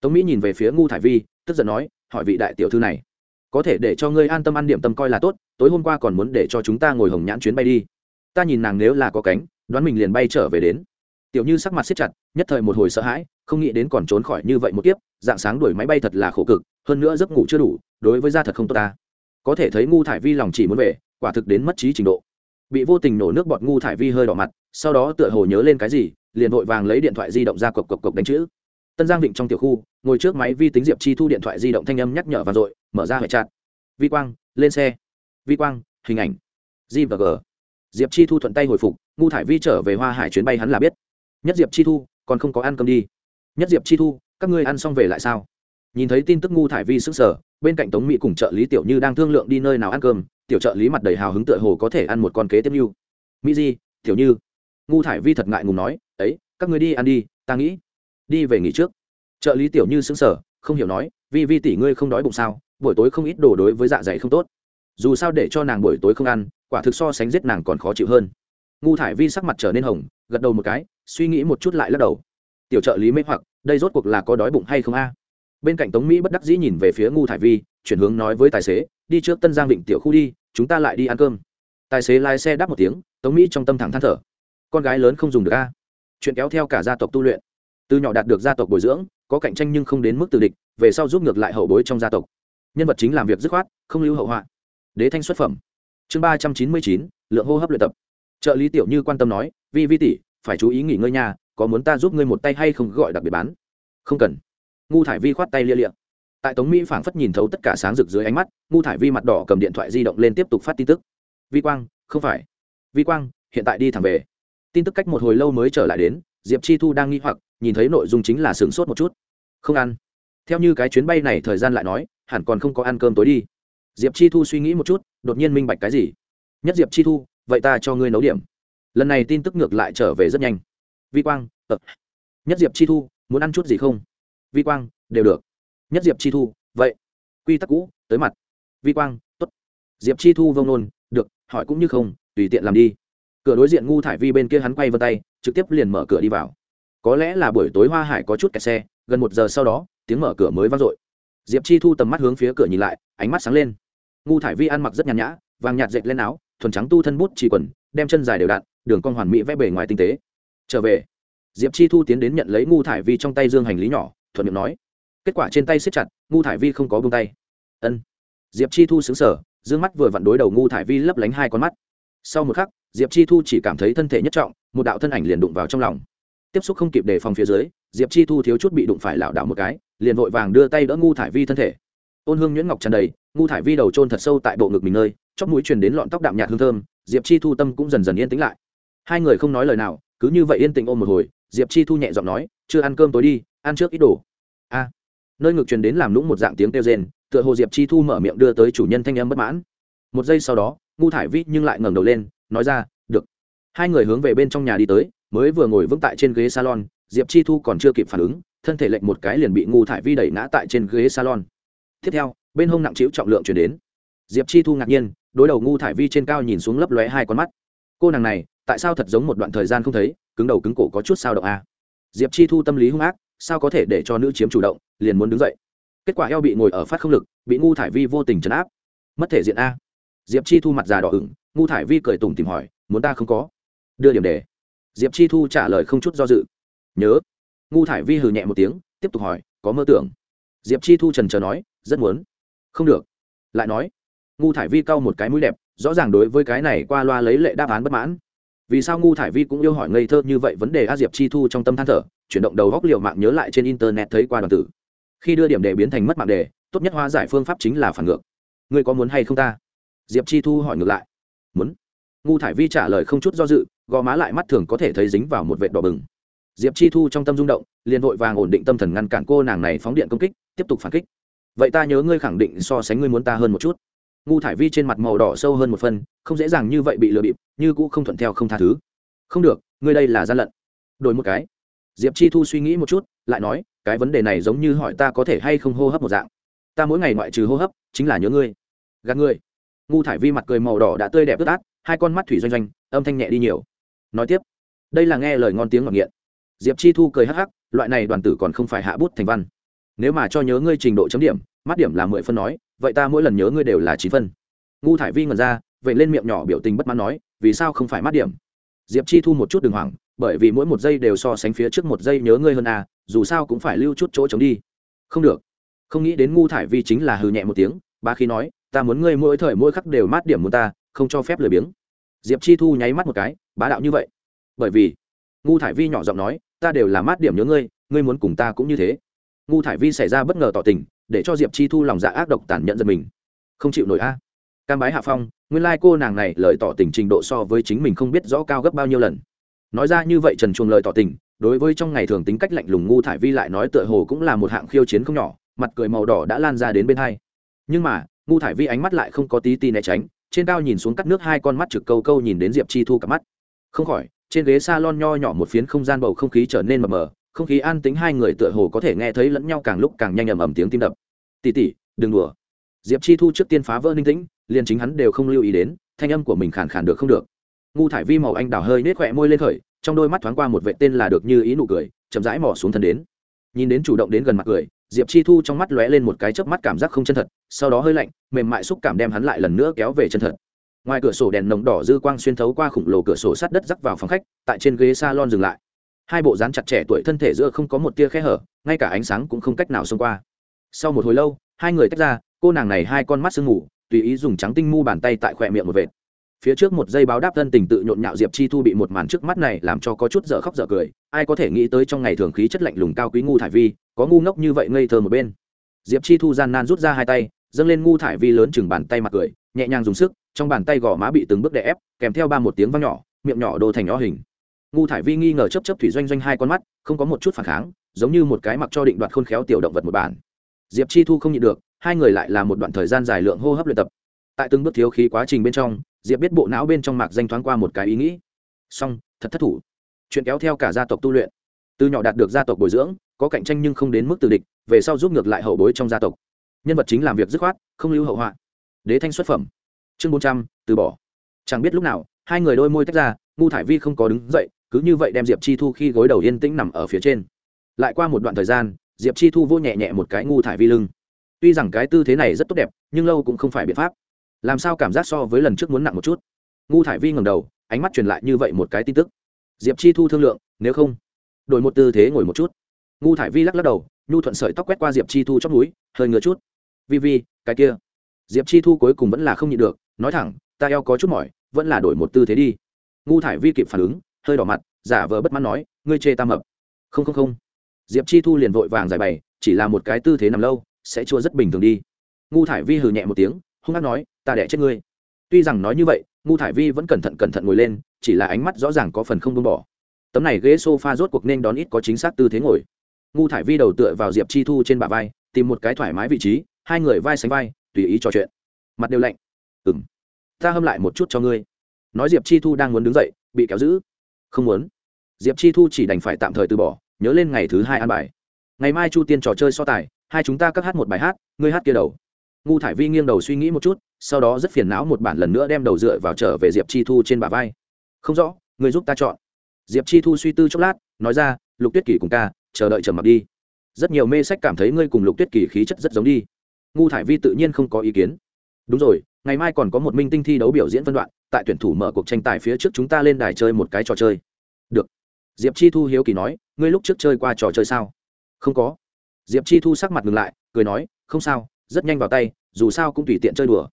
Tống mỹ nhìn về phía ngu thải vi, tức giận nói, hỏi vị đại tiểu thư này, có thể để cho ngươi an tâm ăn điểm tâm coi là tốt, tối hôm qua còn muốn để cho chúng ta ngồi hồng nhãn chuyến bay đi. Ta nhìn nàng nếu là có cánh, đoán mình liền bay trở về đến. Tiểu như sắc mặt siết chặt, nhất thời một hồi sợ hãi, không nghĩ đến còn trốn khỏi như vậy một kiếp dạng sáng đuổi máy bay thật là khổ cực, hơn nữa giấc ngủ chưa đủ, đối với gia thật không tốt ta. Có thể thấy ngu thải vi lòng chỉ muốn về, quả thực đến mất trí trình độ. Bị vô tình nổ nước bọt ngu thải vi hơi đỏ mặt, sau đó tựa hồ nhớ lên cái gì, liền vội vàng lấy điện thoại di động ra cộc cộc cộc đánh chữ. Tân giang định trong tiểu khu, ngồi trước máy vi tính diệp chi thu điện thoại di động thanh âm nhắc nhở và dội, mở ra hệ chặt vi quang, lên xe. Vi quang, hình ảnh. G và g. Diệp chi thu thuận tay hồi phục, ngu thải vi trở về hoa hải chuyến bay hắn là biết. Nhất diệp chi thu, còn không có ăn cơm đi. Nhất diệp chi thu các ngươi ăn xong về lại sao? Nhìn thấy tin tức ngu thải vi sức sở bên cạnh tống mỹ cùng trợ lý tiểu như đang thương lượng đi nơi nào ăn cơm, tiểu trợ lý mặt đầy hào hứng tựa hồ có thể ăn một con kế tiếp như. Mỹ di tiểu như? Ngu thải vi thật ngại ngùng nói, ấy, các người đi ăn đi, ta nghĩ đi về nghỉ trước. Trợ lý tiểu như xứng sở không hiểu nói, vi vi tỷ ngươi không đói bụng sao? Buổi tối không ít đồ đối với dạ dày không tốt. Dù sao để cho nàng buổi tối không ăn, quả thực so sánh giết nàng còn khó chịu hơn. Ngu thải vi sắc mặt trở nên hồng, gật đầu một cái, suy nghĩ một chút lại lắc đầu. Tiểu trợ lý mê hoặc đây rốt cuộc là có đói bụng hay không a? Bên cạnh tống mỹ bất đắc dĩ nhìn về phía ngu thải vi, chuyển hướng nói với tài xế, đi trước tân giang Định tiểu khu đi, chúng ta lại đi ăn cơm. Tài xế lái xe đáp một tiếng, tống mỹ trong tâm thẳng than thở. Con gái lớn không dùng được a. Chuyện kéo theo cả gia tộc tu luyện. Từ nhỏ đạt được gia tộc bồi dưỡng, có cạnh tranh nhưng không đến mức từ địch, về sau giúp ngược lại hậu bối trong gia tộc. Nhân vật chính làm việc dứt khoát, không lưu hậu họa. Đế thanh xuất phẩm. Chương ba trăm chín mươi chín, lượng hô hấp luyện tập. Trợ lý tiểu như quan tâm nói, vi vi tỷ, phải chú ý nghỉ ngơi nhà có muốn ta giúp ngươi một tay hay không gọi đặc biệt bán? Không cần. Ngu thải vi khoát tay lia lịa. Tại tống mỹ phảng phất nhìn thấu tất cả sáng rực dưới ánh mắt, ngu thải vi mặt đỏ cầm điện thoại di động lên tiếp tục phát tin tức. Vi quang, không phải. Vi quang, hiện tại đi thẳng về. Tin tức cách một hồi lâu mới trở lại đến, diệp chi thu đang nghi hoặc, nhìn thấy nội dung chính là sửng sốt một chút. Không ăn. Theo như cái chuyến bay này thời gian lại nói, hẳn còn không có ăn cơm tối đi. Diệp chi thu suy nghĩ một chút, đột nhiên minh bạch cái gì? Nhất diệp chi thu, vậy ta cho ngươi nấu điểm. Lần này tin tức ngược lại trở về rất nhanh vi quang ờ. nhất diệp chi thu, muốn ăn chút gì không? Vi quang, đều được. Nhất diệp chi thu, vậy. Quy tắc cũ, tới mặt. Vi quang t ố t diệp chi thu vông nôn, được, hỏi cũng như không, tùy tiện làm đi. Cửa đối diện ngu thải vi bên kia hắn quay vân tay, trực tiếp liền mở cửa đi vào. Có lẽ là buổi tối hoa hải có chút kẹt xe, gần một giờ sau đó, tiếng mở cửa mới vang dội. Diệp chi thu tầm mắt hướng phía cửa nhìn lại, ánh mắt sáng lên. Ngu thải vi ăn mặc rất nhàn nhã, vàng nhạt dệt lên áo, thuần trắng tu thân bút chỉ quần, đem chân dài đều đặn, đường con hoàn mỹ vẽ bề ngoài tinh tế trở về. Diệp chi thu tiến đến nhận lấy ngu thải vi trong tay dương hành lý nhỏ, thuận miệng nói, kết quả trên tay siết chặt, ngu thải vi không có bông tay. Ân. Diệp chi thu xứng sở d ư ơ n g mắt vừa vặn đối đầu ngu thải vi lấp lánh hai con mắt. Sau một khắc, diệp chi thu chỉ cảm thấy thân thể nhất trọng, một đạo thân ảnh liền đụng vào trong lòng. Tiếp xúc không kịp đề phòng phía dưới, diệp chi thu thiếu chút bị đụng phải lảo đảo một cái, liền vội vàng đưa tay đỡ ngu thải vi thân thể. Ôn hương nhuyễn ngọc tràn đầy, ngu thải vi đầu trôn thật sâu tại bộ ngực mình nơi chóc mũi truyền đến lọn tóc đạm nhạt hương thơm, diệp chi thu tâm cũng dần dần yên tĩnh lại. Hai người không nói lời nào cứ như vậy yên tĩnh ôm một hồi, diệp chi thu nhẹ giọng nói, chưa ăn cơm tối đi, ăn trước ít đồ. A. Nơi ngực truyền đến làm lũng một dạng tiếng kêu rên, tựa hồ diệp chi thu mở miệng đưa tới chủ nhân thanh âm bất mãn. Một giây sau đó, ngu thải vi nhưng lại ngẩng đầu lên, nói ra, được. Hai người hướng về bên trong nhà đi tới, mới vừa ngồi vững tại trên ghế salon, diệp chi thu còn chưa kịp phản ứng, thân thể lệnh một cái liền bị ngu thải vi đẩy ngã tại trên ghế salon. Tiếp theo, bên hông nặng chịu trọng lượng chuyển đến. Diệp chi thu ngạc nhiên, đối đầu ngu thải vi trên cao nhìn xuống lấp lóe hai con mắt. Cô nàng này tại sao thật giống một đoạn thời gian không thấy, cứng đầu cứng cổ có chút sao động a à? diệp chi thu tâm lý hung ác, sao có thể để cho nữ chiếm chủ động, liền muốn đứng dậy. Kết quả eo bị ngồi ở phát không lực, bị ngu thải vi vô tình chấn áp. Mất thể diện a. Diệp chi thu mặt già đỏ ửng, ngu thải vi cười tùng tìm hỏi, muốn ta không có? Đưa điểm đề diệp chi thu trả lời không chút do dự. Nhớ. Ngu thải vi hừ nhẹ một tiếng, tiếp tục hỏi, có mơ tưởng? Diệp chi thu trần trờ nói, rất muốn. Không được. Lại nói, ngu thải vi cau một cái mũi đẹp, rõ ràng đối với cái này qua loa lấy lệ đáp án bất mãn vì sao ngu thải vi cũng yêu hỏi ngây thơ như vậy? Vấn đề a diệp chi thu trong tâm than thở, chuyển động đầu góc liệu mạng nhớ lại trên internet thấy qua đoàn tử. Khi đưa điểm đề biến thành mất mạng đề, tốt nhất hóa giải phương pháp chính là phản ngược. Ngươi có muốn hay không ta? Diệp chi thu hỏi ngược lại. Muốn. Ngu thải vi trả lời không chút do dự, gò má lại mắt thường có thể thấy dính vào một vệt đỏ bừng. Diệp chi thu trong tâm rung động, liền vội vàng ổn định tâm thần ngăn cản cô nàng này phóng điện công kích, tiếp tục phản kích. Vậy ta nhớ ngươi khẳng định so sánh ngươi muốn ta hơn một chút ngu thải vi trên mặt màu đỏ sâu hơn một phân, không dễ dàng như vậy bị lừa bịp, như cũ không thuận theo không tha thứ. Không được, ngươi đây là gian lận. Đổi một cái. Diệp chi thu suy nghĩ một chút, lại nói, cái vấn đề này giống như hỏi ta có thể hay không hô hấp một dạng. Ta mỗi ngày ngoại trừ hô hấp, chính là nhớ ngươi. Gạt ngươi. Ngu thải vi mặt cười màu đỏ đã tươi đẹp ướt át, hai con mắt thủy doanh doanh, âm thanh nhẹ đi nhiều. Nói tiếp. Đây là nghe lời ngon tiếng ngọt nghiện. Diệp chi thu cười hắc hắc, loại này đoàn tử còn không phải hạ bút thành văn nếu mà cho nhớ ngươi trình độ chấm điểm, mắt điểm là mười phân nói, vậy ta mỗi lần nhớ ngươi đều là chín phân. Ngu thải vi ngẩn ra, vậy lên miệng nhỏ biểu tình bất mãn nói, vì sao không phải mắt điểm? Diệp chi thu một chút đường hoảng, bởi vì mỗi một giây đều so sánh phía trước một giây nhớ ngươi hơn à dù sao cũng phải lưu chút chỗ chống đi. Không được. Không nghĩ đến ngu thải vi chính là hừ nhẹ một tiếng, ba khi nói, ta muốn ngươi mỗi thời mỗi khắc đều mát điểm muốn ta, không cho phép lười biếng. Diệp chi thu nháy mắt một cái, bá đạo như vậy. Bởi vì, ngu thải vi nhỏ giọng nói, ta đều là mát điểm nhớ ngươi ngươi muốn cùng ta cũng như thế ngu thải vi xảy ra bất ngờ tỏ tình, để cho diệp chi thu lòng dạ ác độc tàn nhẫn giật mình. Không chịu nổi a. Cam bái hạ phong, nguyên lai cô nàng này lời tỏ tình trình độ so với chính mình không biết rõ cao gấp bao nhiêu lần. Nói ra như vậy trần chuồng lời tỏ tình, đối với trong ngày thường tính cách lạnh lùng ngu thải vi lại nói tựa hồ cũng là một hạng khiêu chiến không nhỏ, mặt cười màu đỏ đã lan ra đến bên hai. Nhưng mà, ngu thải vi ánh mắt lại không có tí ti né tránh, trên cao nhìn xuống cắt nước hai con mắt trực câu câu nhìn đến diệp chi thu cả mắt. Không khỏi, trên ghế s a lon nho nhỏ một phiến không gian bầu không khí trở nên mờ mờ không khí an tính hai người tựa hồ có thể nghe thấy lẫn nhau càng lúc càng nhanh ầm ầm tiếng tim đập. Tỉ tỉ đừng đùa. Diệp chi thu trước tiên phá vỡ ninh tĩnh, liền chính hắn đều không lưu ý đến, thanh âm của mình khàn khàn được không được. Ngu thải vi màu anh đào hơi nết khỏe môi lên khởi, trong đôi mắt thoáng qua một vệ tên là được như ý nụ cười, chậm rãi mỏ xuống thân đến. Nhìn đến chủ động đến gần mặt cười, diệp chi thu trong mắt lóe lên một cái chớp mắt cảm giác không chân thật, sau đó hơi lạnh, mềm mại xúc cảm đem hắn lại lần nữa kéo về chân thật. Ngoài cửa sổ đèn nồng đỏ dư quang xuyên thấu qua khủng lồ cửa sổ sát đất rắc vào phòng khách, tại trên ghế salon dừng lại hai bộ dán chặt trẻ tuổi thân thể giữa không có một tia khe hở, ngay cả ánh sáng cũng không cách nào xông qua. Sau một hồi lâu, hai người tách ra, cô nàng này hai con mắt sương mù tùy ý dùng trắng tinh mu bàn tay tại khỏe miệng một vệt. Phía trước một giây báo đáp thân tình tự nhộn nhạo diệp chi thu bị một màn trước mắt này làm cho có chút dở khóc dở cười. Ai có thể nghĩ tới trong ngày thường khí chất lạnh lùng cao quý ngu thải vi, có ngu ngốc như vậy ngây thơ một bên. Diệp chi thu gian nan rút ra hai tay, dâng lên ngu thải vi lớn chừng bàn tay mặt cười, nhẹ nhàng dùng sức, trong bàn tay gò má bị từng bước đè ép, kèm theo ba một tiếng vang nhỏ, miệng nhỏ đồ thành nhỏ hình ngu thải vi nghi ngờ chấp chấp thủy doanh doanh hai con mắt, không có một chút phản kháng, giống như một cái mặc cho định đoạt khôn khéo tiểu động vật một bản. Diệp chi thu không nhịn được, hai người lại là một đoạn thời gian dài lượng hô hấp luyện tập. Tại từng bước thiếu khí quá trình bên trong, diệp biết bộ não bên trong mạc danh thoáng qua một cái ý nghĩ. Song, thật thất thủ. Chuyện kéo theo cả gia tộc tu luyện. Từ nhỏ đạt được gia tộc bồi dưỡng, có cạnh tranh nhưng không đến mức từ địch, về sau giúp ngược lại hậu bối trong gia tộc. Nhân vật chính làm việc dứt khoát, không lưu hậu họa. Đế thanh xuất phẩm. Chương bốn trăm, từ bỏ. Chẳng biết lúc nào, hai người đôi môi tách ra, ngu thải vi không có đứng dậy cứ như vậy đem diệp chi thu khi gối đầu yên tĩnh nằm ở phía trên. Lại qua một đoạn thời gian, diệp chi thu vô nhẹ nhẹ một cái ngu thải vi lưng. Tuy rằng cái tư thế này rất tốt đẹp, nhưng lâu cũng không phải biện pháp. Làm sao cảm giác so với lần trước muốn nặng một chút? Ngu thải vi ngầm đầu, ánh mắt truyền lại như vậy một cái tin tức. Diệp chi thu thương lượng, nếu không, đổi một tư thế ngồi một chút. Ngu thải vi lắc lắc đầu, nhu thuận sợi tóc quét qua diệp chi thu trong núi hơi ngứa chút. Vi vi, cái kia. Diệp chi thu cuối cùng vẫn là không nhịn được, nói thẳng, ta eo có chút mỏi, vẫn là đổi một tư thế đi. Ngu thải vi kịp phản ứng hơi đỏ mặt, giả vờ bất mãn nói, ngươi chê ta mập. Không không không. Diệp chi thu liền vội vàng giải bày, chỉ là một cái tư thế nằm lâu, sẽ chua rất bình thường đi. Ngu thải vi hừ nhẹ một tiếng, hung hát nói, ta đẻ chết ngươi. Tuy rằng nói như vậy, ngu thải vi vẫn cẩn thận cẩn thận ngồi lên, chỉ là ánh mắt rõ ràng có phần không buông bỏ. Tấm này ghế s o f a rốt cuộc nên đón ít có chính xác tư thế ngồi. Ngu thải vi đầu tựa vào diệp chi thu trên bả vai, tìm một cái thoải mái vị trí, hai người vai sánh vai, tùy ý trò chuyện. Mặt đều lạnh. Ừng ta hâm lại một chút cho ngươi. Nói diệp chi thu đang muốn đứng dậy, bị kéo giữ không muốn. Diệp chi thu chỉ đành phải tạm thời từ bỏ, nhớ lên ngày thứ hai an bài. Ngày mai chu tiên trò chơi so tài, hai chúng ta cắt hát một bài hát, ngươi hát kia đầu. Ngu thải vi nghiêng đầu suy nghĩ một chút, sau đó rất phiền não một bản lần nữa đem đầu dựa vào trở về diệp chi thu trên bả vai. Không rõ người giúp ta chọn. Diệp chi thu suy tư chốc lát, nói ra, lục tuyết Kỷ cùng ca, chờ đợi trầm mặc đi. Rất nhiều mê sách cảm thấy ngươi cùng lục tuyết Kỷ khí chất rất giống đi. Ngu thải vi tự nhiên không có ý kiến. Đúng rồi, ngày mai còn có một minh tinh thi đấu biểu diễn phân đoạn tại tuyển thủ mở cuộc tranh tài phía trước chúng ta lên đài chơi một cái trò chơi. Được. Diệp chi thu hiếu kỳ nói, ngươi lúc trước chơi qua trò chơi sao? Không có. Diệp chi thu sắc mặt ngừng lại, cười nói, không sao, rất nhanh vào tay, dù sao cũng tùy tiện chơi đùa.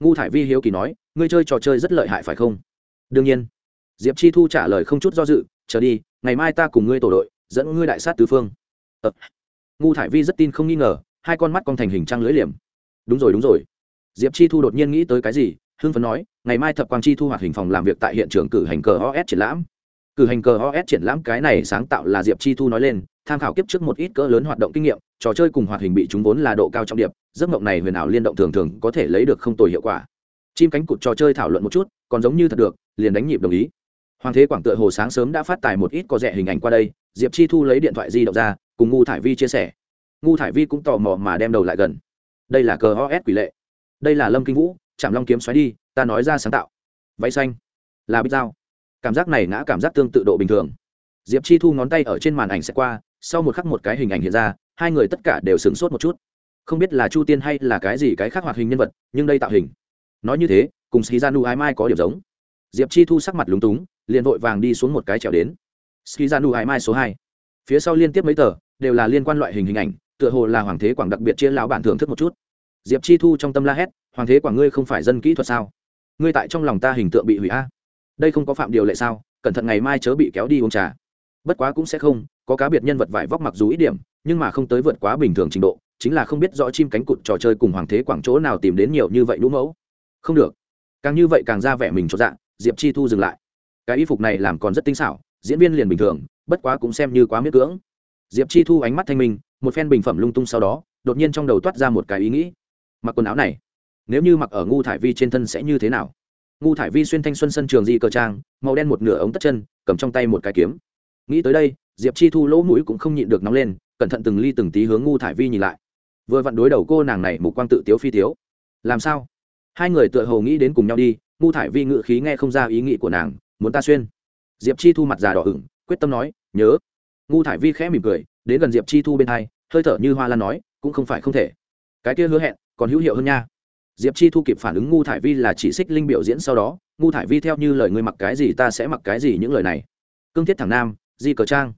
Ngu thải vi hiếu kỳ nói, ngươi chơi trò chơi rất lợi hại phải không? Đương nhiên. Diệp chi thu trả lời không chút do dự, chờ đi, ngày mai ta cùng ngươi tổ đội, dẫn ngươi đại sát tứ phương. Ờ. ngu thải vi rất tin không nghi ngờ, hai con mắt con thành hình trăng lưỡi liềm. Đúng rồi đúng rồi. Diệp chi thu đột nhiên nghĩ tới cái gì hưng phấn nói, ngày mai thập quang chi thu hoạt hình phòng làm việc tại hiện trường cử hành cờ os triển lãm. Cử hành cờ os triển lãm cái này sáng tạo là diệp chi thu nói lên, tham khảo kiếp trước một ít cỡ lớn hoạt động kinh nghiệm, trò chơi cùng hoạt hình bị chúng vốn là độ cao trọng điệp, giấc mộng này huyền ảo liên động thường thường có thể lấy được không tồi hiệu quả. Chim cánh cụt trò chơi thảo luận một chút, còn giống như thật được, liền đánh nhịp đồng ý. Hoàng thế quảng tựa hồ sáng sớm đã phát tài một ít có rẻ hình ảnh qua đây, diệp chi thu lấy điện thoại di động ra, cùng ngu thải vi chia sẻ. Ngu thải vi cũng tò mò mà đem đầu lại gần. Đây là cờ os quỷ lệ. Đây là lâm kinh vũ chạm long kiếm xoáy đi, ta nói ra sáng tạo. Váy xanh, là bích dao. Cảm giác này ngã cảm giác tương tự độ bình thường. Diệp chi thu ngón tay ở trên màn ảnh sẽ qua, sau một khắc một cái hình ảnh hiện ra, hai người tất cả đều sửng sốt một chút. Không biết là chu tiên hay là cái gì cái khác hoạt hình nhân vật, nhưng đây tạo hình. Nói như thế, cùng ski ra ai mai có điểm giống. Diệp chi thu sắc mặt lúng túng, liền vội vàng đi xuống một cái trèo đến. Ski ra ai mai số hai. Phía sau liên tiếp mấy tờ, đều là liên quan loại hình hình ảnh, tựa hồ là hoàng thế quảng đặc biệt chia lão bản thưởng thức một chút diệp chi thu trong tâm la hét, hoàng thế quảng ngươi không phải dân kỹ thuật sao? Ngươi tại trong lòng ta hình tượng bị hủy a. Đây không có phạm điều lệ sao? Cẩn thận ngày mai chớ bị kéo đi uống trà. Bất quá cũng sẽ không, có cá biệt nhân vật vải vóc mặc dù ít điểm, nhưng mà không tới vượt quá bình thường trình độ, chính là không biết rõ chim cánh cụt trò chơi cùng hoàng thế quảng chỗ nào tìm đến nhiều như vậy lũ mẫu. Không được. Càng như vậy càng ra vẻ mình cho dạng diệp chi thu dừng lại. Cái y phục này làm còn rất tinh xảo, diễn viên liền bình thường, bất quá cũng xem như quá miết cưỡng. Diệp chi thu ánh mắt thanh minh, một phen bình phẩm lung tung sau đó, đột nhiên trong đầu toát ra một cái ý nghĩ mặc quần áo này. Nếu như mặc ở ngu thải vi trên thân sẽ như thế nào? Ngu thải vi xuyên thanh xuân sân trường di cờ trang, màu đen một nửa ống tất chân, cầm trong tay một cái kiếm. Nghĩ tới đây, diệp chi thu lỗ mũi cũng không nhịn được nóng lên, cẩn thận từng ly từng tí hướng ngu thải vi nhìn lại. Vừa vặn đối đầu cô nàng này, mục quang tự tiếu phi tiếu. Làm sao? Hai người tựa hồ nghĩ đến cùng nhau đi, ngu thải vi ngự khí nghe không ra ý nghĩ của nàng, muốn ta xuyên. Diệp chi thu mặt già đỏ ửng, quyết tâm nói, nhớ. Ngu thải vi khẽ mỉm cười, đến gần diệp chi thu bên hai, hơi thở như hoa lan nói, cũng không phải không thể. Cái kia hứa hẹn còn hữu hiệu hơn nha. Diệp chi thu kịp phản ứng ngu thải vi là chỉ xích linh biểu diễn sau đó, ngu thải vi theo như lời ngươi mặc cái gì ta sẽ mặc cái gì những lời này. Cương thiết thẳng nam, di cờ trang.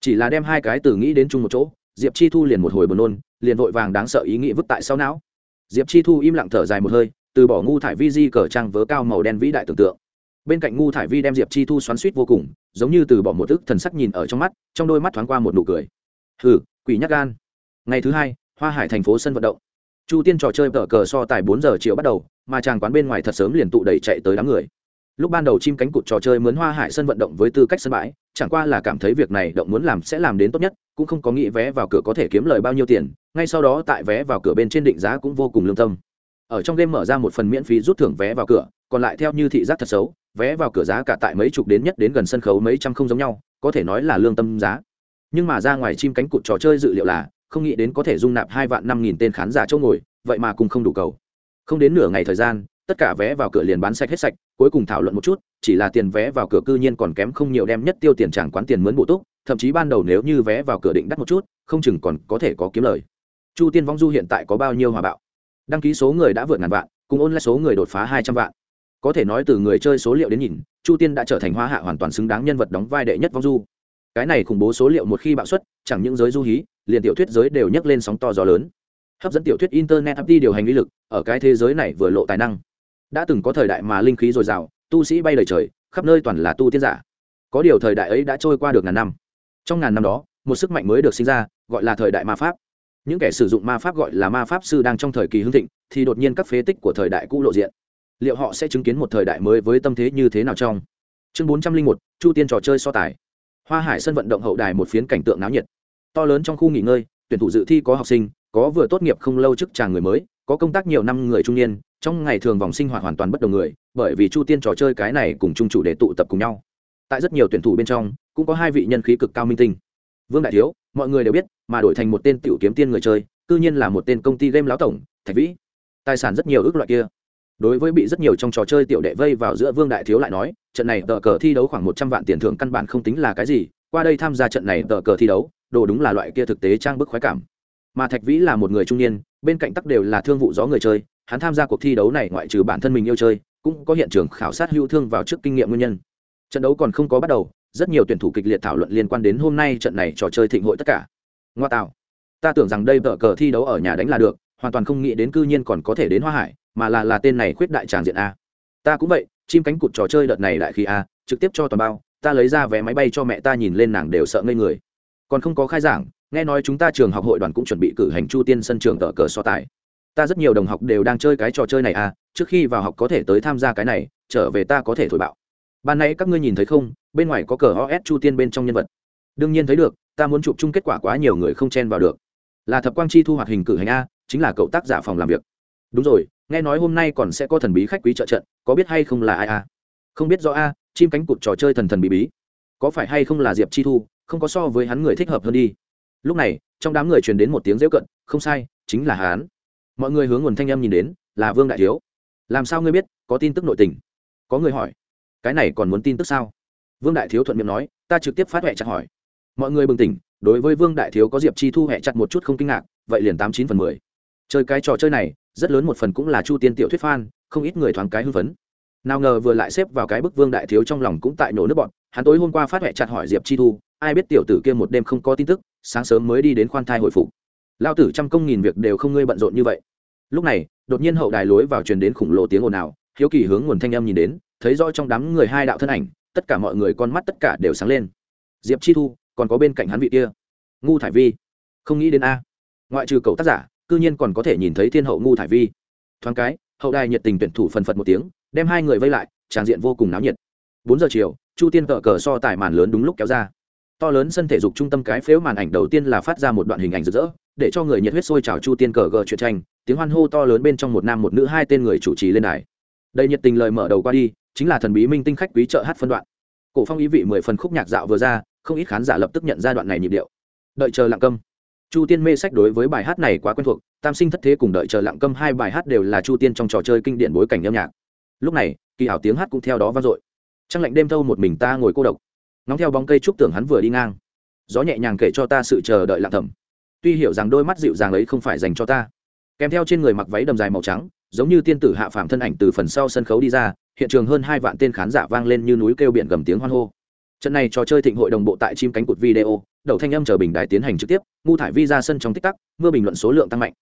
Chỉ là đem hai cái từ nghĩ đến chung một chỗ, diệp chi thu liền một hồi buồn nôn, liền vội vàng đáng sợ ý nghĩ vứt tại sau não. Diệp chi thu im lặng thở dài một hơi, từ bỏ ngu thải vi di cờ trang vớ cao màu đen vĩ đại tưởng tượng. Bên cạnh ngu thải vi đem diệp chi thu xoắn suýt vô cùng, giống như từ bỏ một ức thần sắc nhìn ở trong mắt, trong đôi mắt thoáng qua một nụ cười. Hừ, quỷ nhắc gan. Ngày thứ hai, hoa hải thành phố sân vận động chu tiên trò chơi vở cờ so tài bốn giờ chiều bắt đầu, mà chàng quán bên ngoài thật sớm liền tụ đầy chạy tới đám người. Lúc ban đầu chim cánh cụt trò chơi mướn hoa hải sân vận động với tư cách sân bãi, chẳng qua là cảm thấy việc này động muốn làm sẽ làm đến tốt nhất, cũng không có nghĩ vé vào cửa có thể kiếm lời bao nhiêu tiền, ngay sau đó tại vé vào cửa bên trên định giá cũng vô cùng lương tâm. Ở trong game mở ra một phần miễn phí rút thưởng vé vào cửa, còn lại theo như thị giác thật xấu, vé vào cửa giá cả tại mấy chục đến nhất đến gần sân khấu mấy trăm không giống nhau, có thể nói là lương tâm giá. Nhưng mà ra ngoài chim cánh cụt trò chơi dự liệu là không nghĩ đến có thể dung nạp hai vạn năm nghìn tên khán giả chỗ ngồi, vậy mà cùng không đủ cầu. Không đến nửa ngày thời gian, tất cả vé vào cửa liền bán sạch hết sạch, cuối cùng thảo luận một chút, chỉ là tiền vé vào cửa cư nhiên còn kém không nhiều đem nhất tiêu tiền chẳng quán tiền mướn bổ túc, thậm chí ban đầu nếu như vé vào cửa định đắt một chút, không chừng còn có thể có kiếm lời. Chu tiên vong du hiện tại có bao nhiêu hòa bạo? Đăng ký số người đã vượt ngàn vạn, cùng ôn lại số người đột phá hai trăm vạn. Có thể nói từ người chơi số liệu đến nhìn, chu tiên đã trở thành hoa hạ hoàn toàn xứng đáng nhân vật đóng vai đệ nhất vong du cái này khủng bố số liệu một khi bạo xuất, chẳng những giới du hí, liền tiểu thuyết giới đều nhấc lên sóng to gió lớn. Hấp dẫn tiểu thuyết internet hấp đi điều hành lý lực, ở cái thế giới này vừa lộ tài năng. Đã từng có thời đại mà linh khí dồi dào, tu sĩ bay lời trời, khắp nơi toàn là tu tiên giả. Có điều thời đại ấy đã trôi qua được ngàn năm. Trong ngàn năm đó, một sức mạnh mới được sinh ra, gọi là thời đại ma pháp. Những kẻ sử dụng ma pháp gọi là ma pháp sư đang trong thời kỳ hưng thịnh, thì đột nhiên các phế tích của thời đại cũ lộ diện. Liệu họ sẽ chứng kiến một thời đại mới với tâm thế như thế nào trong? Chương bốn trăm linh một, chu tiên trò chơi so tài hoa hải sân vận động hậu đài một phiến cảnh tượng náo nhiệt. To lớn trong khu nghỉ ngơi, tuyển thủ dự thi có học sinh, có vừa tốt nghiệp không lâu chức chàng người mới, có công tác nhiều năm người trung niên, trong ngày thường vòng sinh hoạt hoàn toàn bất đồng người, bởi vì chu tiên trò chơi cái này cùng chung chủ để tụ tập cùng nhau. Tại rất nhiều tuyển thủ bên trong, cũng có hai vị nhân khí cực cao minh tinh. Vương đại thiếu, mọi người đều biết, mà đổi thành một tên tiểu kiếm tiên người chơi tự nhiên là một tên công ty game láo tổng, thạch vĩ. Tài sản rất nhiều ước loại kia đối với bị rất nhiều trong trò chơi tiểu đệ vây vào giữa vương đại thiếu lại nói, trận này tờ cờ thi đấu khoảng một trăm vạn tiền thưởng căn bản không tính là cái gì, qua đây tham gia trận này tờ cờ thi đấu, đồ đúng là loại kia thực tế trang bức khoái cảm. Mà thạch vĩ là một người trung niên, bên cạnh tắc đều là thương vụ gió người chơi, hắn tham gia cuộc thi đấu này ngoại trừ bản thân mình yêu chơi, cũng có hiện trường khảo sát hữu thương vào trước kinh nghiệm nguyên nhân. Trận đấu còn không có bắt đầu, rất nhiều tuyển thủ kịch liệt thảo luận liên quan đến hôm nay trận này trò chơi thịnh hội tất cả. Ngoa tạo, ta tưởng rằng đây vợ cờ thi đấu ở nhà đánh là được, hoàn toàn không nghĩ đến cư nhiên còn có thể đến hoa hải mà là là tên này khuyết đại tràng diện a. Ta cũng vậy, chim cánh cụt trò chơi đợt này đại khi a, trực tiếp cho toàn bao, ta lấy ra vé máy bay cho mẹ ta nhìn lên nàng đều sợ ngây người. Còn không có khai giảng, nghe nói chúng ta trường học hội đoàn cũng chuẩn bị cử hành chu tiên sân trường tờ cờ so tài. Ta rất nhiều đồng học đều đang chơi cái trò chơi này à trước khi vào học có thể tới tham gia cái này, trở về ta có thể thổi bạo. Ban nãy các ngươi nhìn thấy không, bên ngoài có cờ os chu tiên bên trong nhân vật. Đương nhiên thấy được, ta muốn chụp chung kết quả quá nhiều người không chen vào được. Là thập quang chi thu hoạt hình cử hành a, chính là cậu tác giả phòng làm việc. Đúng rồi nghe nói hôm nay còn sẽ có thần bí khách quý trợ trận, có biết hay không là ai a không biết rõ a, chim cánh cụt trò chơi thần thần bí bí. Có phải hay không là diệp chi thu, không có so với hắn người thích hợp hơn đi. Lúc này, trong đám người truyền đến một tiếng rêu cận, không sai, chính là hắn. Mọi người hướng nguồn thanh âm nhìn đến, là vương đại thiếu. Làm sao ngươi biết, có tin tức nội tình? Có người hỏi. Cái này còn muốn tin tức sao? Vương đại thiếu thuận miệng nói, ta trực tiếp phát huệ chặt hỏi. Mọi người bừng tỉnh, đối với vương đại thiếu có diệp chi thu huệ chặt một chút không kinh ngạc, vậy liền tám chín phần mười chơi cái trò chơi này, rất lớn một phần cũng là chu tiên tiểu thuyết phan không ít người thoáng cái hưng phấn. Nào ngờ vừa lại xếp vào cái bức vương đại thiếu trong lòng cũng tại nổ nước bọn, hắn tối hôm qua phát huệ chặt hỏi diệp chi thu, ai biết tiểu tử kia một đêm không có tin tức, sáng sớm mới đi đến khoan thai hồi phục. Lao tử trăm công nghìn việc đều không ngươi bận rộn như vậy. Lúc này, đột nhiên hậu đài lối vào truyền đến khủng lồ tiếng ồn ào, hiếu kỳ hướng nguồn thanh âm nhìn đến, thấy rõ trong đám người hai đạo thân ảnh, tất cả mọi người con mắt tất cả đều sáng lên. Diệp chi thu, còn có bên cạnh hắn vị kia. Ngu thải vi. Không nghĩ đến a. Ngoại trừ cậu tác giả cư nhiên còn có thể nhìn thấy thiên hậu ngu thải vi. Thoáng cái, hậu đài nhiệt tình tuyển thủ phần phật một tiếng, đem hai người vây lại, tràng diện vô cùng náo nhiệt. Bốn giờ chiều, chu tiên cờ cờ so tài màn lớn đúng lúc kéo ra. To lớn sân thể dục trung tâm cái phếu màn ảnh đầu tiên là phát ra một đoạn hình ảnh rực rỡ, để cho người nhiệt huyết sôi trào chu tiên cờ gờ chuyện tranh, tiếng hoan hô to lớn bên trong một nam một nữ hai tên người chủ trì lên đài. Đầy nhiệt tình lời mở đầu qua đi, chính là thần bí minh tinh khách quý trợ hát phân đoạn. Cổ phong ý vị mười phần khúc nhạc dạo vừa ra, không ít khán giả lập tức nhận ra đoạn này nhịp điệu. Đợi chờ lặng câm chu tiên mê sách đối với bài hát này quá quen thuộc, tam sinh thất thế cùng đợi chờ lặng câm hai bài hát đều là chu tiên trong trò chơi kinh điển bối cảnh âm nhạc. Lúc này, kỳ hảo tiếng hát cũng theo đó vang dội. Trăng lạnh đêm thâu một mình ta ngồi cô độc. Nóng theo bóng cây trúc tưởng hắn vừa đi ngang. Gió nhẹ nhàng kể cho ta sự chờ đợi lặng thầm. Tuy hiểu rằng đôi mắt dịu dàng ấy không phải dành cho ta. Kèm theo trên người mặc váy đầm dài màu trắng, giống như tiên tử hạ phàm thân ảnh từ phần sau sân khấu đi ra, hiện trường hơn hai vạn tên khán giả vang lên như núi kêu biển gầm tiếng hoan hô trận này trò chơi thịnh hội đồng bộ tại chim cánh cụt video, đầu thanh âm chờ bình đài tiến hành trực tiếp, ngu thải vi ra sân trong tích tắc, mưa bình luận số lượng tăng mạnh.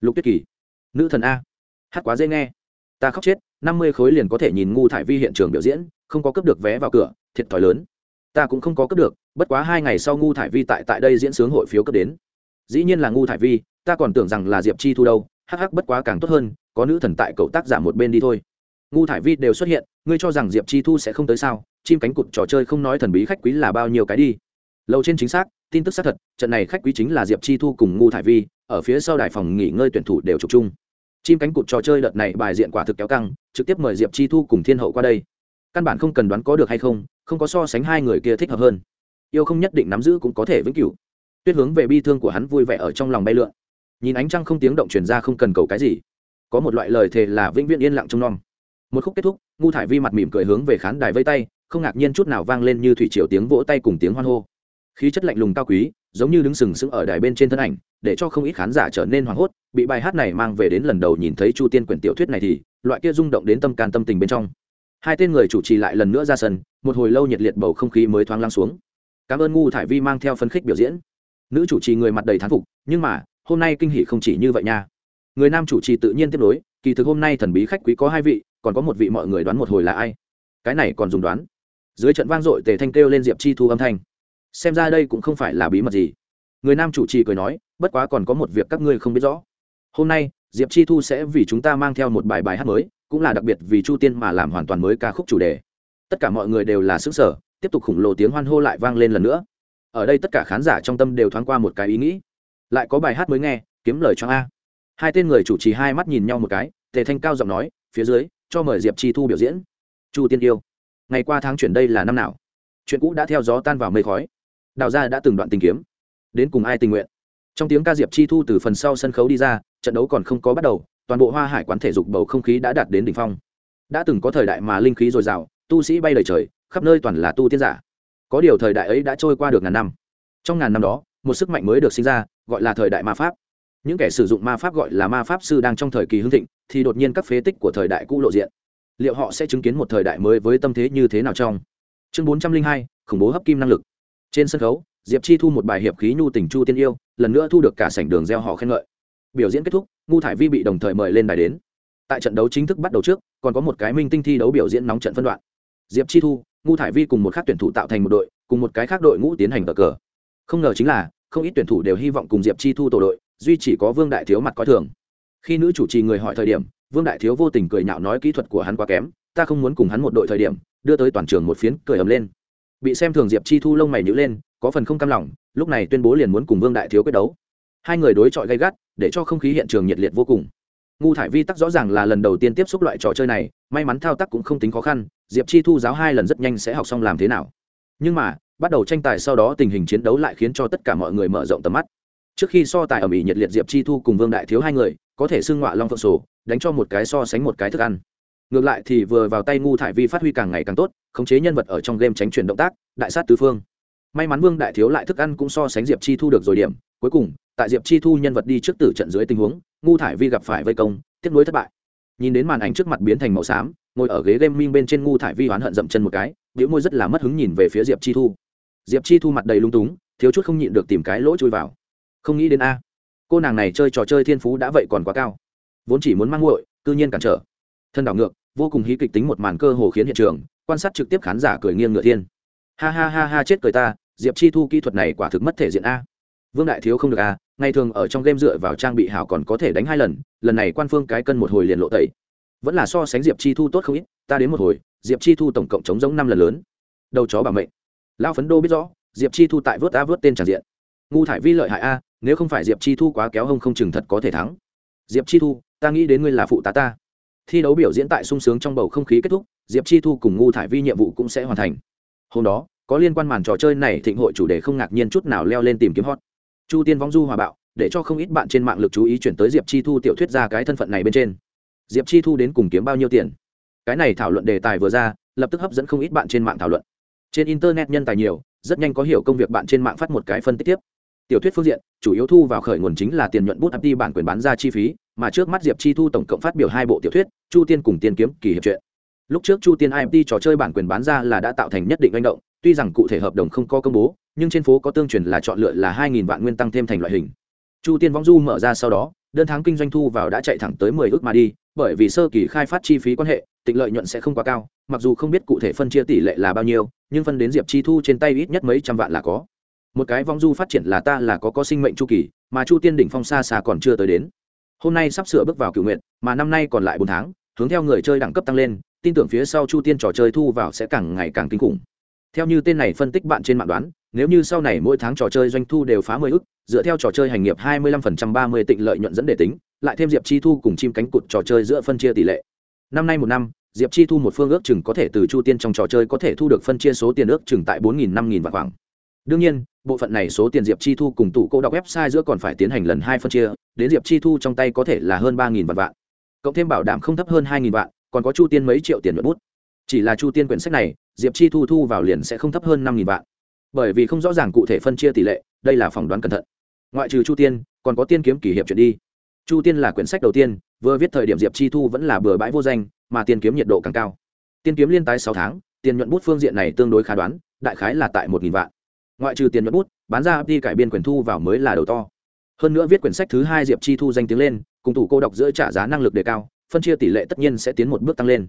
Lục tuyết kỳ, nữ thần a. Hát quá dễ nghe. Ta khóc chết, năm mươi khối liền có thể nhìn ngu thải vi hiện trường biểu diễn, không có cấp được vé vào cửa, thiệt thòi lớn. Ta cũng không có cấp được, bất quá hai ngày sau ngu thải vi tại tại đây diễn sướng hội phiếu cấp đến. Dĩ nhiên là ngu thải vi, ta còn tưởng rằng là diệp chi thu đâu, hắc hắc bất quá càng tốt hơn, có nữ thần tại cậu tác giả một bên đi thôi. Ngu thải vi đều xuất hiện, ngươi cho rằng diệp chi thu sẽ không tới sao? Chim cánh cụt trò chơi không nói thần bí khách quý là bao nhiêu cái đi. Lâu trên chính xác, tin tức xác thật, trận này khách quý chính là diệp chi thu cùng ngu thải vi, ở phía sau đài phòng nghỉ ngơi tuyển thủ đều chụp chung. Chim cánh cụt trò chơi đợt này bài diện quả thực kéo căng, trực tiếp mời diệp chi thu cùng thiên hậu qua đây. Căn bản không cần đoán có được hay không không có so sánh hai người kia thích hợp hơn. Yêu không nhất định nắm giữ cũng có thể vĩnh cửu. Tuyết hướng về bi thương của hắn vui vẻ ở trong lòng bay lượn. Nhìn ánh trăng không tiếng động truyền ra không cần cầu cái gì. Có một loại lời thề là vĩnh viễn yên lặng trong non. một khúc kết thúc ngu thải vi mặt mỉm cười hướng về khán đài vây tay không ngạc nhiên chút nào vang lên như thủy triều tiếng vỗ tay cùng tiếng hoan hô. Khí chất lạnh lùng cao quý, giống như đứng sừng sững ở đài bên trên thân ảnh, để cho không ít khán giả trở nên hoảng hốt, bị bài hát này mang về đến lần đầu nhìn thấy chu tiên quyển tiểu thuyết này thì, loại kia rung động đến tâm can tâm tình bên trong. Hai tên người chủ trì lại lần nữa ra sân, một hồi lâu nhiệt liệt bầu không khí mới thoáng lắng xuống. Cảm ơn ngu thải vi mang theo phân khích biểu diễn. Nữ chủ trì người mặt đầy thán phục, nhưng mà, hôm nay kinh hỷ không chỉ như vậy nha. Người nam chủ trì tự nhiên tiếp nối, kỳ thực hôm nay thần bí khách quý có hai vị, còn có một vị mọi người đoán một hồi là ai. Cái này còn dùng đoán dưới trận vang dội tề thanh kêu lên diệp chi thu âm thanh. Xem ra đây cũng không phải là bí mật gì. Người nam chủ trì cười nói, bất quá còn có một việc các ngươi không biết rõ. Hôm nay, diệp chi thu sẽ vì chúng ta mang theo một bài bài hát mới, cũng là đặc biệt vì chu tiên mà làm hoàn toàn mới ca khúc chủ đề. Tất cả mọi người đều là xứng sở tiếp tục khủng lồ tiếng hoan hô lại vang lên lần nữa. Ở đây tất cả khán giả trong tâm đều thoáng qua một cái ý nghĩ. Lại có bài hát mới nghe, kiếm lời cho a. Hai tên người chủ trì hai mắt nhìn nhau một cái, tề thanh cao giọng nói, phía dưới, cho mời diệp chi thu biểu diễn. Chu tiên yêu ngày qua tháng chuyển đây là năm nào? Chuyện cũ đã theo gió tan vào mây khói. Đào gia đã từng đoạn tình kiếm. Đến cùng ai tình nguyện? Trong tiếng ca diệp chi thu từ phần sau sân khấu đi ra, trận đấu còn không có bắt đầu, toàn bộ hoa hải quán thể dục bầu không khí đã đạt đến đỉnh phong. Đã từng có thời đại mà linh khí dồi dào, tu sĩ bay lời trời, khắp nơi toàn là tu tiên giả. Có điều thời đại ấy đã trôi qua được ngàn năm. Trong ngàn năm đó, một sức mạnh mới được sinh ra, gọi là thời đại ma pháp. Những kẻ sử dụng ma pháp gọi là ma pháp sư đang trong thời kỳ hưng thịnh, thì đột nhiên các phế tích của thời đại cũ lộ diện liệu họ sẽ chứng kiến một thời đại mới với tâm thế như thế nào trong? Chương bốn trăm linh hai, khủng bố hấp kim năng lực. Trên sân khấu, diệp chi thu một bài hiệp khí nhu tình chu tiên yêu, lần nữa thu được cả sảnh đường gieo họ khen ngợi. Biểu diễn kết thúc, ngu thải vi bị đồng thời mời lên đài đến. Tại trận đấu chính thức bắt đầu trước, còn có một cái minh tinh thi đấu biểu diễn nóng trận phân đoạn. Diệp chi thu, ngu thải vi cùng một khác tuyển thủ tạo thành một đội, cùng một cái khác đội ngũ tiến hành cờ cờ. Không ngờ chính là, không ít tuyển thủ đều hy vọng cùng diệp chi thu tổ đội, duy chỉ có vương đại thiếu mặt coi thường. Khi nữ chủ trì người hỏi thời điểm vương đại thiếu vô tình cười nhạo nói kỹ thuật của hắn quá kém, ta không muốn cùng hắn một đội thời điểm, đưa tới toàn trường một phiến cười ầm lên. Bị xem thường diệp chi thu lông mày nhữ lên, có phần không cam lòng, lúc này tuyên bố liền muốn cùng vương đại thiếu quyết đấu. Hai người đối chọi gay gắt, để cho không khí hiện trường nhiệt liệt vô cùng. Ngu thải vi tắc rõ ràng là lần đầu tiên tiếp xúc loại trò chơi này, may mắn thao tác cũng không tính khó khăn, diệp chi thu giáo hai lần rất nhanh sẽ học xong làm thế nào. Nhưng mà, bắt đầu tranh tài sau đó tình hình chiến đấu lại khiến cho tất cả mọi người mở rộng tầm mắt trước khi so tài ở mỹ nhiệt liệt diệp chi thu cùng vương đại thiếu hai người, có thể xưng ngọa long phượng sổ, đánh cho một cái so sánh một cái thức ăn. Ngược lại thì vừa vào tay ngu thải vi phát huy càng ngày càng tốt, khống chế nhân vật ở trong game tránh chuyển động tác, đại sát tứ phương. May mắn vương đại thiếu lại thức ăn cũng so sánh diệp chi thu được rồi điểm. Cuối cùng, tại diệp chi thu nhân vật đi trước tử trận dưới tình huống, ngu thải vi gặp phải vây công, tiếp nối thất bại. Nhìn đến màn ảnh trước mặt biến thành màu xám, ngồi ở ghế game minh bên trên ngu thải vi oán hận dậm chân một cái, biểu môi rất là mất hứng nhìn về phía diệp chi thu. Diệp chi thu mặt đầy lung túng, thiếu chút không nhịn được tìm cái lỗ chui vào không nghĩ đến a. Cô nàng này chơi trò chơi thiên phú đã vậy còn quá cao. Vốn chỉ muốn mang nguội tự nhiên cản trở. Thân đảo ngược, vô cùng hí kịch tính một màn cơ hồ khiến hiện trường, quan sát trực tiếp khán giả cười nghiêng ngựa thiên. Ha ha ha ha, chết cười ta, diệp chi thu kỹ thuật này quả thực mất thể diện a. Vương đại thiếu không được a, ngày thường ở trong game dựa vào trang bị hảo còn có thể đánh hai lần lần này quan phương cái cân một hồi liền lộ tẩy. Vẫn là so sánh diệp chi thu tốt không ít, ta đến một hồi, diệp chi thu tổng cộng chống giống năm lần lớn. Đầu chó bảo mệnh. Lao phấn đô biết rõ, diệp chi thu tại vớt a vớt tên tràn diện. Ngu thải vi lợi hại a nếu không phải diệp chi thu quá kéo hông không chừng thật có thể thắng. Diệp chi thu, ta nghĩ đến ngươi là phụ tá ta. Thi đấu biểu diễn tại sung sướng trong bầu không khí kết thúc, diệp chi thu cùng ngu thải vi nhiệm vụ cũng sẽ hoàn thành. Hôm đó, có liên quan màn trò chơi này thịnh hội chủ đề không ngạc nhiên chút nào leo lên tìm kiếm hot. Chu tiên vong du hòa bạo, để cho không ít bạn trên mạng lực chú ý chuyển tới diệp chi thu tiểu thuyết ra cái thân phận này bên trên. Diệp chi thu đến cùng kiếm bao nhiêu tiền? Cái này thảo luận đề tài vừa ra, lập tức hấp dẫn không ít bạn trên mạng thảo luận. Trên internet nhân tài nhiều, rất nhanh có hiểu công việc bạn trên mạng phát một cái phân tích tiếp tiểu thuyết phương diện, chủ yếu thu vào khởi nguồn chính là tiền nhuận bút ấp đi bản quyền bán ra chi phí, mà trước mắt diệp chi thu tổng cộng phát biểu hai bộ tiểu thuyết, chu tiên cùng tiên kiếm kỳ hiệp truyện lúc trước chu tiên imt trò chơi bản quyền bán ra là đã tạo thành nhất định manh động, tuy rằng cụ thể hợp đồng không có công bố, nhưng trên phố có tương truyền là chọn lựa là hai nghìn vạn nguyên tăng thêm thành loại hình. Chu tiên vong du mở ra sau đó, đơn tháng kinh doanh thu vào đã chạy thẳng tới mười ước mà đi, bởi vì sơ kỳ khai phát chi phí quan hệ, tịnh lợi nhuận sẽ không quá cao, mặc dù không biết cụ thể phân chia tỷ lệ là bao nhiêu, nhưng phân đến diệp chi thu trên tay ít nhất mấy trăm vạn là có một cái vong du phát triển là ta là có có sinh mệnh chu kỳ, mà chu tiên đỉnh phong xa xa còn chưa tới đến. Hôm nay sắp sửa bước vào cựu nguyện mà năm nay còn lại bốn tháng, hướng theo người chơi đẳng cấp tăng lên, tin tưởng phía sau chu tiên trò chơi thu vào sẽ càng ngày càng kinh khủng. Theo như tên này phân tích bạn trên mạng đoán, nếu như sau này mỗi tháng trò chơi doanh thu đều phá mười ức, dựa theo trò chơi hành nghiệp hai mươi lăm phần trăm ba mươi tịnh lợi nhuận dẫn để tính, lại thêm diệp chi thu cùng chim cánh cụt trò chơi giữa phân chia tỷ lệ. Năm nay một năm, diệp chi thu một phương ước chừng có thể từ chu tiên trong trò chơi có thể thu được phân chia số tiền ước chừng tại bốn nghìn năm nghìn vạn khoảng đương nhiên, bộ phận này số tiền diệp chi thu cùng tủ cô đọc website giữa còn phải tiến hành lần hai phân chia, đến diệp chi thu trong tay có thể là hơn ba nghìn vạn vạn. Cộng thêm bảo đảm không thấp hơn hai nghìn vạn, còn có chu tiên mấy triệu tiền nhuận bút. Chỉ là chu tiên quyển sách này, diệp chi thu thu vào liền sẽ không thấp hơn năm nghìn vạn. Bởi vì không rõ ràng cụ thể phân chia tỷ lệ, đây là phỏng đoán cẩn thận. Ngoại trừ chu tiên, còn có tiên kiếm kỷ hiệp chuyện đi. Chu tiên là quyển sách đầu tiên, vừa viết thời điểm diệp chi thu vẫn là bừa bãi vô danh, mà tiên kiếm nhiệt độ càng cao. Tiên kiếm liên tái sáu tháng, tiền nhuận bút phương diện này tương đối khá đoán, đại khái là tại một nghìn vạn ngoại trừ tiền nhuận bút, bán ra đi cải biên quyền thu vào mới là đầu to. Hơn nữa viết quyển sách thứ hai diệp chi thu danh tiếng lên, cùng thủ cô đọc giữa trả giá năng lực đề cao, phân chia tỷ lệ tất nhiên sẽ tiến một bước tăng lên.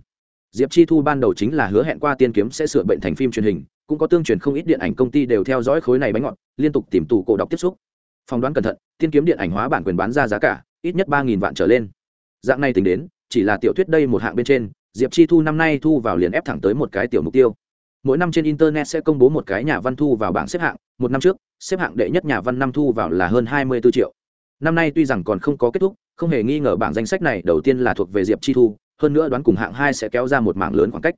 Diệp chi thu ban đầu chính là hứa hẹn qua tiên kiếm sẽ sửa bệnh thành phim truyền hình, cũng có tương truyền không ít điện ảnh công ty đều theo dõi khối này bánh ngọt, liên tục tìm tủ cổ đọc tiếp xúc. Phỏng đoán cẩn thận, tiên kiếm điện ảnh hóa bản quyền bán ra giá cả, ít nhất ba vạn trở lên. Dạng này tính đến, chỉ là tiểu thuyết đây một hạng bên trên, diệp chi thu năm nay thu vào liền ép thẳng tới một cái tiểu mục tiêu mỗi năm trên internet sẽ công bố một cái nhà văn thu vào bảng xếp hạng, một năm trước, xếp hạng đệ nhất nhà văn năm thu vào là hơn hai mươi 24 triệu. Năm nay tuy rằng còn không có kết thúc, không hề nghi ngờ bảng danh sách này đầu tiên là thuộc về diệp chi thu, hơn nữa đoán cùng hạng hai sẽ kéo ra một mảng lớn khoảng cách.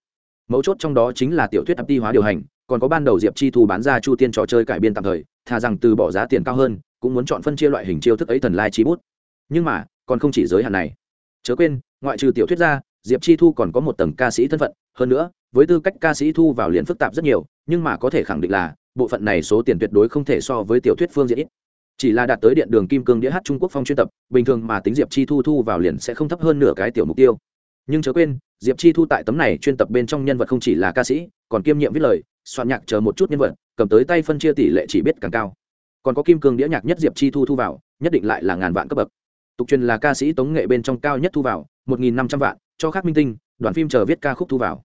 Mấu chốt trong đó chính là tiểu thuyết ấp ti hóa điều hành, còn có ban đầu diệp chi thu bán ra chu tiên trò chơi cải biên tạm thời, thà rằng từ bỏ giá tiền cao hơn, cũng muốn chọn phân chia loại hình chiêu thức ấy thần lai chi bút. Nhưng mà, còn không chỉ giới hạn này. Chớ quên, ngoại trừ tiểu thuyết ra, diệp chi thu còn có một tầng ca sĩ thân phận hơn nữa, với tư cách ca sĩ thu vào liền phức tạp rất nhiều, nhưng mà có thể khẳng định là, bộ phận này số tiền tuyệt đối không thể so với tiểu thuyết phương diện ít. Chỉ là đạt tới điện đường kim cương đĩa hát trung quốc phong chuyên tập, bình thường mà tính diệp chi thu thu vào liền sẽ không thấp hơn nửa cái tiểu mục tiêu. Nhưng chớ quên, diệp chi thu tại tấm này chuyên tập bên trong nhân vật không chỉ là ca sĩ, còn kiêm nhiệm viết lời, soạn nhạc chờ một chút nhân vật, cầm tới tay phân chia tỷ lệ chỉ biết càng cao. Còn có kim cương đĩa nhạc nhất diệp chi thu thu vào, nhất định lại là ngàn vạn cấp bậc. Tục truyền là ca sĩ tống nghệ bên trong cao nhất thu vào một nghìn năm trăm vạn, cho khác minh tinh, đoàn phim chờ viết ca khúc thu vào.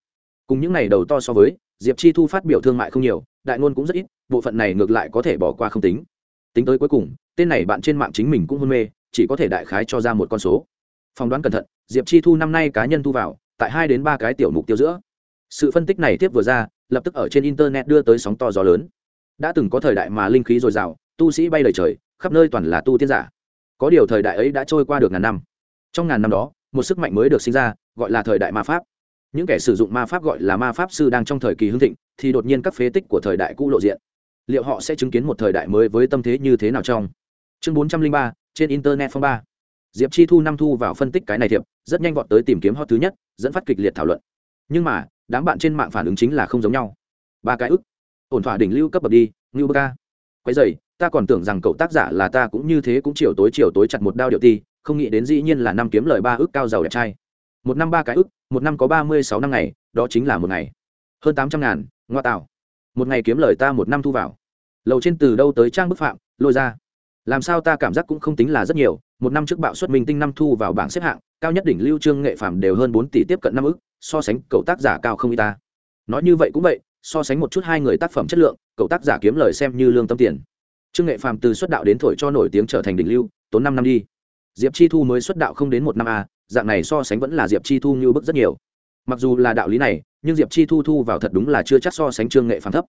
Cùng những n à y đầu to so với, diệp chi thu phát biểu thương mại không nhiều, đại ngôn cũng rất ít, bộ phận này ngược lại có thể bỏ qua không tính. Tính tới cuối cùng, tên này bạn trên mạng chính mình cũng hôn mê, chỉ có thể đại khái cho ra một con số. Phỏng đoán cẩn thận, diệp chi thu năm nay cá nhân thu vào, tại hai đến ba cái tiểu mục tiêu giữa. Sự phân tích này tiếp vừa ra, lập tức ở trên internet đưa tới sóng to gió lớn. Đã từng có thời đại mà linh khí dồi dào, tu sĩ bay lời trời, khắp nơi toàn là tu tiên giả. Có điều thời đại ấy đã trôi qua được ngàn năm. Trong ngàn năm đó một sức mạnh mới được sinh ra, gọi là thời đại ma pháp. Những kẻ sử dụng ma pháp gọi là ma pháp sư đang trong thời kỳ hưng thịnh, thì đột nhiên các phế tích của thời đại cũ lộ diện. Liệu họ sẽ chứng kiến một thời đại mới với tâm thế như thế nào trong? Chương bốn trăm linh ba, trên internet phong ba. Diệp chi thu năm thu vào phân tích cái này thiệp, rất nhanh vọt tới tìm kiếm hot thứ nhất, dẫn phát kịch liệt thảo luận. Nhưng mà, đám bạn trên mạng phản ứng chính là không giống nhau. Ba cái ức. Ổn thỏa đỉnh lưu cấp bậc đi, ngưu bơ ca. Quái dày ta còn tưởng rằng cậu tác giả là ta cũng như thế cũng chiều tối chiều tối chặt một đao điệu ti không nghĩ đến dĩ nhiên là năm kiếm lời ba ước cao giàu đẹp trai. Một năm ba cái ước, một năm có ba mươi sáu năm ngày, đó chính là một ngày. Hơn tám trăm ngàn, ngoa tạo. Một ngày kiếm lời ta một năm thu vào. Lầu trên từ đâu tới trang bức phạm, lôi ra. Làm sao ta cảm giác cũng không tính là rất nhiều, một năm trước bạo xuất minh tinh năm thu vào bảng xếp hạng, cao nhất đỉnh lưu trương nghệ phạm đều hơn bốn tỷ tiếp cận năm ức so sánh cậu tác giả cao không y ta. Nói như vậy cũng vậy, so sánh một chút hai người tác phẩm chất lượng, cậu tác giả kiếm lời xem như lương tâm tiền. Trương nghệ phạm từ xuất đạo đến thổi cho nổi tiếng trở thành đỉnh lưu, tốn năm năm đi diệp chi thu mới xuất đạo không đến một năm a, dạng này so sánh vẫn là diệp chi thu như bức rất nhiều. Mặc dù là đạo lý này, nhưng diệp chi thu thu vào thật đúng là chưa chắc so sánh trương nghệ phàm thấp.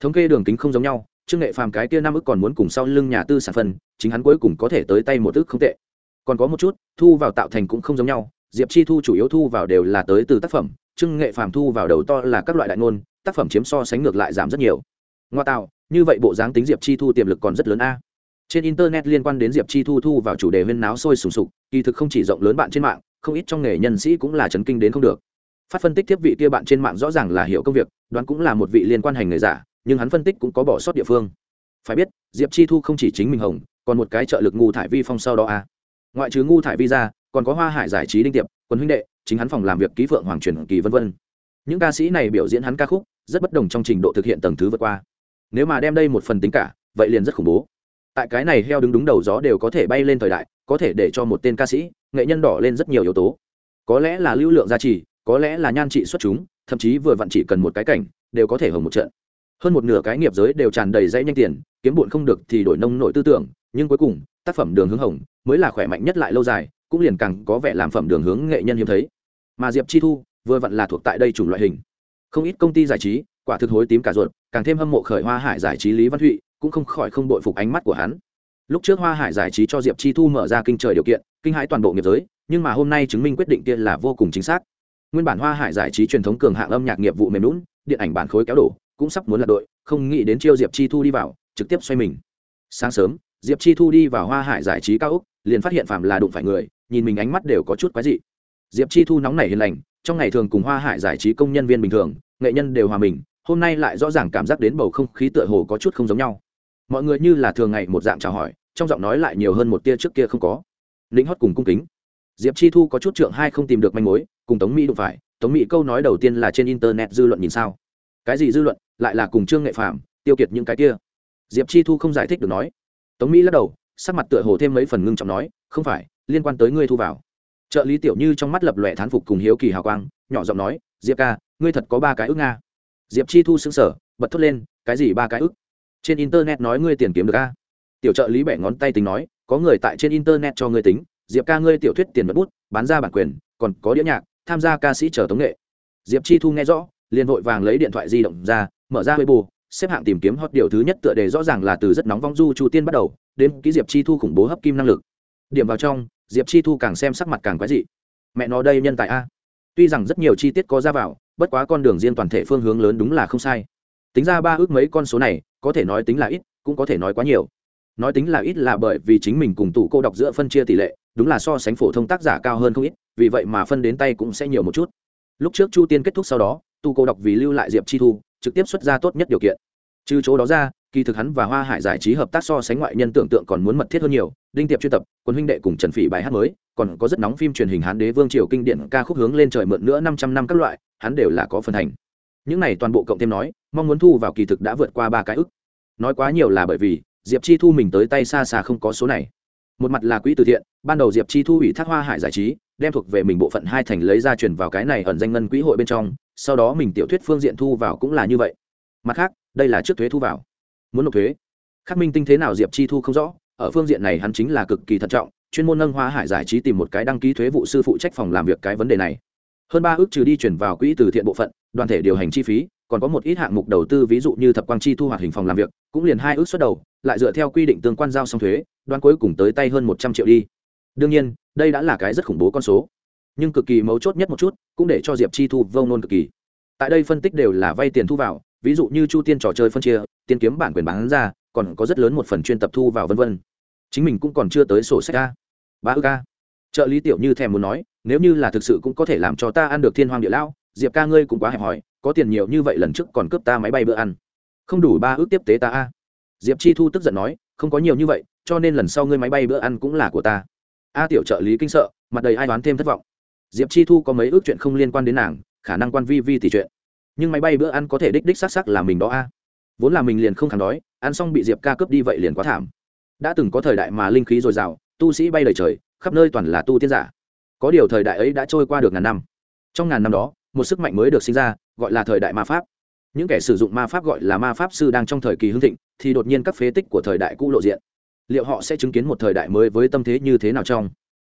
Thống kê đường kính không giống nhau, trương nghệ phàm cái kia năm ức còn muốn cùng sau lưng nhà tư sản phân chính hắn cuối cùng có thể tới tay một ức không tệ. Còn có một chút, thu vào tạo thành cũng không giống nhau, diệp chi thu chủ yếu thu vào đều là tới từ tác phẩm, trương nghệ phàm thu vào đầu to là các loại đại ngôn, tác phẩm chiếm so sánh ngược lại giảm rất nhiều. Ngoa tạo, như vậy bộ dáng tính diệp chi thu tiềm lực còn rất lớn a trên internet liên quan đến diệp chi thu thu vào chủ đề huyên náo sôi sùng sục, kỳ thực không chỉ rộng lớn bạn trên mạng, không ít trong nghề nhân sĩ cũng là chấn kinh đến không được. Phát phân tích tiếp vị kia bạn trên mạng rõ ràng là hiểu công việc, đoán cũng là một vị liên quan hành nghề giả, nhưng hắn phân tích cũng có bỏ sót địa phương. Phải biết, diệp chi thu không chỉ chính mình hồng, còn một cái trợ lực ngu thải vi phong sau đó a ngoại trừ ngu thải vi ra, còn có hoa hải giải trí đinh tiệp quân huynh đệ, chính hắn phòng làm việc ký phượng hoàng truyền kỳ vân vân. Những ca sĩ này biểu diễn hắn ca khúc, rất bất đồng trong trình độ thực hiện tầng thứ vượt qua. Nếu mà đem đây một phần tính cả, vậy liền rất khủng bố tại cái này heo đứng đúng đầu gió đều có thể bay lên thời đại, có thể để cho một tên ca sĩ, nghệ nhân đỏ lên rất nhiều yếu tố. Có lẽ là lưu lượng gia trì, có lẽ là nhan trị xuất chúng, thậm chí vừa vặn chỉ cần một cái cảnh, đều có thể hưởng một trận. Hơn một nửa cái nghiệp giới đều tràn đầy dãy nhanh tiền, kiếm bụn không được thì đổi nông nội tư tưởng, nhưng cuối cùng, tác phẩm đường hướng hồng mới là khỏe mạnh nhất lại lâu dài, cũng liền càng có vẻ làm phẩm đường hướng nghệ nhân hiếm thấy. Mà diệp chi thu vừa vặn là thuộc tại đây chủng loại hình. Không ít công ty giải trí, quả thực hối tím cả ruột, càng thêm hâm mộ khởi hoa hải giải trí lý văn thụy cũng không khỏi không bội phục ánh mắt của hắn. Lúc trước hoa hải giải trí cho diệp chi thu mở ra kinh trời điều kiện, kinh hãi toàn bộ nghiệp giới, nhưng mà hôm nay chứng minh quyết định kia là vô cùng chính xác. Nguyên bản hoa hải giải trí truyền thống cường hạng âm nhạc nghiệp vụ mềm lún điện ảnh bản khối kéo đổ, cũng sắp muốn lật đội, không nghĩ đến chiêu diệp chi thu đi vào, trực tiếp xoay mình. Sáng sớm, diệp chi thu đi vào hoa hải giải trí cao úc liền phát hiện phạm là đụng phải người, nhìn mình ánh mắt đều có chút quái dị. Diệp chi thu nóng nảy hiền lành, trong ngày thường cùng hoa hải giải trí công nhân viên bình thường, nghệ nhân đều hòa mình, hôm nay lại rõ ràng cảm giác đến bầu không khí tựa hồ có chút không giống nhau mọi người như là thường ngày một dạng chào hỏi, trong giọng nói lại nhiều hơn một tia trước kia không có. Lính hót cùng cung kính. Diệp chi thu có chút trượng hai không tìm được manh mối, cùng tống mỹ đụng phải. Tống mỹ câu nói đầu tiên là trên internet dư luận nhìn sao? Cái gì dư luận? Lại là cùng trương nghệ phạm tiêu kiệt những cái kia. Diệp chi thu không giải thích được nói. Tống mỹ lắc đầu, sắc mặt tựa hồ thêm mấy phần ngưng trọng nói, không phải, liên quan tới ngươi thu vào. Trợ lý tiểu như trong mắt lập lòe thán phục cùng hiếu kỳ hào quang, nhỏ giọng nói, diệp ca, ngươi thật có ba cái ước nga. Diệp chi thu xứng sở bật thốt lên, cái gì ba cái ước? Trên internet nói ngươi tiền kiếm được a? Tiểu trợ lý bẻ ngón tay tính nói, có người tại trên internet cho ngươi tính, diệp ca ngươi tiểu thuyết tiền mất bút, bán ra bản quyền, còn có đĩa nhạc, tham gia ca sĩ chờ tống nghệ. Diệp chi thu nghe rõ, liền vội vàng lấy điện thoại di động ra, mở ra weibo, xếp hạng tìm kiếm hot điều thứ nhất tựa đề rõ ràng là từ rất nóng vong du chu tiên bắt đầu, đến ký diệp chi thu khủng bố hấp kim năng lực. Điểm vào trong, diệp chi thu càng xem sắc mặt càng quái dị. Mẹ nó đây nhân tài a. Tuy rằng rất nhiều chi tiết có ra vào, bất quá con đường riêng toàn thể phương hướng lớn đúng là không sai. Tính ra ba ước mấy con số này có thể nói tính là ít, cũng có thể nói quá nhiều. Nói tính là ít là bởi vì chính mình cùng tủ cô đọc giữa phân chia tỷ lệ, đúng là so sánh phổ thông tác giả cao hơn không ít, vì vậy mà phân đến tay cũng sẽ nhiều một chút. Lúc trước chu tiên kết thúc sau đó tu cô đọc vì lưu lại diệp chi thu, trực tiếp xuất ra tốt nhất điều kiện. Trừ chỗ đó ra, kỳ thực hắn và hoa hải giải trí hợp tác so sánh ngoại nhân tưởng tượng còn muốn mật thiết hơn nhiều, đinh tiệp chuyên tập, quân huynh đệ cùng trần phỉ bài hát mới, còn có rất nóng phim truyền hình hán đế vương triều kinh điển ca khúc hướng lên trời mượn nữa năm trăm năm các loại, hắn đều là có phần thành. Những này toàn bộ cộng thêm nói mong muốn thu vào kỳ thực đã vượt qua ba cái ức. Nói quá nhiều là bởi vì, diệp chi thu mình tới tay xa xa không có số này. Một mặt là quỹ từ thiện, ban đầu diệp chi thu ủy thác hoa hải giải trí, đem thuộc về mình bộ phận hai thành lấy ra chuyển vào cái này ẩn danh ngân quỹ hội bên trong, sau đó mình tiểu thuyết phương diện thu vào cũng là như vậy. Mặt khác, đây là trước thuế thu vào. Muốn nộp thuế? Khắc minh tinh thế nào diệp chi thu không rõ, ở phương diện này hắn chính là cực kỳ thận trọng, chuyên môn nâng hoa hải giải trí tìm một cái đăng ký thuế vụ sư phụ trách phòng làm việc cái vấn đề này. Hơn ba ước trừ đi chuyển vào quỹ từ thiện bộ phận, đoàn thể điều hành chi phí còn có một ít hạng mục đầu tư, ví dụ như thập quang chi thu hoạch hình phòng làm việc, cũng liền hai ước xuất đầu, lại dựa theo quy định tương quan giao xong thuế, đoán cuối cùng tới tay hơn một trăm triệu đi. Đương nhiên, đây đã là cái rất khủng bố con số. Nhưng cực kỳ mấu chốt nhất một chút, cũng để cho diệp chi thu vông nôn cực kỳ. Tại đây phân tích đều là vay tiền thu vào, ví dụ như chu tiên trò chơi phân chia, tiên kiếm bản quyền bán ra, còn có rất lớn một phần chuyên tập thu vào vân vân. Chính mình cũng còn chưa tới sổ sách a. Ba ước a. Trợ lý tiểu như thèm muốn nói, nếu như là thực sự cũng có thể làm cho ta ăn được thiên hoàng địa lão, diệp ca ngươi cũng quá hẹp hòi có tiền nhiều như vậy lần trước còn cướp ta máy bay bữa ăn. Không đủ ba ước tiếp tế ta a. Diệp chi thu tức giận nói, không có nhiều như vậy, cho nên lần sau ngươi máy bay bữa ăn cũng là của ta. A tiểu trợ lý kinh sợ, mặt đầy ai đoán thêm thất vọng. Diệp chi thu có mấy ước chuyện không liên quan đến nàng, khả năng quan vi vi thì chuyện. Nhưng máy bay bữa ăn có thể đích đích xác sắc là mình đó a. Vốn là mình liền không kháng đói, ăn xong bị diệp ca cướp đi vậy liền quá thảm. Đã từng có thời đại mà linh khí dồi dào, tu sĩ bay lời trời, khắp nơi toàn là tu tiên giả. Có điều thời đại ấy đã trôi qua được ngàn năm. Trong ngàn năm đó một sức mạnh mới được sinh ra, gọi là thời đại ma pháp. Những kẻ sử dụng ma pháp gọi là ma pháp sư đang trong thời kỳ hưng thịnh, thì đột nhiên các phế tích của thời đại cũ lộ diện. Liệu họ sẽ chứng kiến một thời đại mới với tâm thế như thế nào trong?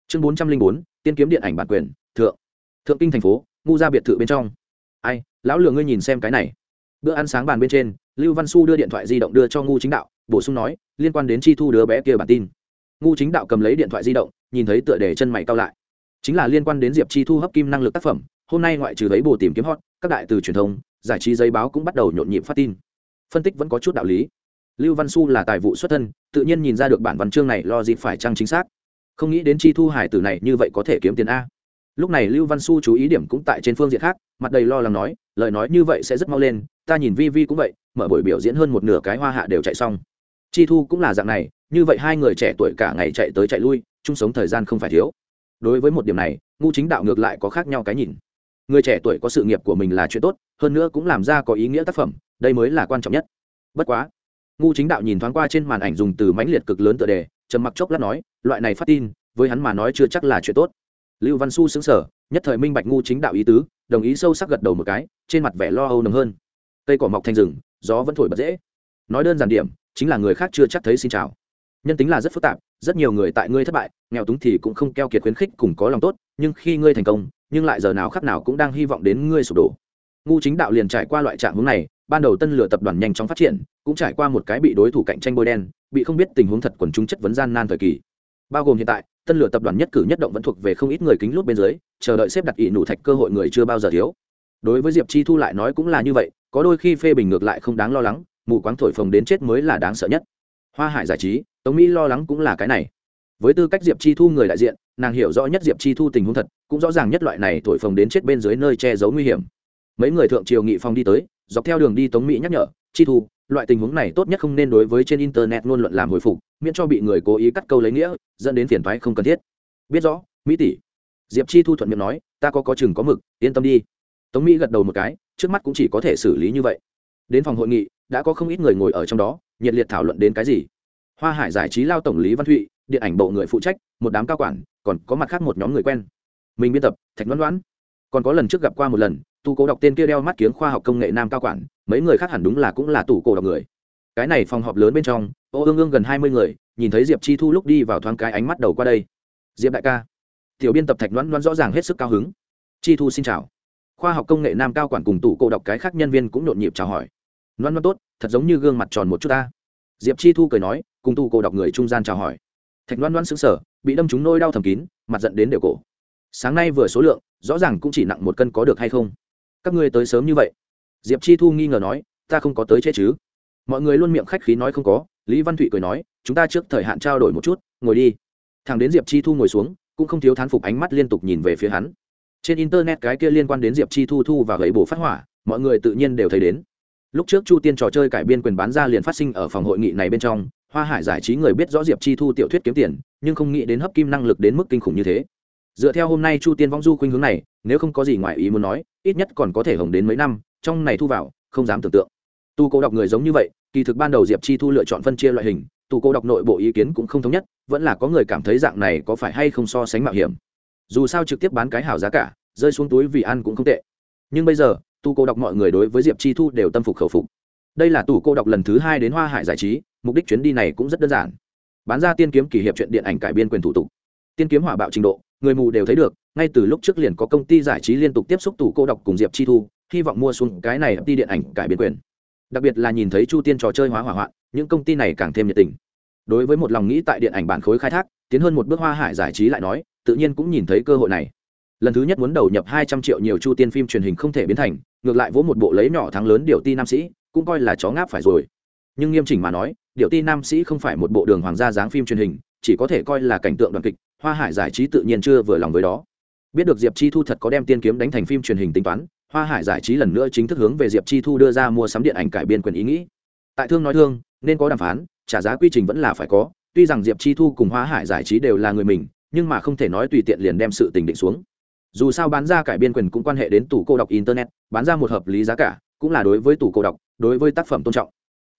Chương bốn trăm linh bốn, tiên kiếm điện ảnh bản quyền, thượng. Thượng kinh thành phố ngu ra biệt thự bên trong. Ai, lão lừa ngươi nhìn xem cái này. Bữa ăn sáng bàn bên trên, lưu văn su đưa điện thoại di động đưa cho ngu chính đạo, bổ sung nói, liên quan đến chi thu đứa bé kia bản tin. Ngu chính đạo cầm lấy điện thoại di động, nhìn thấy tựa đề chân mày cao lại. Chính là liên quan đến diệp chi thu hấp kim năng lực tác phẩm hôm nay ngoại trừ lấy bồ tìm kiếm hot, các đại từ truyền thông, giải trí giấy báo cũng bắt đầu nhộn nhịp phát tin. Phân tích vẫn có chút đạo lý. Lưu văn su là tài vụ xuất thân, tự nhiên nhìn ra được bản văn chương này lo gì phải chăng chính xác. Không nghĩ đến chi thu hải tử này như vậy có thể kiếm tiền a. Lúc này lưu văn su chú ý điểm cũng tại trên phương diện khác, mặt đầy lo lắng nói, lời nói như vậy sẽ rất mau lên, ta nhìn vi vi cũng vậy, mở buổi biểu diễn hơn một nửa cái hoa hạ đều chạy xong. Chi thu cũng là dạng này, như vậy hai người trẻ tuổi cả ngày chạy tới chạy lui, chung sống thời gian không phải thiếu. Đối với một điểm này, ngu chính đạo ngược lại có khác nhau cái nhìn người trẻ tuổi có sự nghiệp của mình là chuyện tốt, hơn nữa cũng làm ra có ý nghĩa tác phẩm, đây mới là quan trọng nhất. Bất quá, ngu chính đạo nhìn thoáng qua trên màn ảnh dùng từ mãnh liệt cực lớn tựa đề, trầm mặc chốc lát nói, loại này phát tin, với hắn mà nói chưa chắc là chuyện tốt. Lưu văn su xứng sở nhất thời minh bạch ngu chính đạo ý tứ, đồng ý sâu sắc gật đầu một cái, trên mặt vẻ lo âu nồng hơn. Cây cỏ mọc thành rừng, gió vẫn thổi bật dễ. Nói đơn giản điểm, chính là người khác chưa chắc thấy xin chào. Nhân tính là rất phức tạp, rất nhiều người tại ngươi thất bại, nghèo túng thì cũng không keo kiệt khuyến khích cùng có lòng tốt, nhưng khi ngươi thành công nhưng lại giờ nào khắc nào cũng đang hy vọng đến ngươi sụp đổ. Ngu chính đạo liền trải qua loại trạng hướng này, ban đầu tân lửa tập đoàn nhanh chóng phát triển, cũng trải qua một cái bị đối thủ cạnh tranh bôi đen, bị không biết tình huống thật quần chúng chất vấn gian nan thời kỳ. Bao gồm hiện tại, tân lửa tập đoàn nhất cử nhất động vẫn thuộc về không ít người kính lút bên dưới, chờ đợi xếp đặt ỷ nụ thạch cơ hội người chưa bao giờ thiếu. Đối với diệp chi thu lại nói cũng là như vậy, có đôi khi phê bình ngược lại không đáng lo lắng, mù quáng thổi phồng đến chết mới là đáng sợ nhất. Hoa hải giải trí, tống mỹ lo lắng cũng là cái này với tư cách diệp chi thu người đại diện, nàng hiểu rõ nhất diệp chi thu tình huống thật, cũng rõ ràng nhất loại này thổi phồng đến chết bên dưới nơi che giấu nguy hiểm. Mấy người thượng triều nghị phong đi tới, dọc theo đường đi tống mỹ nhắc nhở, chi thu, loại tình huống này tốt nhất không nên đối với trên internet luôn luận làm hồi phục, miễn cho bị người cố ý cắt câu lấy nghĩa, dẫn đến phiền thoái không cần thiết. Biết rõ, mỹ tỷ. Diệp chi thu thuận miệng nói, ta có có chừng có mực, yên tâm đi. Tống mỹ gật đầu một cái, trước mắt cũng chỉ có thể xử lý như vậy. Đến phòng hội nghị, đã có không ít người ngồi ở trong đó, nhiệt liệt thảo luận đến cái gì? Hoa hải giải trí lao tổng lý văn thụy điện ảnh bộ người phụ trách, một đám cao quản, còn có mặt khác một nhóm người quen. Mình biên tập, thạch đoán đoán còn có lần trước gặp qua một lần, tu cố đọc tên kia đeo mắt kiếng khoa học công nghệ nam cao quản, mấy người khác hẳn đúng là cũng là tủ cổ đọc người. Cái này phòng họp lớn bên trong, ô ương ương gần hai mươi người, nhìn thấy diệp chi thu lúc đi vào thoáng cái ánh mắt đầu qua đây. Diệp đại ca. Tiểu biên tập thạch đoán đoán rõ ràng hết sức cao hứng. Chi thu xin chào. Khoa học công nghệ nam cao quản cùng tủ cổ đọc cái khác nhân viên cũng nhộn nhịp chào hỏi. Đoán đoán tốt, thật giống như gương mặt tròn một chút ta. Diệp chi thu cười nói, cùng tủ cổ đọc người trung gian chào hỏi thạch Loan Loan xứng sở bị đâm trúng nôi đau thầm kín, mặt giận đến đều cổ. Sáng nay vừa số lượng, rõ ràng cũng chỉ nặng một cân có được hay không? Các ngươi tới sớm như vậy. Diệp chi thu nghi ngờ nói, ta không có tới chết chứ. Mọi người luôn miệng khách khí nói không có, lý văn thụy cười nói, chúng ta trước thời hạn trao đổi một chút, ngồi đi. Thằng đến diệp chi thu ngồi xuống, cũng không thiếu thán phục ánh mắt liên tục nhìn về phía hắn. Trên internet cái kia liên quan đến diệp chi thu thu và gậy bổ phát hỏa, mọi người tự nhiên đều thấy đến. Lúc trước chu tiên trò chơi cải biên quyền bán ra liền phát sinh ở phòng hội nghị này bên trong hoa hải giải trí người biết rõ diệp chi thu tiểu thuyết kiếm tiền, nhưng không nghĩ đến hấp kim năng lực đến mức kinh khủng như thế. Dựa theo hôm nay chu tiên vong du khuynh hướng này, nếu không có gì ngoài ý muốn nói, ít nhất còn có thể hồng đến mấy năm, trong này thu vào, không dám tưởng tượng. Tu cố đọc người giống như vậy, kỳ thực ban đầu diệp chi thu lựa chọn phân chia loại hình, tu cố đọc nội bộ ý kiến cũng không thống nhất, vẫn là có người cảm thấy dạng này có phải hay không so sánh mạo hiểm. Dù sao trực tiếp bán cái hảo giá cả, rơi xuống túi vì ăn cũng không tệ. Nhưng bây giờ, tu Cố đọc mọi người đối với diệp chi thu đều tâm phục khẩu phục đây là tủ cô đọc lần thứ hai đến hoa hải giải trí, mục đích chuyến đi này cũng rất đơn giản. Bán ra tiên kiếm kỷ hiệp chuyện điện ảnh cải biên quyền thủ tục. Tiên kiếm hỏa bạo trình độ, người mù đều thấy được, ngay từ lúc trước liền có công ty giải trí liên tục tiếp xúc tủ cô đọc cùng diệp chi thu, hy vọng mua xuống cái này đi điện ảnh cải biên quyền. Đặc biệt là nhìn thấy chu tiên trò chơi hóa hỏa hoạn, những công ty này càng thêm nhiệt tình. Đối với một lòng nghĩ tại điện ảnh bản khối khai thác, tiến hơn một bước hoa hải giải trí lại nói, tự nhiên cũng nhìn thấy cơ hội này lần thứ nhất muốn đầu nhập hai trăm triệu nhiều chu tiên phim truyền hình không thể biến thành, ngược lại vỗ một bộ lấy nhỏ thắng lớn điều ti nam sĩ, cũng coi là chó ngáp phải rồi. Nhưng nghiêm chỉnh mà nói điều ti nam sĩ không phải một bộ đường hoàng gia dáng phim truyền hình, chỉ có thể coi là cảnh tượng đoàn kịch, hoa hải giải trí tự nhiên chưa vừa lòng với đó. Biết được diệp chi thu thật có đem tiên kiếm đánh thành phim truyền hình tính toán, hoa hải giải trí lần nữa chính thức hướng về diệp chi thu đưa ra mua sắm điện ảnh cải biên quyền ý nghĩ. Tại thương nói thương, nên có đàm phán, trả giá quy trình vẫn là phải có, tuy rằng diệp chi thu cùng hoa hải giải trí đều là người mình, nhưng mà không thể nói tùy tiện liền đem sự tình định xuống dù sao bán ra cải biên quyền cũng quan hệ đến tủ cô đọc internet, bán ra một hợp lý giá cả, cũng là đối với tủ cô đọc đối với tác phẩm tôn trọng.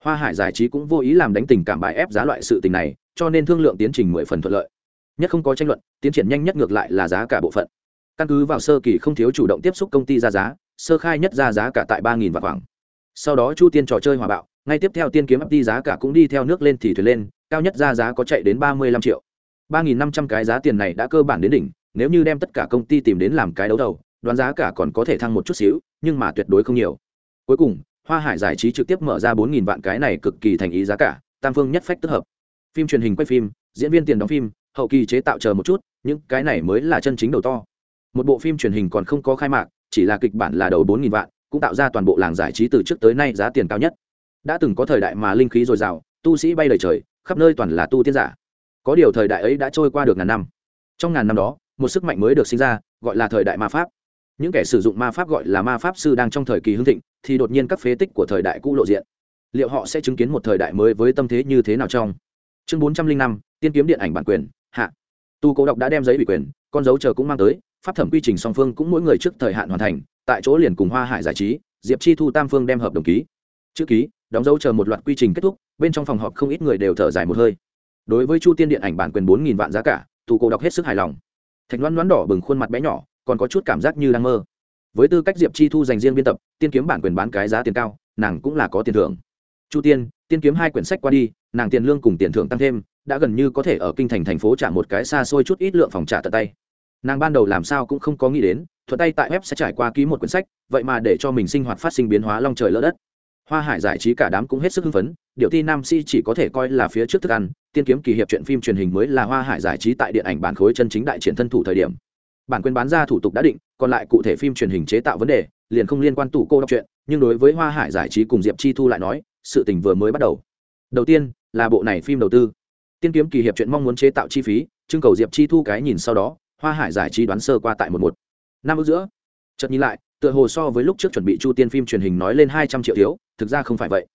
Hoa hải giải trí cũng vô ý làm đánh tình cảm bài ép giá loại sự tình này, cho nên thương lượng tiến trình mười phần thuận lợi. Nhất không có tranh luận, tiến triển nhanh nhất ngược lại là giá cả bộ phận. Căn cứ vào sơ kỳ không thiếu chủ động tiếp xúc công ty ra giá, sơ khai nhất ra giá cả tại ba nghìn và khoảng. Sau đó chu tiên trò chơi hòa bạo, ngay tiếp theo tiên kiếm ấp đi giá cả cũng đi theo nước lên thì thuyền lên, cao nhất ra giá có chạy đến ba mươi lăm triệu. ba nghìn năm trăm cái giá tiền này đã cơ bản đến đỉnh nếu như đem tất cả công ty tìm đến làm cái đấu đầu đoán giá cả còn có thể thăng một chút xíu, nhưng mà tuyệt đối không nhiều. Cuối cùng, hoa hải giải trí trực tiếp mở ra bốn nghìn vạn cái này cực kỳ thành ý giá cả, tam phương nhất phách tức hợp. Phim truyền hình quay phim, diễn viên tiền đóng phim, hậu kỳ chế tạo chờ một chút, những cái này mới là chân chính đầu to. Một bộ phim truyền hình còn không có khai mạc, chỉ là kịch bản là đầu bốn nghìn vạn, cũng tạo ra toàn bộ làng giải trí từ trước tới nay giá tiền cao nhất. Đã từng có thời đại mà linh khí dồi dào, tu sĩ bay lời trời, khắp nơi toàn là tu tiên giả. Có điều thời đại ấy đã trôi qua được ngàn năm. Trong ngàn năm đó một sức mạnh mới được sinh ra, gọi là thời đại ma pháp. Những kẻ sử dụng ma pháp gọi là ma pháp sư đang trong thời kỳ hưng thịnh, thì đột nhiên các phế tích của thời đại cũ lộ diện. Liệu họ sẽ chứng kiến một thời đại mới với tâm thế như thế nào trong? Chương bốn trăm linh năm, tiên kiếm điện ảnh bản quyền, hạ. Tu cố đọc đã đem giấy ủy quyền, con dấu chờ cũng mang tới, pháp thẩm quy trình song phương cũng mỗi người trước thời hạn hoàn thành, tại chỗ liền cùng hoa hải giải trí, diệp chi thu tam phương đem hợp đồng ký. Chữ ký, đóng dấu chờ một loạt quy trình kết thúc, bên trong phòng họp không ít người đều thở dài một hơi. Đối với chu tiên điện ảnh bản quyền bốn nghìn vạn giá cả, tu cố đọc hết sức hài lòng thạch loan loan đỏ bừng khuôn mặt bé nhỏ, còn có chút cảm giác như đang mơ. Với tư cách diệp chi thu dành riêng biên tập, tiên kiếm bản quyền bán cái giá tiền cao, nàng cũng là có tiền thưởng. Chu tiên tiên kiếm hai quyển sách qua đi, nàng tiền lương cùng tiền thưởng tăng thêm, đã gần như có thể ở kinh thành thành phố trả một cái xa xôi chút ít lượng phòng trả tận tay. Nàng ban đầu làm sao cũng không có nghĩ đến, thuận tay tại web sẽ trải qua ký một quyển sách, vậy mà để cho mình sinh hoạt phát sinh biến hóa long trời lỡ đất hoa hải giải trí cả đám cũng hết sức hưng phấn điệu ti nam si chỉ có thể coi là phía trước thức ăn, tiên kiếm kỳ hiệp chuyện phim truyền hình mới là hoa hải giải trí tại điện ảnh bản khối chân chính đại triển thân thủ thời điểm. Bản quyền bán ra thủ tục đã định, còn lại cụ thể phim truyền hình chế tạo vấn đề, liền không liên quan tủ cô đọc chuyện nhưng đối với hoa hải giải trí cùng diệp chi thu lại nói, sự tình vừa mới bắt đầu. Đầu tiên, là bộ này phim đầu tư. Tiên kiếm kỳ hiệp chuyện mong muốn chế tạo chi phí, trưng cầu diệp chi thu cái nhìn sau đó, hoa hải giải trí đoán sơ qua tại một một. Năm ước giữa. Chợt nhìn lại tựa hồ so với lúc trước chuẩn bị chu tiên phim truyền hình nói lên hai trăm triệu thiếu, thực ra không phải vậy.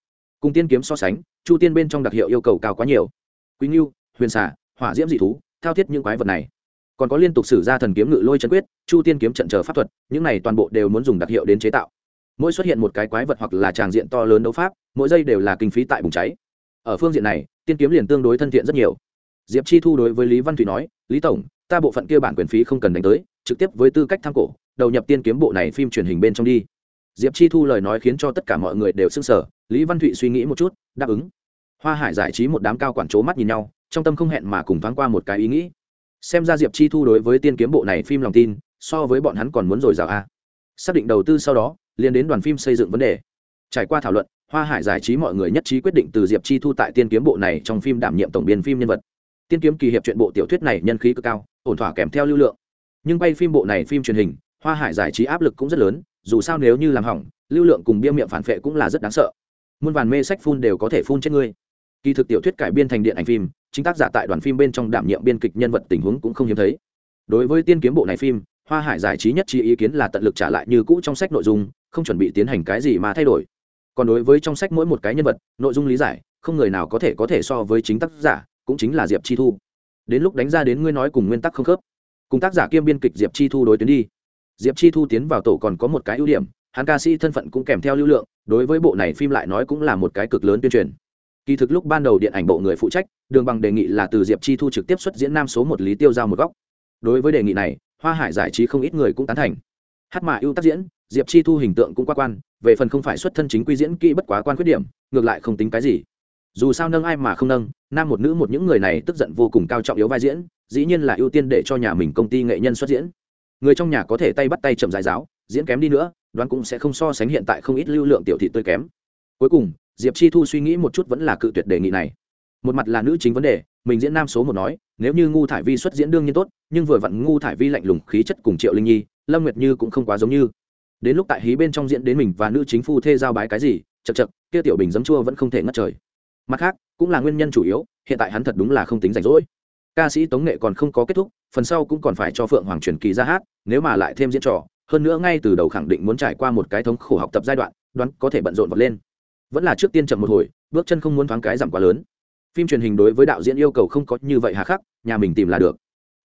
Cùng tiên kiếm so sánh, chu tiên bên trong đặc hiệu yêu cầu cao quá nhiều. Quý ngưu huyền xả hỏa diễm dị thú, thao thiết những quái vật này. Còn có liên tục sử ra thần kiếm ngự lôi chân quyết, chu tiên kiếm trận chờ pháp thuật, những này toàn bộ đều muốn dùng đặc hiệu đến chế tạo. Mỗi xuất hiện một cái quái vật hoặc là tràng diện to lớn đấu pháp, mỗi giây đều là kinh phí tại bùng cháy. Ở phương diện này, tiên kiếm liền tương đối thân thiện rất nhiều. Diệp chi thu đối với lý văn thủy nói, lý tổng, ta bộ phận kia bản quyền phí không cần đánh tới, trực tiếp với tư cách tham cổ đầu nhập tiên kiếm bộ này phim truyền hình bên trong đi. Diệp chi thu lời nói khiến cho tất cả mọi người đều s ư n g sở lý văn thụy suy nghĩ một chút, đáp ứng. Hoa hải giải trí một đám cao quản c mắt nhìn nhau, trong tâm không hẹn mà cùng thoáng qua một cái ý nghĩ. Xem ra diệp chi thu đối với tiên kiếm bộ này phim lòng tin, so với bọn hắn còn muốn r ồ i r à o a. Xác định đầu tư sau đó, liền đến đoàn phim xây dựng vấn đề. Trải qua thảo luận, hoa hải giải trí mọi người nhất trí quyết định từ diệp chi thu tại tiên kiếm bộ này trong phim đảm nhiệm tổng biên phim nhân vật. Tiên kiếm kỳ hiệp chuyện bộ tiểu thuyết này nhân khí cực cao, ổn thỏa kèm theo lưu lượng. Nhưng bay phim bộ này phim truyền hình hoa hải giải trí áp lực cũng rất lớn, dù sao nếu như làm hỏng, lưu lượng cùng bia miệng phản vệ cũng là rất đáng sợ. Muôn vàn mê sách phun đều có thể phun chết ngươi. Kỳ thực tiểu thuyết cải biên thành điện ảnh phim, chính tác giả tại đoàn phim bên trong đảm nhiệm biên kịch nhân vật tình huống cũng không hiếm thấy. Đối với tiên kiếm bộ này phim, hoa hải giải trí nhất trí ý kiến là tận lực trả lại như cũ trong sách nội dung, không chuẩn bị tiến hành cái gì mà thay đổi. Còn đối với trong sách mỗi một cái nhân vật, nội dung lý giải, không người nào có thể có thể so với chính tác giả, cũng chính là diệp chi thu. Đến lúc đánh ra đến ngươi nói cùng nguyên tắc không khớp. Cùng tác giả kiêm biên kịch diệp chi thu đối tuyến đi diệp chi thu tiến vào tổ còn có một cái ưu điểm, hắn ca sĩ thân phận cũng kèm theo lưu lượng, đối với bộ này phim lại nói cũng là một cái cực lớn tuyên truyền. Kỳ thực lúc ban đầu điện ảnh bộ người phụ trách, đường bằng đề nghị là từ diệp chi thu trực tiếp xuất diễn nam số một lý tiêu giao một góc. Đối với đề nghị này, hoa hải giải trí không ít người cũng tán thành. Hát mà ưu tác diễn, diệp chi thu hình tượng cũng quá quan, về phần không phải xuất thân chính quy diễn kỹ bất quá quan khuyết điểm, ngược lại không tính cái gì. Dù sao nâng ai mà không nâng, nam một nữ một những người này tức giận vô cùng cao trọng yếu vai diễn, dĩ nhiên là ưu tiên để cho nhà mình công ty nghệ nhân xuất diễn người trong nhà có thể tay bắt tay chậm dài giáo, diễn kém đi nữa, đoán cũng sẽ không so sánh hiện tại không ít lưu lượng tiểu thị tươi kém. Cuối cùng, diệp chi thu suy nghĩ một chút vẫn là cự tuyệt đề nghị này. Một mặt là nữ chính vấn đề, mình diễn nam số một nói, nếu như ngu thải vi xuất diễn đương nhiên tốt, nhưng vừa vặn ngu thải vi lạnh lùng khí chất cùng triệu linh nhi, lâm nguyệt như cũng không quá giống như. Đến lúc tại hí bên trong diễn đến mình và nữ chính phu thê giao bái cái gì chật chật kia tiểu bình giấm chua vẫn không thể ngất trời. Mặt khác, cũng là nguyên nhân chủ yếu, hiện tại hắn thật đúng là không tính rảnh rỗi. Ca sĩ tống nghệ còn không có kết thúc phần sau cũng còn phải cho phượng hoàng truyền kỳ ra hát, nếu mà lại thêm diễn trò, hơn nữa ngay từ đầu khẳng định muốn trải qua một cái thống khổ học tập giai đoạn, đoán có thể bận rộn vật lên. Vẫn là trước tiên chậm một hồi, bước chân không muốn thoáng cái giảm quá lớn. Phim truyền hình đối với đạo diễn yêu cầu không có như vậy hà khắc, nhà mình tìm là được.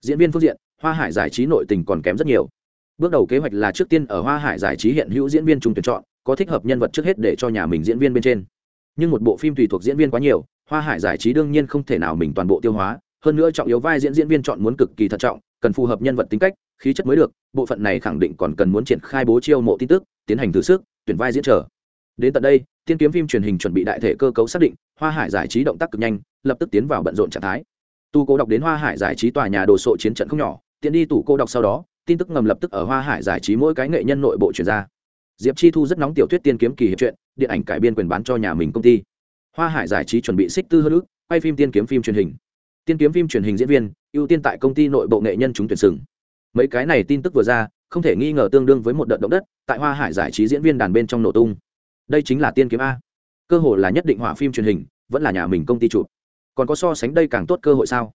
Diễn viên phương diện, hoa hải giải trí nội tình còn kém rất nhiều. Bước đầu kế hoạch là trước tiên ở hoa hải giải trí hiện hữu diễn viên trùng tuyển chọn, có thích hợp nhân vật trước hết để cho nhà mình diễn viên bên trên. Nhưng một bộ phim tùy thuộc diễn viên quá nhiều, hoa hải giải trí đương nhiên không thể nào mình toàn bộ tiêu hóa hơn nữa trọng yếu vai diễn diễn viên chọn muốn cực kỳ thận trọng, cần phù hợp nhân vật tính cách, khí chất mới được, bộ phận này khẳng định còn cần muốn triển khai bố chiêu mộ tin tức, tiến hành thử sức, tuyển vai diễn trở đến tận đây, tiên kiếm phim truyền hình chuẩn bị đại thể cơ cấu xác định, hoa hải giải trí động tác cực nhanh, lập tức tiến vào bận rộn trạng thái. Tu cố đọc đến hoa hải giải trí tòa nhà đồ sộ chiến trận không nhỏ, tiện đi tủ cô đọc sau đó, tin tức ngầm lập tức ở hoa hải giải trí mỗi cái nghệ nhân nội bộ chuyển ra. Diệp chi thu rất nóng tiểu thuyết tiên kiếm kỳ hiệp truyện, điện ảnh cải biên quyền bán cho nhà mình công ty. Hoa hải giải trí chuẩn bị xích tư hơn ước, quay phim tiên kiếm phim truyền hình tiên kiếm phim truyền hình diễn viên, ưu tiên tại công ty nội bộ nghệ nhân chúng tuyển sừng. Mấy cái này tin tức vừa ra, không thể nghi ngờ tương đương với một đợt động đất, tại hoa hải giải trí diễn viên đàn bên trong nổ tung. Đây chính là tiên kiếm a. Cơ hội là nhất định hỏa phim truyền hình, vẫn là nhà mình công ty chụp. Còn có so sánh đây càng tốt cơ hội sao?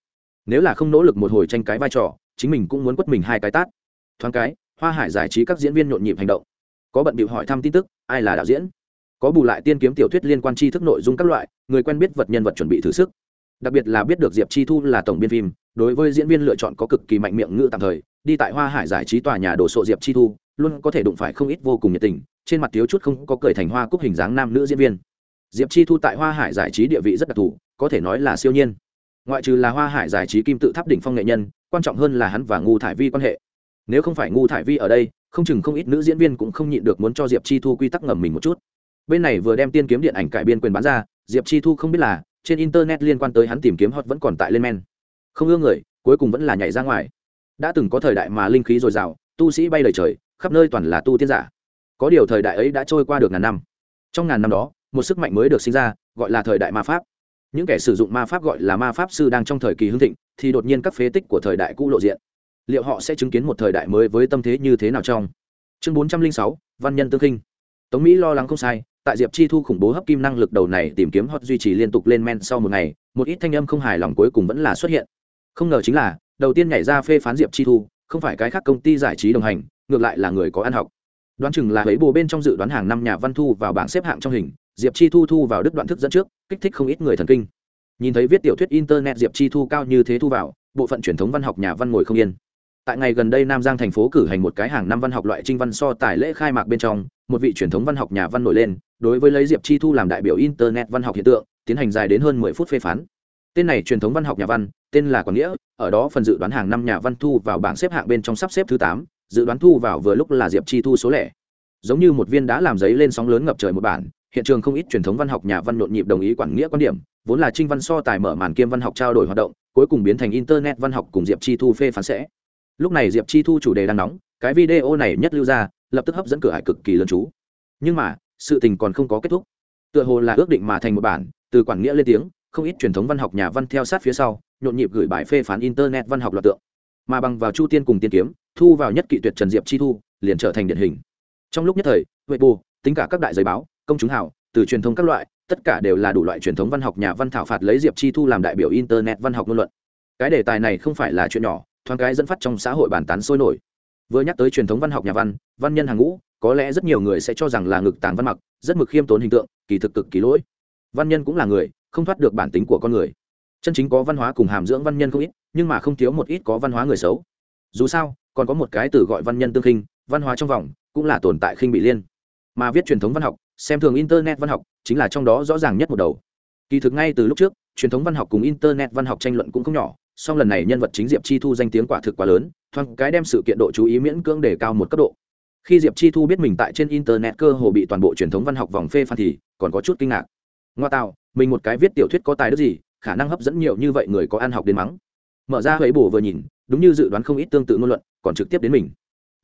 Nếu là không nỗ lực một hồi tranh cái vai trò, chính mình cũng muốn quất mình hai cái tát. Thoáng cái, hoa hải giải trí các diễn viên nhộn nhịp hành động. Có bận bịu hỏi thăm tin tức, ai là đạo diễn? Có bù lại tiên kiếm tiểu thuyết liên quan tri thức nội dung các loại, người quen biết vật nhân vật chuẩn bị thử sức đặc biệt là biết được diệp chi thu là tổng biên phim, đối với diễn viên lựa chọn có cực kỳ mạnh miệng ngữ tạm thời, đi tại hoa hải giải trí tòa nhà đồ sộ diệp chi thu, luôn có thể đụng phải không ít vô cùng nhiệt tình, trên mặt thiếu chút không có cười thành hoa cúc hình dáng nam nữ diễn viên. Diệp chi thu tại hoa hải giải trí địa vị rất đặc thù, có thể nói là siêu nhiên. Ngoại trừ là hoa hải giải trí kim tự tháp đỉnh phong nghệ nhân, quan trọng hơn là hắn và ngu thải vi quan hệ. Nếu không phải ngu thải vi ở đây, không chừng không ít nữ diễn viên cũng không nhịn được muốn cho diệp chi thu quy tắc ngầm mình một chút. Bên này vừa đem tiên kiếm điện ảnh cải biên quyền bán ra, diệp chi thu không biết là trên internet liên quan tới hắn tìm kiếm hot vẫn còn tại lên men. Không ưa người, cuối cùng vẫn là nhảy ra ngoài. Đã từng có thời đại mà linh khí dồi dào, tu sĩ bay lời trời, khắp nơi toàn là tu tiên giả. Có điều thời đại ấy đã trôi qua được ngàn năm. Trong ngàn năm đó, một sức mạnh mới được sinh ra, gọi là thời đại ma pháp. Những kẻ sử dụng ma pháp gọi là ma pháp sư đang trong thời kỳ hưng thịnh, thì đột nhiên các phế tích của thời đại cũ lộ diện. Liệu họ sẽ chứng kiến một thời đại mới với tâm thế như thế nào trong? Chương bốn trăm linh sáu, văn nhân tương kinh. Tống mỹ lo lắng không sai tại diệp chi thu khủng bố hấp kim năng lực đầu này tìm kiếm hot duy trì liên tục lên men sau một ngày, một ít thanh âm không hài lòng cuối cùng vẫn là xuất hiện. Không ngờ chính là, đầu tiên nhảy ra phê phán diệp chi thu, không phải cái khác công ty giải trí đồng hành, ngược lại là người có ăn học. Đoán chừng là lấy bồ bên trong dự đoán hàng năm nhà văn thu vào bảng xếp hạng trong hình, diệp chi thu thu vào đức đoạn thức dẫn trước, kích thích không ít người thần kinh. Nhìn thấy viết tiểu thuyết internet diệp chi thu cao như thế thu vào, bộ phận truyền thống văn học nhà văn ngồi không yên. Tại ngày gần đây nam giang thành phố cử hành một cái hàng năm văn học loại trinh văn so tài lễ khai mạc bên trong, một vị truyền thống văn học nhà văn nổi lên đối với lấy diệp chi thu làm đại biểu internet văn học hiện tượng, tiến hành dài đến hơn mười phút phê phán. Tên này truyền thống văn học nhà văn, tên là quảng nghĩa, ở đó phần dự đoán hàng năm nhà văn thu vào bảng xếp hạng bên trong sắp xếp thứ tám, dự đoán thu vào vừa lúc là diệp chi thu số lẻ. Giống như một viên đá làm giấy lên sóng lớn ngập trời một bản, hiện trường không ít truyền thống văn học nhà văn nhộn nhịp đồng ý quảng nghĩa quan điểm, vốn là trinh văn so tài mở màn kiêm văn học trao đổi hoạt động, cuối cùng biến thành internet văn học cùng diệp chi thu phê phán sẽ. Lúc này diệp chi thu chủ đề đang nóng, cái video này nhất lưu ra, lập tức hấp dẫn cửa hải cực kỳ lớn chú. Nhưng mà sự tình còn không có kết thúc. Tựa hồ là ước định mà thành một bản, từ quản nghĩa lên tiếng, không ít truyền thống văn học nhà văn theo sát phía sau, nhộn nhịp gửi bài phê phán internet văn học loạt tượng. Mà bằng vào chu tiên cùng tiên kiếm, thu vào nhất kỵ tuyệt trần diệp chi thu, liền trở thành điển hình. Trong lúc nhất thời, huệ bù tính cả các đại giấy báo, công chúng hảo từ truyền thông các loại, tất cả đều là đủ loại truyền thống văn học nhà văn thảo phạt lấy diệp chi thu làm đại biểu internet văn học ngôn luận. Cái đề tài này không phải là chuyện nhỏ, thoáng cái dẫn phát trong xã hội bàn tán sôi nổi. Vừa nhắc tới truyền thống văn học nhà văn văn nhân hàng ngũ có lẽ rất nhiều người sẽ cho rằng là ngực tàng văn mặc, rất mực khiêm tốn hình tượng, kỳ thực cực kỳ lỗi. Văn nhân cũng là người, không thoát được bản tính của con người. Chân chính có văn hóa cùng hàm dưỡng văn nhân không ít, nhưng mà không thiếu một ít có văn hóa người xấu. Dù sao, còn có một cái từ gọi văn nhân tương khinh, văn hóa trong vòng, cũng là tồn tại khinh bị liên. Mà viết truyền thống văn học, xem thường internet văn học, chính là trong đó rõ ràng nhất một đầu. Kỳ thực ngay từ lúc trước, truyền thống văn học cùng internet văn học tranh luận cũng không nhỏ, song lần này nhân vật chính diệp chi thu danh tiếng quả thực quá lớn, thoáng cái đem sự kiện độ chú ý miễn cưỡng để cao một cấp độ khi diệp chi thu biết mình tại trên internet cơ hồ bị toàn bộ truyền thống văn học vòng phê phan thì, còn có chút kinh ngạc. Ngoa tạo, mình một cái viết tiểu thuyết có tài đức gì, khả năng hấp dẫn nhiều như vậy người có ăn học đến mắng. Mở ra huế bổ vừa nhìn, đúng như dự đoán không ít tương tự ngôn luận, còn trực tiếp đến mình.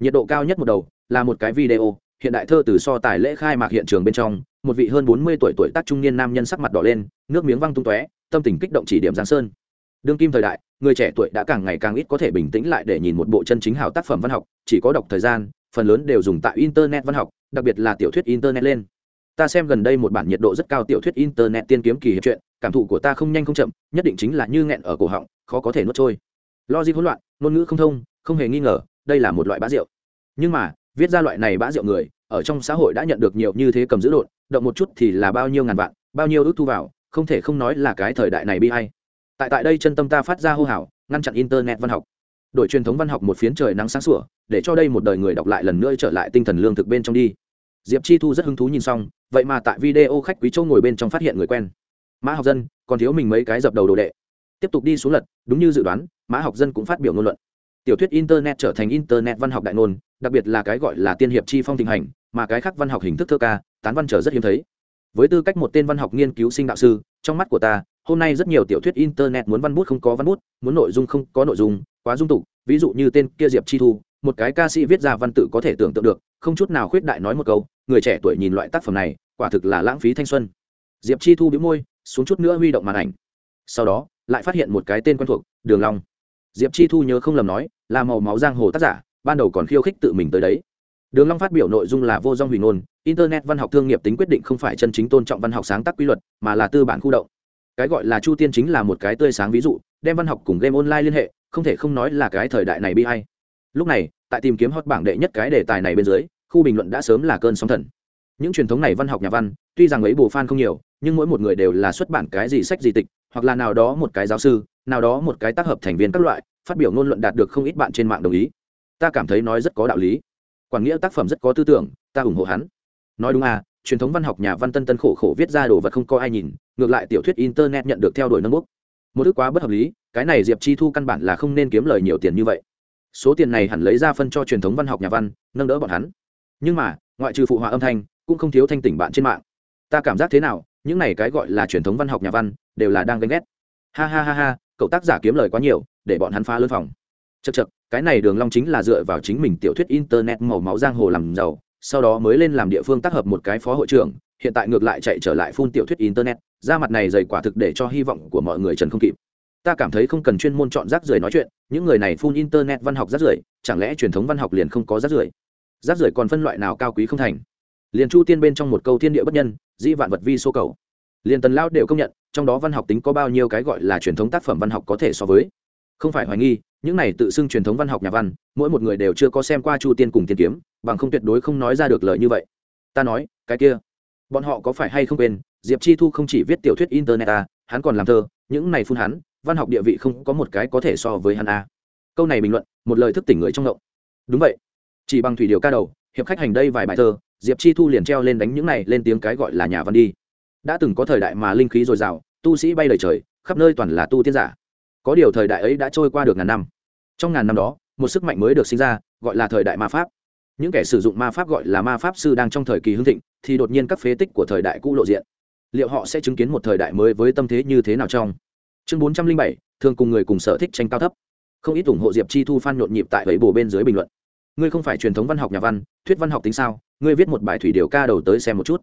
Nhiệt độ cao nhất một đầu, là một cái video, hiện đại thơ từ so tài lễ khai mạc hiện trường bên trong, một vị hơn bốn mươi tuổi tuổi tác trung niên nam nhân sắc mặt đỏ lên, nước miếng văng tung tóe, tâm tình kích động chỉ điểm giang sơn. Đương kim thời đại, người trẻ tuổi đã càng ngày càng ít có thể bình tĩnh lại để nhìn một bộ chân chính hào tác phẩm văn học, chỉ có đọc thời gian phần lớn đều dùng tại internet văn học, đặc biệt là tiểu thuyết internet lên. Ta xem gần đây một bản nhiệt độ rất cao tiểu thuyết internet tiên kiếm kỳ hiệp truyện, cảm thụ của ta không nhanh không chậm, nhất định chính là như nghẹn ở cổ họng, khó có thể nuốt trôi. Logic hỗn loạn, ngôn ngữ không thông, không hề nghi ngờ, đây là một loại bã rượu nhưng mà, viết ra loại này bã rượu người, ở trong xã hội đã nhận được nhiều như thế cầm giữ đột động một chút thì là bao nhiêu ngàn vạn, bao nhiêu ước thu vào, không thể không nói là cái thời đại này bi hay tại tại đây chân tâm ta phát ra hô hào, ngăn chặn internet văn học đội truyền thống văn học một phiến trời nắng sáng sủa, để cho đây một đời người đọc lại lần nữa trở lại tinh thần lương thực bên trong đi. Diệp chi thu rất hứng thú nhìn xong, vậy mà tại video khách quý châu ngồi bên trong phát hiện người quen. Mã học dân, còn thiếu mình mấy cái dập đầu đồ đệ. Tiếp tục đi xuống lật, đúng như dự đoán, mã học dân cũng phát biểu ngôn luận. Tiểu thuyết internet trở thành internet văn học đại ngôn, đặc biệt là cái gọi là tiên hiệp chi phong thịnh hành, mà cái khác văn học hình thức thơ ca, tán văn trở rất hiếm thấy. Với tư cách một tên văn học nghiên cứu sinh đạo sư, trong mắt của ta hôm nay rất nhiều tiểu thuyết internet muốn văn bút không có văn bút, muốn nội dung không có nội dung, quá dung tục. Ví dụ như tên kia diệp chi thu, một cái ca sĩ viết ra văn tự có thể tưởng tượng được, không chút nào khuyết đại nói một câu, người trẻ tuổi nhìn loại tác phẩm này, quả thực là lãng phí thanh xuân. Diệp chi thu biếu môi, xuống chút nữa huy động màn ảnh. Sau đó, lại phát hiện một cái tên quen thuộc, đường long. Diệp chi thu nhớ không lầm nói, là màu máu giang hồ tác giả, ban đầu còn khiêu khích tự mình tới đấy. Đường long phát biểu nội dung là vô dong hủy ngôn, internet văn học thương nghiệp tính quyết định không phải chân chính tôn trọng văn học sáng tác quy luật, mà là tư bản khu động cái gọi là chu tiên chính là một cái tươi sáng ví dụ, đem văn học cùng game online liên hệ, không thể không nói là cái thời đại này bi hay lúc này, tại tìm kiếm hot bảng đệ nhất cái đề tài này bên dưới, khu bình luận đã sớm là cơn sóng thần. Những truyền thống này văn học nhà văn, tuy rằng ấy bù fan không nhiều, nhưng mỗi một người đều là xuất bản cái gì sách gì tịch, hoặc là nào đó một cái giáo sư, nào đó một cái tác hợp thành viên các loại, phát biểu ngôn luận đạt được không ít bạn trên mạng đồng ý. Ta cảm thấy nói rất có đạo lý. Quản nghĩa tác phẩm rất có tư tưởng, ta ủng hộ hắn. Nói đúng à truyền thống văn học nhà văn tân tân khổ khổ viết ra đồ vật không có ai nhìn, ngược lại tiểu thuyết internet nhận được theo đuổi nâng bút. Một ước quá bất hợp lý, cái này diệp chi thu căn bản là không nên kiếm lời nhiều tiền như vậy. Số tiền này hẳn lấy ra phân cho truyền thống văn học nhà văn, nâng đỡ bọn hắn. Nhưng mà, ngoại trừ phụ họa âm thanh, cũng không thiếu thanh tỉnh bạn trên mạng. Ta cảm giác thế nào? Những này cái gọi là truyền thống văn học nhà văn, đều là đang ganh ghét. Ha ha ha ha, cậu tác giả kiếm lời quá nhiều, để bọn hắn phá lân phòng. Chật chật cái này đường long chính là dựa vào chính mình tiểu thuyết internet màu máu giang hồ làm giàu sau đó mới lên làm địa phương tác hợp một cái phó hội trưởng, hiện tại ngược lại chạy trở lại phun tiểu thuyết internet, ra mặt này dày quả thực để cho hy vọng của mọi người trần không kịp. Ta cảm thấy không cần chuyên môn chọn rác rưởi nói chuyện, những người này phun internet văn học rác rưởi, chẳng lẽ truyền thống văn học liền không có rác rưởi? Rác rưởi còn phân loại nào cao quý không thành? Liền chu tiên bên trong một câu thiên địa bất nhân, dĩ vạn vật vi số cầu. Liền tần lao đều công nhận, trong đó văn học tính có bao nhiêu cái gọi là truyền thống tác phẩm văn học có thể so với. Không phải hoài nghi, những này tự xưng truyền thống văn học nhà văn, mỗi một người đều chưa có xem qua chu tiên cùng tiên kiếm bằng không tuyệt đối không nói ra được lời như vậy. Ta nói cái kia bọn họ có phải hay không quên diệp chi thu không chỉ viết tiểu thuyết internet à, hắn còn làm thơ những này phun hắn văn học địa vị không có một cái có thể so với hắn a à. câu này bình luận một lời thức tỉnh người trong ngộng. Đúng vậy. Chỉ bằng thủy điều ca đầu hiệp khách hành đây vài bài thơ diệp chi thu liền treo lên đánh những này lên tiếng cái gọi là nhà văn đi. Đã từng có thời đại mà linh khí dồi dào tu sĩ bay lời trời khắp nơi toàn là tu tiên giả. Có điều thời đại ấy đã trôi qua được ngàn năm. Trong ngàn năm đó một sức mạnh mới được sinh ra gọi là thời đại ma pháp những kẻ sử dụng ma pháp gọi là ma pháp sư đang trong thời kỳ hưng thịnh, thì đột nhiên các phế tích của thời đại cũ lộ diện. Liệu họ sẽ chứng kiến một thời đại mới với tâm thế như thế nào trong? Chương bốn trăm linh bảy, thường cùng người cùng sở thích tranh cao thấp. Không ít ủng hộ diệp chi thu phan nhộn nhịp tại ấy bồ bên dưới bình luận. Ngươi không phải truyền thống văn học nhà văn, thuyết văn học tính sao? Ngươi viết một bài thủy điều ca đầu tới xem một chút.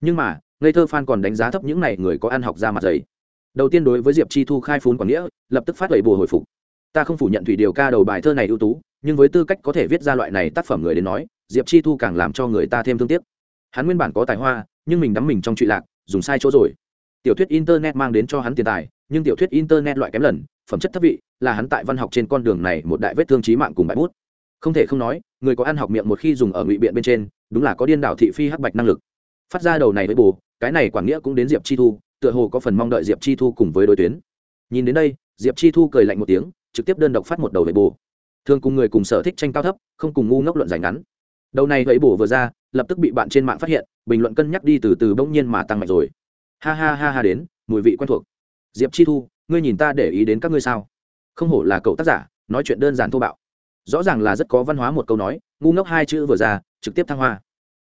Nhưng mà, ngây thơ phan còn đánh giá thấp những này người có ăn học ra mặt dày. Đầu tiên đối với diệp chi thu khai phún quảng nghĩa, lập tức phát lầy bồ hồi phục. Ta không phủ nhận thủy điều ca đầu bài thơ này ưu tú nhưng với tư cách có thể viết ra loại này tác phẩm người đến nói, diệp chi thu càng làm cho người ta thêm thương tiếc. Hắn nguyên bản có tài hoa, nhưng mình đắm mình trong trụy lạc, dùng sai chỗ rồi. Tiểu thuyết internet mang đến cho hắn tiền tài, nhưng tiểu thuyết internet loại kém lần, phẩm chất thấp vị, là hắn tại văn học trên con đường này một đại vết thương trí mạng cùng bãi bút. Không thể không nói, người có ăn học miệng một khi dùng ở ngụy biện bên trên, đúng là có điên đảo thị phi hắc bạch năng lực. Phát ra đầu này với bù, cái này quảng nghĩa cũng đến diệp chi thu, tựa hồ có phần mong đợi diệp chi thu cùng với đối tuyến. Nhìn đến đây, diệp chi thu cười lạnh một tiếng, trực tiếp đơn độc phát một đầu với bù thường cùng người cùng sở thích tranh cao thấp, không cùng ngu ngốc luận giải ngắn. Đầu này vậy bổ vừa ra, lập tức bị bạn trên mạng phát hiện, bình luận cân nhắc đi từ từ bỗng nhiên mà tăng mạnh rồi. Ha ha ha ha đến, mùi vị quen thuộc. Diệp chi thu, ngươi nhìn ta để ý đến các ngươi sao? Không hổ là cậu tác giả, nói chuyện đơn giản thô bạo. Rõ ràng là rất có văn hóa một câu nói, ngu ngốc hai chữ vừa ra, trực tiếp thăng hoa.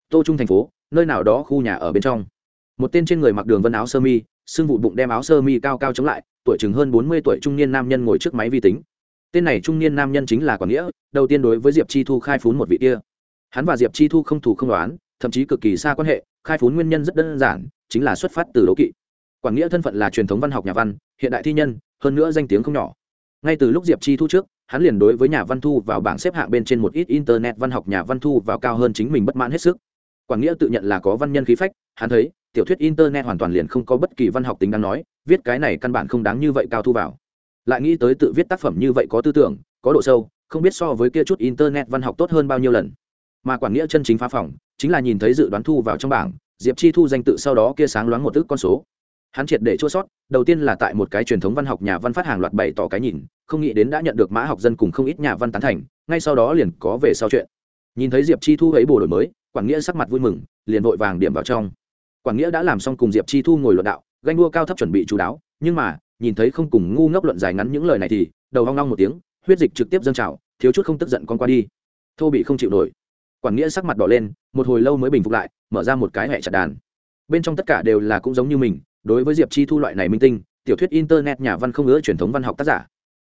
Tô trung thành phố, nơi nào đó khu nhà ở bên trong. Một tên trên người mặc đường vân áo sơ mi, xương vụ bụng đem áo sơ mi cao cao chống lại, tuổi chừng hơn bốn mươi tuổi trung niên nam nhân ngồi trước máy vi tính tên này trung niên nam nhân chính là quản nghĩa, đầu tiên đối với diệp chi thu khai phún một vị kia. Hắn và diệp chi thu không thủ không đoán, thậm chí cực kỳ xa quan hệ, khai phún nguyên nhân rất đơn giản, chính là xuất phát từ đố kỵ. Quản nghĩa thân phận là truyền thống văn học nhà văn, hiện đại thi nhân, hơn nữa danh tiếng không nhỏ. Ngay từ lúc diệp chi thu trước, hắn liền đối với nhà văn thu vào bảng xếp hạng bên trên một ít internet văn học nhà văn thu vào cao hơn chính mình bất mãn hết sức. Quảng nghĩa tự nhận là có văn nhân khí phách, hắn thấy, tiểu thuyết internet hoàn toàn liền không có bất kỳ văn học tính đáng nói, viết cái này căn bản không đáng như vậy cao thu vào lại nghĩ tới tự viết tác phẩm như vậy có tư tưởng, có độ sâu, không biết so với kia chút internet văn học tốt hơn bao nhiêu lần. Mà quản nghĩa chân chính phá phòng, chính là nhìn thấy dự đoán thu vào trong bảng, diệp chi thu danh tự sau đó kia sáng loáng một ước con số. Hắn triệt để chua sót, đầu tiên là tại một cái truyền thống văn học nhà văn phát hàng loạt bày tỏ cái nhìn, không nghĩ đến đã nhận được mã học dân cùng không ít nhà văn tán thành, ngay sau đó liền có về sau chuyện. Nhìn thấy diệp chi thu ấy bồ đổi mới, quản nghĩa sắc mặt vui mừng, liền vội vàng điểm vào trong. Quản nghĩa đã làm xong cùng diệp chi thu ngồi luận đạo, ganh đua cao thấp chuẩn bị chú đáo, nhưng mà nhìn thấy không cùng ngu ngốc luận dài ngắn những lời này thì đầu hoang long một tiếng, huyết dịch trực tiếp dâng trào, thiếu chút không tức giận con qua đi. Thô bị không chịu nổi. Quản nghĩa sắc mặt đỏ lên, một hồi lâu mới bình phục lại, mở ra một cái hẹ chặt đàn. Bên trong tất cả đều là cũng giống như mình, đối với diệp chi thu loại này minh tinh, tiểu thuyết internet nhà văn không ngữ truyền thống văn học tác giả.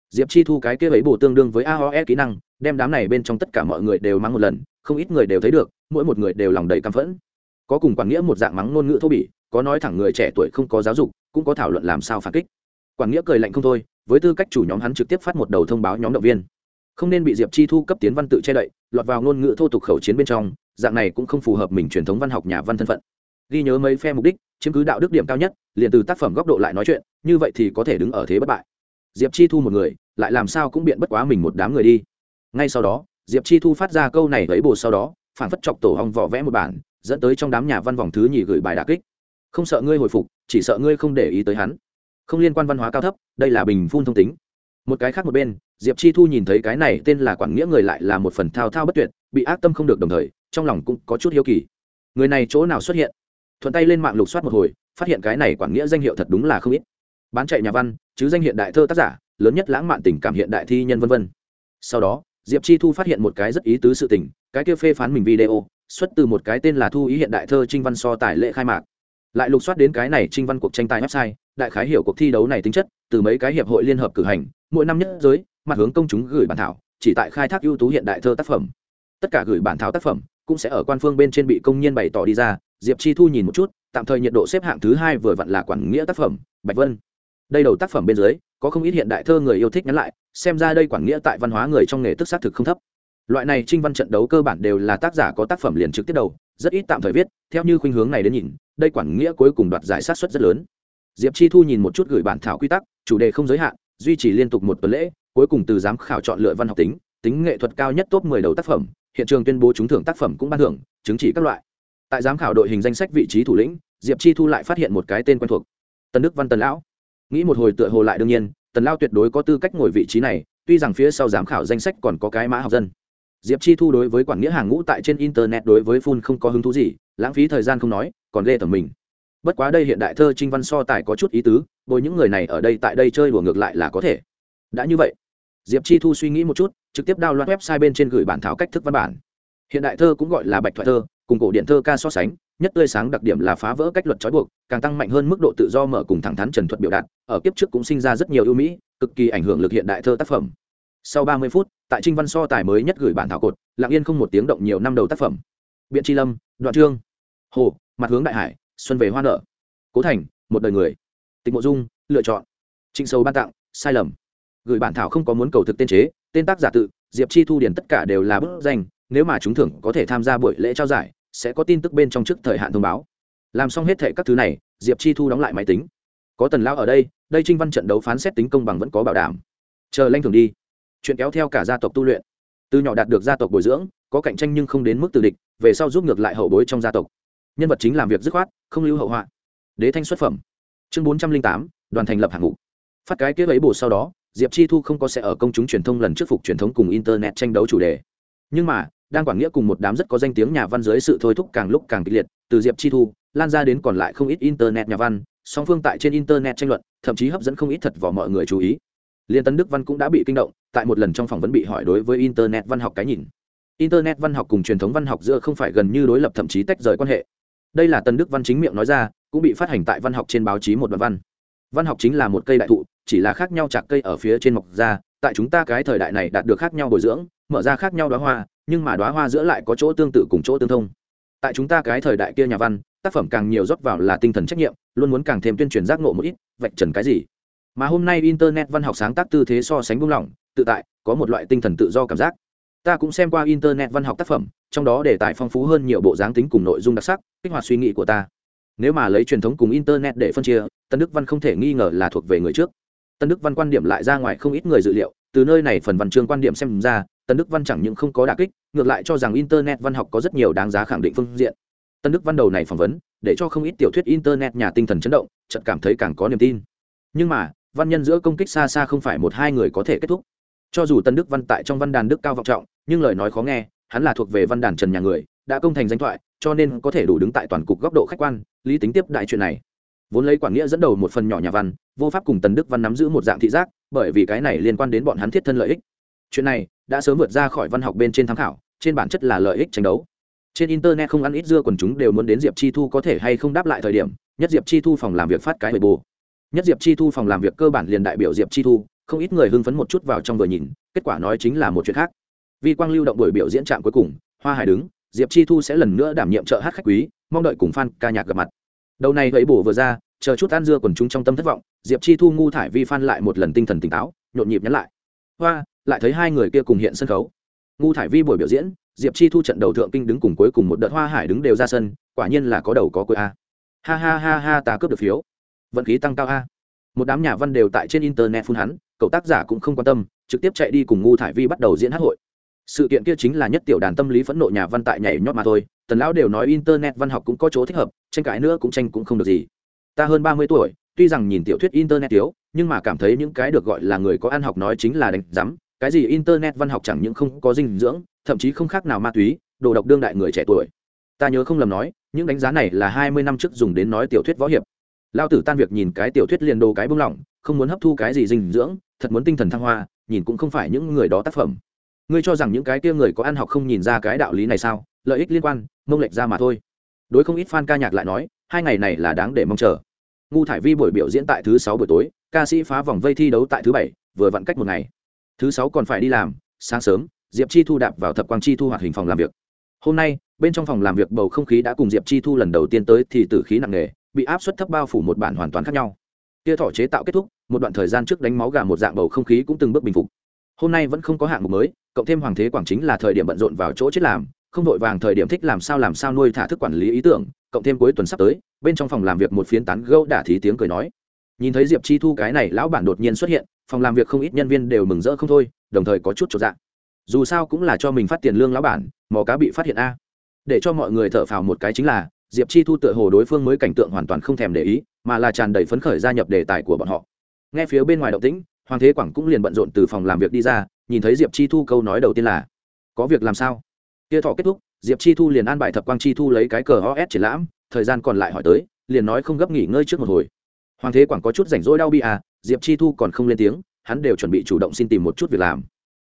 Diệp chi thu cái kia ấy bổ tương đương với aoe kỹ năng, đem đám này bên trong tất cả mọi người đều mắng một lần, không ít người đều thấy được, mỗi một người đều lòng đầy căm phẫn. Có cùng quản nghĩa một dạng mắng ngôn ngữ thô bỉ có nói thẳng người trẻ tuổi không có giáo dục, cũng có thảo luận làm sao phản kích quản nghĩa cười lạnh không thôi, với tư cách chủ nhóm hắn trực tiếp phát một đầu thông báo nhóm động viên. Không nên bị diệp chi thu cấp tiến văn tự che đậy, lọt vào ngôn ngữ thô tục khẩu chiến bên trong, dạng này cũng không phù hợp mình truyền thống văn học nhà văn thân phận. Ghi nhớ mấy phe mục đích, chiếm cứ đạo đức điểm cao nhất, liền từ tác phẩm góc độ lại nói chuyện, như vậy thì có thể đứng ở thế bất bại. Diệp chi thu một người, lại làm sao cũng biện bất quá mình một đám người đi. Ngay sau đó, diệp chi thu phát ra câu này lấy bồ sau đó phản phất chọc tổ hong vỏ vẽ một bản, dẫn tới trong đám nhà văn vòng thứ nhì gửi bài đà kích. Không sợ ngươi hồi phục, chỉ sợ ngươi không để ý tới hắn không liên quan văn hóa cao thấp, đây là bình phun thông tính. Một cái khác một bên, diệp chi thu nhìn thấy cái này tên là quản nghĩa người lại là một phần thao thao bất tuyệt, bị ác tâm không được đồng thời, trong lòng cũng có chút hiếu kỳ. Người này chỗ nào xuất hiện? Thuận tay lên mạng lục soát một hồi, phát hiện cái này quản nghĩa danh hiệu thật đúng là không ít. Bán chạy nhà văn, chứ danh hiện đại thơ tác giả, lớn nhất lãng mạn tình cảm hiện đại thi nhân vân vân. Sau đó, diệp chi thu phát hiện một cái rất ý tứ sự tình, cái kia phê phán mình video, xuất từ một cái tên là thu ý hiện đại thơ trinh văn so tài lễ khai mạc. Lại lục soát đến cái này trinh văn cuộc tranh tài website đại khái hiểu cuộc thi đấu này tính chất, từ mấy cái hiệp hội liên hợp cử hành, mỗi năm nhất giới, mặt hướng công chúng gửi bản thảo, chỉ tại khai thác ưu tú hiện đại thơ tác phẩm. Tất cả gửi bản thảo tác phẩm cũng sẽ ở quan phương bên trên bị công nhân bày tỏ đi ra, diệp chi thu nhìn một chút, tạm thời nhiệt độ xếp hạng thứ hai vừa vặn là quản nghĩa tác phẩm, bạch vân. Đây đầu tác phẩm bên dưới, có không ít hiện đại thơ người yêu thích nhắn lại, xem ra đây quản nghĩa tại văn hóa người trong nghề tức xác thực không thấp. Loại này trinh văn trận đấu cơ bản đều là tác giả có tác phẩm liền trực tiếp đầu, rất ít tạm thời viết, theo như khuynh hướng này đến nhìn, đây quản nghĩa cuối cùng đoạt giải sát xuất rất lớn diệp chi thu nhìn một chút gửi bản thảo quy tắc, chủ đề không giới hạn, duy trì liên tục một tuần lễ, cuối cùng từ giám khảo chọn lựa văn học tính tính nghệ thuật cao nhất top 10 đầu tác phẩm, hiện trường tuyên bố trúng thưởng tác phẩm cũng ban thưởng, chứng chỉ các loại. Tại giám khảo đội hình danh sách vị trí thủ lĩnh, diệp chi thu lại phát hiện một cái tên quen thuộc. Tân đức văn tần lão. Nghĩ một hồi tựa hồ lại đương nhiên, tần lao tuyệt đối có tư cách ngồi vị trí này, tuy rằng phía sau giám khảo danh sách còn có cái mã học dân. Diệp chi thu đối với quản nghĩa hàng ngũ tại trên internet đối với phun không có hứng thú gì, lãng phí thời gian không nói, còn ghê tầm mình bất quá đây hiện đại thơ trinh văn so tài có chút ý tứ, bồi những người này ở đây tại đây chơi đùa ngược lại là có thể. Đã như vậy, diệp chi thu suy nghĩ một chút, trực tiếp đao loạt website bên trên gửi bản thảo cách thức văn bản. Hiện đại thơ cũng gọi là bạch thoại thơ, cùng cổ điện thơ ca so sánh, nhất tươi sáng đặc điểm là phá vỡ cách luật trói buộc, càng tăng mạnh hơn mức độ tự do mở cùng thẳng thắn trần thuật biểu đạt, ở kiếp trước cũng sinh ra rất nhiều ưu mỹ, cực kỳ ảnh hưởng lực hiện đại thơ tác phẩm. Sau ba mươi phút, tại trinh văn so tài mới nhất gửi bản thảo cột, lặng yên không một tiếng động nhiều năm đầu tác phẩm. Biện tri lâm, đoạn trương. Hồ, mặt hướng đại hải xuân về hoa nở. Cố thành, một đời người. Tịch mộ dung, lựa chọn. Trịnh sâu ban tặng, sai lầm. Gửi bản thảo không có muốn cầu thực tên chế, tên tác giả tự, diệp chi thu điển tất cả đều là bức danh, nếu mà chúng thưởng có thể tham gia buổi lễ trao giải, sẽ có tin tức bên trong trước thời hạn thông báo. Làm xong hết thệ các thứ này, diệp chi thu đóng lại máy tính. Có tần lao ở đây đây trinh văn trận đấu phán xét tính công bằng vẫn có bảo đảm. Chờ lanh thường đi. Chuyện kéo theo cả gia tộc tu luyện. Từ nhỏ đạt được gia tộc bồi dưỡng, có cạnh tranh nhưng không đến mức từ địch, về sau giúp ngược lại hậu bối trong gia tộc nhân vật chính làm việc dứt khoát, không lưu hậu họa. Đế thanh xuất phẩm. Chương bốn trăm linh tám, đoàn thành lập hạng mục. Phát cái kế ấy bổ sau đó, diệp chi thu không có sẽ ở công chúng truyền thông lần trước phục truyền thống cùng internet tranh đấu chủ đề. Nhưng mà, đang quản nghĩa cùng một đám rất có danh tiếng nhà văn dưới sự thôi thúc càng lúc càng kịch liệt, từ diệp chi thu, lan ra đến còn lại không ít internet nhà văn, song phương tại trên internet tranh luận, thậm chí hấp dẫn không ít thật vào mọi người chú ý. Liên tân đức văn cũng đã bị kinh động, tại một lần trong phỏng vấn bị hỏi đối với internet văn học cái nhìn. Internet văn học cùng truyền thống văn học giữa không phải gần như đối lập thậm chí tách rời quan hệ đây là tân đức văn chính miệng nói ra, cũng bị phát hành tại văn học trên báo chí một đoạn văn. Văn học chính là một cây đại thụ, chỉ là khác nhau chạc cây ở phía trên mọc ra, tại chúng ta cái thời đại này đạt được khác nhau bồi dưỡng, mở ra khác nhau đoá hoa, nhưng mà đoá hoa giữa lại có chỗ tương tự cùng chỗ tương thông. Tại chúng ta cái thời đại kia nhà văn, tác phẩm càng nhiều rót vào là tinh thần trách nhiệm, luôn muốn càng thêm tuyên truyền giác ngộ một ít, vạch trần cái gì. Mà hôm nay internet văn học sáng tác tư thế so sánh buông lỏng, tự tại, có một loại tinh thần tự do cảm giác ta cũng xem qua internet văn học tác phẩm, trong đó đề tài phong phú hơn nhiều bộ dáng tính cùng nội dung đặc sắc, kích hoạt suy nghĩ của ta. Nếu mà lấy truyền thống cùng internet để phân chia, tân đức văn không thể nghi ngờ là thuộc về người trước. Tân đức văn quan điểm lại ra ngoài không ít người dự liệu, từ nơi này phần văn chương quan điểm xem ra, tân đức văn chẳng những không có đà kích, ngược lại cho rằng internet văn học có rất nhiều đáng giá khẳng định phương diện. Tân đức văn đầu này phỏng vấn, để cho không ít tiểu thuyết internet nhà tinh thần chấn động, chợt cảm thấy càng có niềm tin. Nhưng mà, văn nhân giữa công kích xa xa không phải một hai người có thể kết thúc cho dù tân đức văn tại trong văn đàn đức cao vọng trọng, nhưng lời nói khó nghe, hắn là thuộc về văn đàn trần nhà người, đã công thành danh thoại, cho nên có thể đủ đứng tại toàn cục góc độ khách quan, lý tính tiếp đại chuyện này. Vốn lấy quản nghĩa dẫn đầu một phần nhỏ nhà văn, vô pháp cùng tần đức văn nắm giữ một dạng thị giác, bởi vì cái này liên quan đến bọn hắn thiết thân lợi ích. Chuyện này đã sớm vượt ra khỏi văn học bên trên tham khảo, trên bản chất là lợi ích tranh đấu. Trên internet không ăn ít dưa quần chúng đều muốn đến diệp chi thu có thể hay không đáp lại thời điểm, nhất diệp chi thu phòng làm việc phát cái bề bồ nhất diệp chi thu phòng làm việc cơ bản liền đại biểu diệp chi thu không ít người hưng phấn một chút vào trong vừa nhìn, kết quả nói chính là một chuyện khác. Vì quang lưu động buổi biểu diễn trạm cuối cùng, hoa hải đứng, diệp chi thu sẽ lần nữa đảm nhiệm trợ hát khách quý, mong đợi cùng f a n ca nhạc gặp mặt. Đầu này gãy bổ vừa ra, chờ chút ăn dưa quần chúng trong tâm thất vọng, diệp chi thu ngu thải vi f a n lại một lần tinh thần tỉnh táo, nhộn nhịp nhắn lại. Hoa, lại thấy hai người kia cùng hiện sân khấu. Ngu thải vi buổi biểu diễn, diệp chi thu trận đầu thượng kinh đứng cùng cuối cùng một đợt hoa hải đứng đều ra sân, quả nhiên là có đầu có cuối a. Ha ha ha ha, ta cướp được phiếu. Vận khí tăng cao a. Một đám nhà văn đều tại trên internet phun hắn cậu tác giả cũng không quan tâm, trực tiếp chạy đi cùng ngu thải vi bắt đầu diễn hát hội. Sự kiện kia chính là nhất tiểu đàn tâm lý phẫn nộ nhà văn tại nhảy nhót mà thôi, tần lão đều nói internet văn học cũng có chỗ thích hợp, tranh cãi nữa cũng tranh cũng không được gì. Ta hơn ba mươi tuổi, tuy rằng nhìn tiểu thuyết internet thiếu nhưng mà cảm thấy những cái được gọi là người có ăn học nói chính là đánh giám, cái gì internet văn học chẳng những không có dinh dưỡng, thậm chí không khác nào ma túy, đồ độc đương đại người trẻ tuổi. Ta nhớ không lầm nói, những đánh giá này là hai mươi năm trước dùng đến nói tiểu thuyết võ hiệp. Lao tử tan việc nhìn cái tiểu thuyết liền đồ cái bung lỏng, không muốn hấp thu cái gì dinh dưỡng thật muốn tinh thần thăng hoa, nhìn cũng không phải những người đó tác phẩm. Ngươi cho rằng những cái kia người có ăn học không nhìn ra cái đạo lý này sao? Lợi ích liên quan, mông lệch ra mà thôi. Đối không ít fan ca nhạc lại nói, hai ngày này là đáng để mong chờ. Ngu thải vi buổi biểu diễn tại thứ sáu buổi tối, ca sĩ phá vòng vây thi đấu tại thứ bảy, vừa vặn cách một ngày. Thứ sáu còn phải đi làm, sáng sớm, diệp chi thu đạp vào thập quang chi thu hoạt hình phòng làm việc. Hôm nay, bên trong phòng làm việc bầu không khí đã cùng diệp chi thu lần đầu tiên tới thì tử khí nặng nề, bị áp suất thấp bao phủ một bản hoàn toàn khác nhau tia thỏ chế tạo kết thúc, một đoạn thời gian trước đánh máu gà một dạng bầu không khí cũng từng bước bình phục. Hôm nay vẫn không có hạng mục mới, cộng thêm hoàng thế quảng chính là thời điểm bận rộn vào chỗ chết làm, không vội vàng thời điểm thích làm sao làm sao nuôi thả thức quản lý ý tưởng, cộng thêm cuối tuần sắp tới, bên trong phòng làm việc một phiến tán gâu đả thí tiếng cười nói. Nhìn thấy diệp chi thu cái này lão bản đột nhiên xuất hiện, phòng làm việc không ít nhân viên đều mừng rỡ không thôi, đồng thời có chút trọn dạng dù sao cũng là cho mình phát tiền lương lão bản, mò cá bị phát hiện a. Để cho mọi người thở phào một cái chính là diệp chi thu tựa hồ đối phương mới cảnh tượng hoàn toàn không thèm để ý, mà là tràn đầy phấn khởi gia nhập đề tài của bọn họ. Nghe phía bên ngoài động tĩnh, hoàng thế quảng cũng liền bận rộn từ phòng làm việc đi ra, nhìn thấy diệp chi thu câu nói đầu tiên là, có việc làm sao? Kia thọ kết thúc, diệp chi thu liền an bài thập quang chi thu lấy cái cờ os triển lãm, thời gian còn lại hỏi tới, liền nói không gấp nghỉ ngơi trước một hồi. Hoàng thế quảng có chút rảnh rỗi đau bi à diệp chi thu còn không lên tiếng, hắn đều chuẩn bị chủ động xin tìm một chút việc làm.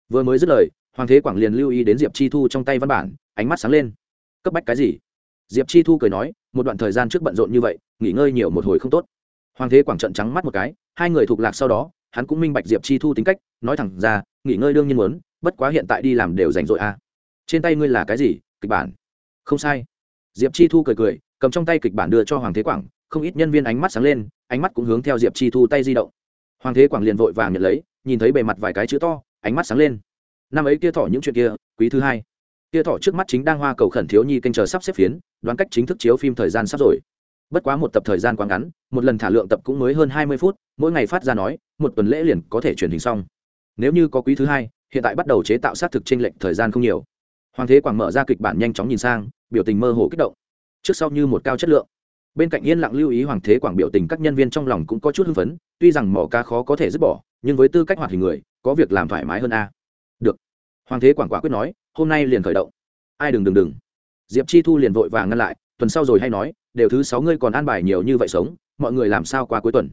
Vừa mới dứt lời, hoàng thế quảng liền lưu ý đến diệp chi thu trong tay văn bản, ánh mắt sáng lên. Cấp bách cái gì? Diệp chi thu cười nói, một đoạn thời gian trước bận rộn như vậy, nghỉ ngơi nhiều một hồi không tốt. Hoàng thế quảng trận trắng mắt một cái, hai người thuộc lạc sau đó, hắn cũng minh bạch diệp chi thu tính cách, nói thẳng ra, nghỉ ngơi đương nhiên muốn, bất quá hiện tại đi làm đều rảnh rỗi à. trên tay ngươi là cái gì, kịch bản? Không sai. Diệp chi thu cười cười, cầm trong tay kịch bản đưa cho hoàng thế quảng, không ít nhân viên ánh mắt sáng lên, ánh mắt cũng hướng theo diệp chi thu tay di động. Hoàng thế quảng liền vội vàng nhận lấy, nhìn thấy bề mặt vài cái chữ to, ánh mắt sáng lên. Năm ấy kia thỏ những chuyện kia, quý thứ hai kia thỏ trước mắt chính đang hoa cầu khẩn thiếu nhi kênh chờ sắp xếp phiến, đoán cách chính thức chiếu phim thời gian sắp rồi. Bất quá một tập thời gian quá ngắn, một lần thả lượng tập cũng mới hơn hai mươi phút, mỗi ngày phát ra nói, một tuần lễ liền có thể truyền hình xong. Nếu như có quý thứ hai, hiện tại bắt đầu chế tạo sát thực tranh lệch thời gian không nhiều. Hoàng thế quảng mở ra kịch bản nhanh chóng nhìn sang, biểu tình mơ hồ kích động. Trước sau như một cao chất lượng. Bên cạnh yên lặng lưu ý hoàng thế quảng biểu tình các nhân viên trong lòng cũng có chút hưng phấn, tuy rằng mỏ ca khó có thể dứt bỏ, nhưng với tư cách hoạt hình người, có việc làm thoải mái hơn a. Được. Hoàng thế quảng quả quyết nói hôm nay liền khởi động. Ai đừng đừng đừng. Diệp chi thu liền vội vàng ngăn lại, tuần sau rồi hay nói, đều thứ sáu ngươi còn an bài nhiều như vậy sống, mọi người làm sao qua cuối tuần?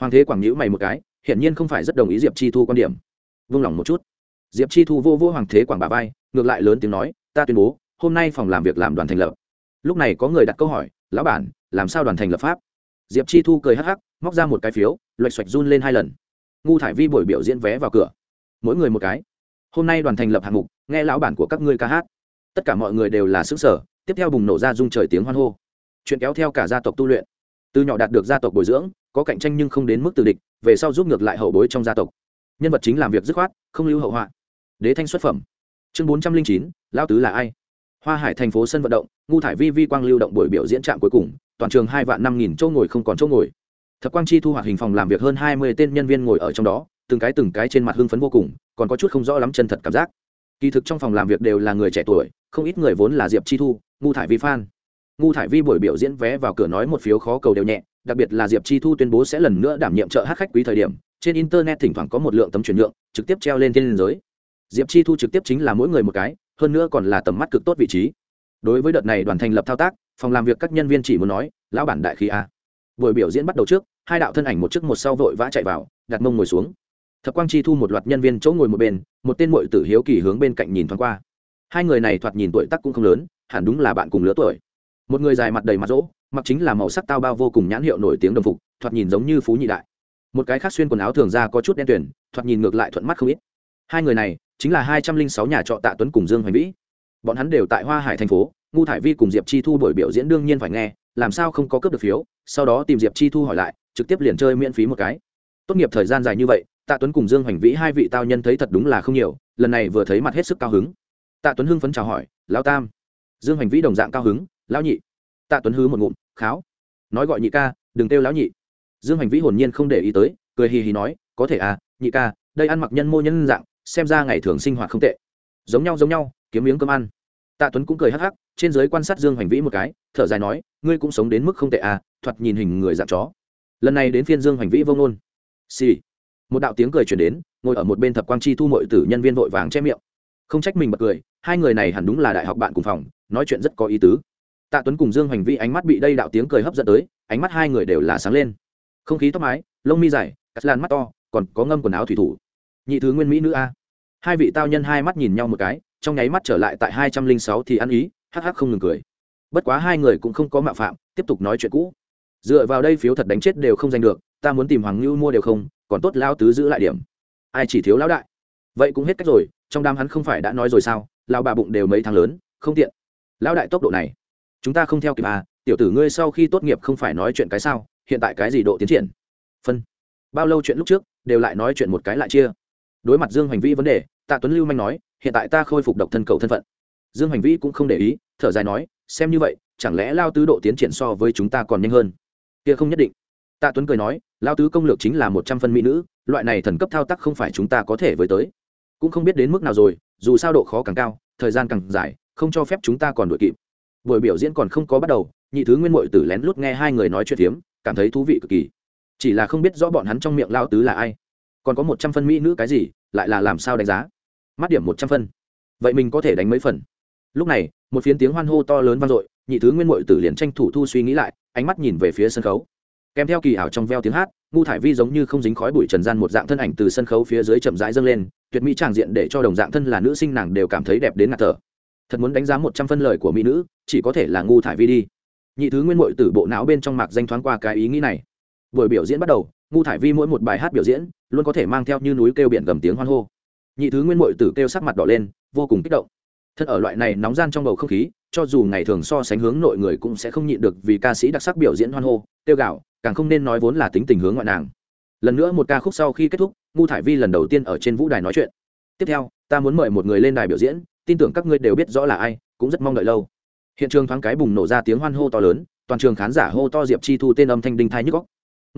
Hoàng thế quảng nhữ mày một cái, hiển nhiên không phải rất đồng ý diệp chi thu quan điểm. Vung lòng một chút. Diệp chi thu vô vô hoàng thế quảng bà vai, ngược lại lớn tiếng nói, ta tuyên bố, hôm nay phòng làm việc làm đoàn thành lập. Lúc này có người đặt câu hỏi, lão bản, làm sao đoàn thành lập pháp? Diệp chi thu cười hắc hắc, móc ra một cái phiếu, loạch xoạch run lên hai lần. Ngu thải vi buổi biểu diễn vé vào cửa. Mỗi người một cái hôm nay đoàn thành lập hạng mục, nghe lão bản của các ngươi ca hát. Tất cả mọi người đều là xứ sở, tiếp theo bùng nổ ra dung trời tiếng hoan hô. Chuyện kéo theo cả gia tộc tu luyện. Từ nhỏ đạt được gia tộc bồi dưỡng, có cạnh tranh nhưng không đến mức từ địch, về sau giúp ngược lại hậu bối trong gia tộc. Nhân vật chính làm việc dứt khoát, không lưu hậu họa. Đế thanh xuất phẩm. Chương bốn trăm linh chín lao tứ là ai? Hoa hải thành phố sân vận động, ngu thải vi vi quang lưu động buổi biểu diễn trạm cuối cùng, toàn trường hai vạn năm nghìn chỗ ngồi không còn chỗ ngồi. Thập quang chi thu hoạch hình phòng làm việc hơn hai mươi tên nhân viên ngồi ở trong đó từng cái từng cái trên mặt hưng phấn vô cùng, còn có chút không rõ lắm chân thật cảm giác. Kỳ thực trong phòng làm việc đều là người trẻ tuổi, không ít người vốn là diệp chi thu ngu thải vi phan ngu thải vi buổi biểu diễn vé vào cửa nói một phiếu khó cầu đều nhẹ, đặc biệt là diệp chi thu tuyên bố sẽ lần nữa đảm nhiệm trợ hát khách quý thời điểm, trên internet thỉnh thoảng có một lượng tấm chuyển nhượng, trực tiếp treo lên thiên liên giới. Diệp chi thu trực tiếp chính là mỗi người một cái, hơn nữa còn là tầm mắt cực tốt vị trí. Đối với đợt này đoàn thành lập thao tác, phòng làm việc các nhân viên chỉ muốn nói, lão bản đại khí a. Buổi biểu diễn bắt đầu trước, hai đạo thân ảnh một trước một sau vội vã chạy vào, đặt mông ngồi xuống thập quang chi thu một loạt nhân viên chỗ ngồi một bên, một tên mội tử hiếu kỳ hướng bên cạnh nhìn thoáng qua. Hai người này thoạt nhìn tuổi tắc cũng không lớn, hẳn đúng là bạn cùng lứa tuổi. Một người dài mặt đầy mặt rỗ, mặc chính là màu sắc tao bao vô cùng nhãn hiệu nổi tiếng đồng phục, thoạt nhìn giống như phú nhị đại. Một cái khác xuyên quần áo thường ra có chút đen tuyển thoạt nhìn ngược lại thuận mắt không ít. Hai người này chính là hai trăm linh sáu nhà trọ tạ tuấn cùng dương hoành vĩ. Bọn hắn đều tại hoa hải thành phố, ngu thải vi cùng diệp chi thu buổi biểu diễn đương nhiên phải nghe, làm sao không có cướp được phiếu, sau đó tìm diệp chi thu hỏi lại, trực tiếp liền chơi miễn phí một cái. Tốt nghiệp thời gian dài như vậy tạ tuấn cùng dương hoành vĩ hai vị tao nhân thấy thật đúng là không nhiều, lần này vừa thấy mặt hết sức cao hứng. Tạ tuấn hưng phấn chào hỏi, lão tam. Dương hoành vĩ đồng dạng cao hứng, lão nhị. Tạ tuấn hứ một ngụm, kháo. Nói gọi nhị ca, đừng kêu lão nhị. Dương hoành vĩ hồn nhiên không để ý tới, cười hì hì nói, có thể à nhị ca, đây ăn mặc nhân mô nhân dạng, xem ra ngày thường sinh hoạt không tệ. Giống nhau giống nhau, kiếm miếng cơm ăn. Tạ tuấn cũng cười hắc hắc, trên giới quan sát dương hoành vĩ một cái, thở dài nói, ngươi cũng sống đến mức không tệ à thoạt nhìn hình người dạng chó. Lần này đến phiên dương hoành vĩ vông nôn xì、sì một đạo tiếng cười chuyển đến, ngồi ở một bên thập quang chi thu mội tử nhân viên vội vàng che miệng. Không trách mình bật cười, hai người này hẳn đúng là đại học bạn cùng phòng, nói chuyện rất có ý tứ. Tạ tuấn cùng dương hành vi ánh mắt bị đây đạo tiếng cười hấp dẫn tới, ánh mắt hai người đều là sáng lên. Không khí tóc mái, lông mi dài, cắt lan mắt to, còn có ngâm quần áo thủy thủ. Nhị thứ nguyên mỹ nữ a. Hai vị tao nhân hai mắt nhìn nhau một cái, trong nháy mắt trở lại tại hai trăm linh sáu thì ăn ý, hắc hắc không ngừng cười. Bất quá hai người cũng không có mạo phạm, tiếp tục nói chuyện cũ. Dựa vào đây phiếu thật đánh chết đều không giành được, ta muốn tìm hoàng ngưu mua đều không còn tốt lao tứ giữ lại điểm. Ai chỉ thiếu lão đại? Vậy cũng hết cách rồi, trong đám hắn không phải đã nói rồi sao? Lao bà bụng đều mấy tháng lớn, không tiện. Lão đại tốc độ này, chúng ta không theo kịp à? Tiểu tử ngươi sau khi tốt nghiệp không phải nói chuyện cái sao? Hiện tại cái gì độ tiến triển? Phân. Bao lâu chuyện lúc trước, đều lại nói chuyện một cái lại chia. Đối mặt dương hành vi vấn đề, tạ tuấn lưu manh nói, hiện tại ta khôi phục độc thân cầu thân phận. Dương hành vi cũng không để ý, thở dài nói, xem như vậy, chẳng lẽ lao tứ độ tiến triển so với chúng ta còn nhanh hơn? Kia không nhất định tạ tuấn cười nói lao tứ công lược chính là một trăm phân mỹ nữ, loại này thần cấp thao tác không phải chúng ta có thể với tới. Cũng không biết đến mức nào rồi, dù sao độ khó càng cao, thời gian càng dài, không cho phép chúng ta còn đuổi kịp. Buổi biểu diễn còn không có bắt đầu, nhị thứ nguyên mội tử lén lút nghe hai người nói chuyện phiếm, cảm thấy thú vị cực kỳ. Chỉ là không biết rõ bọn hắn trong miệng lao tứ là ai. Còn có một trăm phân mỹ nữ cái gì, lại là làm sao đánh giá? Mắt điểm một trăm phân. Vậy mình có thể đánh mấy phần? Lúc này, một phiến tiếng hoan hô to lớn vang dội, nhị thứ nguyên mội tử liền tranh thủ thu suy nghĩ lại, ánh mắt nhìn về phía sân khấu kèm theo kỳ ảo trong veo tiếng hát, ngu thải vi giống như không dính khói bụi trần gian một dạng thân ảnh từ sân khấu phía dưới chậm rãi dâng lên, tuyệt mỹ tràng diện để cho đồng dạng thân là nữ sinh nàng đều cảm thấy đẹp đến ngạt thở. Thật muốn đánh giá một trăm phân lời của mỹ nữ, chỉ có thể là ngu thải vi đi. Nhị thứ nguyên mội từ bộ não bên trong mạc danh thoáng qua cái ý nghĩ này. Buổi biểu diễn bắt đầu, ngu thải vi mỗi một bài hát biểu diễn, luôn có thể mang theo như núi kêu biển gầm tiếng hoan hô. Nhị thứ nguyên mội tử kêu sắc mặt đỏ lên, vô cùng kích động. Thân ở loại này nóng gian trong bầu không khí, cho dù ngày thường so sánh hướng nội người cũng sẽ không nhịn được vì ca sĩ đặc sắc biểu diễn hoan hô tiêu gạo càng không nên nói vốn là tính tình hướng ngoại nàng. Lần nữa một ca khúc sau khi kết thúc, ngu thải vi lần đầu tiên ở trên vũ đài nói chuyện. Tiếp theo, ta muốn mời một người lên đài biểu diễn, tin tưởng các ngươi đều biết rõ là ai, cũng rất mong đợi lâu. Hiện trường thoáng cái bùng nổ ra tiếng hoan hô to lớn, toàn trường khán giả hô to diệp chi thu tên âm thanh đinh thai nhức góc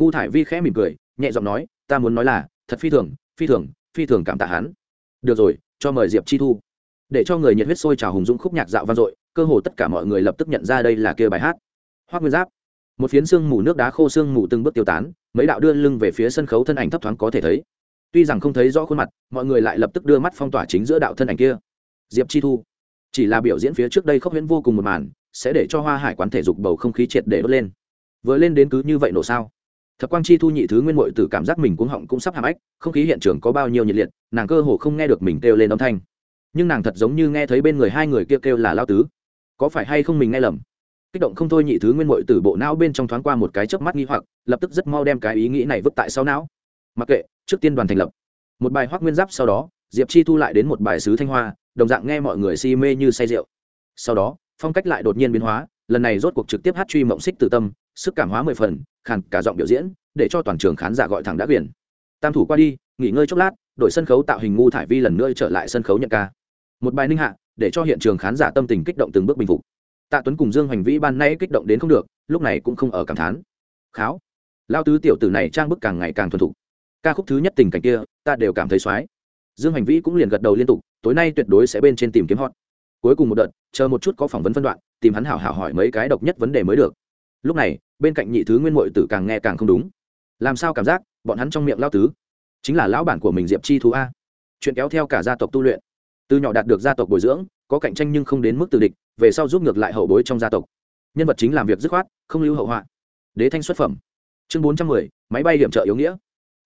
ngu thải vi khẽ mỉm cười, nhẹ giọng nói, ta muốn nói là, thật phi thường phi thường phi thường cảm tạ hắn. Được rồi, cho mời diệp chi thu. Để cho người nhiệt huyết sôi trào hùng dũng khúc nhạc dạo vang dội, cơ hồ tất cả mọi người lập tức nhận ra đây là kia bài hát. Hoác nguyên giáp một phiến xương mù nước đá khô xương mù từng bước tiêu tán mấy đạo đưa lưng về phía sân khấu thân ảnh thấp thoáng có thể thấy. Tuy rằng không thấy rõ khuôn mặt mọi người lại lập tức đưa mắt phong tỏa chính giữa đạo thân ảnh kia. Diệp chi thu chỉ là biểu diễn phía trước đây khốc huyễn vô cùng một màn sẽ để cho hoa hải quán thể dục bầu không khí triệt để đốt lên. Vừa lên đến cứ như vậy nổ sao? Thập quang chi thu nhị thứ nguyên mội từ cảm giác mình cuống họng cũng sắp hàm ếch không khí hiện trường có bao nhiêu nhiệt liệt nàng cơ hồ không nghe được mình kêu lên âm thanh. Nhưng nàng thật giống như nghe thấy bên người hai người kia kêu, kêu là lao tứ. Có phải hay không mình nghe lầm? Kích động không thôi nhị thứ nguyên mội từ bộ não bên trong thoáng qua một cái chớp mắt nghi hoặc, lập tức rất mau đem cái ý nghĩ này vứt tại sau não. Mặc kệ, trước tiên đoàn thành lập. Một bài hoác nguyên giáp sau đó, diệp chi thu lại đến một bài sứ thanh hoa, đồng dạng nghe mọi người si mê như say rượu. Sau đó, phong cách lại đột nhiên biến hóa, lần này rốt cuộc trực tiếp hát truy mộng xích tự tâm, sức cảm hóa mười phần, khàn cả giọng biểu diễn, để cho toàn trường khán giả gọi thẳng đã biển. Tam thủ qua đi, nghỉ ngơi chốc lát đổi sân khấu tạo hình ngu thải vi lần nữa trở lại sân khấu nhận ca. Một bài ninh hạ, để cho hiện trường khán giả tâm tình kích động từng bước bình phục tạ tuấn cùng dương hoành vĩ ban nay kích động đến không được, lúc này cũng không ở cảm thán. Kháo lao tứ tiểu tử này trang bức càng ngày càng thuần thục. Ca khúc thứ nhất tình cảnh kia, ta đều cảm thấy soái dương Hoành vĩ cũng liền gật đầu liên tục, tối nay tuyệt đối sẽ bên trên tìm kiếm hot. Cuối cùng một đợt, chờ một chút có phỏng vấn phân đoạn, tìm hắn hảo hảo hỏi mấy cái độc nhất vấn đề mới được. Lúc này, bên cạnh nhị thứ nguyên mội tử càng nghe càng không đúng. Làm sao cảm giác, bọn hắn trong miệng lao tứ, chính là lão bản của mình diệp chi thú a. Chuyện kéo theo cả gia tộc tu luyện. Từ nhỏ đạt được gia tộc bồi dưỡng có cạnh tranh nhưng không đến mức từ địch, về sau giúp ngược lại hậu bối trong gia tộc. Nhân vật chính làm việc dứt khoát, không lưu hậu họa. Đế thanh xuất phẩm. Chương bốn trăm mười, máy bay điểm trợ yếu nghĩa.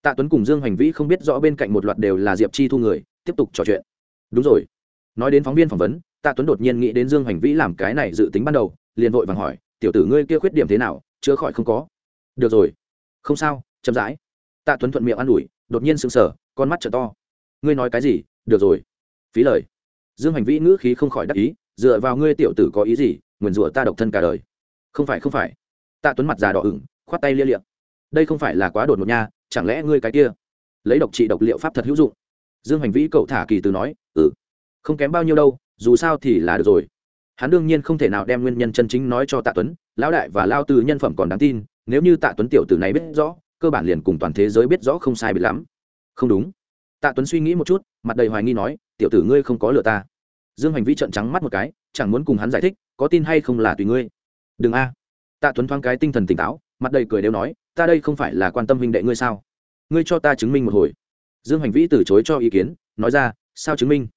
Tạ tuấn cùng dương hoành vĩ không biết rõ bên cạnh một loạt đều là diệp chi thu người, tiếp tục trò chuyện. Đúng rồi. Nói đến phóng viên phỏng vấn, tạ tuấn đột nhiên nghĩ đến dương hoành vĩ làm cái này dự tính ban đầu, liền vội vàng hỏi, tiểu tử ngươi kia khuyết điểm thế nào? Chữa khỏi không có. Được rồi. Không sao, chậm rãi. Tạ tuấn thuận miệng an ủi, đột nhiên sững sờ, con mắt t to. Ngươi nói cái gì? Được rồi. Phí lời dương hành vĩ ngữ khí không khỏi đắc ý, dựa vào ngươi tiểu tử có ý gì, nguyền rủa ta độc thân cả đời. Không phải không phải. Tạ tuấn mặt già đỏ ửng, khoát tay lia liệm đây không phải là quá đột ngột nha, chẳng lẽ ngươi cái kia? Lấy độc trị độc liệu pháp thật hữu dụng. Dương hành vĩ cậu thả kỳ từ nói ừ. Không kém bao nhiêu đâu, dù sao thì là được rồi. Hắn đương nhiên không thể nào đem nguyên nhân chân chính nói cho tạ tuấn, lão đại và lao từ nhân phẩm còn đáng tin, nếu như tạ tuấn tiểu tử này biết rõ, cơ bản liền cùng toàn thế giới biết rõ không sai bị lắm. Không đúng. Tạ tuấn suy nghĩ một chút, mặt đầy hoài nghi nói tiểu tử ngươi không có lừa ta. Dương hành vĩ trợn trắng mắt một cái, chẳng muốn cùng hắn giải thích, có tin hay không là tùy ngươi. Đừng a. Tạ tuấn thoáng cái tinh thần tỉnh táo, mặt đầy cười đều nói, ta đây không phải là quan tâm huynh đệ ngươi sao? Ngươi cho ta chứng minh một hồi. Dương hành vĩ từ chối cho ý kiến, nói ra, sao chứng minh?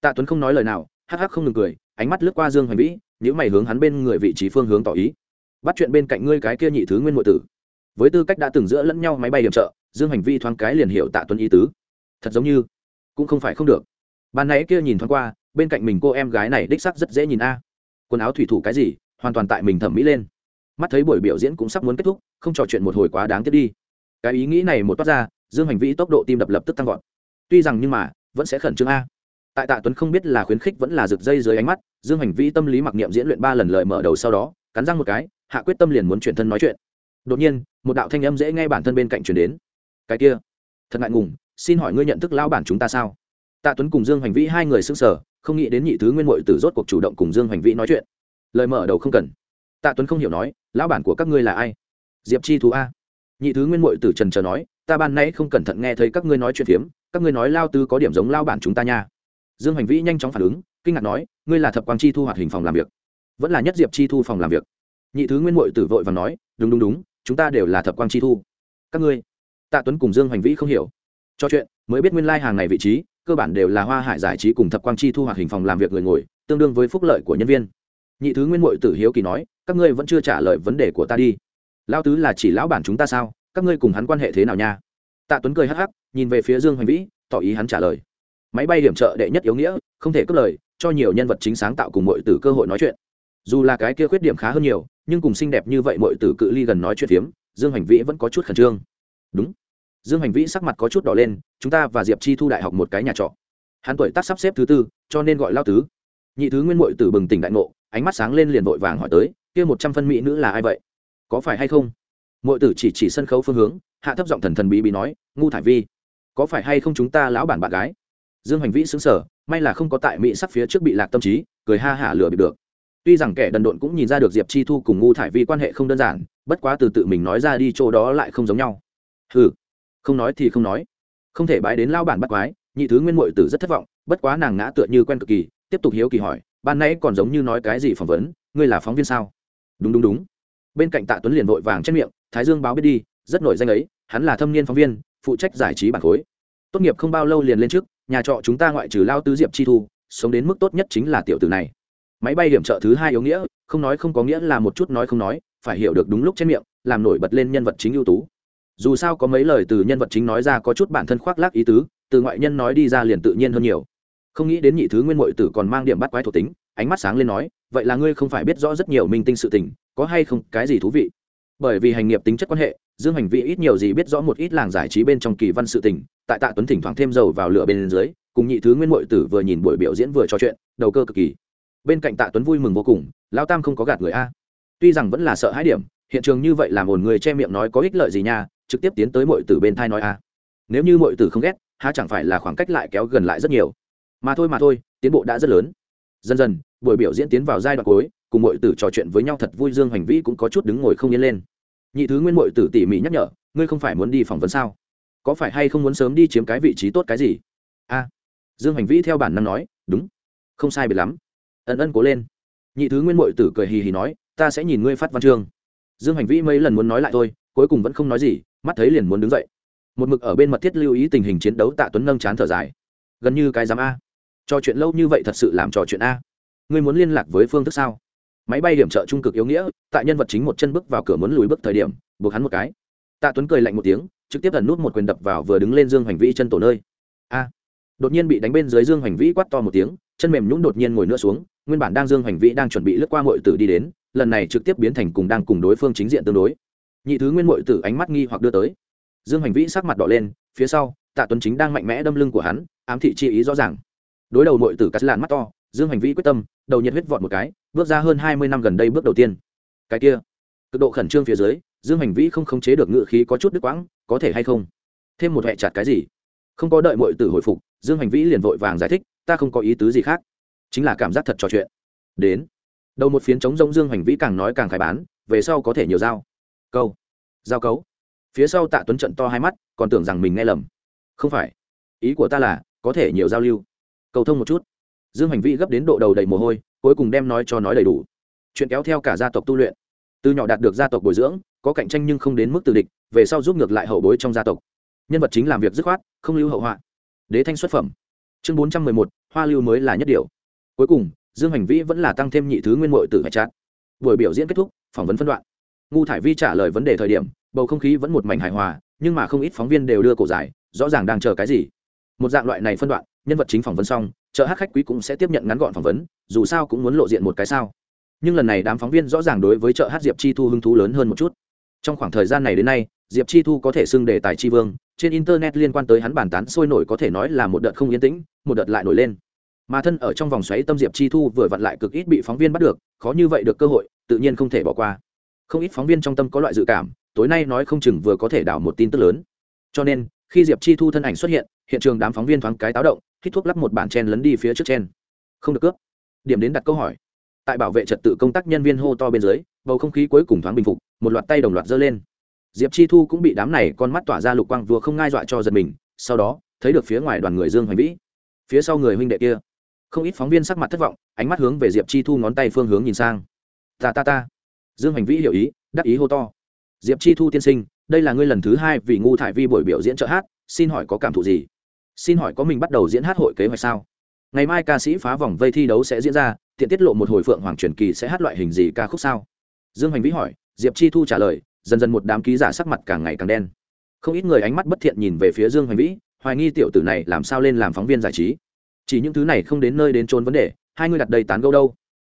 Tạ tuấn không nói lời nào, hắc hắc không ngừng cười, ánh mắt lướt qua dương hành vĩ những mày hướng hắn bên người vị trí phương hướng tỏ ý. Bắt chuyện bên cạnh ngươi cái kia nhị thứ nguyên nội tử. Với tư cách đã từng giữa lẫn nhau máy bay điểm trợ, dương hành vi thoáng cái liền hiểu tạ tuấn ý tứ. Thật giống như, cũng không phải không được ban nãy kia nhìn thoáng qua, bên cạnh mình cô em gái này đích sắc rất dễ nhìn a. Quần áo thủy thủ cái gì, hoàn toàn tại mình thẩm mỹ lên. Mắt thấy buổi biểu diễn cũng sắp muốn kết thúc, không trò chuyện một hồi quá đáng tiếc đi. Cái ý nghĩ này một toát ra, dương hành vi tốc độ tim đập lập tức tăng vọt. Tuy rằng nhưng mà, vẫn sẽ khẩn trương a. Tại tạ tuấn không biết là khuyến khích vẫn là rực dây dưới ánh mắt, dương hành vi tâm lý mặc niệm diễn luyện ba lần lời mở đầu sau đó, cắn răng một cái, hạ quyết tâm liền muốn chuyển thân nói chuyện. Đột nhiên, một đạo thanh âm dễ nghe bản thân bên cạnh chuyển đến. Cái kia, thật ngại ngùng, xin hỏi ngươi nhận thức lao bản chúng ta sao? Tạ tuấn cùng dương hoành vĩ hai người xưng sở không nghĩ đến nhị thứ nguyên mội tử rốt cuộc chủ động cùng dương hoành vĩ nói chuyện. Lời mở đầu không cần. Tạ tuấn không hiểu nói, lão bản của các ngươi là ai? Diệp chi thú a. Nhị thứ nguyên mội tử trần trờ nói, ta ban nãy không cẩn thận nghe thấy các ngươi nói chuyện phiếm, các ngươi nói lao tư có điểm giống lao bản chúng ta nha. Dương hoành vĩ nhanh chóng phản ứng, kinh ngạc nói, ngươi là thập quang chi thu hoạt hình phòng làm việc. Vẫn là nhất diệp chi thu phòng làm việc. Nhị thứ nguyên mội tử vội và nói, đúng đúng đúng, chúng ta đều là thập quang chi thu. Các ngươi. Tạ tuấn cùng dương hoành vĩ không hiểu. Cho chuyện, mới biết nguyên lai、like、hàng này vị trí cơ bản đều là hoa hải giải trí cùng thập quang chi thu hoạch hình phòng làm việc người ngồi, tương đương với phúc lợi của nhân viên. Nhị thứ nguyên mội tử hiếu kỳ nói, các ngươi vẫn chưa trả lời vấn đề của ta đi. Lao tứ là chỉ lão bản chúng ta sao? Các ngươi cùng hắn quan hệ thế nào nha? Tạ tuấn cười hắc hắc, nhìn về phía dương hoành vĩ, tỏ ý hắn trả lời. Máy bay điểm trợ đệ nhất yếu nghĩa, không thể cất lời, cho nhiều nhân vật chính sáng tạo cùng mọi tử cơ hội nói chuyện. Dù là cái kia khuyết điểm khá hơn nhiều, nhưng cùng xinh đẹp như vậy mọi tử cự ly gần nói chuyện phiếm, dương hoành vĩ vẫn có chút khẩn trương. Đúng dương hoành vĩ sắc mặt có chút đỏ lên, chúng ta và diệp chi thu đại học một cái nhà trọ. Hắn tuổi tác sắp xếp thứ tư, cho nên gọi lao tứ. Nhị thứ nguyên mội tử bừng tỉnh đại ngộ, ánh mắt sáng lên liền vội vàng hỏi tới, kia một trăm phân mỹ nữ là ai vậy? Có phải hay không? Mội tử chỉ chỉ sân khấu phương hướng, hạ thấp giọng thần thần bí bí nói, ngu thải vi, có phải hay không chúng ta lão bản bạn gái? Dương hành vĩ xứng sở may là không có tại mỹ sắc phía trước bị lạc tâm trí, cười ha hả lừa bị được. Tuy rằng kẻ đần độn cũng nhìn ra được diệp chi thu cùng ngu thải vi quan hệ không đơn giản, bất quá từ tự mình nói ra đi chỗ đó lại không giống nhau. Ừ không nói thì không nói. Không thể bái đến lao bản bắt quái, nhị thứ nguyên mội tử rất thất vọng, bất quá nàng ngã tựa như quen cực kỳ, tiếp tục hiếu kỳ hỏi, ban nãy còn giống như nói cái gì phỏng vấn, ngươi là phóng viên sao? Đúng đúng đúng. Bên cạnh tạ tuấn liền vội vàng trên miệng, thái dương báo biết đi, rất nổi danh ấy, hắn là thâm niên phóng viên, phụ trách giải trí bản khối. Tốt nghiệp không bao lâu liền lên trước, nhà trọ chúng ta ngoại trừ lao tứ diệp chi thu, sống đến mức tốt nhất chính là tiểu tử này. Máy bay điểm trợ thứ hai yếu nghĩa, không nói không có nghĩa là một chút nói không nói, phải hiểu được đúng lúc trên miệng, làm nổi bật lên nhân vật chính ưu tú dù sao có mấy lời từ nhân vật chính nói ra có chút bản thân khoác lác ý tứ, từ ngoại nhân nói đi ra liền tự nhiên hơn nhiều. Không nghĩ đến nhị thứ nguyên mội tử còn mang điểm bắt quái thuộc tính, ánh mắt sáng lên nói, vậy là ngươi không phải biết rõ rất nhiều minh tinh sự tình, có hay không cái gì thú vị? Bởi vì hành nghiệp tính chất quan hệ, dương hành vi ít nhiều gì biết rõ một ít làng giải trí bên trong kỳ văn sự tình, tại tạ tuấn thỉnh thoảng thêm dầu vào lửa bên dưới, cùng nhị thứ nguyên mội tử vừa nhìn buổi biểu diễn vừa trò chuyện, đầu cơ cực kỳ. Bên cạnh tạ tuấn vui mừng vô cùng lao tam không có gạt người a. Tuy rằng vẫn là sợ hãi điểm, hiện trường như vậy làm ồn người che miệng nói có ích lợi gì nha trực tiếp tiến tới mọi tử bên thai nói a. Nếu như mọi tử không ghét, há chẳng phải là khoảng cách lại kéo gần lại rất nhiều. Mà thôi mà thôi, tiến bộ đã rất lớn. Dần dần, buổi biểu diễn tiến vào giai đoạn cuối, cùng mọi tử trò chuyện với nhau thật vui dương hành vi cũng có chút đứng ngồi không yên lên. Nhị thứ nguyên mọi tử tỉ mỉ nhắc nhở, ngươi không phải muốn đi phỏng vấn sao? Có phải hay không muốn sớm đi chiếm cái vị trí tốt cái gì? A. Dương hành vĩ theo bản năng nói, đúng. Không sai biệt lắm. Ân ân cố lên. Nhị thứ nguyên mội tử cười hì hì nói, ta sẽ nhìn ngươi phát văn chương. Dương hành vĩ mấy lần muốn nói lại thôi, cuối cùng vẫn không nói gì mắt thấy liền muốn đứng dậy. Một mực ở bên mật thiết lưu ý tình hình chiến đấu tạ tuấn nâng chán thở dài. Gần như cái giám a. Trò chuyện lâu như vậy thật sự làm trò chuyện a. Ngươi muốn liên lạc với phương thức sao? Máy bay điểm trợ trung cực yếu nghĩa tại nhân vật chính một chân bước vào cửa muốn lùi bước thời điểm, buộc hắn một cái. Tạ tuấn cười lạnh một tiếng, trực tiếp ẩn nút một quyền đập vào vừa đứng lên dương hành vĩ chân tổ nơi. A. Đột nhiên bị đánh bên dưới dương hành vĩ quát to một tiếng, chân mềm nhũng đột nhiên ngồi nữa xuống, nguyên bản đang dương hành vĩ đang chuẩn bị lướt qua ngội tử đi đến, lần này trực tiếp biến thành cùng đang cùng đối phương chính diện tương đối nhị thứ nguyên mội tử ánh mắt nghi hoặc đưa tới. Dương hành vĩ sắc mặt đỏ lên, phía sau, tạ tuấn chính đang mạnh mẽ đâm lưng của hắn, ám thị chi ý rõ ràng. Đối đầu nội tử cắt lạn mắt to, dương hành vĩ quyết tâm, đầu nhiệt huyết vọt một cái, bước ra hơn hai mươi năm gần đây bước đầu tiên. Cái kia, cực độ khẩn trương phía dưới, dương hành vĩ không khống chế được ngự khí có chút đứt quãng, có thể hay không? Thêm một hệ chặt cái gì? Không có đợi mội tử hồi phục, dương hành vĩ liền vội vàng giải thích, ta không có ý tứ gì khác, chính là cảm giác thật trò chuyện. Đến, đầu một phiến chống rông dương hành vĩ càng nói càng khai bán, về sau có thể nhiều dao câu. Giao cấu. Phía sau tạ tuấn trận to hai mắt, còn tưởng rằng mình nghe lầm. Không phải. Ý của ta là, có thể nhiều giao lưu. Cầu thông một chút. Dương hành vi gấp đến độ đầu đầy mồ hôi, cuối cùng đem nói cho nói đầy đủ. Chuyện kéo theo cả gia tộc tu luyện. Từ nhỏ đạt được gia tộc bồi dưỡng, có cạnh tranh nhưng không đến mức từ địch, về sau giúp ngược lại hậu bối trong gia tộc. Nhân vật chính làm việc dứt khoát, không lưu hậu họa. Đế thanh xuất phẩm. Chương bốn trăm mười một, hoa lưu mới là nhất điều. Cuối cùng, dương hành vĩ vẫn là tăng thêm nhị thứ nguyên mội từ hải chát. Buổi biểu diễn kết thúc, phỏng vấn phân đoạn ngu thải vi trả lời vấn đề thời điểm, bầu không khí vẫn một mảnh hài hòa, nhưng mà không ít phóng viên đều đưa cổ dài, rõ ràng đang chờ cái gì. Một dạng loại này phân đoạn, nhân vật chính phỏng vấn xong, chợ hát khách quý cũng sẽ tiếp nhận ngắn gọn phỏng vấn, dù sao cũng muốn lộ diện một cái sao. Nhưng lần này đám phóng viên rõ ràng đối với chợ hát diệp chi thu hứng thú lớn hơn một chút. Trong khoảng thời gian này đến nay, diệp chi thu có thể xưng đề tài chi vương, trên internet liên quan tới hắn bàn tán sôi nổi có thể nói là một đợt không yên tĩnh, một đợt lại nổi lên. Mà thân ở trong vòng xoáy tâm diệp chi thu vừa vặn lại cực ít bị phóng viên bắt được, khó như vậy được cơ hội, tự nhiên không thể bỏ qua không ít phóng viên trong tâm có loại dự cảm, tối nay nói không chừng vừa có thể đảo một tin tức lớn. Cho nên, khi diệp chi thu thân ảnh xuất hiện hiện trường đám phóng viên thoáng cái táo động, hít thuốc lắp một bản chen lấn đi phía trước chen. Không được cướp. Điểm đến đặt câu hỏi. Tại bảo vệ trật tự công tác nhân viên hô to bên dưới, bầu không khí cuối cùng thoáng bình phục, một loạt tay đồng loạt giơ lên. Diệp chi thu cũng bị đám này con mắt tỏa ra lục quang vừa không ngai dọa cho giật mình, sau đó, thấy được phía ngoài đoàn người dương hoành vĩ. Phía sau người huynh đệ kia. Không ít phóng viên sắc mặt thất vọng, ánh mắt hướng về diệp chi thu ngón tay phương hướng nhìn sang. Ta ta ta dương hành vĩ hiểu ý, đắc ý hô to. Diệp chi thu tiên sinh, đây là ngươi lần thứ hai vì ngu thải vi buổi biểu diễn trợ hát, xin hỏi có cảm thụ gì? Xin hỏi có mình bắt đầu diễn hát hội kế hoạch sao? Ngày mai ca sĩ phá vòng vây thi đấu sẽ diễn ra, tiện tiết lộ một hồi phượng hoàng truyền kỳ sẽ hát loại hình gì ca khúc sao? Dương hành vĩ hỏi, diệp chi thu trả lời, dần dần một đám ký giả sắc mặt càng ngày càng đen. Không ít người ánh mắt bất thiện nhìn về phía dương hành vĩ, hoài nghi tiểu tử này làm sao lên làm phóng viên giải trí. Chỉ những thứ này không đến nơi đến trốn vấn đề, hai người đặt đầy tán gâu đâu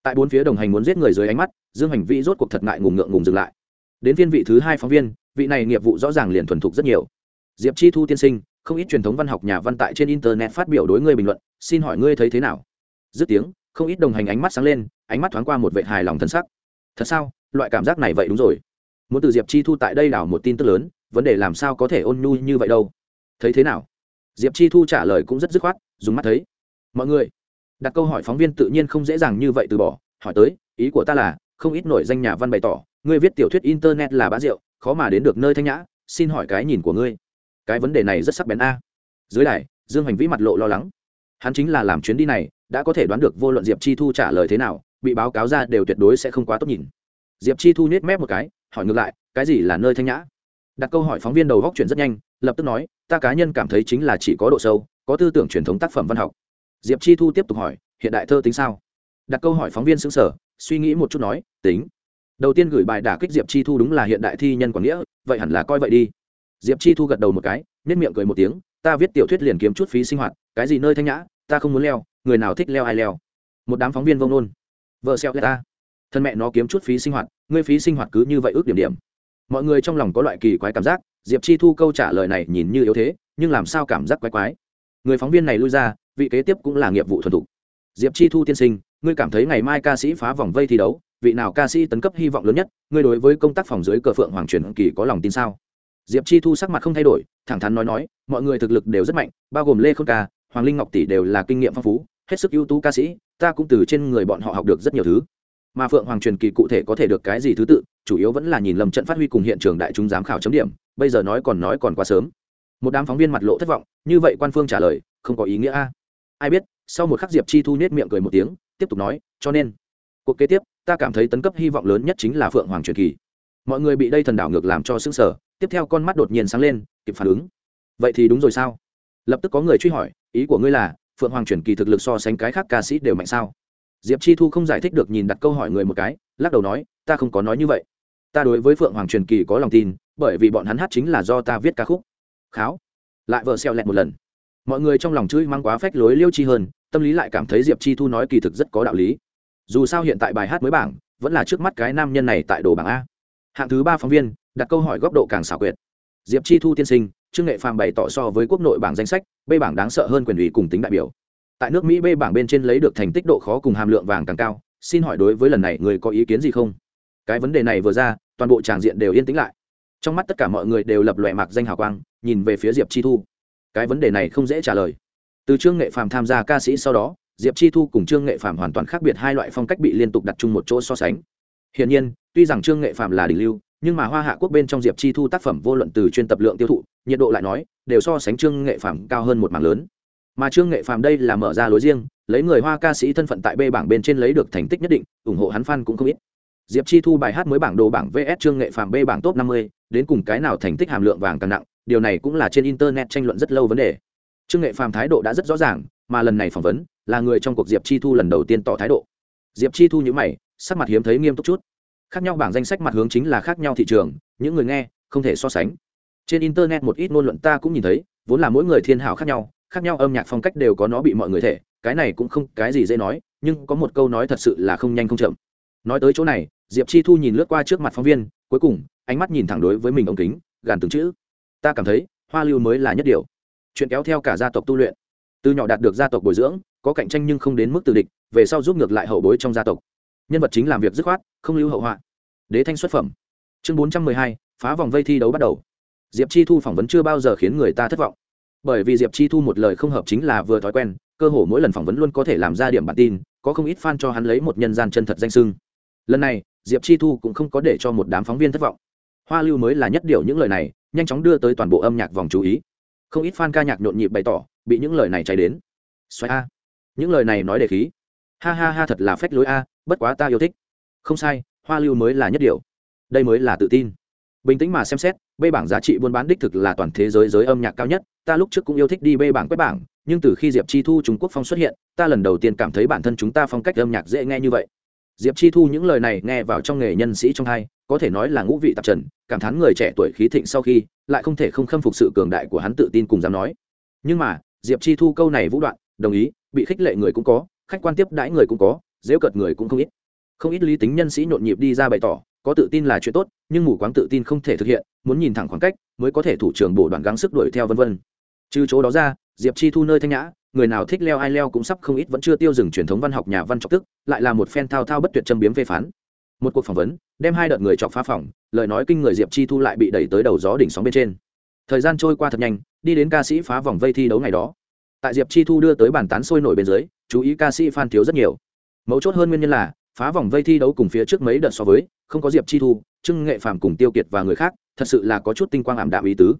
tại bốn phía đồng hành muốn giết người dưới ánh mắt, dương hành vi rốt cuộc thật ngại ngùng ngượng ngùng dừng lại. Đến viên vị thứ hai phóng viên, vị này nghiệp vụ rõ ràng liền thuần thục rất nhiều. Diệp chi thu tiên sinh, không ít truyền thống văn học nhà văn tại trên internet phát biểu đối ngươi bình luận, xin hỏi ngươi thấy thế nào? Dứt tiếng, không ít đồng hành ánh mắt sáng lên, ánh mắt thoáng qua một vệ hài lòng thân sắc. Thật sao? Loại cảm giác này vậy đúng rồi. Muốn từ diệp chi thu tại đây đảo một tin tức lớn, vấn đề làm sao có thể ôn nhu như vậy đâu? Thấy thế nào? Diệp chi thu trả lời cũng rất dứt khoát, dùng mắt thấy. Mọi người đặt câu hỏi phóng viên tự nhiên không dễ dàng như vậy từ bỏ, hỏi tới, ý của ta là, không ít nổi danh nhà văn bày tỏ, ngươi viết tiểu thuyết internet là bá rượu khó mà đến được nơi thanh nhã, xin hỏi cái nhìn của ngươi. Cái vấn đề này rất sắc bén a. Dưới đài, dương hành vĩ mặt lộ lo lắng. Hắn chính là làm chuyến đi này, đã có thể đoán được vô luận diệp chi thu trả lời thế nào, bị báo cáo ra đều tuyệt đối sẽ không quá tốt nhìn. Diệp chi thu nhét mép một cái, hỏi ngược lại, cái gì là nơi thanh nhã? Đặt câu hỏi phóng viên đầu góc chuyển rất nhanh, lập tức nói, ta cá nhân cảm thấy chính là chỉ có độ sâu, có tư tưởng truyền thống tác phẩm văn học diệp chi thu tiếp tục hỏi, hiện đại thơ tính sao? Đặt câu hỏi phóng viên xứng sở suy nghĩ một chút nói, tính. Đầu tiên gửi bài đả kích diệp chi thu đúng là hiện đại thi nhân quảng nghĩa, vậy hẳn là coi vậy đi. Diệp chi thu gật đầu một cái nếp miệng cười một tiếng, ta viết tiểu thuyết liền kiếm chút phí sinh hoạt, cái gì nơi thanh nhã, ta không muốn leo, người nào thích leo ai leo. Một đám phóng viên vông nôn vợ xeo ta. Thân mẹ nó kiếm chút phí sinh hoạt, ngươi phí sinh hoạt cứ như vậy ước điểm điểm. Mọi người trong lòng có loại kỳ quái cảm giác, diệp chi thu câu trả lời này nhìn như yếu thế, nhưng làm sao cảm giác quái quái? Người phóng viên này lui ra, vị kế tiếp cũng là nghiệp vụ thuần thục. Diệp chi thu tiên sinh, ngươi cảm thấy ngày mai ca sĩ phá vòng vây thi đấu, vị nào ca sĩ tấn cấp hy vọng lớn nhất, ngươi đối với công tác phòng dưới cờ phượng hoàng truyền kỳ có lòng tin sao? Diệp chi thu sắc mặt không thay đổi, thẳng thắn nói nói, mọi người thực lực đều rất mạnh, bao gồm lê khôn ca, hoàng linh ngọc tỷ đều là kinh nghiệm phong phú, hết sức ưu tú ca sĩ, ta cũng từ trên người bọn họ học được rất nhiều thứ. Mà phượng hoàng truyền kỳ cụ thể có thể được cái gì thứ tự, chủ yếu vẫn là nhìn lầm trận phát huy cùng hiện trường đại chúng giám khảo chấm điểm, bây giờ nói còn nói còn quá sớm một đám phóng viên mặt lộ thất vọng, như vậy quan phương trả lời, không có ý nghĩa a. Ai biết, sau một khắc diệp chi thu nết miệng cười một tiếng, tiếp tục nói, cho nên, cuộc kế tiếp, ta cảm thấy tấn cấp hy vọng lớn nhất chính là phượng hoàng truyền kỳ. Mọi người bị đây thần đảo ngược làm cho s ư n g sở tiếp theo con mắt đột nhiên sáng lên, kịp phản ứng. Vậy thì đúng rồi sao? Lập tức có người truy hỏi, ý của ngươi là, phượng hoàng truyền kỳ thực lực so sánh cái khác ca sĩ đều mạnh sao? Diệp chi thu không giải thích được nhìn đặt câu hỏi người một cái, lắc đầu nói, ta không có nói như vậy. Ta đối với phượng hoàng truyền kỳ có lòng tin, bởi vì bọn hắn hát chính là do ta viết ca khúc kháo. Lại vợ xeo lẹt một lần. Mọi người trong lòng chửi mang quá phách lối liêu chi hơn tâm lý lại cảm thấy diệp chi thu nói kỳ thực rất có đạo lý. Dù sao hiện tại bài hát mới bảng, vẫn là trước mắt cái nam nhân này tại đồ bảng a. Hạng thứ ba phóng viên, đặt câu hỏi góc độ càng xảo quyệt. Diệp chi thu tiên sinh, trương nghệ phàm bày tỏ so với quốc nội bảng danh sách, b bảng đáng sợ hơn quyền ủy cùng tính đại biểu. Tại nước mỹ b bảng bên trên lấy được thành tích độ khó cùng hàm lượng vàng càng cao, xin hỏi đối với lần này người có ý kiến gì không? Cái vấn đề này vừa ra, toàn bộ tràng diện đều yên tĩnh lại. Trong mắt tất cả mọi người đều lập loại mạc danh hào quang nhìn về phía diệp chi thu. Cái vấn đề này không dễ trả lời. Từ trương nghệ phàm tham gia ca sĩ sau đó, diệp chi thu cùng trương nghệ phàm hoàn toàn khác biệt hai loại phong cách bị liên tục đặt chung một chỗ so sánh. Hiển nhiên, tuy rằng trương nghệ phàm là đỉnh lưu, nhưng mà hoa hạ quốc bên trong diệp chi thu tác phẩm vô luận từ chuyên tập lượng tiêu thụ, nhiệt độ lại nói, đều so sánh trương nghệ phàm cao hơn một mảng lớn. Mà trương nghệ phàm đây là mở ra lối riêng, lấy người hoa ca sĩ thân phận tại b bảng bên trên lấy được thành tích nhất định, ủng hộ hắn f cũng không ít. Diệp chi thu bài hát mới bảng đồ bảng vs trương nghệ phàm b bảng top năm mươi, đến cùng cái nào thành tích hàm lượng vàng càng nặng điều này cũng là trên internet tranh luận rất lâu vấn đề. Trương nghệ phàm thái độ đã rất rõ ràng, mà lần này phỏng vấn là người trong cuộc diệp chi thu lần đầu tiên tỏ thái độ. Diệp chi thu nhữ mày, sắc mặt hiếm thấy nghiêm túc chút. Khác nhau bảng danh sách mặt hướng chính là khác nhau thị trường, những người nghe không thể so sánh. Trên internet một ít ngôn luận ta cũng nhìn thấy, vốn là mỗi người thiên hảo khác nhau khác nhau âm nhạc phong cách đều có nó bị mọi người thể, cái này cũng không cái gì dễ nói, nhưng có một câu nói thật sự là không nhanh không chậm. Nói tới chỗ này, diệp chi thu nhìn lướt qua trước mặt phóng viên, cuối cùng, ánh mắt nhìn thẳng đối với mình ống kính, gàn từng chữ ta cảm thấy, hoa lưu mới là nhất điều. Chuyện kéo theo cả gia tộc tu luyện. Từ nhỏ đạt được gia tộc bồi dưỡng, có cạnh tranh nhưng không đến mức từ địch, về sau giúp ngược lại hậu bối trong gia tộc. Nhân vật chính làm việc dứt khoát, không lưu hậu họa. Đế thanh xuất phẩm. Chương bốn trăm mười hai, phá vòng vây thi đấu bắt đầu. Diệp chi thu phỏng vấn chưa bao giờ khiến người ta thất vọng. Bởi vì diệp chi thu một lời không hợp chính là vừa thói quen, cơ hồ mỗi lần phỏng vấn luôn có thể làm ra điểm bản tin, có không ít fan cho hắn lấy một nhân gian chân thật danh sưng. Lần này, diệp chi thu cũng không có để cho một đám phóng viên thất vọng. Hoa lưu mới là nhất điều những lời này nhanh chóng đưa tới toàn bộ âm nhạc vòng chú ý. Không ít fan ca nhạc nhộn nhịp bày tỏ, bị những lời này cháy đến. Xoay a. Những lời này nói đề khí. Ha ha ha thật là phách lối a, bất quá ta yêu thích. Không sai, hoa lưu mới là nhất điều. Đây mới là tự tin. Bình tĩnh mà xem xét bê bảng giá trị buôn bán đích thực là toàn thế giới giới âm nhạc cao nhất. Ta lúc trước cũng yêu thích đi bê bảng quét bảng, nhưng từ khi diệp chi thu trung quốc phong xuất hiện, ta lần đầu tiên cảm thấy bản thân chúng ta phong cách âm nhạc dễ nghe như vậy diệp chi thu những lời này nghe vào trong nghề nhân sĩ trong hai, có thể nói là ngũ vị tạp trần, cảm thán người trẻ tuổi khí thịnh sau khi, lại không thể không khâm phục sự cường đại của hắn tự tin cùng dám nói. Nhưng mà, diệp chi thu câu này vũ đoạn, đồng ý, bị khích lệ người cũng có, khách quan tiếp đãi người cũng có dễu cợt người cũng không ít. Không ít lý tính nhân sĩ nhộn nhịp đi ra bày tỏ, có tự tin là chuyện tốt, nhưng mù quáng tự tin không thể thực hiện, muốn nhìn thẳng khoảng cách, mới có thể thủ trưởng bổ đoạn gắng sức đuổi theo vân vân. Trừ chỗ đó ra, diệp chi thu nơi thanh nhã người nào thích leo ai leo cũng sắp không ít vẫn chưa tiêu dừng truyền thống văn học nhà văn trọng tức, lại là một phen thao thao bất tuyệt châm biếm phê phán. Một cuộc phỏng vấn, đem hai đợt người chọc phá phỏng, lời nói kinh người diệp chi thu lại bị đẩy tới đầu gió đỉnh sóng bên trên. Thời gian trôi qua thật nhanh, đi đến ca sĩ phá vòng vây thi đấu ngày đó. Tại diệp chi thu đưa tới bàn tán sôi nổi bên dưới, chú ý ca sĩ fan thiếu rất nhiều. Mấu chốt hơn nguyên nhân là, phá vòng vây thi đấu cùng phía trước mấy đợt so với, không có diệp chi thu trưng nghệ phàm cùng tiêu kiệt và người khác, thật sự là có chút tinh quang ảm đạm ý tứ.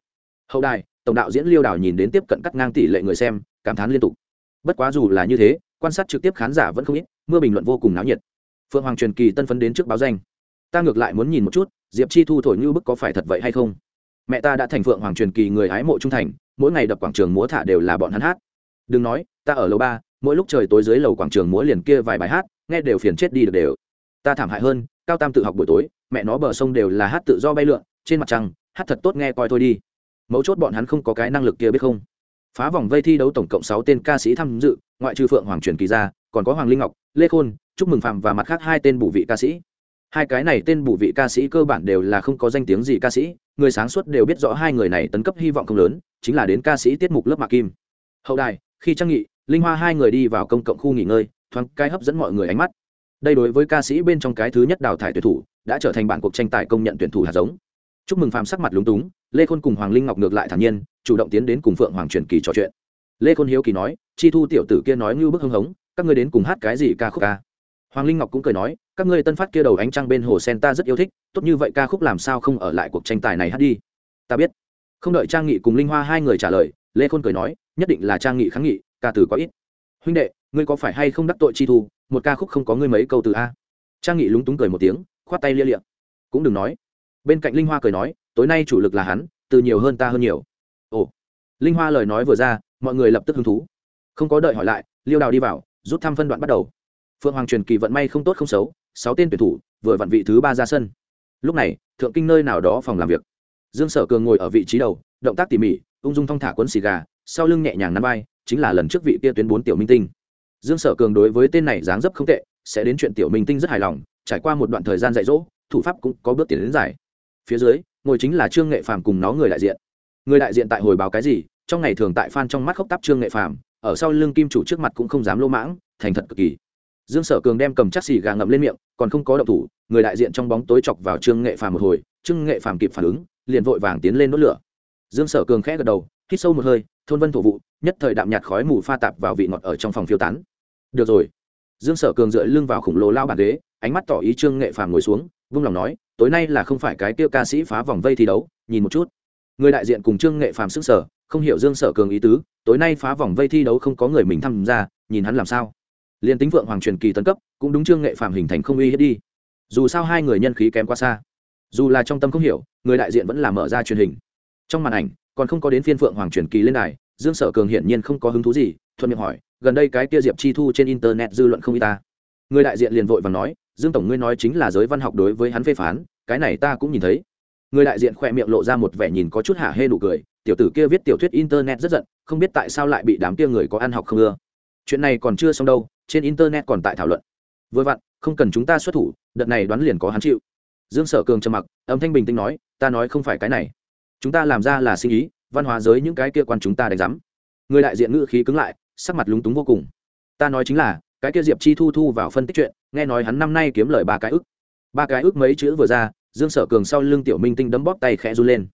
Hậu đài, tổng đạo diễn liêu đào nhìn đến tiếp cận cắt ngang tỷ lệ người xem cảm thán liên tục. Bất quá dù là như thế, quan sát trực tiếp khán giả vẫn không ít, mưa bình luận vô cùng náo nhiệt. Phượng hoàng truyền kỳ tân phấn đến trước báo danh. Ta ngược lại muốn nhìn một chút, diệp chi thu thổi như bức có phải thật vậy hay không? Mẹ ta đã thành phượng hoàng truyền kỳ người hái mộ trung thành, mỗi ngày đập quảng trường múa thả đều là bọn hắn hát. Đừng nói, ta ở lầu ba, mỗi lúc trời tối dưới lầu quảng trường múa liền kia vài bài hát, nghe đều phiền chết đi được đều. Ta thảm hại hơn, cao tam tự học buổi tối, mẹ nó bờ sông đều là hát tự do bay lượn, trên mặt trăng, hát thật tốt nghe coi thôi đi. Mấu chốt bọn hắn không có cái năng lực kia biết không? Phá vòng vây thi đấu tổng cộng sáu tên ca sĩ tham dự, ngoại trừ phượng hoàng truyền kỳ ra, còn có hoàng linh ngọc, lê khôn chúc mừng phạm và mặt khác hai tên bù vị ca sĩ. Hai cái này tên bù vị ca sĩ cơ bản đều là không có danh tiếng gì ca sĩ, người sáng suốt đều biết rõ hai người này tấn cấp hy vọng không lớn, chính là đến ca sĩ tiết mục lớp mạc kim. Hậu đài, khi trang nghị, linh hoa hai người đi vào công cộng khu nghỉ ngơi, thoáng cái hấp dẫn mọi người ánh mắt. Đây đối với ca sĩ bên trong cái thứ nhất đào thải tuyển thủ, đã trở thành bản cuộc tranh tài công nhận tuyển thủ hạt giống. Chúc mừng phạm sắc mặt lúng túng lê khôn cùng hoàng linh ngọc ngược lại thản nhiên, chủ động tiến đến cùng phượng hoàng truyền kỳ trò chuyện. Lê khôn hiếu kỳ nói, chi thu tiểu tử kia nói ngưu bức hưng hống, các ngươi đến cùng hát cái gì ca khúc ca? Hoàng linh ngọc cũng cười nói, các ngươi tân phát kia đầu ánh trăng bên hồ sen ta rất yêu thích, tốt như vậy ca khúc làm sao không ở lại cuộc tranh tài này hát đi? Ta biết. Không đợi trang nghị cùng linh hoa hai người trả lời, lê khôn cười nói, nhất định là trang nghị kháng nghị, ca từ có ít. Huynh đệ, ngươi có phải hay không đắc tội chi thu, một ca khúc không có ngươi mấy câu từ a? Trang nghị lúng túng cười một tiếng, khoát tay lia liệm cũng đừng nói bên cạnh linh hoa cười nói, tối nay chủ lực là hắn, từ nhiều hơn ta hơn nhiều. Ồ. Linh hoa lời nói vừa ra, mọi người lập tức hứng thú. Không có đợi hỏi lại, liêu đào đi vào, rút thăm phân đoạn bắt đầu. Phượng hoàng truyền kỳ vận may không tốt không xấu, sáu tên tuyển thủ, vừa vặn vị thứ ba ra sân. Lúc này, thượng kinh nơi nào đó phòng làm việc. Dương sở cường ngồi ở vị trí đầu, động tác tỉ mỉ, ung dung thong thả quấn xì gà, sau lưng nhẹ nhàng nắm vai, chính là lần trước vị kia tuyến bốn tiểu minh tinh. Dương sở cường đối với tên này dáng dấp không tệ, sẽ đến chuyện tiểu minh tinh rất hài lòng, trải qua một đoạn thời gian dạy dỗ, thủ pháp cũng có bước tiến đến giải phía dưới, ngồi chính là trương nghệ phàm cùng nó người đại diện. Người đại diện tại hồi báo cái gì? Trong ngày thường tại phan trong mắt khóc tắp trương nghệ phàm, ở sau lưng kim chủ trước mặt cũng không dám lỗ mãng, thành thật cực kỳ. Dương sở cường đem cầm chắc xì gà ngậm lên miệng, còn không có động thủ, người đại diện trong bóng tối chọc vào trương nghệ phàm một hồi, trương nghệ phàm kịp phản ứng, liền vội vàng tiến lên đốt lửa. Dương sở cường khẽ gật đầu, hít sâu một hơi, thôn vân thổ vụ, nhất thời đạm nhạt khói mù pha tạp vào vị ngọt ở trong phòng phiêu tán. Được rồi. Dương sở cường dựa lưng vào khổng lồ lao bàn ghế, ánh mắt tỏ ý trương nghệ phàm ngồi xuống vung lòng nói, tối nay là không phải cái tiêu ca sĩ phá vòng vây thi đấu, nhìn một chút. Người đại diện cùng trương nghệ phàm sức sở, không hiểu dương sở cường ý tứ, tối nay phá vòng vây thi đấu không có người mình tham gia, nhìn hắn làm sao? Liền tính vượng hoàng truyền kỳ tấn cấp, cũng đúng trương nghệ phàm hình thành không uy hết đi. Dù sao hai người nhân khí kém quá xa. Dù là trong tâm không hiểu, người đại diện vẫn là mở ra truyền hình. Trong màn ảnh, còn không có đến phiên phượng hoàng truyền kỳ lên đài, dương sở cường hiển nhiên không có hứng thú gì, thuận miệng hỏi, gần đây cái kia diệp chi thu trên internet dư luận không y ta? Người đại diện liền vội và nói, dương tổng ngươi nói chính là giới văn học đối với hắn phê phán, cái này ta cũng nhìn thấy. Người đại diện khỏe miệng lộ ra một vẻ nhìn có chút hạ hê nụ cười, tiểu tử kia viết tiểu thuyết internet rất giận, không biết tại sao lại bị đám kia người có ăn học không ưa. Chuyện này còn chưa xong đâu, trên internet còn tại thảo luận. Vừa vặn, không cần chúng ta xuất thủ, đợt này đoán liền có hắn chịu. Dương sở cường trầm mặc, âm thanh bình tĩnh nói, ta nói không phải cái này. Chúng ta làm ra là sinh ý, văn hóa giới những cái kia quan chúng ta đánh giám. Người đại diện ngữ khí cứng lại, sắc mặt lúng túng vô cùng. Ta nói chính là cái kia diệp chi thu thu vào phân tích chuyện, nghe nói hắn năm nay kiếm lời ba cái ức. Ba cái ức mấy chữ vừa ra, dương sở cường sau lưng tiểu minh tinh đấm bóp tay khẽ run lên.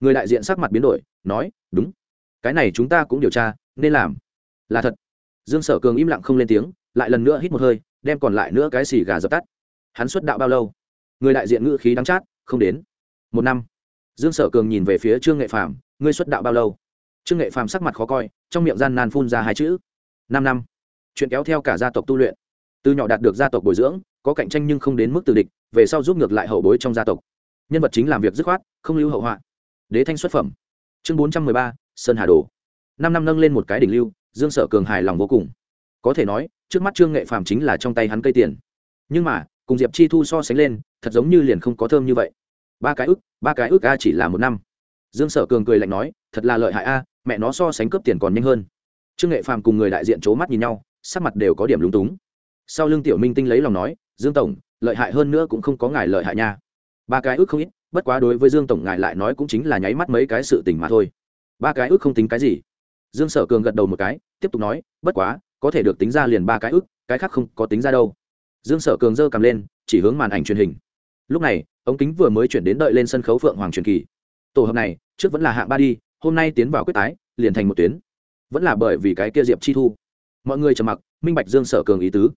Người đại diện sắc mặt biến đổi, nói, đúng. Cái này chúng ta cũng điều tra, nên làm. Là thật. Dương sở cường im lặng không lên tiếng, lại lần nữa hít một hơi, đem còn lại nữa cái xì gà dập tắt. Hắn xuất đạo bao lâu? Người đại diện ngữ khí đắng chát, không đến. Một năm. Dương sở cường nhìn về phía trương nghệ phàm, ngươi xuất đạo bao lâu? Trương nghệ phàm sắc mặt khó coi, trong miệng gian nan phun ra hai chữ. Năm năm chuyện kéo theo cả gia tộc tu luyện. Từ nhỏ đạt được gia tộc bồi dưỡng, có cạnh tranh nhưng không đến mức từ địch, về sau giúp ngược lại hậu bối trong gia tộc. Nhân vật chính làm việc dứt khoát, không lưu hậu họa. Đế thanh xuất phẩm. Chương bốn trăm mười ba, sơn hà đồ. Năm năm nâng lên một cái đỉnh lưu, dương sở cường hài lòng vô cùng. Có thể nói, trước mắt trương nghệ phàm chính là trong tay hắn cây tiền. Nhưng mà, cùng diệp chi thu so sánh lên, thật giống như liền không có thơm như vậy. Ba cái ức, ba cái ức a chỉ là một năm. Dương sở cường cười lạnh nói, thật là lợi hại a, mẹ nó so sánh cướp tiền còn nhanh hơn. Trương nghệ phàm cùng người đại diện c h ố mắt nhìn nhau sắc mặt đều có điểm lúng túng. Sau lưng tiểu minh tinh lấy lòng nói, dương tổng, lợi hại hơn nữa cũng không có ngài lợi hại nha. Ba cái ước không ít, bất quá đối với dương tổng ngài lại nói cũng chính là nháy mắt mấy cái sự tình mà thôi. Ba cái ước không tính cái gì? Dương sở cường gật đầu một cái, tiếp tục nói, bất quá, có thể được tính ra liền ba cái ước, cái khác không có tính ra đâu. Dương sở cường giơ cầm lên, chỉ hướng màn ảnh truyền hình. Lúc này, ống kính vừa mới chuyển đến đợi lên sân khấu phượng hoàng truyền kỳ. Tổ hợp này, trước vẫn là hạng ba đi, hôm nay tiến vào quyết tái, liền thành một tuyến. Vẫn là bởi vì cái kia diệp chi thu mọi người trầm mặc, minh bạch dương sở cường ý tứ.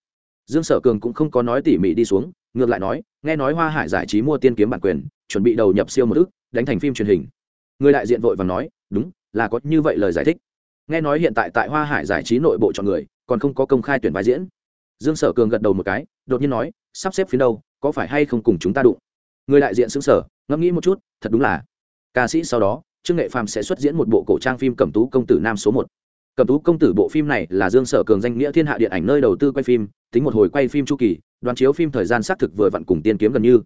Dương sở cường cũng không có nói tỉ mỉ đi xuống, ngược lại nói, nghe nói hoa hải giải trí mua tiên kiếm bản quyền, chuẩn bị đầu nhập siêu một ức, đánh thành phim truyền hình. Người đại diện vội và nói, đúng, là có như vậy lời giải thích. Nghe nói hiện tại tại hoa hải giải trí nội bộ chọn người, còn không có công khai tuyển vai diễn. Dương sở cường gật đầu một cái, đột nhiên nói, sắp xếp phía đâu, có phải hay không cùng chúng ta đụng? Người đại diện xứng sở ngẫm nghĩ một chút, thật đúng là. Ca sĩ sau đó, trương nghệ phàm sẽ xuất diễn một bộ cổ trang phim cẩm tú công tử nam số một cẩm tú công tử bộ phim này là dương sở cường danh nghĩa thiên hạ điện ảnh nơi đầu tư quay phim, tính một hồi quay phim chu kỳ đoàn chiếu phim thời gian xác thực vừa vặn cùng tiên kiếm gần như.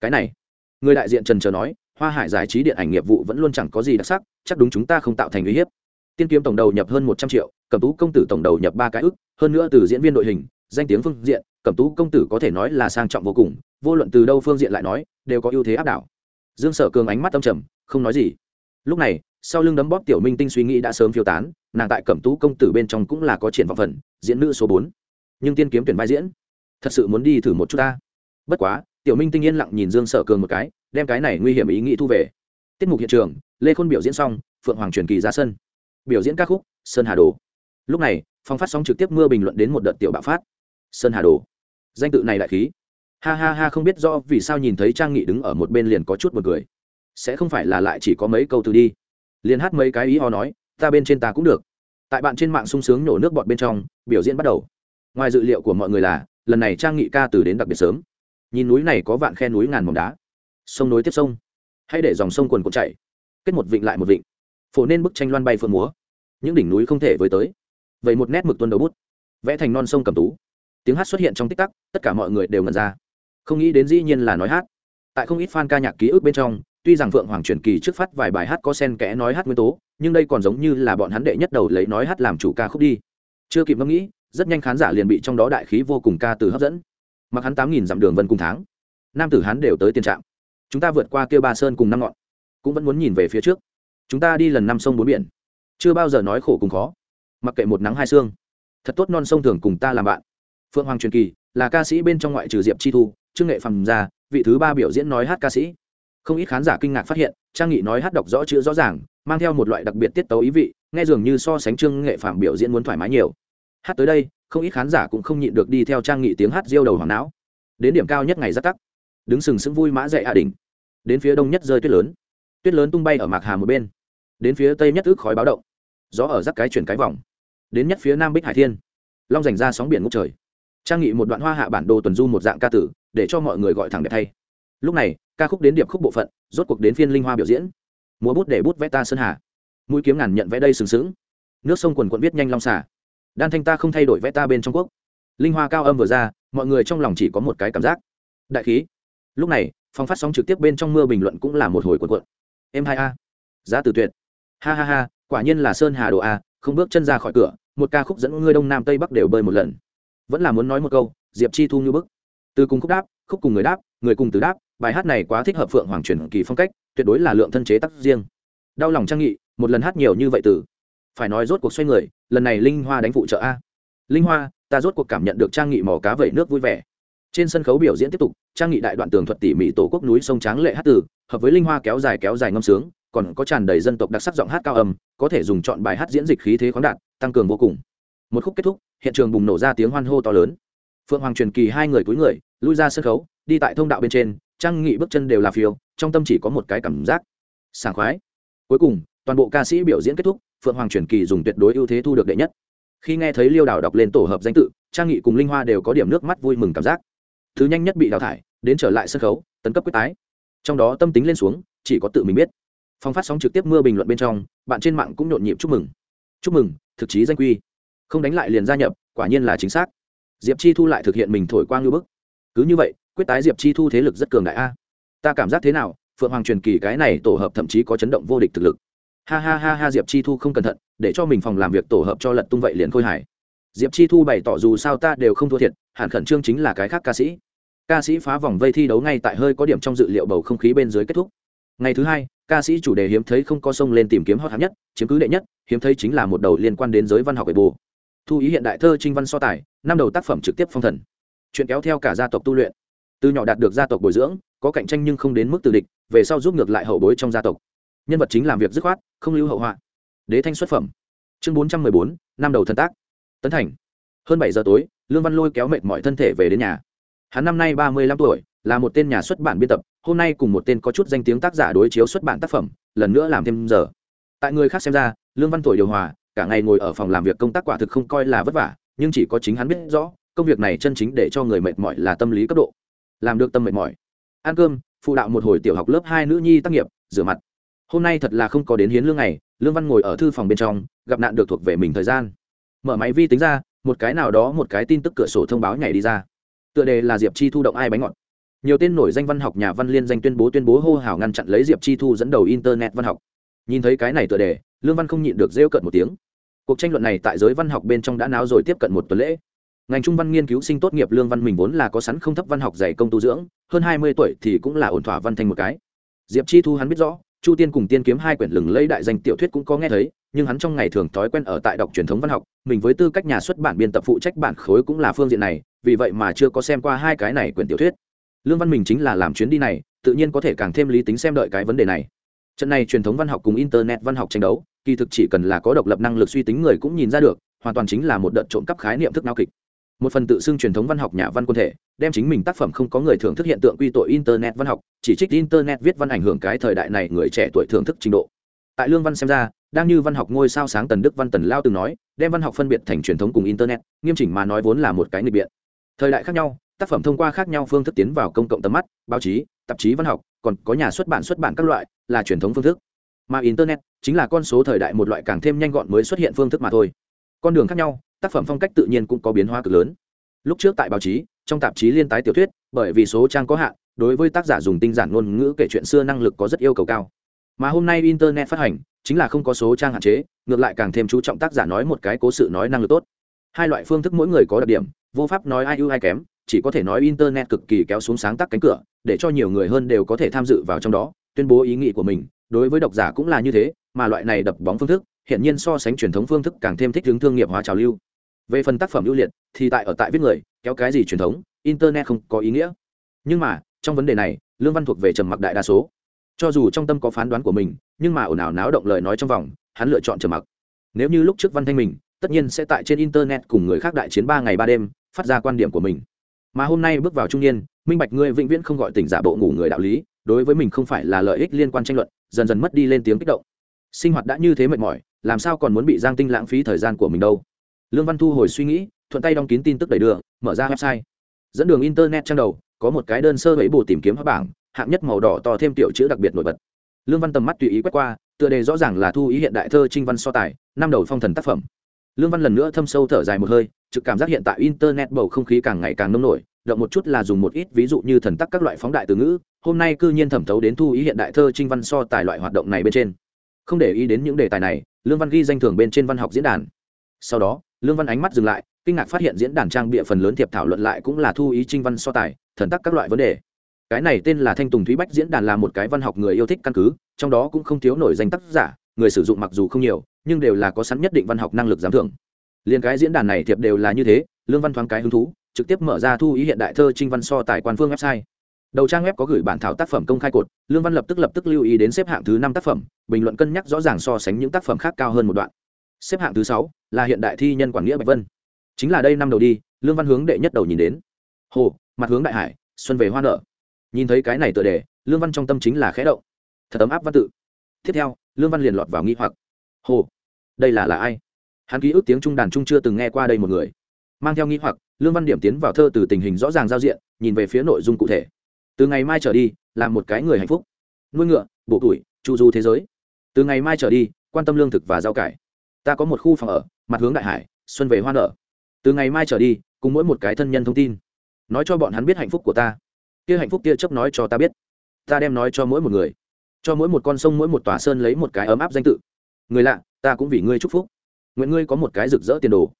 Cái này, người đại diện trần trờ nói, hoa hải giải trí điện ảnh nghiệp vụ vẫn luôn chẳng có gì đặc sắc, chắc đúng chúng ta không tạo thành uy hiếp. Tiên kiếm tổng đầu nhập hơn một trăm triệu, cẩm tú công tử tổng đầu nhập ba cái ức, hơn nữa từ diễn viên đội hình, danh tiếng phương diện, cẩm tú công tử có thể nói là sang trọng vô cùng, vô luận từ đâu phương diện lại nói, đều có ưu thế áp đảo. Dương sở cường ánh mắt tâm trầm, không nói gì. Lúc này sau lưng đấm bóp tiểu minh tinh suy nghĩ đã sớm phiêu tán, nàng tại cẩm tú công tử bên trong cũng là có triển vọng phần, diễn nữ số bốn. Nhưng tiên kiếm tuyển vai diễn, thật sự muốn đi thử một chút ta. Bất quá, tiểu minh tinh yên lặng nhìn dương sở cường một cái, đem cái này nguy hiểm ý nghĩ thu về. Tiết mục hiện trường, lê khôn biểu diễn xong, phượng hoàng truyền kỳ ra sân. Biểu diễn ca khúc, sơn hà đồ. Lúc này phong phát sóng trực tiếp mưa bình luận đến một đợt tiểu bạo phát. Sơn hà đồ. Danh tự này đại khí. Ha ha ha, không biết do vì sao nhìn thấy trang nghị đứng ở một bên liền có chút một người sẽ không phải là lại chỉ có mấy câu từ đi liền hát mấy cái ý ho nói, ta bên trên ta cũng được. Tại bạn trên mạng sung sướng nổ nước bọt bên trong, biểu diễn bắt đầu. Ngoài dự liệu của mọi người là, lần này trang nghị ca từ đến đặc biệt sớm. Nhìn núi này có vạn khe núi ngàn mỏng đá. Sông nối tiếp sông. Hãy để dòng sông quần cuộn chảy kết một vịnh lại một vịnh. Phổ nên bức tranh loan bay phượng múa. Những đỉnh núi không thể với tới. Vậy một nét mực tuân đầu bút. Vẽ thành non sông cầm tú. Tiếng hát xuất hiện trong tích tắc, tất cả mọi người đều ngẩn ra. Không nghĩ đến dĩ nhiên là nói hát. Tại không ít fan ca nhạc ký ức bên trong tuy rằng phượng hoàng truyền kỳ trước phát vài bài hát có sen kẽ nói hát nguyên tố, nhưng đây còn giống như là bọn hắn đệ nhất đầu lấy nói hát làm chủ ca khúc đi. Chưa kịp ngẫm nghĩ, rất nhanh khán giả liền bị trong đó đại khí vô cùng ca từ hấp dẫn. Mặc hắn tám nghìn dặm đường vân cùng tháng, nam tử hắn đều tới tiền trạm. Chúng ta vượt qua kêu ba sơn cùng năm ngọn, cũng vẫn muốn nhìn về phía trước. Chúng ta đi lần năm sông bốn biển. Chưa bao giờ nói khổ cùng khó, mặc kệ một nắng hai sương. Thật tốt non sông thường cùng ta làm bạn. Phượng hoàng truyền kỳ là ca sĩ bên trong ngoại trừ diệp chi thu, trương nghệ phàm ra, vị thứ ba biểu diễn nói hát ca sĩ không ít khán giả kinh ngạc phát hiện, trang nghị nói hát đọc rõ chữ rõ ràng, mang theo một loại đặc biệt tiết tấu ý vị, nghe dường như so sánh trương nghệ phạm biểu diễn muốn thoải mái nhiều. Hát tới đây, không ít khán giả cũng không nhịn được đi theo trang nghị tiếng hát diêu đầu hoàng não. Đến điểm cao nhất ngày giáp tắc. Đứng sừng sững vui mã dậy hạ đỉnh. Đến phía đông nhất rơi tuyết lớn. Tuyết lớn tung bay ở mạc hà một bên. Đến phía tây nhất ước khói báo động. Gió ở rắc cái chuyển cái vòng. Đến nhất phía nam bích hải thiên. Long dành ra sóng biển ngốc trời. Trang nghị một đoạn hoa hạ bản đồ tuần du một dạng ca tử, để cho mọi người gọi thẳng đẹp thay. Lúc này ca khúc đến điệp khúc bộ phận, rốt cuộc đến phiên linh hoa biểu diễn. Múa bút để bút vẽ ta sơn hà. Mũi kiếm ngàn nhận vẽ đây sừng sững. Nước sông quần quận viết nhanh long xả. Đan thanh ta không thay đổi vẽ ta bên trong quốc. Linh hoa cao âm vừa ra, mọi người trong lòng chỉ có một cái cảm giác. Đại khí. Lúc này, phong phát sóng trực tiếp bên trong mưa bình luận cũng là một hồi cuộn cuộn. Em hai a. Giá từ tuyệt. Ha ha ha, quả nhiên là sơn hà đồ a, không bước chân ra khỏi cửa, một ca khúc dẫn ngươi đông nam tây bắc đều bơi một lần. Vẫn là muốn nói một câu, diệp chi thu như bức. Từ cùng khúc đáp, khúc cùng người đáp, người cùng từ đáp bài hát này quá thích hợp phượng hoàng truyền kỳ phong cách, tuyệt đối là lượng thân chế tác riêng. Đau lòng trang nghị, một lần hát nhiều như vậy từ. Phải nói rốt cuộc xoay người, lần này linh hoa đánh phụ trợ a. Linh hoa, ta rốt cuộc cảm nhận được trang nghị mò cá vẩy nước vui vẻ. Trên sân khấu biểu diễn tiếp tục, trang nghị đại đoạn tường thuật tỉ mỉ tổ quốc núi sông tráng lệ hát từ, hợp với linh hoa kéo dài kéo dài ngâm sướng, còn có tràn đầy dân tộc đặc sắc giọng hát cao âm, có thể dùng chọn bài hát diễn dịch khí thế khoáng đạt, tăng cường vô cùng. Một khúc kết thúc, hiện trường bùng nổ ra tiếng hoan hô to lớn. Phượng hoàng truyền kỳ hai người cúi người, lui ra sân khấu, đi tại thông đạo bên trên trang nghị bước chân đều là phiêu, trong tâm chỉ có một cái cảm giác. Sảng khoái. Cuối cùng, toàn bộ ca sĩ biểu diễn kết thúc, phượng hoàng truyền kỳ dùng tuyệt đối ưu thế thu được đệ nhất. Khi nghe thấy liêu đào đọc lên tổ hợp danh tự, trang nghị cùng linh hoa đều có điểm nước mắt vui mừng cảm giác. Thứ nhanh nhất bị đào thải, đến trở lại sân khấu, tấn cấp quyết tái. Trong đó tâm tính lên xuống, chỉ có tự mình biết. Phong phát sóng trực tiếp mưa bình luận bên trong, bạn trên mạng cũng nhộn nhịp chúc mừng. Chúc mừng, thực chí danh quy. Không đánh lại liền gia nhập, quả nhiên là chính xác. Diệp chi thu lại thực hiện mình thổi quang như bức. Cứ như vậy quyết tái diệp chi thu thế lực rất cường đại a. Ta cảm giác thế nào? Phượng hoàng truyền kỳ cái này tổ hợp thậm chí có chấn động vô địch thực lực. Ha ha ha ha, diệp chi thu không cẩn thận, để cho mình phòng làm việc tổ hợp cho lật tung vậy liền khôi hải diệp chi thu bày tỏ dù sao ta đều không thua thiệt, hẳn khẩn trương chính là cái khác ca sĩ. Ca sĩ phá vòng vây thi đấu ngay tại hơi có điểm trong dự liệu bầu không khí bên dưới kết thúc. Ngày thứ hai, ca sĩ chủ đề hiếm thấy không có sông lên tìm kiếm hot hạng nhất, chiếm cứ đệ nhất, hiếm thấy chính là một đầu liên quan đến giới văn học về bồ thu ý hiện đại thơ trinh văn so tài, năm đầu tác phẩm trực tiếp phong thần. Chuyện kéo theo cả gia tộc tu luyện từ nhỏ đạt được gia tộc bồi dưỡng, có cạnh tranh nhưng không đến mức từ địch, về sau giúp ngược lại hậu bối trong gia tộc. Nhân vật chính làm việc dứt khoát, không lưu hậu họa. Đế thanh xuất phẩm. Chương bốn trăm mười bốn, năm đầu thân tác. Tấn thành. Hơn bảy giờ tối, lương văn lôi kéo mệt mọi thân thể về đến nhà. Hắn năm nay ba mươi lăm tuổi, là một tên nhà xuất bản biên tập, hôm nay cùng một tên có chút danh tiếng tác giả đối chiếu xuất bản tác phẩm, lần nữa làm thêm giờ. Tại người khác xem ra, lương văn tuổi điều hòa, cả ngày ngồi ở phòng làm việc công tác quả thực không coi là vất vả, nhưng chỉ có chính hắn biết rõ, công việc này chân chính để cho người mệt mỏi là tâm lý cấp độ làm được tâm mệt mỏi. Ăn cơm, phụ đạo một hồi tiểu học lớp hai nữ nhi tác nghiệp, rửa mặt. Hôm nay thật là không có đến hiến lương này lương văn ngồi ở thư phòng bên trong, gặp nạn được thuộc về mình thời gian. Mở máy vi tính ra, một cái nào đó một cái tin tức cửa sổ thông báo nhảy đi ra. Tựa đề là diệp chi thu động ai bánh ngọt. Nhiều tên nổi danh văn học nhà văn liên danh tuyên bố tuyên bố hô hào ngăn chặn lấy diệp chi thu dẫn đầu internet văn học. Nhìn thấy cái này tựa đề, lương văn không nhịn được rêu cận một tiếng. Cuộc tranh luận này tại giới văn học bên trong đã náo rồi tiếp cận một tuần lễ ngành trung văn nghiên cứu sinh tốt nghiệp lương văn mình vốn là có sẵn không thấp văn học dày công tu dưỡng, hơn hai mươi tuổi thì cũng là ổn thỏa văn thành một cái. Diệp chi thu hắn biết rõ, chu tiên cùng tiên kiếm hai quyển lừng lấy đại danh tiểu thuyết cũng có nghe thấy, nhưng hắn trong ngày thường thói quen ở tại đọc truyền thống văn học, mình với tư cách nhà xuất bản biên tập phụ trách bản khối cũng là phương diện này, vì vậy mà chưa có xem qua hai cái này quyển tiểu thuyết. Lương văn mình chính là làm chuyến đi này, tự nhiên có thể càng thêm lý tính xem đợi cái vấn đề này. Trận này truyền thống văn học cùng internet văn học tranh đấu, kỳ thực chỉ cần là có độc lập năng lực suy tính người cũng nhìn ra được, hoàn toàn chính là một đợt trộm cắp khái niệm thức nao kịch một phần tự xưng truyền thống văn học nhà văn quân thể, đem chính mình tác phẩm không có người thưởng thức hiện tượng quy tội internet văn học, chỉ trích internet viết văn ảnh hưởng cái thời đại này người trẻ tuổi thưởng thức trình độ. Tại lương văn xem ra, đang như văn học ngôi sao sáng tần đức văn tần lao từng nói, đem văn học phân biệt thành truyền thống cùng internet, nghiêm chỉnh mà nói vốn là một cái nghịch biện. Thời đại khác nhau, tác phẩm thông qua khác nhau phương thức tiến vào công cộng tầm mắt, báo chí, tạp chí văn học, còn có nhà xuất bản xuất bản các loại, là truyền thống phương thức. Mà internet chính là con số thời đại một loại càng thêm nhanh gọn mới xuất hiện phương thức mà thôi. Con đường khác nhau tác phẩm phong cách tự nhiên cũng có biến hóa cực lớn. Lúc trước tại báo chí, trong tạp chí liên tái tiểu thuyết, bởi vì số trang có hạn, đối với tác giả dùng tinh giản ngôn ngữ kể chuyện xưa năng lực có rất yêu cầu cao. Mà hôm nay internet phát hành, chính là không có số trang hạn chế, ngược lại càng thêm chú trọng tác giả nói một cái cố sự nói năng lực tốt. Hai loại phương thức mỗi người có đặc điểm, vô pháp nói ai ưu ai kém, chỉ có thể nói internet cực kỳ kéo xuống sáng tác cánh cửa, để cho nhiều người hơn đều có thể tham dự vào trong đó, tuyên bố ý nghĩ của mình. Đối với độc giả cũng là như thế, mà loại này đập bóng phương thức hiện nhiên so sánh truyền thống phương thức càng thêm thích ứng thương nghiệp hóa trào lưu. Về phần tác phẩm ưu liệt, thì tại ở tại viết người, kéo cái gì truyền thống, internet không có ý nghĩa. Nhưng mà, trong vấn đề này, lương văn thuộc về trầm mặc đại đa số. Cho dù trong tâm có phán đoán của mình, nhưng mà ồn ào náo động lời nói trong vòng, hắn lựa chọn trầm mặc. Nếu như lúc trước văn thanh mình, tất nhiên sẽ tại trên internet cùng người khác đại chiến ba ngày ba đêm, phát ra quan điểm của mình. Mà hôm nay bước vào trung niên, minh bạch ngươi vĩnh viễn không gọi tỉnh giả bộ ngủ người đạo lý, đối với mình không phải là lợi ích liên quan tranh luận, dần dần mất đi lên tiếng kích động sinh hoạt đã như thế mệt mỏi, làm sao còn muốn bị giang tinh lãng phí thời gian của mình đâu? Lương văn thu hồi suy nghĩ, thuận tay đóng kín tin tức đầy đường mở ra website. Dẫn đường internet trang đầu, có một cái đơn sơ ấy bù tìm kiếm hấp bảng, hạng nhất màu đỏ to thêm tiểu chữ đặc biệt nổi bật. Lương văn tầm mắt tùy ý quét qua, tựa đề rõ ràng là thu ý hiện đại thơ trinh văn so tài, năm đầu phong thần tác phẩm. Lương văn lần nữa thâm sâu thở dài một hơi, trực cảm giác hiện tại internet bầu không khí càng ngày càng nông nổi, động một chút là dùng một ít ví dụ như thần tắc các loại phóng đại từ ngữ, hôm nay cư nhiên thẩm thấu đến thu ý hiện đại thơ trinh văn so tài loại hoạt động này bên trên không để ý đến những đề tài này, lương văn ghi danh thường bên trên văn học diễn đàn. Sau đó, lương văn ánh mắt dừng lại, kinh ngạc phát hiện diễn đàn trang bịa phần lớn thiệp thảo luận lại cũng là thu ý trinh văn so tài, thần tắc các loại vấn đề. Cái này tên là thanh tùng thúy bách diễn đàn là một cái văn học người yêu thích căn cứ, trong đó cũng không thiếu nổi danh tác giả, người sử dụng mặc dù không nhiều, nhưng đều là có sẵn nhất định văn học năng lực giám thưởng. Liền cái diễn đàn này thiệp đều là như thế, lương văn thoáng cái hứng thú, trực tiếp mở ra thu ý hiện đại thơ trinh văn so tài quan phương website đầu trang web có gửi bản thảo tác phẩm công khai cột, lương văn lập tức lập tức lưu ý đến xếp hạng thứ năm tác phẩm, bình luận cân nhắc rõ ràng so sánh những tác phẩm khác cao hơn một đoạn. Xếp hạng thứ sáu là hiện đại thi nhân quản nghĩa bạch vân. Chính là đây năm đầu đi, lương văn hướng đệ nhất đầu nhìn đến. Hồ, mặt hướng đại hải, xuân về hoa nở. Nhìn thấy cái này tựa đề, lương văn trong tâm chính là khẽ động. Thật ấm áp văn tự. Tiếp theo, lương văn liền lọt vào nghi hoặc. Hồ, đây là là ai? Hắn ký ức tiếng trung đàn trung chưa từng nghe qua đây một người. Mang theo nghi hoặc, lương văn điểm tiến vào thơ từ tình hình rõ ràng giao diện, nhìn về phía nội dung cụ thể từ ngày mai trở đi làm một cái người hạnh phúc. Nuôi ngựa, bổ tuổi, chu du thế giới. Từ ngày mai trở đi, quan tâm lương thực và rau cải. Ta có một khu phòng ở, mặt hướng đại hải, xuân về hoa nở. Từ ngày mai trở đi, cùng mỗi một cái thân nhân thông tin. Nói cho bọn hắn biết hạnh phúc của ta. Kia hạnh phúc kia chấp nói cho ta biết. Ta đem nói cho mỗi một người. Cho mỗi một con sông, mỗi một tòa sơn lấy một cái ấm áp danh tự. Người lạ, ta cũng vì ngươi chúc phúc. Nguyện ngươi có một cái rực rỡ tiền đồ.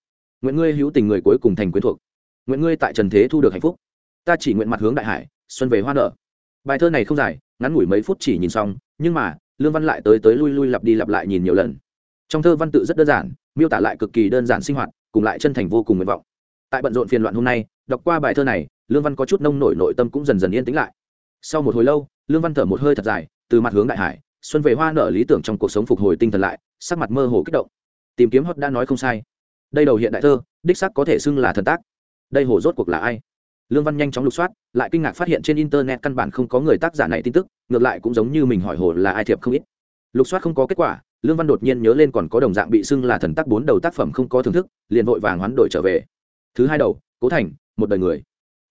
Nguyện ngươi hữu tình người cuối cùng thành quyến thuộc. Nguyện ngươi tại trần thế thu được hạnh phúc. Ta chỉ nguyện mặt hướng đại hải xuân về hoa nở. Bài thơ này không dài, ngắn ngủi mấy phút chỉ nhìn xong, nhưng mà, lương văn lại tới tới lui lui lặp đi lặp lại nhìn nhiều lần. Trong thơ văn tự rất đơn giản, miêu tả lại cực kỳ đơn giản sinh hoạt, cùng lại chân thành vô cùng nguyện vọng. Tại bận rộn phiền loạn hôm nay, đọc qua bài thơ này, lương văn có chút nông nổi nội tâm cũng dần dần yên tĩnh lại. Sau một hồi lâu, lương văn thở một hơi thật dài, từ mặt hướng đại hải, xuân về hoa nở lý tưởng trong cuộc sống phục hồi tinh thần lại, sắc mặt mơ hồ kích động. Tìm kiếm hót đã nói không sai. Đây đầu hiện đại thơ, đích sắc có thể xưng là thần tác. Đây hồ rốt cuộc là ai? Lương văn nhanh chóng lục soát, lại kinh ngạc phát hiện trên internet căn bản không có người tác giả này tin tức, ngược lại cũng giống như mình hỏi hồ là ai thiệp không ít. Lục soát không có kết quả, lương văn đột nhiên nhớ lên còn có đồng dạng bị xưng là thần tác bốn đầu tác phẩm không có thưởng thức, liền vội vàng hoán đổi trở về. Thứ hai đầu, cố thành, một đời người.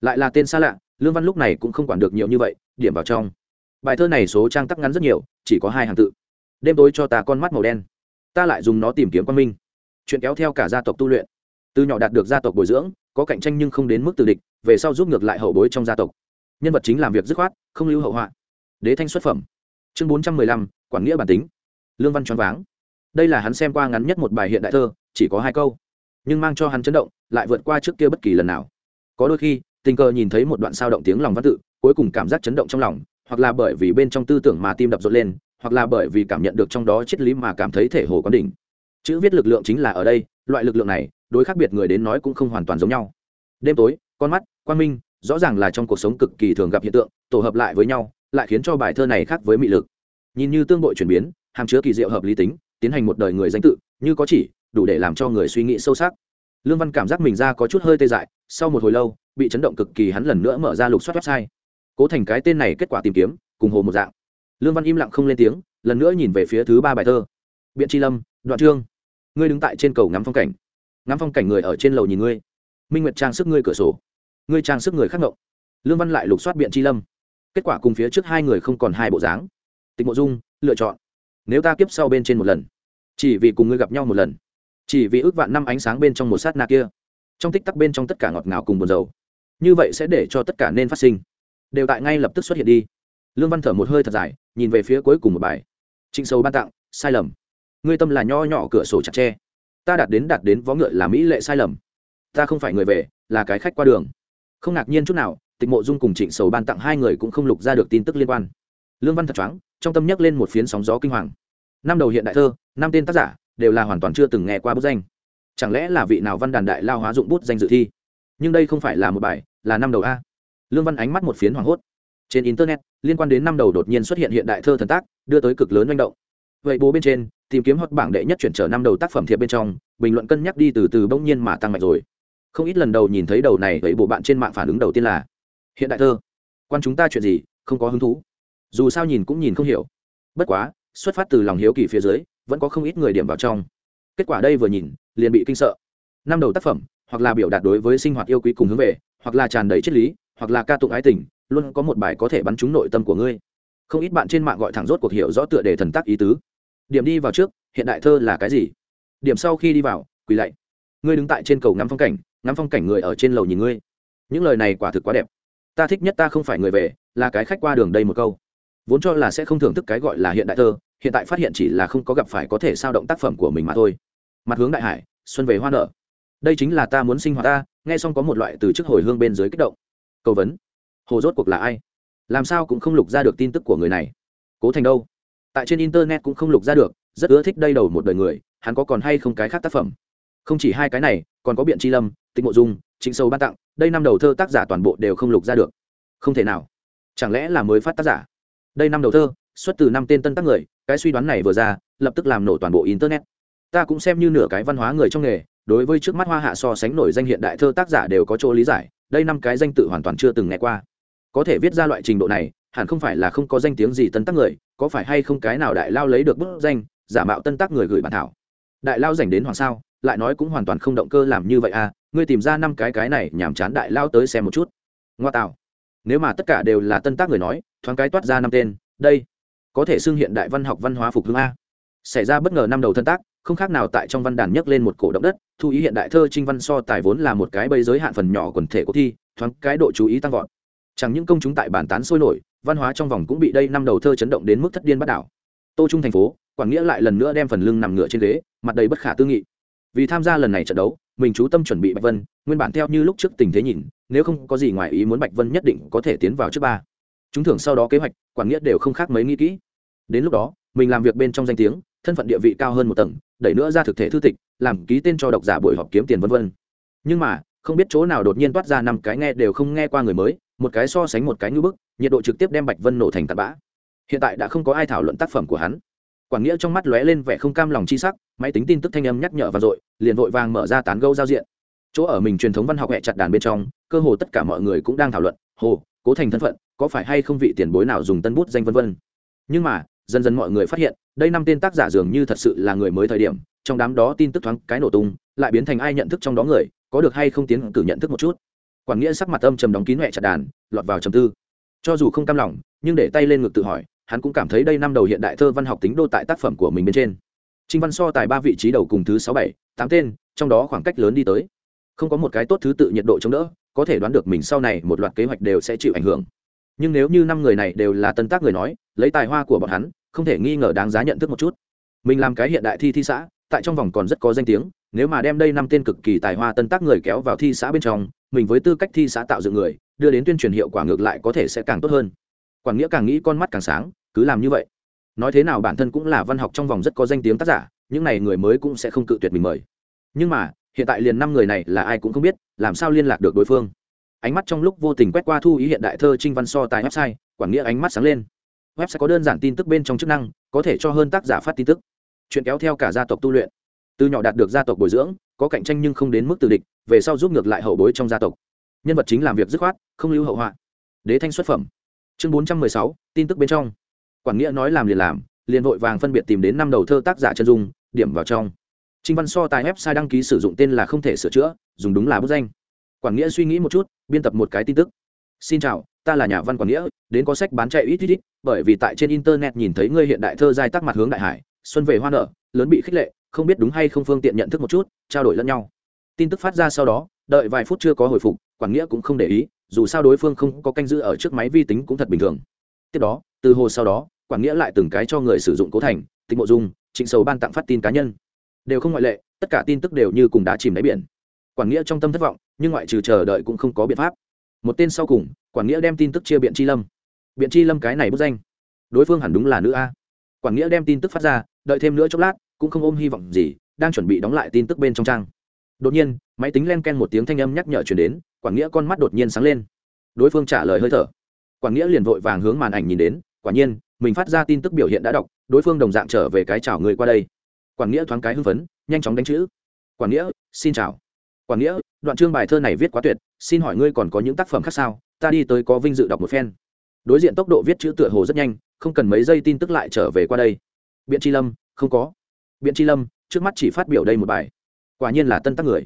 Lại là tên xa lạ, lương văn lúc này cũng không quản được nhiều như vậy, điểm vào trong. Bài thơ này số trang tắc ngắn rất nhiều, chỉ có hai hàng tự. Đêm tối cho ta con mắt màu đen. Ta lại dùng nó tìm kiếm quan minh. Chuyện kéo theo cả gia tộc tu luyện. Từ nhỏ đạt được gia tộc bồi dưỡng có cạnh tranh nhưng không đến mức từ địch, về sau giúp ngược lại hậu bối trong gia tộc. Nhân vật chính làm việc dứt khoát, không lưu hậu họa. Đế thanh xuất phẩm. Chương bốn trăm mười lăm, quản nghĩa bản tính. Lương văn choáng váng. Đây là hắn xem qua ngắn nhất một bài hiện đại thơ, chỉ có hai câu. Nhưng mang cho hắn chấn động, lại vượt qua trước kia bất kỳ lần nào. Có đôi khi, tình cờ nhìn thấy một đoạn sao động tiếng lòng văn tự, cuối cùng cảm giác chấn động trong lòng, hoặc là bởi vì bên trong tư tưởng mà tim đập rộn lên, hoặc là bởi vì cảm nhận được trong đó triết lý mà cảm thấy thể hồ quán đỉnh. Chữ viết lực lượng chính là ở đây, loại lực lượng này đối khác biệt người đến nói cũng không hoàn toàn giống nhau. Đêm tối, con mắt quan minh, rõ ràng là trong cuộc sống cực kỳ thường gặp hiện tượng, tổ hợp lại với nhau, lại khiến cho bài thơ này khác với mị lực. Nhìn như tương bội chuyển biến, hàm chứa kỳ diệu hợp lý tính, tiến hành một đời người danh tự, như có chỉ, đủ để làm cho người suy nghĩ sâu sắc. Lương văn cảm giác mình ra có chút hơi tê dại, sau một hồi lâu, bị chấn động cực kỳ hắn lần nữa mở ra lục soát website. Cố thành cái tên này kết quả tìm kiếm, cùng hồ một dạng. Lương văn im lặng không lên tiếng, lần nữa nhìn về phía thứ ba bài thơ. Biện tri lâm, đoạn trương. Ngươi đứng tại trên cầu ngắm phong cảnh ngắm phong cảnh người ở trên lầu nhìn ngươi. Minh nguyệt trang sức ngươi cửa sổ. Ngươi trang sức người khác ngộng. Lương văn lại lục soát biện chi lâm. Kết quả cùng phía trước hai người không còn hai bộ dáng. Tịch mộ dung, lựa chọn. Nếu ta kiếp sau bên trên một lần, chỉ vì cùng ngươi gặp nhau một lần, chỉ vì ước vạn năm ánh sáng bên trong một sát na kia, trong tích tắc bên trong tất cả ngọt ngào cùng buồn dầu như vậy sẽ để cho tất cả nên phát sinh. Đều tại ngay lập tức xuất hiện đi. Lương văn thở một hơi thật dài, nhìn về phía cuối cùng một bài. Trịnh sâu ban tặng, sai lầm. Ngươi tâm là nho nhỏ cửa sổ chặt tre ta đạt đến đạt đến vó ngựa là mỹ lệ sai lầm. Ta không phải người về, là cái khách qua đường. Không ngạc nhiên chút nào, tịch mộ dung cùng trịnh sầu ban tặng hai người cũng không lục ra được tin tức liên quan. Lương văn thật choáng, trong tâm nhắc lên một phiến sóng gió kinh hoàng. Năm đầu hiện đại thơ, năm tên tác giả, đều là hoàn toàn chưa từng nghe qua bút danh. Chẳng lẽ là vị nào văn đàn đại lao hóa dụng bút danh dự thi? Nhưng đây không phải là một bài, là năm đầu a. Lương văn ánh mắt một phiến hoảng hốt. Trên internet, liên quan đến năm đầu đột nhiên xuất hiện hiện đại thơ thần tác, đưa tới cực lớn manh động. Vậy bố bên trên tìm kiếm hot bảng đệ nhất chuyển trở năm đầu tác phẩm thiệp bên trong, bình luận cân nhắc đi từ từ bỗng nhiên mà tăng mạnh rồi. Không ít lần đầu nhìn thấy đầu này thấy bộ bạn trên mạng phản ứng đầu tiên là, hiện đại thơ, quan chúng ta chuyện gì, không có hứng thú. Dù sao nhìn cũng nhìn không hiểu. Bất quá, xuất phát từ lòng hiếu kỳ phía dưới, vẫn có không ít người điểm vào trong. Kết quả đây vừa nhìn, liền bị kinh sợ. Năm đầu tác phẩm, hoặc là biểu đạt đối với sinh hoạt yêu quý cùng hướng về, hoặc là tràn đầy triết lý, hoặc là ca tụng ái tình, luôn có một bài có thể bắn trúng nội tâm của ngươi. Không ít bạn trên mạng gọi thẳng rốt cuộc hiểu rõ tựa đề thần tác ý tứ điểm đi vào trước, hiện đại thơ là cái gì? Điểm sau khi đi vào, quỳ lạy. Ngươi đứng tại trên cầu ngắm phong cảnh, ngắm phong cảnh người ở trên lầu nhìn ngươi. Những lời này quả thực quá đẹp. Ta thích nhất ta không phải người về, là cái khách qua đường đây một câu. Vốn cho là sẽ không thưởng thức cái gọi là hiện đại thơ, hiện tại phát hiện chỉ là không có gặp phải có thể sao động tác phẩm của mình mà thôi. Mặt hướng đại hải, xuân về hoa nở. Đây chính là ta muốn sinh hoạt ta, nghe xong có một loại từ chức hồi hương bên dưới kích động. Cầu vấn. Hồ rốt cuộc là ai? Làm sao cũng không lục ra được tin tức của người này. Cố thành đâu? Tại trên internet cũng không lục ra được, rất ưa thích đây đầu một đời người, hắn có còn hay không cái khác tác phẩm? Không chỉ hai cái này, còn có biện tri lâm tịnh mộ dung, trịnh sâu ban tặng, đây năm đầu thơ tác giả toàn bộ đều không lục ra được. Không thể nào. Chẳng lẽ là mới phát tác giả? Đây năm đầu thơ, xuất từ năm tên tân tác người, cái suy đoán này vừa ra, lập tức làm nổ toàn bộ internet. Ta cũng xem như nửa cái văn hóa người trong nghề, đối với trước mắt hoa hạ so sánh nổi danh hiện đại thơ tác giả đều có chỗ lý giải, đây năm cái danh tự hoàn toàn chưa từng nghe qua. Có thể viết ra loại trình độ này hẳn không phải là không có danh tiếng gì tân tác người, có phải hay không cái nào đại lao lấy được bức danh, giả mạo tân tác người gửi bản thảo. Đại lao dành đến hoàng sao, lại nói cũng hoàn toàn không động cơ làm như vậy à ngươi tìm ra năm cái cái này nhàm chán đại lao tới xem một chút. Ngoa tạo. Nếu mà tất cả đều là tân tác người nói, thoáng cái toát ra năm tên, đây, có thể xưng hiện đại văn học văn hóa phục hưng a. Xảy ra bất ngờ năm đầu thân tác, không khác nào tại trong văn đàn nhấc lên một cổ động đất, thu ý hiện đại thơ trinh văn so tài vốn là một cái bây giới hạn phần nhỏ quần thể của thi, thoáng cái độ chú ý tăng vọt chẳng những công chúng tại bản tán sôi nổi, văn hóa trong vòng cũng bị đây năm đầu thơ chấn động đến mức thất điên bắt đảo. Tô trung thành phố, quảng nghĩa lại lần nữa đem phần lưng nằm ngựa trên ghế, mặt đầy bất khả tư nghị. Vì tham gia lần này trận đấu, mình chú tâm chuẩn bị bạch vân, nguyên bản theo như lúc trước tình thế nhìn, nếu không có gì ngoài ý muốn bạch vân nhất định có thể tiến vào trước ba. Chúng thưởng sau đó kế hoạch, quảng nghĩa đều không khác mấy nghĩ kỹ. Đến lúc đó, mình làm việc bên trong danh tiếng, thân phận địa vị cao hơn một tầng, đẩy nữa ra thực thể thư tịch, làm ký tên cho độc giả buổi họp kiếm tiền vân vân. Nhưng mà, không biết chỗ nào đột nhiên toát ra năm cái nghe đều không nghe qua người mới một cái so sánh một cái ngưỡng bức, nhiệt độ trực tiếp đem bạch vân nổ thành tạt bã. Hiện tại đã không có ai thảo luận tác phẩm của hắn. Quảng nghĩa trong mắt lóe lên vẻ không cam lòng chi sắc, máy tính tin tức thanh âm nhắc nhở và dội, liền vội vàng mở ra tán gâu giao diện. Chỗ ở mình truyền thống văn học hẹ chặt đàn bên trong, cơ hồ tất cả mọi người cũng đang thảo luận, hồ, cố thành thân phận, có phải hay không vị tiền bối nào dùng tân bút danh vân vân? Nhưng mà, dần dần mọi người phát hiện, đây năm tên tác giả dường như thật sự là người mới thời điểm, trong đám đó tin tức thoáng cái nổ tung, lại biến thành ai nhận thức trong đó người, có được hay không tiến cử nhận thức một chút quản nghĩa sắc mặt âm trầm đóng kín huệ chặt đàn, lọt vào trầm tư. Cho dù không cam lòng, nhưng để tay lên ngực tự hỏi, hắn cũng cảm thấy đây năm đầu hiện đại thơ văn học tính đô tại tác phẩm của mình bên trên. Trinh văn so tài ba vị trí đầu cùng thứ sáu bảy, tám tên, trong đó khoảng cách lớn đi tới. Không có một cái tốt thứ tự nhiệt độ chống đỡ, có thể đoán được mình sau này một loạt kế hoạch đều sẽ chịu ảnh hưởng. Nhưng nếu như năm người này đều là tân tác người nói, lấy tài hoa của bọn hắn, không thể nghi ngờ đáng giá nhận thức một chút. Mình làm cái hiện đại thi thi xã, tại trong vòng còn rất có danh tiếng, nếu mà đem đây năm tên cực kỳ tài hoa tân tác người kéo vào thi xã bên trong mình với tư cách thi xã tạo dựng người, đưa đến tuyên truyền hiệu quả ngược lại có thể sẽ càng tốt hơn. Quản nghĩa càng nghĩ con mắt càng sáng, cứ làm như vậy. Nói thế nào bản thân cũng là văn học trong vòng rất có danh tiếng tác giả, những n à y người mới cũng sẽ không cự tuyệt mình mời. Nhưng mà, hiện tại liền năm người này là ai cũng không biết, làm sao liên lạc được đối phương. Ánh mắt trong lúc vô tình quét qua thu ý hiện đại thơ trinh văn so tại website quản nghĩa ánh mắt sáng lên. Website có đơn giản tin tức bên trong chức năng, có thể cho hơn tác giả phát tin tức. Chuyện kéo theo cả gia tộc tu luyện từ nhỏ đạt được gia tộc bồi dưỡng, có cạnh tranh nhưng không đến mức từ địch, về sau giúp ngược lại hậu bối trong gia tộc. Nhân vật chính làm việc dứt khoát, không lưu hậu họa. Đế thanh xuất phẩm. Chương bốn trăm mười sáu, tin tức bên trong. Quản nghĩa nói làm liền làm, liền vội vàng phân biệt tìm đến năm đầu thơ tác giả chân dung, điểm vào trong. Trinh văn so tài website đăng ký sử dụng tên là không thể sửa chữa, dùng đúng là bút danh. Quản nghĩa suy nghĩ một chút, biên tập một cái tin tức. Xin chào, ta là nhà văn quản nghĩa, đến có sách bán chạy ít ít ít, bởi vì tại trên internet nhìn thấy ngươi hiện đại thơ giai tác mặt hướng đại hải, xuân về hoa nở, lớn bị khích lệ không biết đúng hay không phương tiện nhận thức một chút, trao đổi lẫn nhau. Tin tức phát ra sau đó, đợi vài phút chưa có hồi phục, quản nghĩa cũng không để ý, dù sao đối phương không có canh giữ ở trước máy vi tính cũng thật bình thường. Tiếp đó, từ hồ sau đó, quản nghĩa lại từng cái cho người sử dụng cố thành, tịnh mộ dung, trịnh sầu ban tặng phát tin cá nhân. Đều không ngoại lệ, tất cả tin tức đều như cùng đã chìm đáy biển. Quản nghĩa trong tâm thất vọng, nhưng ngoại trừ chờ đợi cũng không có biện pháp. Một tên sau cùng, quản nghĩa đem tin tức chia biện chi lâm. Biện chi lâm cái này bút danh. Đối phương hẳn đúng là nữ a. Quản nghĩa đem tin tức phát ra, đợi thêm nữa chốc lát cũng không ôm hy vọng gì, đang chuẩn bị đóng lại tin tức bên trong trang. Đột nhiên, máy tính len ken một tiếng thanh âm nhắc nhở chuyển đến quản nghĩa con mắt đột nhiên sáng lên. Đối phương trả lời hơi thở. Quản nghĩa liền vội vàng hướng màn ảnh nhìn đến, quả nhiên, mình phát ra tin tức biểu hiện đã đọc, đối phương đồng dạng trở về cái chào người qua đây. Quản nghĩa thoáng cái hưng phấn, nhanh chóng đánh chữ. Quản nghĩa, xin chào. Quản nghĩa, đoạn chương bài thơ này viết quá tuyệt, xin hỏi ngươi còn có những tác phẩm khác sao? Ta đi tới có vinh dự đọc một phen. Đối diện tốc độ viết chữ tựa hồ rất nhanh, không cần mấy giây tin tức lại trở về qua đây. Biện tri lâm, không có biện tri lâm, trước mắt chỉ phát biểu đây một bài. Quả nhiên là tân tác người.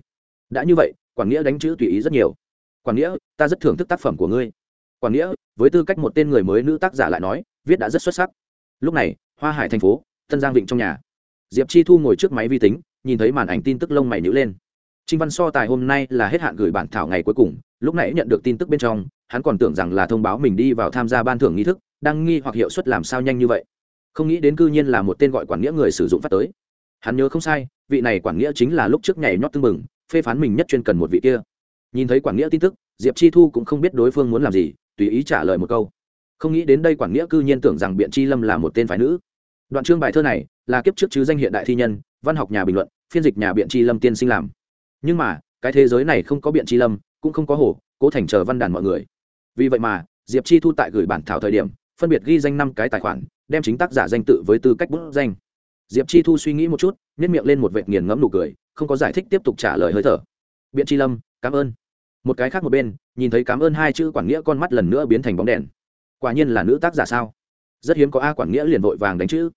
Đã như vậy quản nghĩa đánh chữ tùy ý rất nhiều. Quản nghĩa, ta rất thưởng thức tác phẩm của ngươi. Quản nghĩa, với tư cách một tên người mới nữ tác giả lại nói, viết đã rất xuất sắc. Lúc này, hoa hải thành phố, tân giang vịnh trong nhà. Diệp chi thu ngồi trước máy vi tính, nhìn thấy màn ảnh tin tức lông mày nhữ lên. Trinh văn so tài hôm nay là hết hạn gửi bản thảo ngày cuối cùng, lúc nãy nhận được tin tức bên trong, hắn còn tưởng rằng là thông báo mình đi vào tham gia ban thưởng nghi thức, đang nghi hoặc hiệu suất làm sao nhanh như vậy. Không nghĩ đến cư nhiên là một tên gọi quản nghĩa người sử dụng phát tới hắn nhớ không sai vị này quản nghĩa chính là lúc trước nhảy nhót tưng mừng phê phán mình nhất chuyên cần một vị kia. Nhìn thấy quản nghĩa tin tức diệp chi thu cũng không biết đối phương muốn làm gì tùy ý trả lời một câu. Không nghĩ đến đây quản nghĩa cư nhiên tưởng rằng biện chi lâm là một tên phái nữ. Đoạn chương bài thơ này là kiếp trước chứ danh hiện đại thi nhân văn học nhà bình luận phiên dịch nhà biện chi lâm tiên sinh làm. Nhưng mà cái thế giới này không có biện chi lâm cũng không có hồ, cố thành chờ văn đàn mọi người. Vì vậy mà diệp chi thu tại gửi bản thảo thời điểm phân biệt ghi danh năm cái tài khoản đem chính tác giả danh tự với tư cách bút danh diệp chi thu suy nghĩ một chút nhét miệng lên một vệt nghiền ngẫm nụ cười, không có giải thích tiếp tục trả lời hơi thở. Biện chi lâm, cảm ơn. Một cái khác một bên, nhìn thấy cảm ơn hai chữ quản nghĩa con mắt lần nữa biến thành bóng đèn. Quả nhiên là nữ tác giả sao? Rất hiếm có a quản nghĩa liền vội vàng đánh chữ.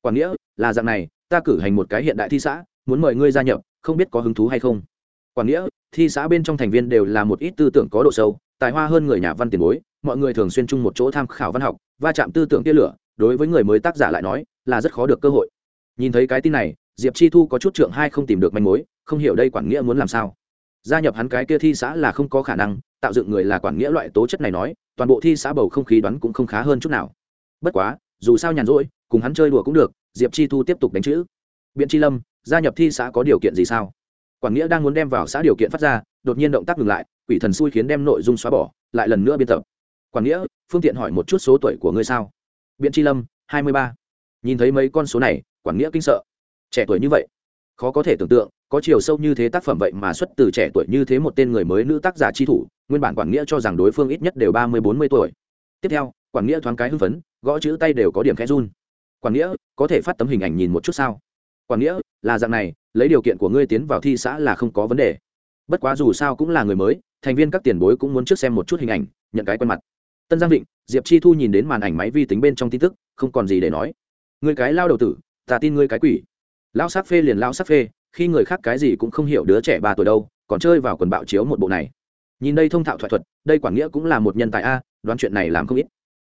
Quản nghĩa, là dạng này, ta cử hành một cái hiện đại thi xã, muốn mời ngươi gia nhập, không biết có hứng thú hay không? Quản nghĩa, thi xã bên trong thành viên đều là một ít tư tưởng có độ sâu, tài hoa hơn người nhà văn tiền bối, mọi người thường xuyên chung một chỗ tham khảo văn học, va chạm tư tưởng tia lửa, đối với người mới tác giả lại nói, là rất khó được cơ hội nhìn thấy cái tin này, diệp chi thu có chút trượng hai không tìm được manh mối, không hiểu đây quản nghĩa muốn làm sao. Gia nhập hắn cái kia thi xã là không có khả năng, tạo dựng người là quản nghĩa loại tố chất này nói, toàn bộ thi xã bầu không khí đoán cũng không khá hơn chút nào. Bất quá, dù sao nhàn rỗi, cùng hắn chơi đùa cũng được, diệp chi thu tiếp tục đánh chữ. Biện chi lâm, gia nhập thi xã có điều kiện gì sao? Quản nghĩa đang muốn đem vào xã điều kiện phát ra, đột nhiên động tác ngừng lại, quỷ thần xui khiến đem nội dung xóa bỏ, lại lần nữa biên tập. Quản nghĩa, phương tiện hỏi một chút số tuổi của ngươi sao? Biện chi lâm, hai mươi ba. Nhìn thấy mấy con số này quản nghĩa kinh sợ. Trẻ tuổi như vậy, khó có thể tưởng tượng, có chiều sâu như thế tác phẩm vậy mà xuất từ trẻ tuổi như thế một tên người mới nữ tác giả chi thủ, nguyên bản quản nghĩa cho rằng đối phương ít nhất đều ba mươi, bốn mươi tuổi. Tiếp theo quản nghĩa thoáng cái hưng phấn, gõ chữ tay đều có điểm khẽ run. Quản nghĩa, có thể phát tấm hình ảnh nhìn một chút sao? Quản nghĩa, là dạng này, lấy điều kiện của ngươi tiến vào thi xã là không có vấn đề. Bất quá dù sao cũng là người mới, thành viên các tiền bối cũng muốn trước xem một chút hình ảnh, nhận cái quen mặt. Tân giang định diệp chi thu nhìn đến màn ảnh máy vi tính bên trong tin tức, không còn gì để nói. Người cái lao đầu tử ta tin ngươi cái quỷ. Lão sắc phê liền lão sắc phê, khi người khác cái gì cũng không hiểu đứa trẻ ba tuổi đâu, còn chơi vào quần bạo chiếu một bộ này. Nhìn đây thông thạo thoại thuật, đây quản nghĩa cũng là một nhân tài a, đoán chuyện này làm không ít.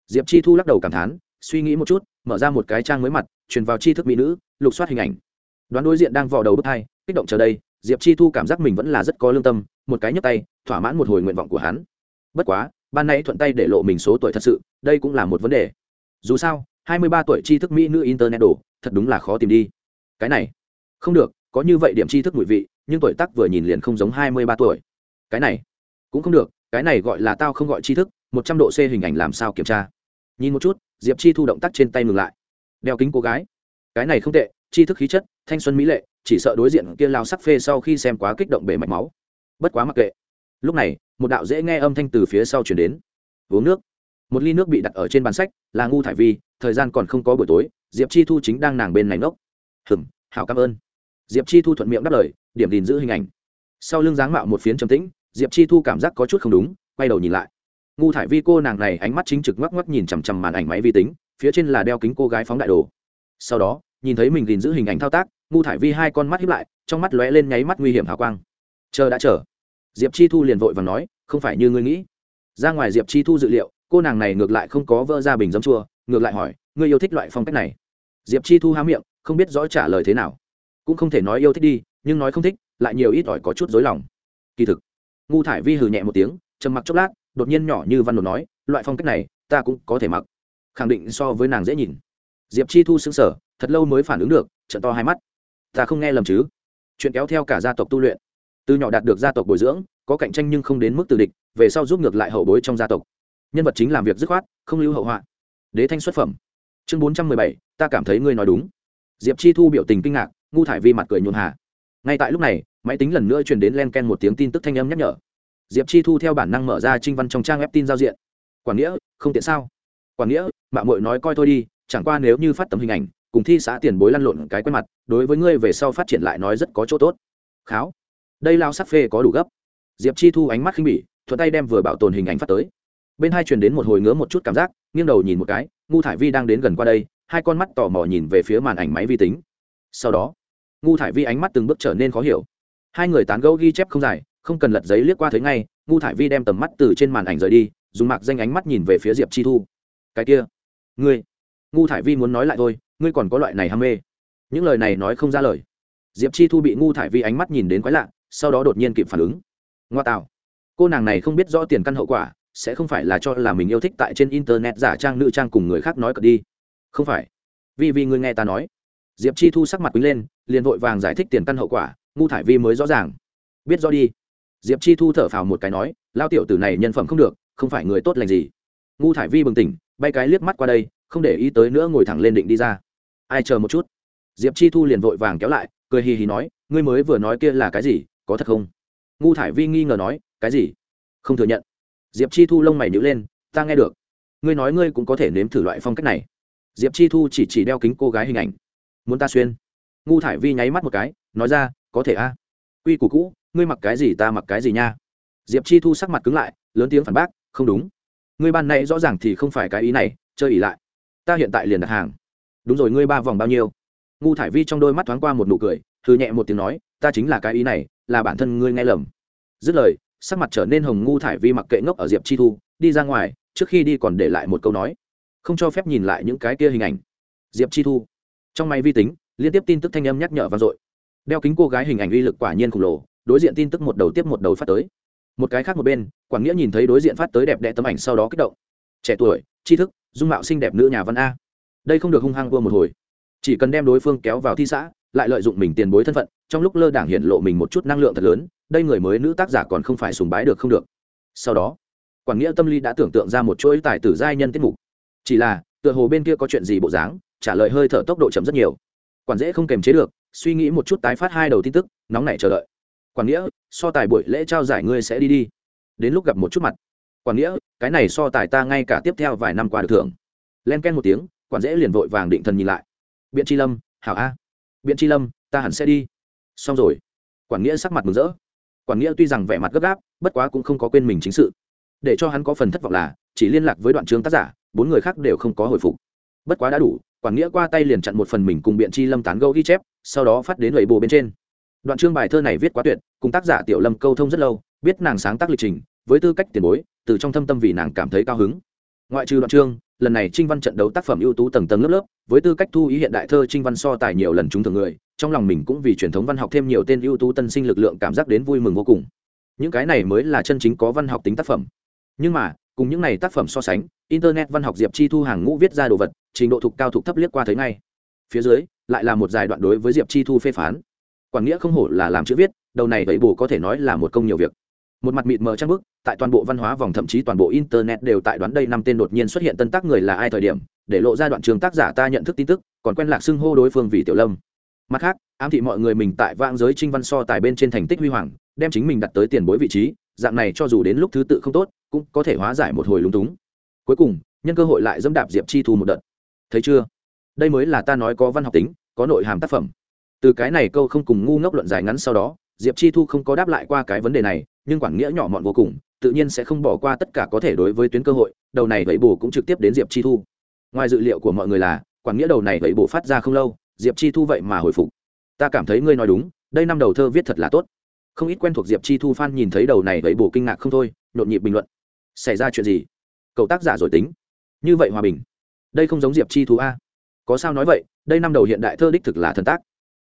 Diệp chi thu lắc đầu cảm thán, suy nghĩ một chút, mở ra một cái trang mới mặt, truyền vào tri thức mỹ nữ, lục soát hình ảnh. Đoán đối diện đang vò đầu bước hai kích động chờ đây, diệp chi thu cảm giác mình vẫn là rất có lương tâm, một cái nhấp tay, thỏa mãn một hồi nguyện vọng của hắn. Bất quá, ban nay thuận tay để lộ mình số tuổi thật sự, đây cũng là một vấn đề. Dù sao hai mươi ba tuổi tri thức mỹ nữ internet đồ, thật đúng là khó tìm đi. Cái này, không được, có như vậy điểm tri thức mùi vị, nhưng tuổi tác vừa nhìn liền không giống hai mươi ba tuổi. Cái này, cũng không được, cái này gọi là tao không gọi tri thức, một trăm độ c hình ảnh làm sao kiểm tra. Nhìn một chút, diệp chi thu động tác trên tay ngừng lại. Đeo kính cô gái. Cái này không tệ, tri thức khí chất, thanh xuân mỹ lệ, chỉ sợ đối diện kia lao sắc phê sau khi xem quá kích động bể mạch máu. Bất quá mặc kệ. Lúc này, một đạo dễ nghe âm thanh từ phía sau chuyển đến. Uống nước. Một ly nước bị đặt ở trên bàn sách, là ngu thải vi thời gian còn không có buổi tối, diệp chi thu chính đang nàng bên này ngốc. Hừng hảo cảm ơn. Diệp chi thu thuận miệng đáp lời, điểm đìn giữ hình ảnh. Sau lưng dáng mạo một phiến trầm tĩnh, diệp chi thu cảm giác có chút không đúng, quay đầu nhìn lại. Ngu thải vi cô nàng này ánh mắt chính trực ngoắc ngoắc nhìn chằm chằm màn ảnh máy vi tính, phía trên là đeo kính cô gái phóng đại đồ. Sau đó, nhìn thấy mình gìn giữ hình ảnh thao tác, ngu thải vi hai con mắt hiếp lại, trong mắt lóe lên nháy mắt nguy hiểm hào quang. Chờ đã chờ. Diệp chi thu liền vội và nói, không phải như ngươi nghĩ. Ra ngoài diệp chi thu dự liệu, cô nàng này ngược lại không có vỡ ra bình dấm chua ngược lại hỏi, ngươi yêu thích loại phong cách này? Diệp chi thu há miệng, không biết rõ trả lời thế nào. Cũng không thể nói yêu thích đi, nhưng nói không thích, lại nhiều ít ỏi có chút dối lòng. Kỳ thực, ngu thải vi hừ nhẹ một tiếng, trầm mặc chốc lát, đột nhiên nhỏ như văn đồ nói, loại phong cách này, ta cũng có thể mặc. Khẳng định so với nàng dễ nhìn. Diệp chi thu xứng sở thật lâu mới phản ứng được trận to hai mắt. Ta không nghe lầm chứ? Chuyện kéo theo cả gia tộc tu luyện. Từ nhỏ đạt được gia tộc bồi dưỡng, có cạnh tranh nhưng không đến mức từ địch, về sau giúp ngược lại hậu bối trong gia tộc. Nhân vật chính làm việc dứt khoát, không lưu hậu họa đế thanh xuất phẩm. Chương bốn trăm mười bảy, ta cảm thấy ngươi nói đúng. Diệp chi thu biểu tình kinh ngạc, ngu thải vi mặt cười nhuồn hà. Ngay tại lúc này, máy tính lần nữa truyền đến len ken một tiếng tin tức thanh âm nhắc nhở. Diệp chi thu theo bản năng mở ra trinh văn trong trang web tin giao diện. Quản nghĩa, không tiện sao? Quản nghĩa mạng mội nói coi thôi đi, chẳng qua nếu như phát tấm hình ảnh, cùng thi xã tiền bối lăn lộn cái quen mặt, đối với ngươi về sau phát triển lại nói rất có chỗ tốt. Kháo, đây lao sắc phê có đủ gấp. Diệp chi thu ánh mắt khinh bỉ, thuận tay đem vừa bảo tồn hình ảnh phát tới bên hai truyền đến một hồi ngứa một chút cảm giác, nghiêng đầu nhìn một cái, ngu thải vi đang đến gần qua đây, hai con mắt tò mò nhìn về phía màn ảnh máy vi tính. Sau đó, ngu thải vi ánh mắt từng bước trở nên khó hiểu. Hai người tán gẫu ghi chép không dài, không cần lật giấy liếc qua thấy ngay, ngu thải vi đem tầm mắt từ trên màn ảnh rời đi, dùng mạc danh ánh mắt nhìn về phía diệp chi thu. Cái kia, ngươi? Ngu thải vi muốn nói lại thôi, ngươi còn có loại này ham mê. Những lời này nói không ra lời. Diệp chi thu bị ngu thải vi ánh mắt nhìn đến quái lạ, sau đó đột nhiên kịp phản ứng. Ngoa tạo, cô nàng này không biết rõ tiền căn hậu quả sẽ không phải là cho là mình yêu thích tại trên internet giả trang nữ trang cùng người khác nói cợt đi. Không phải. Vì vì người nghe ta nói. Diệp chi thu sắc mặt quý lên, liền vội vàng giải thích tiền căn hậu quả, ngu thải vi mới rõ ràng. Biết rõ đi. Diệp chi thu thở phào một cái nói, lao tiểu tử này nhân phẩm không được, không phải người tốt lành gì. Ngu thải vi bừng tỉnh, bay cái liếc mắt qua đây, không để ý tới nữa ngồi thẳng lên định đi ra. Ai chờ một chút? Diệp chi thu liền vội vàng kéo lại, cười hì hì nói, ngươi mới vừa nói kia là cái gì, có thật không? Ngu thải vi nghi ngờ nói, cái gì? Không thừa nhận diệp chi thu lông mày nhữ lên, ta nghe được. Ngươi nói ngươi cũng có thể nếm thử loại phong cách này. Diệp chi thu chỉ chỉ đeo kính cô gái hình ảnh. Muốn ta xuyên? Ngu thải vi nháy mắt một cái, nói ra, có thể a. À. quy củ cũ, ngươi mặc cái gì ta mặc cái gì nha. Diệp chi thu sắc mặt cứng lại, lớn tiếng phản bác, không đúng. Ngươi ban nay rõ ràng thì không phải cái ý này, chơi ỉ lại. Ta hiện tại liền đặt hàng. Đúng rồi, ngươi ba vòng bao nhiêu? Ngu thải vi trong đôi mắt thoáng qua một nụ cười thư nhẹ một tiếng nói, ta chính là cái ý này, là bản thân ngươi nghe lầm. Dứt lời sắc mặt trở nên hồng ngu thải vi mặc kệ ngốc ở diệp chi thu, đi ra ngoài, trước khi đi còn để lại một câu nói. Không cho phép nhìn lại những cái kia hình ảnh. Diệp chi thu. Trong máy vi tính, liên tiếp tin tức thanh âm nhắc nhở vang dội. Đeo kính cô gái hình ảnh uy lực quả nhiên khổng lồ, đối diện tin tức một đầu tiếp một đầu phát tới. Một cái khác một bên, quảng nghĩa nhìn thấy đối diện phát tới đẹp đẽ tấm ảnh sau đó kích động. Trẻ tuổi, tri thức, dung mạo xinh đẹp nữ nhà văn a. Đây không được hung hăng vua một hồi. Chỉ cần đem đối phương kéo vào thi xã lại lợi dụng mình tiền bối thân phận, trong lúc lơ đảng hiện lộ mình một chút năng lượng thật lớn, đây người mới nữ tác giả còn không phải sùng bái được không được. Sau đó, quản nghĩa tâm lý đã tưởng tượng ra một chuỗi tài tử giai nhân tiết mục. Chỉ là, tựa hồ bên kia có chuyện gì bộ dáng, trả lời hơi thở tốc độ chậm rất nhiều. Quản dễ không kềm chế được, suy nghĩ một chút tái phát hai đầu tin tức, nóng nảy chờ đợi. Quản nghĩa, so tài buổi lễ trao giải ngươi sẽ đi đi. Đến lúc gặp một chút mặt. Quản nghĩa, cái này so tài ta ngay cả tiếp theo vài năm qua được thưởng. Len ken một tiếng, quản dễ liền vội vàng định thần nhìn lại. Biện tri lâm, hảo a biện tri lâm, ta hẳn sẽ đi. Xong rồi. Quản nghĩa sắc mặt mừng rỡ. Quản nghĩa tuy rằng vẻ mặt gấp gáp, bất quá cũng không có quên mình chính sự. Để cho hắn có phần thất vọng là, chỉ liên lạc với đoạn chương tác giả, bốn người khác đều không có hồi phục. Bất quá đã đủ, quản nghĩa qua tay liền chặn một phần mình cùng biện chi lâm tán gâu ghi chép, sau đó phát đến lầy bồ bên trên. Đoạn chương bài thơ này viết quá tuyệt, cùng tác giả tiểu lâm câu thông rất lâu, biết nàng sáng tác lịch trình, với tư cách tiền bối, từ trong thâm tâm vì nàng cảm thấy cao hứng ngoại trừ đoạn chương, lần này trinh văn trận đấu tác phẩm ưu tú tầng tầng lớp lớp, với tư cách thu ý hiện đại thơ trinh văn so tài nhiều lần chúng thường người, trong lòng mình cũng vì truyền thống văn học thêm nhiều tên ưu tú tân sinh lực lượng cảm giác đến vui mừng vô cùng. Những cái này mới là chân chính có văn học tính tác phẩm. Nhưng mà, cùng những này tác phẩm so sánh, internet văn học diệp chi thu hàng ngũ viết ra đồ vật, trình độ thục cao thục thấp liếc qua thấy ngay. Phía dưới, lại là một dài đoạn đối với diệp chi thu phê phán. Quảng nghĩa không hổ là làm chữ viết, đầu này vậy bù có thể nói là một công nhiều việc. Một mặt mịt mờ trang bức tại toàn bộ văn hóa vòng thậm chí toàn bộ internet đều tại đoán đây năm tên đột nhiên xuất hiện tân tác người là ai thời điểm, để lộ ra đoạn trường tác giả ta nhận thức tin tức, còn quen lạc xưng hô đối phương vì tiểu lâm. Mặt khác, ám thị mọi người mình tại vang giới trinh văn so tài bên trên thành tích huy hoàng, đem chính mình đặt tới tiền bối vị trí, dạng này cho dù đến lúc thứ tự không tốt, cũng có thể hóa giải một hồi lúng túng. Cuối cùng, nhân cơ hội lại dẫm đạp diệp chi thu một đợt. Thấy chưa? Đây mới là ta nói có văn học tính, có nội hàm tác phẩm. Từ cái này câu không cùng ngu ngốc luận dài ngắn sau đó, diệp chi thu không có đáp lại qua cái vấn đề này, nhưng quản nghĩa nhỏ mọn vô cùng tự nhiên sẽ không bỏ qua tất cả có thể đối với tuyến cơ hội, đầu này vậy bổ cũng trực tiếp đến diệp chi thu. Ngoài dự liệu của mọi người là, quản nghĩa đầu này vậy bổ phát ra không lâu, diệp chi thu vậy mà hồi phục. Ta cảm thấy ngươi nói đúng, đây năm đầu thơ viết thật là tốt. Không ít quen thuộc diệp chi thu f nhìn thấy đầu này vậy bổ kinh ngạc không thôi, nhộn nhịp bình luận. Xảy ra chuyện gì? Cậu tác giả rồi tính. Như vậy hòa bình. Đây không giống diệp chi thu a. Có sao nói vậy, đây năm đầu hiện đại thơ đích thực là thần tác.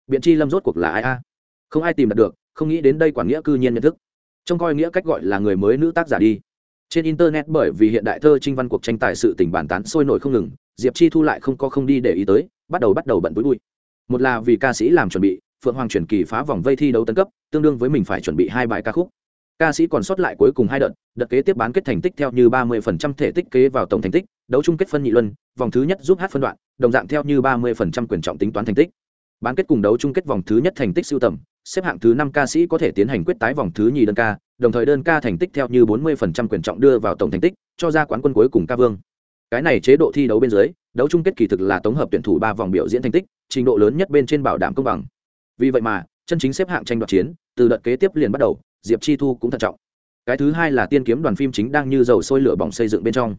Biện chi lâm rốt cuộc là ai a? Không ai tìm được, không nghĩ đến đây quản nghĩa cư nhiên nhận thức trông coi nghĩa cách gọi là người mới nữ tác giả đi. Trên internet bởi vì hiện đại thơ trinh văn cuộc tranh tài sự tình bản tán sôi nổi không ngừng, diệp chi thu lại không có không đi để ý tới, bắt đầu bắt đầu bận túi bụi. Một là vì ca sĩ làm chuẩn bị, phượng hoàng chuyển kỳ phá vòng vây thi đấu tấn cấp, tương đương với mình phải chuẩn bị hai bài ca khúc. Ca sĩ còn sót lại cuối cùng hai đợt đợt kế tiếp bán kết thành tích theo như ba mươi phần trăm thể tích kế vào tổng thành tích, đấu chung kết phân nhị luân, vòng thứ nhất giúp hát phân đoạn, đồng dạng theo như ba mươi phần trăm quyền trọng tính toán thành tích. Bán kết cùng đấu chung kết vòng thứ nhất thành tích siêu tầm xếp hạng thứ năm ca sĩ có thể tiến hành quyết tái vòng thứ nhì đơn ca, đồng thời đơn ca thành tích theo như bốn mươi phần trăm quyền trọng đưa vào tổng thành tích, cho ra quán quân cuối cùng ca vương. Cái này chế độ thi đấu bên dưới, đấu chung kết kỳ thực là tổng hợp tuyển thủ ba vòng biểu diễn thành tích, trình độ lớn nhất bên trên bảo đảm công bằng. Vì vậy mà, chân chính xếp hạng tranh đoạt chiến, từ đợt kế tiếp liền bắt đầu, diệp chi thu cũng thận trọng. Cái thứ hai là tiên kiếm đoàn phim chính đang như dầu sôi lửa bỏng xây dựng bên trong.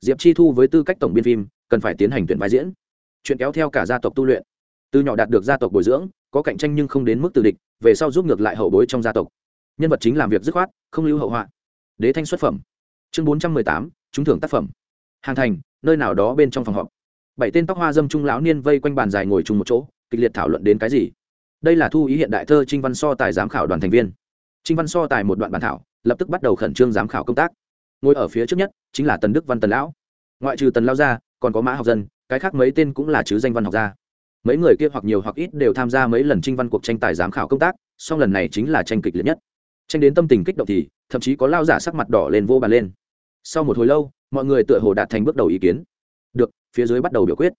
Diệp chi thu với tư cách tổng biên phim, cần phải tiến hành tuyển vai diễn. Chuyện kéo theo cả gia tộc tu luyện từ nhỏ đạt được gia tộc bồi dưỡng, có cạnh tranh nhưng không đến mức từ địch, về sau giúp ngược lại hậu bối trong gia tộc. Nhân vật chính làm việc dứt khoát, không lưu hậu họa. Đế thanh xuất phẩm. Chương bốn trăm mười tám, trúng thưởng tác phẩm. Hàng thành, nơi nào đó bên trong phòng họp. Bảy tên tóc hoa dâm trung lão niên vây quanh bàn dài ngồi chung một chỗ, kịch liệt thảo luận đến cái gì. Đây là thu ý hiện đại thơ trinh văn so tài giám khảo đoàn thành viên. Trinh văn so tài một đoạn bản thảo, lập tức bắt đầu khẩn trương giám khảo công tác. Ngồi ở phía trước nhất, chính là tần đức văn tần lão. Ngoại trừ tần lao gia còn có mã học dân, cái khác mấy tên cũng là chứ danh văn học gia mấy người kia hoặc nhiều hoặc ít đều tham gia mấy lần trinh văn cuộc tranh tài giám khảo công tác, song lần này chính là tranh kịch liệt nhất. Tranh đến tâm tình kích động thì, thậm chí có lao giả sắc mặt đỏ lên vô bàn lên. Sau một hồi lâu, mọi người tựa hồ đạt thành bước đầu ý kiến. Được, phía dưới bắt đầu biểu quyết.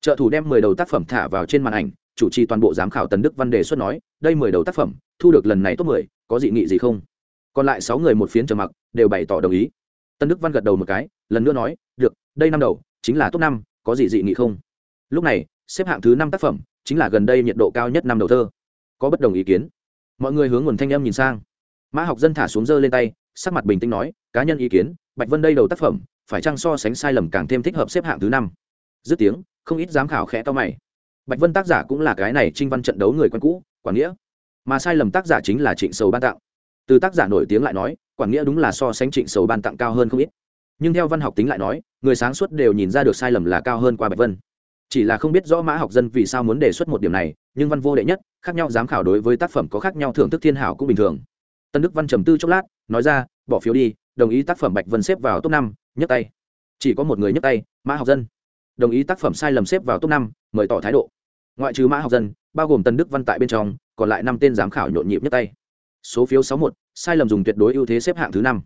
Trợ thủ đem mười đầu tác phẩm thả vào trên màn ảnh, chủ trì toàn bộ giám khảo tần đức văn đề xuất nói, đây mười đầu tác phẩm, thu được lần này top mười, có dị nghị gì không? Còn lại sáu người một phiến trầm mặc, đều bày tỏ đồng ý. Tân đức văn gật đầu một cái, lần nữa nói, được, đây năm đầu, chính là top năm, có gì dị nghị không? Lúc này xếp hạng thứ năm tác phẩm, chính là gần đây nhiệt độ cao nhất năm đầu thơ. Có bất đồng ý kiến. Mọi người hướng nguồn thanh em nhìn sang. Mã học dân thả xuống dơ lên tay, sắc mặt bình tĩnh nói, cá nhân ý kiến, bạch vân đây đầu tác phẩm, phải chăng so sánh sai lầm càng thêm thích hợp xếp hạng thứ năm? Dứt tiếng, không ít giám khảo khẽ to mày. Bạch vân tác giả cũng là cái này trinh văn trận đấu người quen cũ, quản nghĩa. Mà sai lầm tác giả chính là trịnh sầu ban tặng. Từ tác giả nổi tiếng lại nói, quản nghĩa đúng là so sánh trịnh sầu ban tặng cao hơn không ít. Nhưng theo văn học tính lại nói, người sáng suốt đều nhìn ra được sai lầm là cao hơn qua bạch vân chỉ là không biết rõ mã học dân vì sao muốn đề xuất một điểm này, nhưng văn vô đệ nhất, khác nhau giám khảo đối với tác phẩm có khác nhau thưởng thức thiên hảo cũng bình thường. Tân đức văn trầm tư chốc lát, nói ra, bỏ phiếu đi, đồng ý tác phẩm bạch vân xếp vào top năm, nhấc tay. Chỉ có một người nhấc tay, mã học dân. Đồng ý tác phẩm sai lầm xếp vào top năm, mời tỏ thái độ. Ngoại trừ mã học dân, bao gồm tân đức văn tại bên trong, còn lại năm tên giám khảo nhộn nhịp nhấc tay. Số phiếu sáu một, sai lầm dùng tuyệt đối ưu thế xếp hạng thứ năm.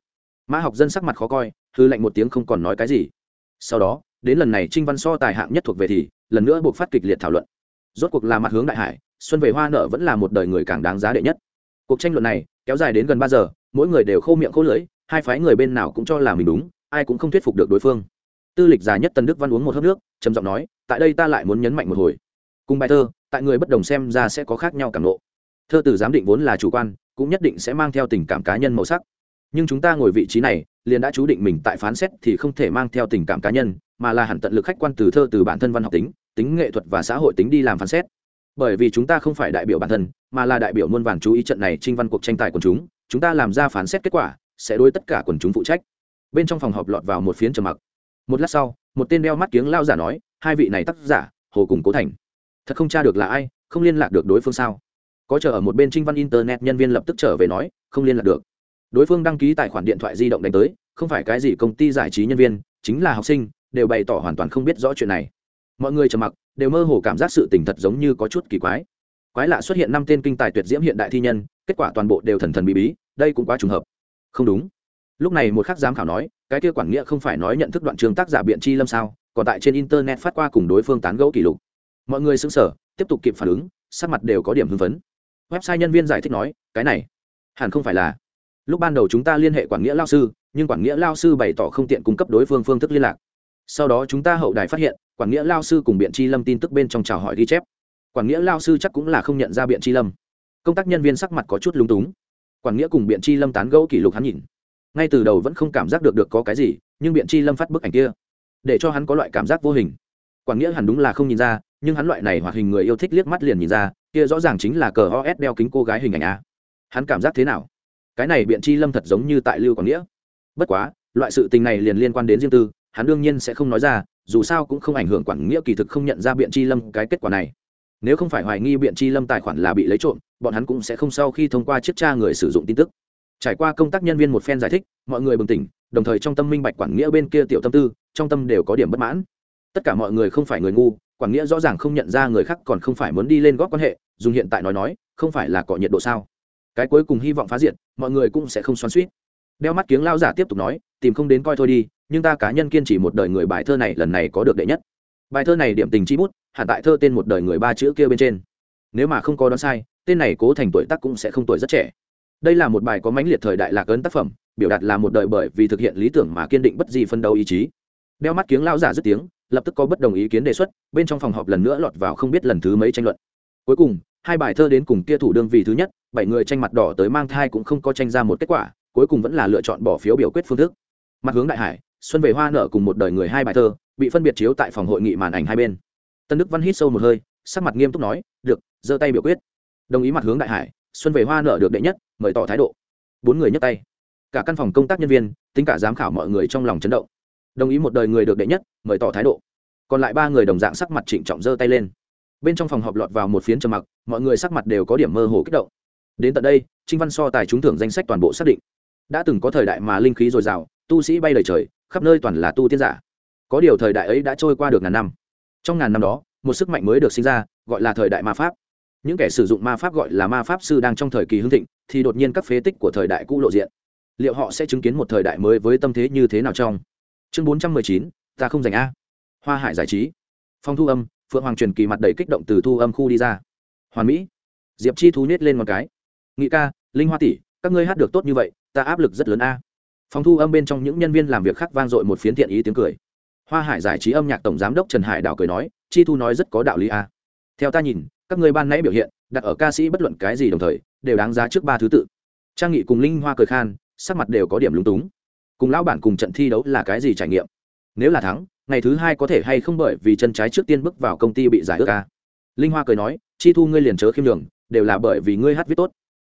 Mã học dân sắc mặt khó coi, hư lệnh một tiếng không còn nói cái gì. Sau đó đến lần này trinh văn so tài hạng nhất thuộc về thì, lần nữa buộc phát kịch liệt thảo luận. Rốt cuộc là mặt hướng đại hải, xuân về hoa nợ vẫn là một đời người càng đáng giá đệ nhất. Cuộc tranh luận này kéo dài đến gần ba giờ, mỗi người đều khô miệng khô lưỡi, hai phái người bên nào cũng cho là mình đúng, ai cũng không thuyết phục được đối phương. Tư lịch dài nhất tân đức văn uống một hớp nước, trầm giọng nói, tại đây ta lại muốn nhấn mạnh một hồi. Cùng bài thơ, tại người bất đồng xem ra sẽ có khác nhau cảm lộ. Thơ từ giám định vốn là chủ quan, cũng nhất định sẽ mang theo tình cảm cá nhân màu sắc. Nhưng chúng ta ngồi vị trí này, liền đã chú định mình tại phán xét thì không thể mang theo tình cảm cá nhân mà là hẳn tận lực khách quan từ thơ từ bản thân văn học tính tính nghệ thuật và xã hội tính đi làm phán xét. Bởi vì chúng ta không phải đại biểu bản thân, mà là đại biểu muôn vàn chú ý trận này trinh văn cuộc tranh tài quần chúng chúng ta làm ra phán xét kết quả, sẽ đối tất cả quần chúng phụ trách. Bên trong phòng họp lọt vào một phiến trầm mặc. Một lát sau, một tên đeo mắt kiếng lao giả nói, hai vị này tác giả, hồ cùng cố thành, thật không tra được là ai, không liên lạc được đối phương sao? Có chờ ở một bên trinh văn internet nhân viên lập tức trở về nói, không liên lạc được. Đối phương đăng ký tài khoản điện thoại di động đánh tới, không phải cái gì công ty giải trí nhân viên, chính là học sinh đều bày tỏ hoàn toàn không biết rõ chuyện này. Mọi người trầm mặc, đều mơ hồ cảm giác sự tình thật giống như có chút kỳ quái. Quái lạ xuất hiện năm tên kinh tài tuyệt diễm hiện đại thi nhân, kết quả toàn bộ đều thần thần bí bí, đây cũng quá trùng hợp. Không đúng. Lúc này một khắc giám khảo nói, cái kia quản nghĩa không phải nói nhận thức đoạn trường tác giả biện chi lâm sao, còn tại trên internet phát qua cùng đối phương tán gẫu kỷ lục. Mọi người xứng sở tiếp tục kịp phản ứng, sắc mặt đều có điểm hưng phấn. Website nhân viên giải thích nói, cái này, hẳn không phải là. Lúc ban đầu chúng ta liên hệ quản nghĩa lao sư, nhưng quản nghĩa lao sư bày tỏ không tiện cung cấp đối phương phương thức liên lạc sau đó chúng ta hậu đài phát hiện quản nghĩa lao sư cùng biện chi lâm tin tức bên trong chào hỏi ghi chép. Quản nghĩa lao sư chắc cũng là không nhận ra biện chi lâm. Công tác nhân viên sắc mặt có chút lúng túng. Quản nghĩa cùng biện chi lâm tán gẫu kỷ lục hắn nhìn. Ngay từ đầu vẫn không cảm giác được được có cái gì, nhưng biện chi lâm phát bức ảnh kia, để cho hắn có loại cảm giác vô hình. Quản nghĩa hẳn đúng là không nhìn ra, nhưng hắn loại này hoạt hình người yêu thích liếc mắt liền nhìn ra, kia rõ ràng chính là cờ os đeo kính cô gái hình ảnh a. Hắn cảm giác thế nào? Cái này biện chi lâm thật giống như tại lưu quản nghĩa. Bất quá, loại sự tình này liền liên quan đến riêng tư hắn đương nhiên sẽ không nói ra, dù sao cũng không ảnh hưởng quản nghĩa kỳ thực không nhận ra biện chi lâm cái kết quả này. Nếu không phải hoài nghi biện chi lâm tài khoản là bị lấy trộm, bọn hắn cũng sẽ không sau khi thông qua chiếc tra người sử dụng tin tức. Trải qua công tác nhân viên một phen giải thích, mọi người bừng tỉnh, đồng thời trong tâm minh bạch quản nghĩa bên kia tiểu tâm tư, trong tâm đều có điểm bất mãn. Tất cả mọi người không phải người ngu, quản nghĩa rõ ràng không nhận ra người khác còn không phải muốn đi lên góp quan hệ, dùng hiện tại nói nói, không phải là cọ nhiệt độ sao? Cái cuối cùng hy vọng phá diện mọi người cũng sẽ không xoắn suýt đeo mắt kiếng lao giả tiếp tục nói, tìm không đến coi thôi đi nhưng ta cá nhân kiên trì một đời người bài thơ này lần này có được đệ nhất. Bài thơ này điểm tình chi bút hạn tại thơ tên một đời người ba chữ kia bên trên. Nếu mà không có đoán sai, tên này cố thành tuổi tác cũng sẽ không tuổi rất trẻ. Đây là một bài có mãnh liệt thời đại lạc ấn tác phẩm, biểu đạt là một đời bởi vì thực hiện lý tưởng mà kiên định bất gì phân đấu ý chí. Đeo mắt kiếng lao giả dứt tiếng, lập tức có bất đồng ý kiến đề xuất, bên trong phòng họp lần nữa lọt vào không biết lần thứ mấy tranh luận. Cuối cùng, hai bài thơ đến cùng kia thủ đương vì thứ nhất, bảy người tranh mặt đỏ tới mang thai cũng không có tranh ra một kết quả, cuối cùng vẫn là lựa chọn bỏ phiếu biểu quyết phương thức. Mặt hướng đại hải xuân về hoa nở cùng một đời người hai bài thơ, bị phân biệt chiếu tại phòng hội nghị màn ảnh hai bên. Tân đức văn hít sâu một hơi, sắc mặt nghiêm túc nói, được, giơ tay biểu quyết. Đồng ý mặt hướng đại hải, xuân về hoa nở được đệ nhất, mời tỏ thái độ. Bốn người nhấc tay. Cả căn phòng công tác nhân viên, tính cả giám khảo mọi người trong lòng chấn động. Đồng ý một đời người được đệ nhất, mời tỏ thái độ. Còn lại ba người đồng dạng sắc mặt trịnh trọng giơ tay lên. Bên trong phòng họp lọt vào một phiến trầm mặc, mọi người sắc mặt đều có điểm mơ hồ kích động. Đến tận đây, trinh văn so tài trúng thưởng danh sách toàn bộ xác định. Đã từng có thời đại mà linh khí dồi dào, tu sĩ bay lời trời khắp nơi toàn là tu tiên giả. Có điều thời đại ấy đã trôi qua được ngàn năm. Trong ngàn năm đó, một sức mạnh mới được sinh ra, gọi là thời đại ma pháp. Những kẻ sử dụng ma pháp gọi là ma pháp sư đang trong thời kỳ hưng thịnh, thì đột nhiên các phế tích của thời đại cũ lộ diện. Liệu họ sẽ chứng kiến một thời đại mới với tâm thế như thế nào trong? Chương bốn trăm mười chín, ta không dành a. Hoa hải giải trí. Phong thu âm, phượng hoàng truyền kỳ mặt đầy kích động từ thu âm khu đi ra. Hoàn mỹ. Diệp chi thú nết lên một cái. Nghị ca, linh hoa tỷ, các ngươi hát được tốt như vậy, ta áp lực rất lớn a phòng thu âm bên trong những nhân viên làm việc khác vang dội một phiến thiện ý tiếng cười. Hoa hải giải trí âm nhạc tổng giám đốc trần hải đào cười nói, chi thu nói rất có đạo lý a. Theo ta nhìn, các ngươi ban nãy biểu hiện, đặt ở ca sĩ bất luận cái gì đồng thời, đều đáng giá trước ba thứ tự. Trang nghị cùng linh hoa cười khan, sắc mặt đều có điểm lúng túng. Cùng lão bản cùng trận thi đấu là cái gì trải nghiệm? Nếu là thắng, ngày thứ hai có thể hay không bởi vì chân trái trước tiên bước vào công ty bị giải ước ca linh hoa cười nói, chi thu ngươi liền chớ khiêm đường đều là bởi vì ngươi hát viết tốt.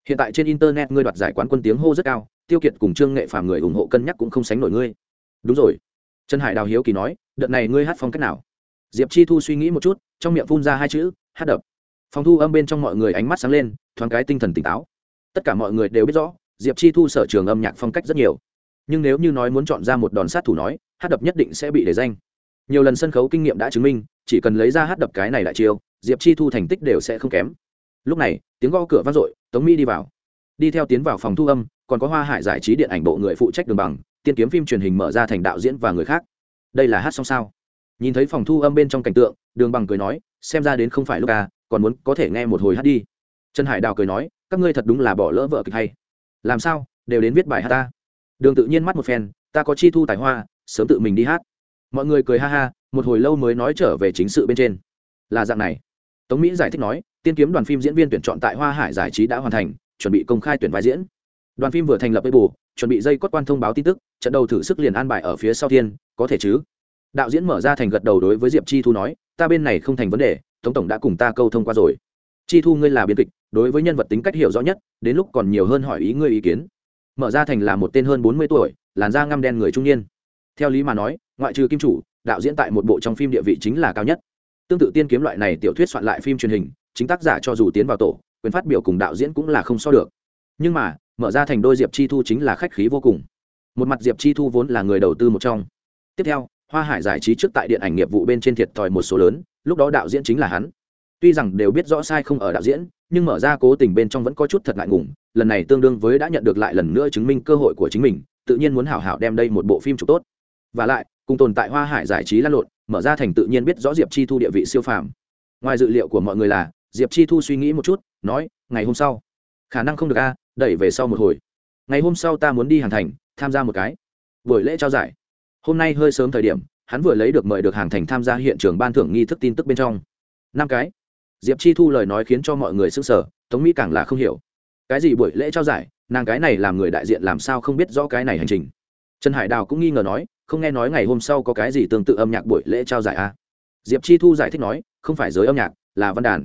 Hiện tại trên internet ngươi đoạt giải quán quân tiếng hô rất cao tiêu kiệt cùng trương nghệ phàm người ủng hộ cân nhắc cũng không sánh nổi ngươi. Đúng rồi. Trần hải đào hiếu kỳ nói, đợt này ngươi hát phong cách nào? Diệp chi thu suy nghĩ một chút, trong miệng phun ra hai chữ, hát đập. Phòng thu âm bên trong mọi người ánh mắt sáng lên, thoáng cái tinh thần tỉnh táo. Tất cả mọi người đều biết rõ, diệp chi thu sở trường âm nhạc phong cách rất nhiều. Nhưng nếu như nói muốn chọn ra một đòn sát thủ nói, hát đập nhất định sẽ bị để danh. Nhiều lần sân khấu kinh nghiệm đã chứng minh, chỉ cần lấy ra hát đập cái này lại chiêu, diệp chi thu thành tích đều sẽ không kém. Lúc này, tiếng gõ cửa vang dội, tống mỹ đi vào. Đi theo tiến vào phòng thu âm còn có hoa hải giải trí điện ảnh bộ người phụ trách đường bằng, tiên kiếm phim truyền hình mở ra thành đạo diễn và người khác. Đây là hát xong sao. Nhìn thấy phòng thu âm bên trong cảnh tượng, đường bằng cười nói, xem ra đến không phải lúc ca còn muốn có thể nghe một hồi hát đi. Trần hải đào cười nói, các ngươi thật đúng là bỏ lỡ vợ kịch hay. Làm sao, đều đến viết bài hát ta. Đường tự nhiên mắt một phen, ta có chi thu tài hoa, sớm tự mình đi hát. Mọi người cười ha ha, một hồi lâu mới nói trở về chính sự bên trên. Là dạng này. Tống mỹ giải thích nói, tiên kiếm đoàn phim diễn viên tuyển chọn tại hoa hải giải trí đã hoàn thành, chuẩn bị công khai tuyển vai diễn đoàn phim vừa thành lập với bù chuẩn bị dây cốt quan thông báo tin tức, trận đầu thử sức liền an bài ở phía sau thiên, có thể chứ? Đạo diễn mở ra thành gật đầu đối với diệp chi thu nói, ta bên này không thành vấn đề, tống tổng đã cùng ta câu thông qua rồi. Chi thu, ngươi là biên kịch, đối với nhân vật tính cách hiểu rõ nhất, đến lúc còn nhiều hơn hỏi ý ngươi ý kiến. Mở ra thành là một tên hơn bốn mươi tuổi, làn da ngăm đen người trung niên. Theo lý mà nói, ngoại trừ kim chủ, đạo diễn tại một bộ trong phim địa vị chính là cao nhất. Tương tự tiên kiếm loại này tiểu thuyết soạn lại phim truyền hình, chính tác giả cho dù tiến vào tổ, quyền phát biểu cùng đạo diễn cũng là không so được. Nhưng mà mở ra thành đôi diệp chi thu chính là khách khí vô cùng. Một mặt diệp chi thu vốn là người đầu tư một trong. Tiếp theo, hoa hải giải trí trước tại điện ảnh nghiệp vụ bên trên thiệt thòi một số lớn, lúc đó đạo diễn chính là hắn. Tuy rằng đều biết rõ sai không ở đạo diễn, nhưng mở ra cố tình bên trong vẫn có chút thật ngại ngùng, lần này tương đương với đã nhận được lại lần nữa chứng minh cơ hội của chính mình, tự nhiên muốn hảo hảo đem đây một bộ phim chụp tốt. Và lại, cùng tồn tại hoa hải giải trí lăn lộn, mở ra thành tự nhiên biết rõ diệp chi thu địa vị siêu phàm. Ngoài dự liệu của mọi người là, diệp chi thu suy nghĩ một chút, nói, ngày hôm sau, khả năng không được a đẩy về sau một hồi. Ngày hôm sau ta muốn đi hàng thành, tham gia một cái. Buổi lễ trao giải. Hôm nay hơi sớm thời điểm, hắn vừa lấy được mời được hàng thành tham gia hiện trường ban thưởng nghi thức tin tức bên trong. Năm cái. Diệp chi thu lời nói khiến cho mọi người s ư n g sở tống mỹ càng là không hiểu. Cái gì buổi lễ trao giải? Nàng cái này làm người đại diện làm sao không biết rõ cái này hành trình. Trần hải đào cũng nghi ngờ nói, không nghe nói ngày hôm sau có cái gì tương tự âm nhạc buổi lễ trao giải à? diệp chi thu giải thích nói, không phải giới âm nhạc, là văn đàn.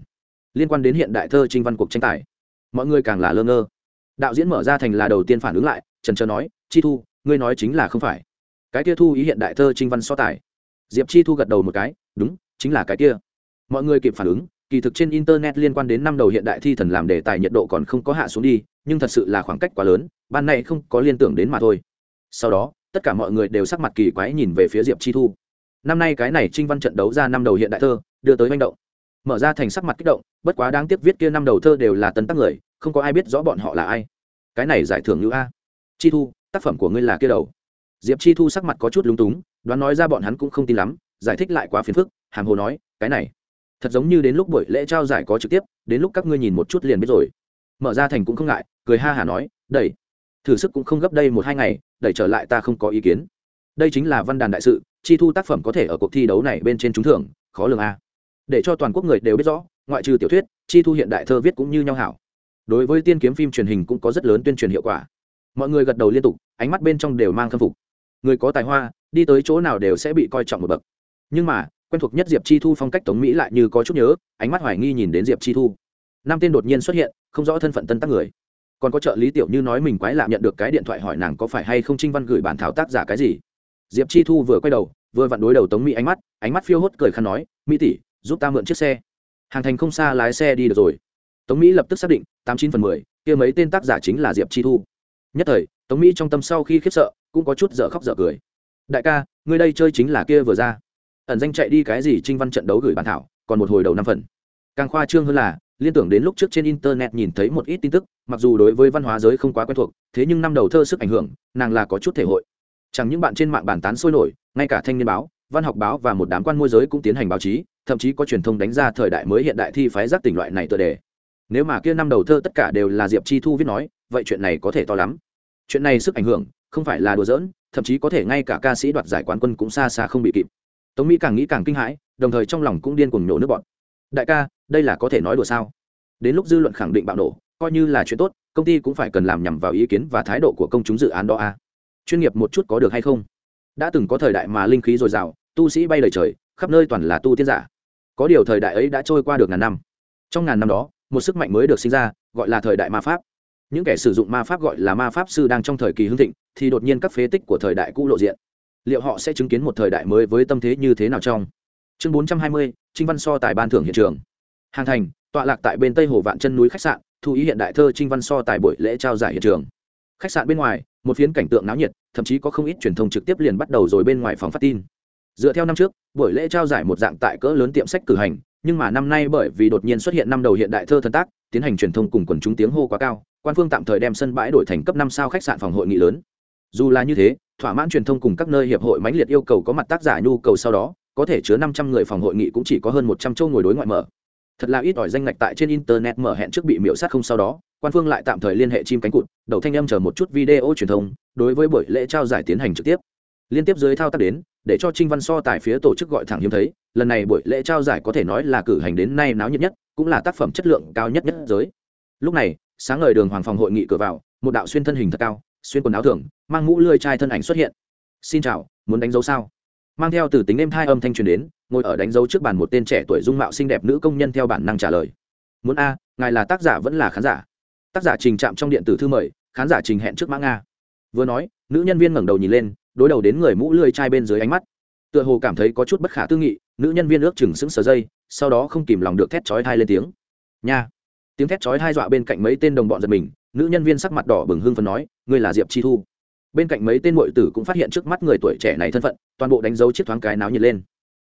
Liên quan đến hiện đại thơ trinh văn cuộc tranh tài. Mọi người càng là lơ ngơ đạo diễn mở ra thành là đầu tiên phản ứng lại, trần trờ nói, chi thu, ngươi nói chính là không phải. Cái kia thu ý hiện đại thơ trinh văn so tài. Diệp chi thu gật đầu một cái, đúng, chính là cái kia. Mọi người kịp phản ứng, kỳ thực trên internet liên quan đến năm đầu hiện đại thi thần làm đề tài nhiệt độ còn không có hạ xuống đi, nhưng thật sự là khoảng cách quá lớn, ban này không có liên tưởng đến mà thôi. Sau đó, tất cả mọi người đều sắc mặt kỳ quái nhìn về phía diệp chi thu. Năm nay cái này trinh văn trận đấu ra năm đầu hiện đại thơ, đưa tới manh động mở ra thành sắc mặt kích động, bất quá đáng tiếc viết kia năm đầu thơ đều là tân tác người, không có ai biết rõ bọn họ là ai. Cái này giải thưởng như a. Chi thu, tác phẩm của ngươi là kia đầu. Diệp chi thu sắc mặt có chút lúng túng, đoán nói ra bọn hắn cũng không tin lắm, giải thích lại quá phiền phức, hàm hồ nói, cái này, thật giống như đến lúc buổi lễ trao giải có trực tiếp, đến lúc các ngươi nhìn một chút liền biết rồi. Mở ra thành cũng không ngại, cười ha hả nói, đẩy, thử sức cũng không gấp đây một hai ngày, đẩy trở lại ta không có ý kiến. Đây chính là văn đàn đại sự, chi thu tác phẩm có thể ở cuộc thi đấu này bên trên trúng thưởng, khó lường a để cho toàn quốc người đều biết rõ, ngoại trừ tiểu thuyết, chi thu hiện đại thơ viết cũng như nhau hảo. Đối với tiên kiếm phim truyền hình cũng có rất lớn tuyên truyền hiệu quả. Mọi người gật đầu liên tục, ánh mắt bên trong đều mang khâm phục. Người có tài hoa, đi tới chỗ nào đều sẽ bị coi trọng một bậc. Nhưng mà, quen thuộc nhất diệp chi thu phong cách tống mỹ lại như có chút nhớ, ánh mắt hoài nghi nhìn đến diệp chi thu. Nam tên đột nhiên xuất hiện, không rõ thân phận tân tác người. Còn có trợ lý tiểu như nói mình quái lạ nhận được cái điện thoại hỏi nàng có phải hay không trinh văn gửi bản thảo tác giả cái gì. Diệp chi thu vừa quay đầu, vừa vặn đối đầu tống mỹ ánh mắt ánh mắt phiêu hốt cười khăn nói, mỹ tỷ giúp ta mượn chiếc xe. Hàng thành không xa lái xe đi được rồi. Tống mỹ lập tức xác định, tám chín phần mười, kia mấy tên tác giả chính là diệp chi thu. Nhất thời, tống mỹ trong tâm sau khi khiếp sợ, cũng có chút dở khóc dở cười. Đại ca, ngươi đây chơi chính là kia vừa ra. Ẩn danh chạy đi cái gì trinh văn trận đấu gửi bản thảo, còn một hồi đầu năm phần. Càng khoa trương hơn là, liên tưởng đến lúc trước trên internet nhìn thấy một ít tin tức, mặc dù đối với văn hóa giới không quá quen thuộc, thế nhưng năm đầu thơ sức ảnh hưởng, nàng là có chút thể hội. Chẳng những bạn trên mạng bàn tán sôi nổi, ngay cả thanh niên báo, văn học báo và một đám quan môi giới cũng tiến hành báo chí thậm chí có truyền thông đánh ra thời đại mới hiện đại thi phái giác tỉnh loại này tựa đề. Nếu mà kia năm đầu thơ tất cả đều là diệp chi thu viết nói, vậy chuyện này có thể to lắm. Chuyện này sức ảnh hưởng, không phải là đùa giỡn, thậm chí có thể ngay cả ca sĩ đoạt giải quán quân cũng xa xa không bị kịp. Tống mỹ càng nghĩ càng kinh hãi, đồng thời trong lòng cũng điên cuồng nhổ nước bọn đại ca, đây là có thể nói đùa sao? Đến lúc dư luận khẳng định bạo nổ, coi như là chuyện tốt, công ty cũng phải cần làm nhằm vào ý kiến và thái độ của công chúng dự án đó a chuyên nghiệp một chút có được hay không? Đã từng có thời đại mà linh khí dồi dào, tu sĩ bay lời trời khắp nơi toàn là tu tiên giả. Có điều thời đại ấy đã trôi qua được ngàn năm. Trong ngàn năm đó, một sức mạnh mới được sinh ra, gọi là thời đại ma pháp. Những kẻ sử dụng ma pháp gọi là ma pháp sư đang trong thời kỳ hưng thịnh, thì đột nhiên các phế tích của thời đại cũ lộ diện. Liệu họ sẽ chứng kiến một thời đại mới với tâm thế như thế nào trong? Chương bốn trăm hai mươi, trinh văn so tài ban thưởng hiện trường. Hàng thành, tọa lạc tại bên tây hồ vạn chân núi khách sạn, thu ý hiện đại thơ trinh văn so tài buổi lễ trao giải hiện trường. Khách sạn bên ngoài, một phiến cảnh tượng náo nhiệt, thậm chí có không ít truyền thông trực tiếp liền bắt đầu rồi bên ngoài phòng phát tin dựa theo năm trước, buổi lễ trao giải một dạng tại cỡ lớn tiệm sách cử hành, nhưng mà năm nay bởi vì đột nhiên xuất hiện năm đầu hiện đại thơ thần tác, tiến hành truyền thông cùng quần chúng tiếng hô quá cao, quan phương tạm thời đem sân bãi đổi thành cấp năm sao khách sạn phòng hội nghị lớn. Dù là như thế, thỏa mãn truyền thông cùng các nơi hiệp hội mãnh liệt yêu cầu có mặt tác giả nhu cầu sau đó, có thể chứa năm trăm người phòng hội nghị cũng chỉ có hơn một trăm châu ngồi đối ngoại mở. Thật là ít ỏi danh ngạch tại trên internet mở hẹn trước bị miễu sát không sau đó, quan phương lại tạm thời liên hệ chim cánh cụt, đầu thanh âm chờ một chút video truyền thông, đối với buổi lễ trao giải tiến hành trực tiếp liên tiếp dưới thao tác đến, để cho trinh văn so tài phía tổ chức gọi thẳng hiếm thấy, lần này buổi lễ trao giải có thể nói là cử hành đến nay náo nhiệt nhất, cũng là tác phẩm chất lượng cao nhất nhất giới. Lúc này, sáng ngời đường hoàng phòng hội nghị cửa vào, một đạo xuyên thân hình thật cao, xuyên quần áo thường mang mũ lươi chai thân ảnh xuất hiện. Xin chào, muốn đánh dấu sao? Mang theo từ tính êm thai âm thanh truyền đến, ngồi ở đánh dấu trước bàn một tên trẻ tuổi dung mạo xinh đẹp nữ công nhân theo bản năng trả lời. Muốn a, ngài là tác giả vẫn là khán giả? Tác giả trình trạm trong điện tử thư mời, khán giả trình hẹn trước mã nga. Vừa nói, nữ nhân viên ngẩng đầu nhìn lên đối đầu đến người mũ lưỡi chai bên dưới ánh mắt. Tựa hồ cảm thấy có chút bất khả tư nghị, nữ nhân viên ước chừng sững sờ dây, sau đó không kìm lòng được thét chói thai lên tiếng. Nha! Tiếng thét chói tai dọa bên cạnh mấy tên đồng bọn giật mình, nữ nhân viên sắc mặt đỏ bừng hưng phấn nói, ngươi là diệp chi thu. Bên cạnh mấy tên muội tử cũng phát hiện trước mắt người tuổi trẻ này thân phận, toàn bộ đánh dấu chiếc thoáng cái náo nhiệt lên.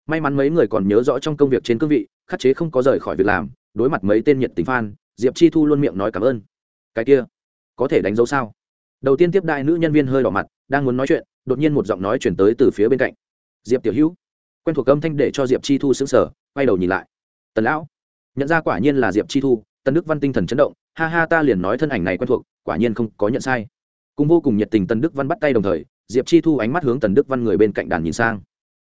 May mắn mấy người còn nhớ rõ trong công việc trên cương vị, khắc chế không có rời khỏi việc làm, đối mặt mấy tên nhiệt tình phan diệp chi thu luôn miệng nói cảm ơn. Cái kia, có thể đánh dấu sao? Đầu tiên tiếp đại nữ nhân viên hơi đỏ mặt, đang muốn nói chuyện đột nhiên một giọng nói chuyển tới từ phía bên cạnh. Diệp tiểu hữu, quen thuộc âm thanh để cho diệp chi thu xứng sở quay đầu nhìn lại. Tần lão, nhận ra quả nhiên là diệp chi thu, tần đức văn tinh thần chấn động, ha ha ta liền nói thân ảnh này quen thuộc, quả nhiên không có nhận sai. Cùng vô cùng nhiệt tình tần đức văn bắt tay đồng thời, diệp chi thu ánh mắt hướng tần đức văn người bên cạnh đàn nhìn sang.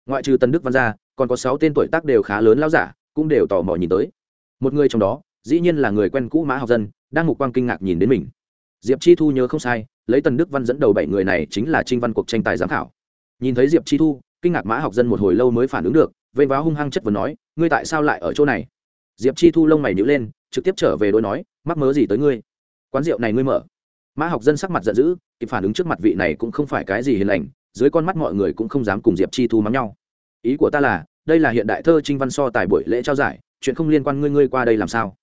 Ngoại trừ tần đức văn ra, còn có sáu tên tuổi tác đều khá lớn lao giả, cũng đều tò mò nhìn tới. Một người trong đó, dĩ nhiên là người quen cũ mã học dân, đang mục quang kinh ngạc nhìn đến mình. Diệp chi thu nhớ không sai lấy tần đức văn dẫn đầu bảy người này chính là trinh văn cuộc tranh tài giám khảo. Nhìn thấy diệp chi thu, kinh ngạc mã học dân một hồi lâu mới phản ứng được vênh váo hung hăng chất vấn nói, ngươi tại sao lại ở chỗ này? Diệp chi thu lông mày nhữ lên, trực tiếp trở về đối nói, mắc mớ gì tới ngươi? Quán rượu này ngươi mở. Mã học dân sắc mặt giận dữ, kịp phản ứng trước mặt vị này cũng không phải cái gì hiền lành, dưới con mắt mọi người cũng không dám cùng diệp chi thu mắng nhau. Ý của ta là, đây là hiện đại thơ trinh văn so tài buổi lễ trao giải, chuyện không liên quan ngươi ngươi qua đây làm sao?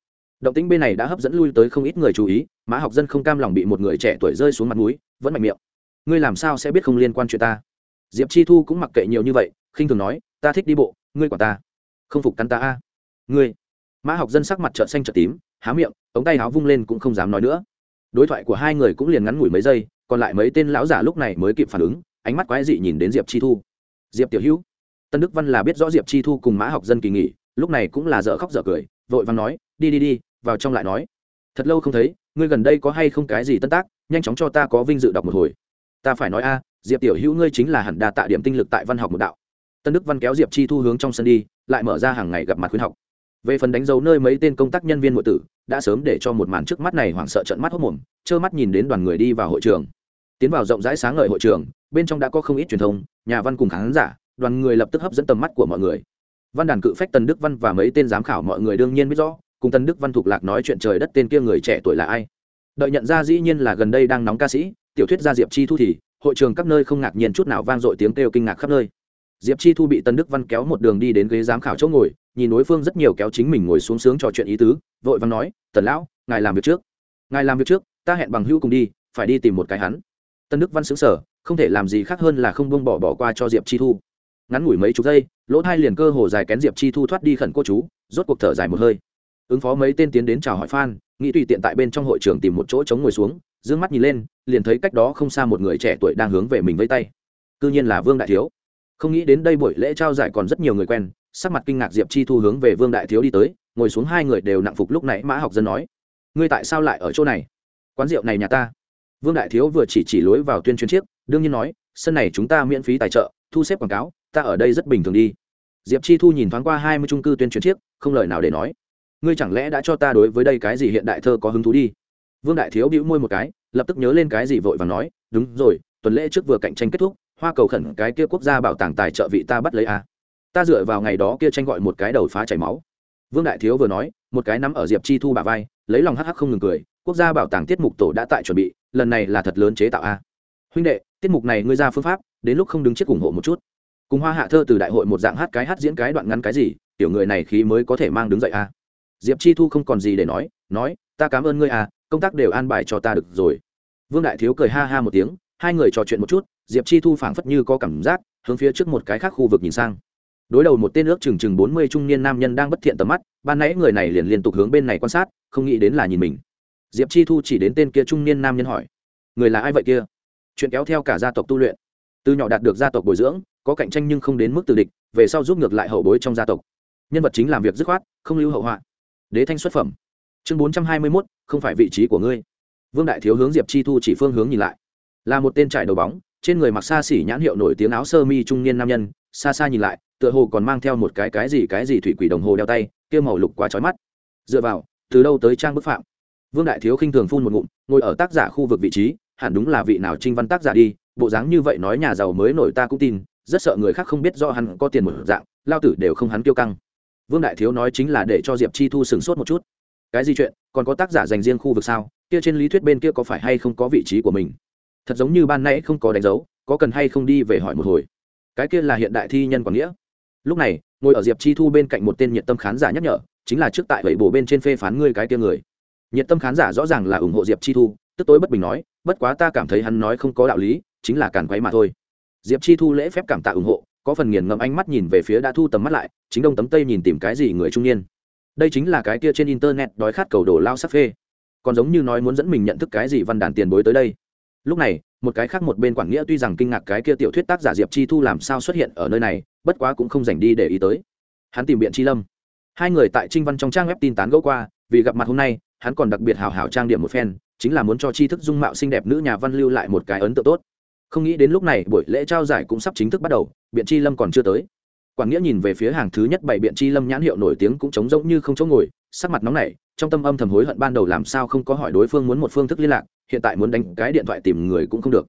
Động tĩnh bên này đã hấp dẫn lui tới không ít người chú ý mã học dân không cam lòng bị một người trẻ tuổi rơi xuống mặt núi vẫn mạnh miệng. Ngươi làm sao sẽ biết không liên quan chuyện ta? Diệp chi thu cũng mặc kệ nhiều như vậy, khinh thường nói, ta thích đi bộ, ngươi quả ta. Không phục căn ta a. Ngươi. Mã học dân sắc mặt trợn xanh trợn tím, há miệng, ống tay háo vung lên cũng không dám nói nữa. Đối thoại của hai người cũng liền ngắn ngủi mấy giây, còn lại mấy tên lão giả lúc này mới kịp phản ứng, ánh mắt quái dị nhìn đến diệp chi thu. Diệp tiểu hữu. Tân đức văn là biết rõ diệp chi thu cùng mã học dân kỳ nghỉ, lúc này cũng là dở khóc dở cười, vội văn nói, đi đi đi vào trong lại nói, thật lâu không thấy, ngươi gần đây có hay không cái gì tân tác, nhanh chóng cho ta có vinh dự đọc một hồi. Ta phải nói a, diệp tiểu hữu ngươi chính là hẳn đa tạ điểm tinh lực tại văn học một đạo. Tân đức văn kéo diệp chi thu hướng trong sân đi, lại mở ra hàng ngày gặp mặt khuyến học. Về phần đánh dấu nơi mấy tên công tác nhân viên nội tử, đã sớm để cho một màn trước mắt này hoảng sợ trận mắt hốc mồm, trơ mắt nhìn đến đoàn người đi vào hội trường. Tiến vào rộng rãi sáng ngời hội trường, bên trong đã có không ít truyền thông, nhà văn cùng khán giả, đoàn người lập tức hấp dẫn tầm mắt của mọi người. Văn đàn cự phách tần đức văn và mấy tên giám khảo mọi người đương nhiên biết rõ cùng tân đức văn thuộc lạc nói chuyện trời đất tên kia người trẻ tuổi là ai. Đợi nhận ra dĩ nhiên là gần đây đang nóng ca sĩ, tiểu thuyết gia diệp chi thu thì, hội trường các nơi không ngạc nhiên chút nào vang dội tiếng kêu kinh ngạc khắp nơi. Diệp chi thu bị tân đức văn kéo một đường đi đến ghế giám khảo chỗ ngồi, nhìn đối phương rất nhiều kéo chính mình ngồi xuống sướng trò chuyện ý tứ, vội vàng nói, tần lão, ngài làm việc trước. Ngài làm việc trước, ta hẹn bằng hữu cùng đi, phải đi tìm một cái hắn. Tân đức văn xứng sở không thể làm gì khác hơn là không bông bỏ bỏ qua cho diệp chi thu. Ngắn ngủi mấy chục giây, lỗ thai liền cơ hồ dài kén diệp chi thu thoát đi khẩn cô chú, rốt cuộc thở dài một hơi ứng phó mấy tên tiến đến chào hỏi phan nghĩ tùy tiện tại bên trong hội trường tìm một chỗ chống ngồi xuống d ư ơ n g mắt nhìn lên, liền thấy cách đó không xa một người trẻ tuổi đang hướng về mình vây tay. C ư nhiên là vương đại thiếu. Không nghĩ đến đây buổi lễ trao giải còn rất nhiều người quen, sắc mặt kinh ngạc diệp chi thu hướng về vương đại thiếu đi tới, ngồi xuống hai người đều nặng phục lúc nãy mã học dân nói. Ngươi tại sao lại ở chỗ này? Quán rượu này nhà ta. Vương đại thiếu vừa chỉ chỉ lối vào tuyên truyền chiếc, đương nhiên nói, sân này chúng ta miễn phí tài trợ, thu xếp quảng cáo, ta ở đây rất bình thường đi. Diệp chi thu nhìn thoáng qua hai mươi trung cư tuyên truyền chiếc, không lời nào để nói ngươi chẳng lẽ đã cho ta đối với đây cái gì hiện đại thơ có hứng thú đi? Vương đại thiếu bĩu môi một cái, lập tức nhớ lên cái gì vội và nói, đúng rồi, tuần lễ trước vừa cạnh tranh kết thúc, hoa cầu khẩn cái kia quốc gia bảo tàng tài trợ vị ta bắt lấy a à. ta dựa vào ngày đó kia tranh gọi một cái đầu phá chảy máu. Vương đại thiếu vừa nói, một cái nắm ở diệp chi thu bà vai, lấy lòng hắc hắc không ngừng cười, quốc gia bảo tàng tiết mục tổ đã tại chuẩn bị, lần này là thật lớn chế tạo a huynh đệ, tiết mục này ngươi ra phương pháp, đến lúc không đứng trước ủng hộ một chút. Cùng hoa hạ thơ từ đại hội một dạng hát cái hát diễn cái đoạn ngắn cái gì, tiểu người này khí mới có thể mang đứng dậy a diệp chi thu không còn gì để nói nói, ta cảm ơn ngươi à công tác đều an bài cho ta được rồi. Vương đại thiếu cười ha ha một tiếng, hai người trò chuyện một chút, diệp chi thu phảng phất như có cảm giác, hướng phía trước một cái khác khu vực nhìn sang. Đối đầu một tên ước chừng chừng bốn mươi trung niên nam nhân đang bất thiện tầm mắt, ban nãy người này liền liên tục hướng bên này quan sát, không nghĩ đến là nhìn mình. Diệp chi thu chỉ đến tên kia trung niên nam nhân hỏi, người là ai vậy kia? Chuyện kéo theo cả gia tộc tu luyện. Từ nhỏ đạt được gia tộc bồi dưỡng, có cạnh tranh nhưng không đến mức từ địch, về sau giúp ngược lại hậu bối trong gia tộc. Nhân vật chính làm việc dứt khoát, không lưu hậu họa đế thanh xuất phẩm. Chương bốn trăm hai mươi mốt, không phải vị trí của ngươi. Vương đại thiếu hướng diệp chi thu chỉ phương hướng nhìn lại. Là một tên trải đầu bóng, trên người mặc xa xỉ nhãn hiệu nổi tiếng áo sơ mi trung niên nam nhân, xa xa nhìn lại, tựa hồ còn mang theo một cái cái gì cái gì thủy quỷ đồng hồ đeo tay, kia màu lục quá trói mắt. Dựa vào, từ đâu tới trang bức phạm? Vương đại thiếu khinh thường phun một ngụm, ngồi ở tác giả khu vực vị trí, hẳn đúng là vị nào trinh văn tác giả đi, bộ dáng như vậy nói nhà giàu mới nổi ta cũng tin, rất sợ người khác không biết do hắn có tiền một dạng, lao tử đều không hắn kiêu căng vương đại thiếu nói chính là để cho diệp chi thu sửng sốt một chút. Cái gì chuyện? Còn có tác giả dành riêng khu vực sao? Kia trên lý thuyết bên kia có phải hay không có vị trí của mình? Thật giống như ban nãy không có đánh dấu, có cần hay không đi về hỏi một hồi. Cái kia là hiện đại thi nhân quảng nghĩa. Lúc này, ngồi ở diệp chi thu bên cạnh một tên nhiệt tâm khán giả nhắc nhở, chính là trước tại vậy bổ bên trên phê phán ngươi cái kia người. Nhiệt tâm khán giả rõ ràng là ủng hộ diệp chi thu, tức tối bất bình nói, bất quá ta cảm thấy hắn nói không có đạo lý, chính là càn quấy mà thôi. Diệp chi thu lễ phép cảm tạ ủng hộ có phần nghiền ngẫm ánh mắt nhìn về phía đã thu tầm mắt lại, chính đông tấm tây nhìn tìm cái gì người trung niên. Đây chính là cái kia trên internet đói khát cầu đồ lao sắc phê. Còn giống như nói muốn dẫn mình nhận thức cái gì văn đàn tiền bối tới đây. Lúc này, một cái khác một bên quản nghĩa tuy rằng kinh ngạc cái kia tiểu thuyết tác giả diệp chi thu làm sao xuất hiện ở nơi này, bất quá cũng không dành đi để ý tới. Hắn tìm biện chi lâm. Hai người tại trinh văn trong trang web tin tán gẫu qua, vì gặp mặt hôm nay, hắn còn đặc biệt hào hào trang điểm một phen, chính là muốn cho tri thức dung mạo xinh đẹp nữ nhà văn lưu lại một cái ấn tượng tốt không nghĩ đến lúc này buổi lễ trao giải cũng sắp chính thức bắt đầu, biện chi lâm còn chưa tới. Quản nghĩa nhìn về phía hàng thứ nhất bảy biện chi lâm nhãn hiệu nổi tiếng cũng trống rỗng như không chỗ ngồi, sắc mặt nóng nảy, trong tâm âm thầm hối hận ban đầu làm sao không có hỏi đối phương muốn một phương thức liên lạc, hiện tại muốn đánh cái điện thoại tìm người cũng không được.